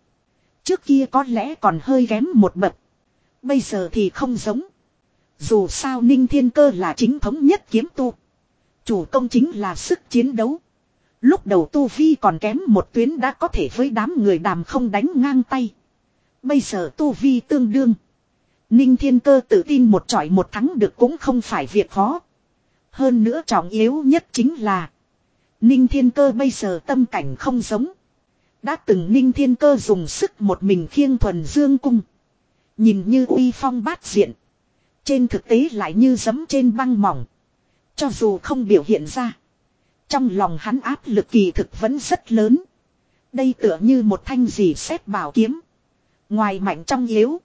Trước kia có lẽ còn hơi kém một bậc. Bây giờ thì không giống. Dù sao ninh thiên cơ là chính thống nhất kiếm tu. Chủ công chính là sức chiến đấu. Lúc đầu tu vi còn kém một tuyến đã có thể với đám người đàm không đánh ngang tay. Bây giờ tu vi tương đương. Ninh thiên cơ tự tin một trọi một thắng được cũng không phải việc khó. Hơn nữa trọng yếu nhất chính là. Ninh thiên cơ bây giờ tâm cảnh không giống. Đã từng ninh thiên cơ dùng sức một mình khiêng thuần dương cung. Nhìn như uy phong bát diện. Trên thực tế lại như giấm trên băng mỏng. Cho dù không biểu hiện ra. Trong lòng hắn áp lực kỳ thực vẫn rất lớn. Đây tựa như một thanh gì xếp bảo kiếm. Ngoài mạnh trong yếu.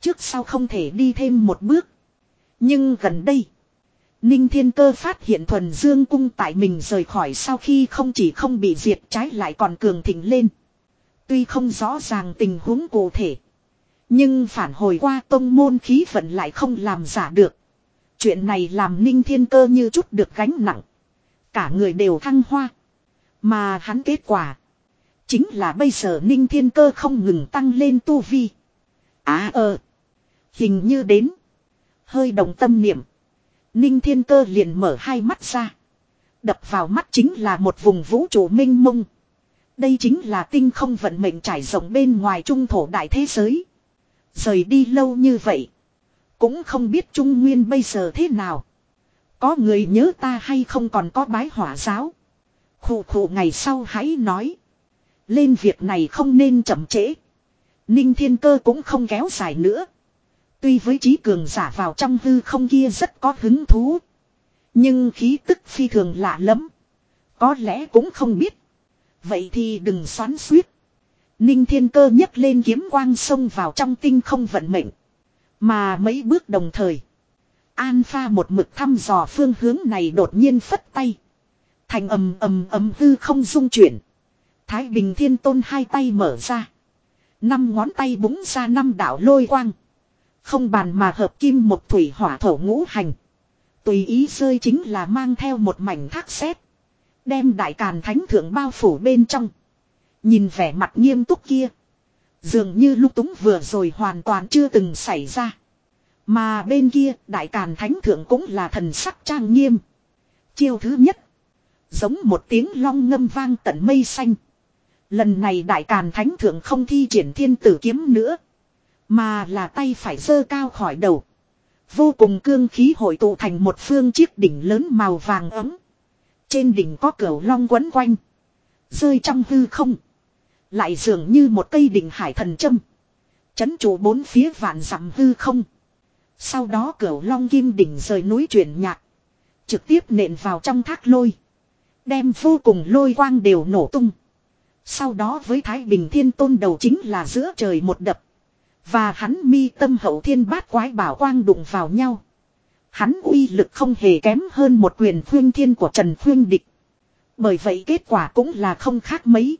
Trước sau không thể đi thêm một bước. Nhưng gần đây. Ninh Thiên Cơ phát hiện thuần dương cung tại mình rời khỏi sau khi không chỉ không bị diệt trái lại còn cường thịnh lên. Tuy không rõ ràng tình huống cụ thể. Nhưng phản hồi qua tông môn khí vận lại không làm giả được. Chuyện này làm Ninh Thiên Cơ như chút được gánh nặng. Cả người đều thăng hoa. Mà hắn kết quả. Chính là bây giờ Ninh Thiên Cơ không ngừng tăng lên tu vi. Á ơ. Hình như đến. Hơi đồng tâm niệm. Ninh Thiên Cơ liền mở hai mắt ra. Đập vào mắt chính là một vùng vũ trụ minh mông. Đây chính là tinh không vận mệnh trải rộng bên ngoài trung thổ đại thế giới. Rời đi lâu như vậy. Cũng không biết Trung Nguyên bây giờ thế nào. Có người nhớ ta hay không còn có bái hỏa giáo. Khủ khủ ngày sau hãy nói. Lên việc này không nên chậm trễ. Ninh thiên cơ cũng không kéo dài nữa. Tuy với trí cường giả vào trong hư không kia rất có hứng thú. Nhưng khí tức phi thường lạ lắm. Có lẽ cũng không biết. Vậy thì đừng xoắn suýt. Ninh thiên cơ nhấc lên kiếm quang sông vào trong tinh không vận mệnh. Mà mấy bước đồng thời. An pha một mực thăm dò phương hướng này đột nhiên phất tay. Thành ầm ầm ầm hư không dung chuyển. Thái Bình Thiên Tôn hai tay mở ra. Năm ngón tay búng ra năm đạo lôi quang. Không bàn mà hợp kim một thủy hỏa thổ ngũ hành. Tùy ý rơi chính là mang theo một mảnh thác xét. Đem đại càn thánh thượng bao phủ bên trong. Nhìn vẻ mặt nghiêm túc kia. Dường như lúc túng vừa rồi hoàn toàn chưa từng xảy ra. Mà bên kia, đại càn thánh thượng cũng là thần sắc trang nghiêm. Chiêu thứ nhất. Giống một tiếng long ngâm vang tận mây xanh. Lần này đại càn thánh thượng không thi triển thiên tử kiếm nữa. Mà là tay phải giơ cao khỏi đầu. Vô cùng cương khí hội tụ thành một phương chiếc đỉnh lớn màu vàng ấm. Trên đỉnh có cửu long quấn quanh. Rơi trong hư không. Lại dường như một cây đỉnh hải thần châm. Chấn trụ bốn phía vạn dặm hư không. Sau đó cửu long kim đỉnh rời núi chuyển nhạc. Trực tiếp nện vào trong thác lôi. Đem vô cùng lôi quang đều nổ tung. Sau đó với Thái Bình Thiên Tôn đầu chính là giữa trời một đập. Và hắn mi tâm hậu thiên bát quái bảo quang đụng vào nhau. Hắn uy lực không hề kém hơn một quyền khuyên thiên của Trần Khuyên Địch. Bởi vậy kết quả cũng là không khác mấy.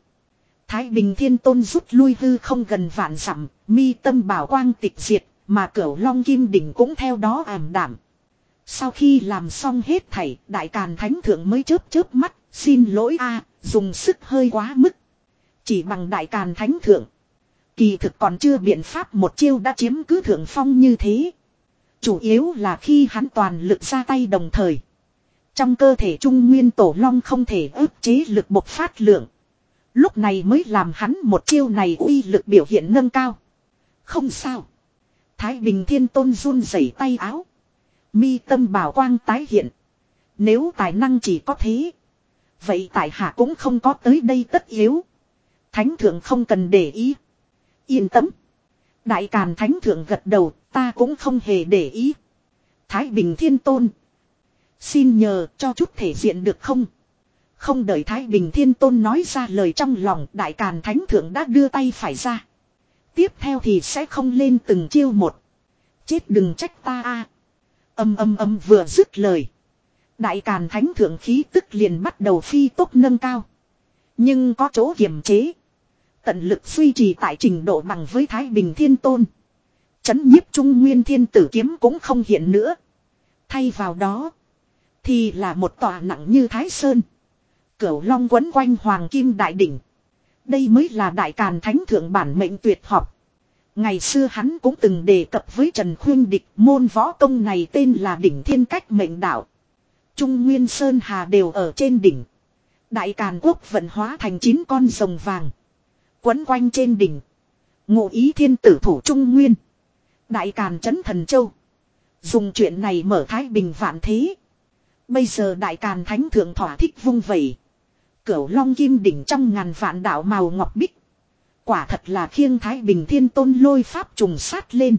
Thái Bình Thiên Tôn rút lui hư không gần vạn dặm, mi tâm bảo quang tịch diệt, mà cửu long kim đỉnh cũng theo đó ảm đảm. Sau khi làm xong hết thảy, đại càn thánh thượng mới chớp chớp mắt, xin lỗi a dùng sức hơi quá mức. Chỉ bằng đại càn thánh thượng. Kỳ thực còn chưa biện pháp một chiêu đã chiếm cứ thượng phong như thế. Chủ yếu là khi hắn toàn lực ra tay đồng thời. Trong cơ thể trung nguyên tổ long không thể ức chế lực bộc phát lượng. Lúc này mới làm hắn một chiêu này uy lực biểu hiện nâng cao. Không sao. Thái Bình Thiên Tôn run rẩy tay áo. Mi tâm bảo quang tái hiện. Nếu tài năng chỉ có thế. Vậy tại hạ cũng không có tới đây tất yếu. Thánh thượng không cần để ý. Yên tâm. Đại Càn Thánh Thượng gật đầu, ta cũng không hề để ý. Thái Bình Thiên Tôn. Xin nhờ cho chút thể diện được không? Không đợi Thái Bình Thiên Tôn nói ra lời trong lòng, Đại Càn Thánh Thượng đã đưa tay phải ra. Tiếp theo thì sẽ không lên từng chiêu một. Chết đừng trách ta a. Âm âm âm vừa dứt lời. Đại Càn Thánh Thượng khí tức liền bắt đầu phi tốc nâng cao. Nhưng có chỗ kiềm chế. Tận lực duy trì tại trình độ bằng với Thái Bình Thiên Tôn. Chấn nhiếp Trung Nguyên Thiên Tử Kiếm cũng không hiện nữa. Thay vào đó. Thì là một tòa nặng như Thái Sơn. Cửu long quấn quanh Hoàng Kim Đại Đỉnh. Đây mới là Đại Càn Thánh Thượng bản mệnh tuyệt học. Ngày xưa hắn cũng từng đề cập với Trần Khuyên Địch, môn võ công này tên là đỉnh thiên cách mệnh đạo. Trung Nguyên Sơn Hà đều ở trên đỉnh. Đại Càn Quốc vận hóa thành chín con rồng vàng. Quấn quanh trên đỉnh. Ngụ ý thiên tử thủ Trung Nguyên. Đại Càn Trấn Thần Châu. Dùng chuyện này mở thái bình vạn thế. Bây giờ Đại Càn Thánh Thượng thỏa thích vung vẩy. Cửu Long Kim đỉnh trong ngàn vạn đạo màu ngọc bích. Quả thật là khiêng Thái Bình Thiên Tôn lôi pháp trùng sát lên.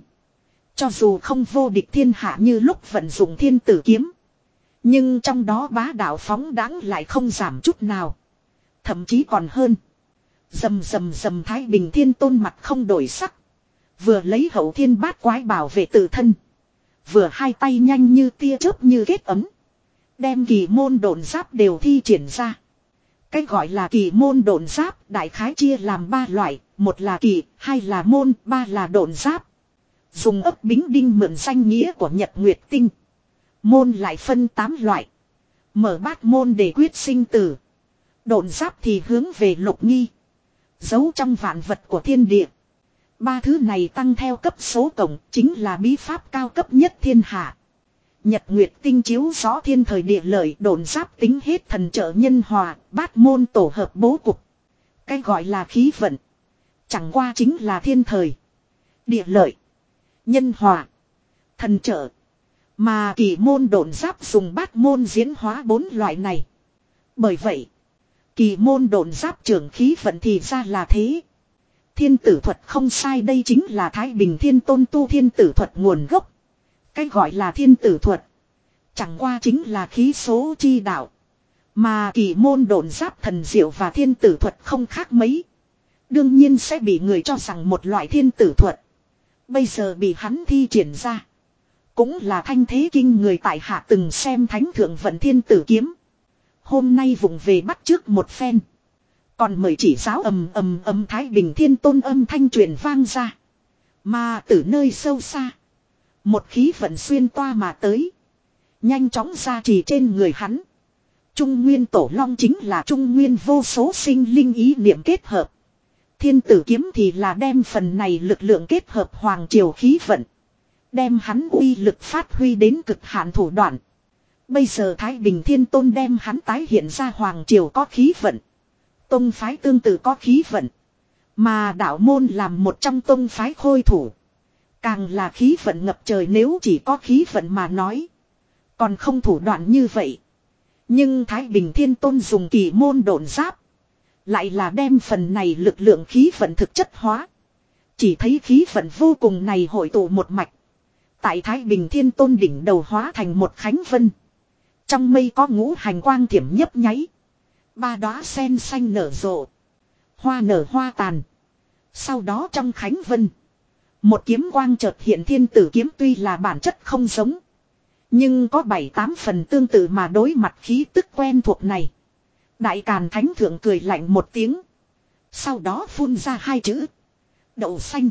Cho dù không vô địch thiên hạ như lúc vận dụng thiên tử kiếm. Nhưng trong đó bá đạo phóng đáng lại không giảm chút nào. Thậm chí còn hơn. Dầm dầm dầm Thái Bình Thiên Tôn mặt không đổi sắc. Vừa lấy hậu thiên bát quái bảo vệ tự thân. Vừa hai tay nhanh như tia chớp như kết ấm. Đem kỳ môn độn giáp đều thi triển ra. Cách gọi là kỳ môn độn giáp đại khái chia làm ba loại. Một là kỳ, hai là môn, ba là độn giáp. Dùng ấp bính đinh mượn danh nghĩa của Nhật Nguyệt Tinh. Môn lại phân tám loại. Mở bát môn để quyết sinh tử. Độn giáp thì hướng về lục nghi. Giấu trong vạn vật của thiên địa. Ba thứ này tăng theo cấp số tổng chính là bí pháp cao cấp nhất thiên hạ. Nhật Nguyệt tinh chiếu rõ thiên thời địa lợi đồn giáp tính hết thần trợ nhân hòa, bát môn tổ hợp bố cục. Cái gọi là khí vận. Chẳng qua chính là thiên thời. Địa lợi. Nhân hòa. Thần trợ. Mà kỳ môn đồn giáp dùng bát môn diễn hóa bốn loại này. Bởi vậy. Kỳ môn đồn giáp trưởng khí vận thì ra là thế. Thiên tử thuật không sai đây chính là Thái Bình Thiên Tôn tu thiên tử thuật nguồn gốc. Cái gọi là thiên tử thuật. Chẳng qua chính là khí số chi đạo. Mà kỳ môn đồn giáp thần diệu và thiên tử thuật không khác mấy. Đương nhiên sẽ bị người cho rằng một loại thiên tử thuật. Bây giờ bị hắn thi triển ra. Cũng là thanh thế kinh người tại hạ từng xem thánh thượng vận thiên tử kiếm. Hôm nay vùng về bắt trước một phen. Còn mời chỉ giáo ầm ầm ầm Thái Bình Thiên Tôn âm thanh truyền vang ra. Mà từ nơi sâu xa. Một khí vận xuyên toa mà tới. Nhanh chóng ra chỉ trên người hắn. Trung Nguyên Tổ Long chính là Trung Nguyên vô số sinh linh ý niệm kết hợp. Thiên tử kiếm thì là đem phần này lực lượng kết hợp hoàng triều khí vận. Đem hắn uy lực phát huy đến cực hạn thủ đoạn. Bây giờ Thái Bình Thiên Tôn đem hắn tái hiện ra hoàng triều có khí vận. Tông phái tương tự có khí vận. Mà đạo môn làm một trong tông phái khôi thủ. Càng là khí vận ngập trời nếu chỉ có khí vận mà nói. Còn không thủ đoạn như vậy. Nhưng Thái Bình Thiên Tôn dùng kỳ môn độn giáp. Lại là đem phần này lực lượng khí vận thực chất hóa. Chỉ thấy khí vận vô cùng này hội tụ một mạch. Tại Thái Bình Thiên Tôn đỉnh đầu hóa thành một khánh vân. Trong mây có ngũ hành quang thiểm nhấp nháy. Ba đóa sen xanh nở rộ. Hoa nở hoa tàn. Sau đó trong khánh vân. Một kiếm quang chợt hiện thiên tử kiếm tuy là bản chất không giống. Nhưng có bảy tám phần tương tự mà đối mặt khí tức quen thuộc này. Đại Càn Thánh Thượng cười lạnh một tiếng. Sau đó phun ra hai chữ. Đậu xanh.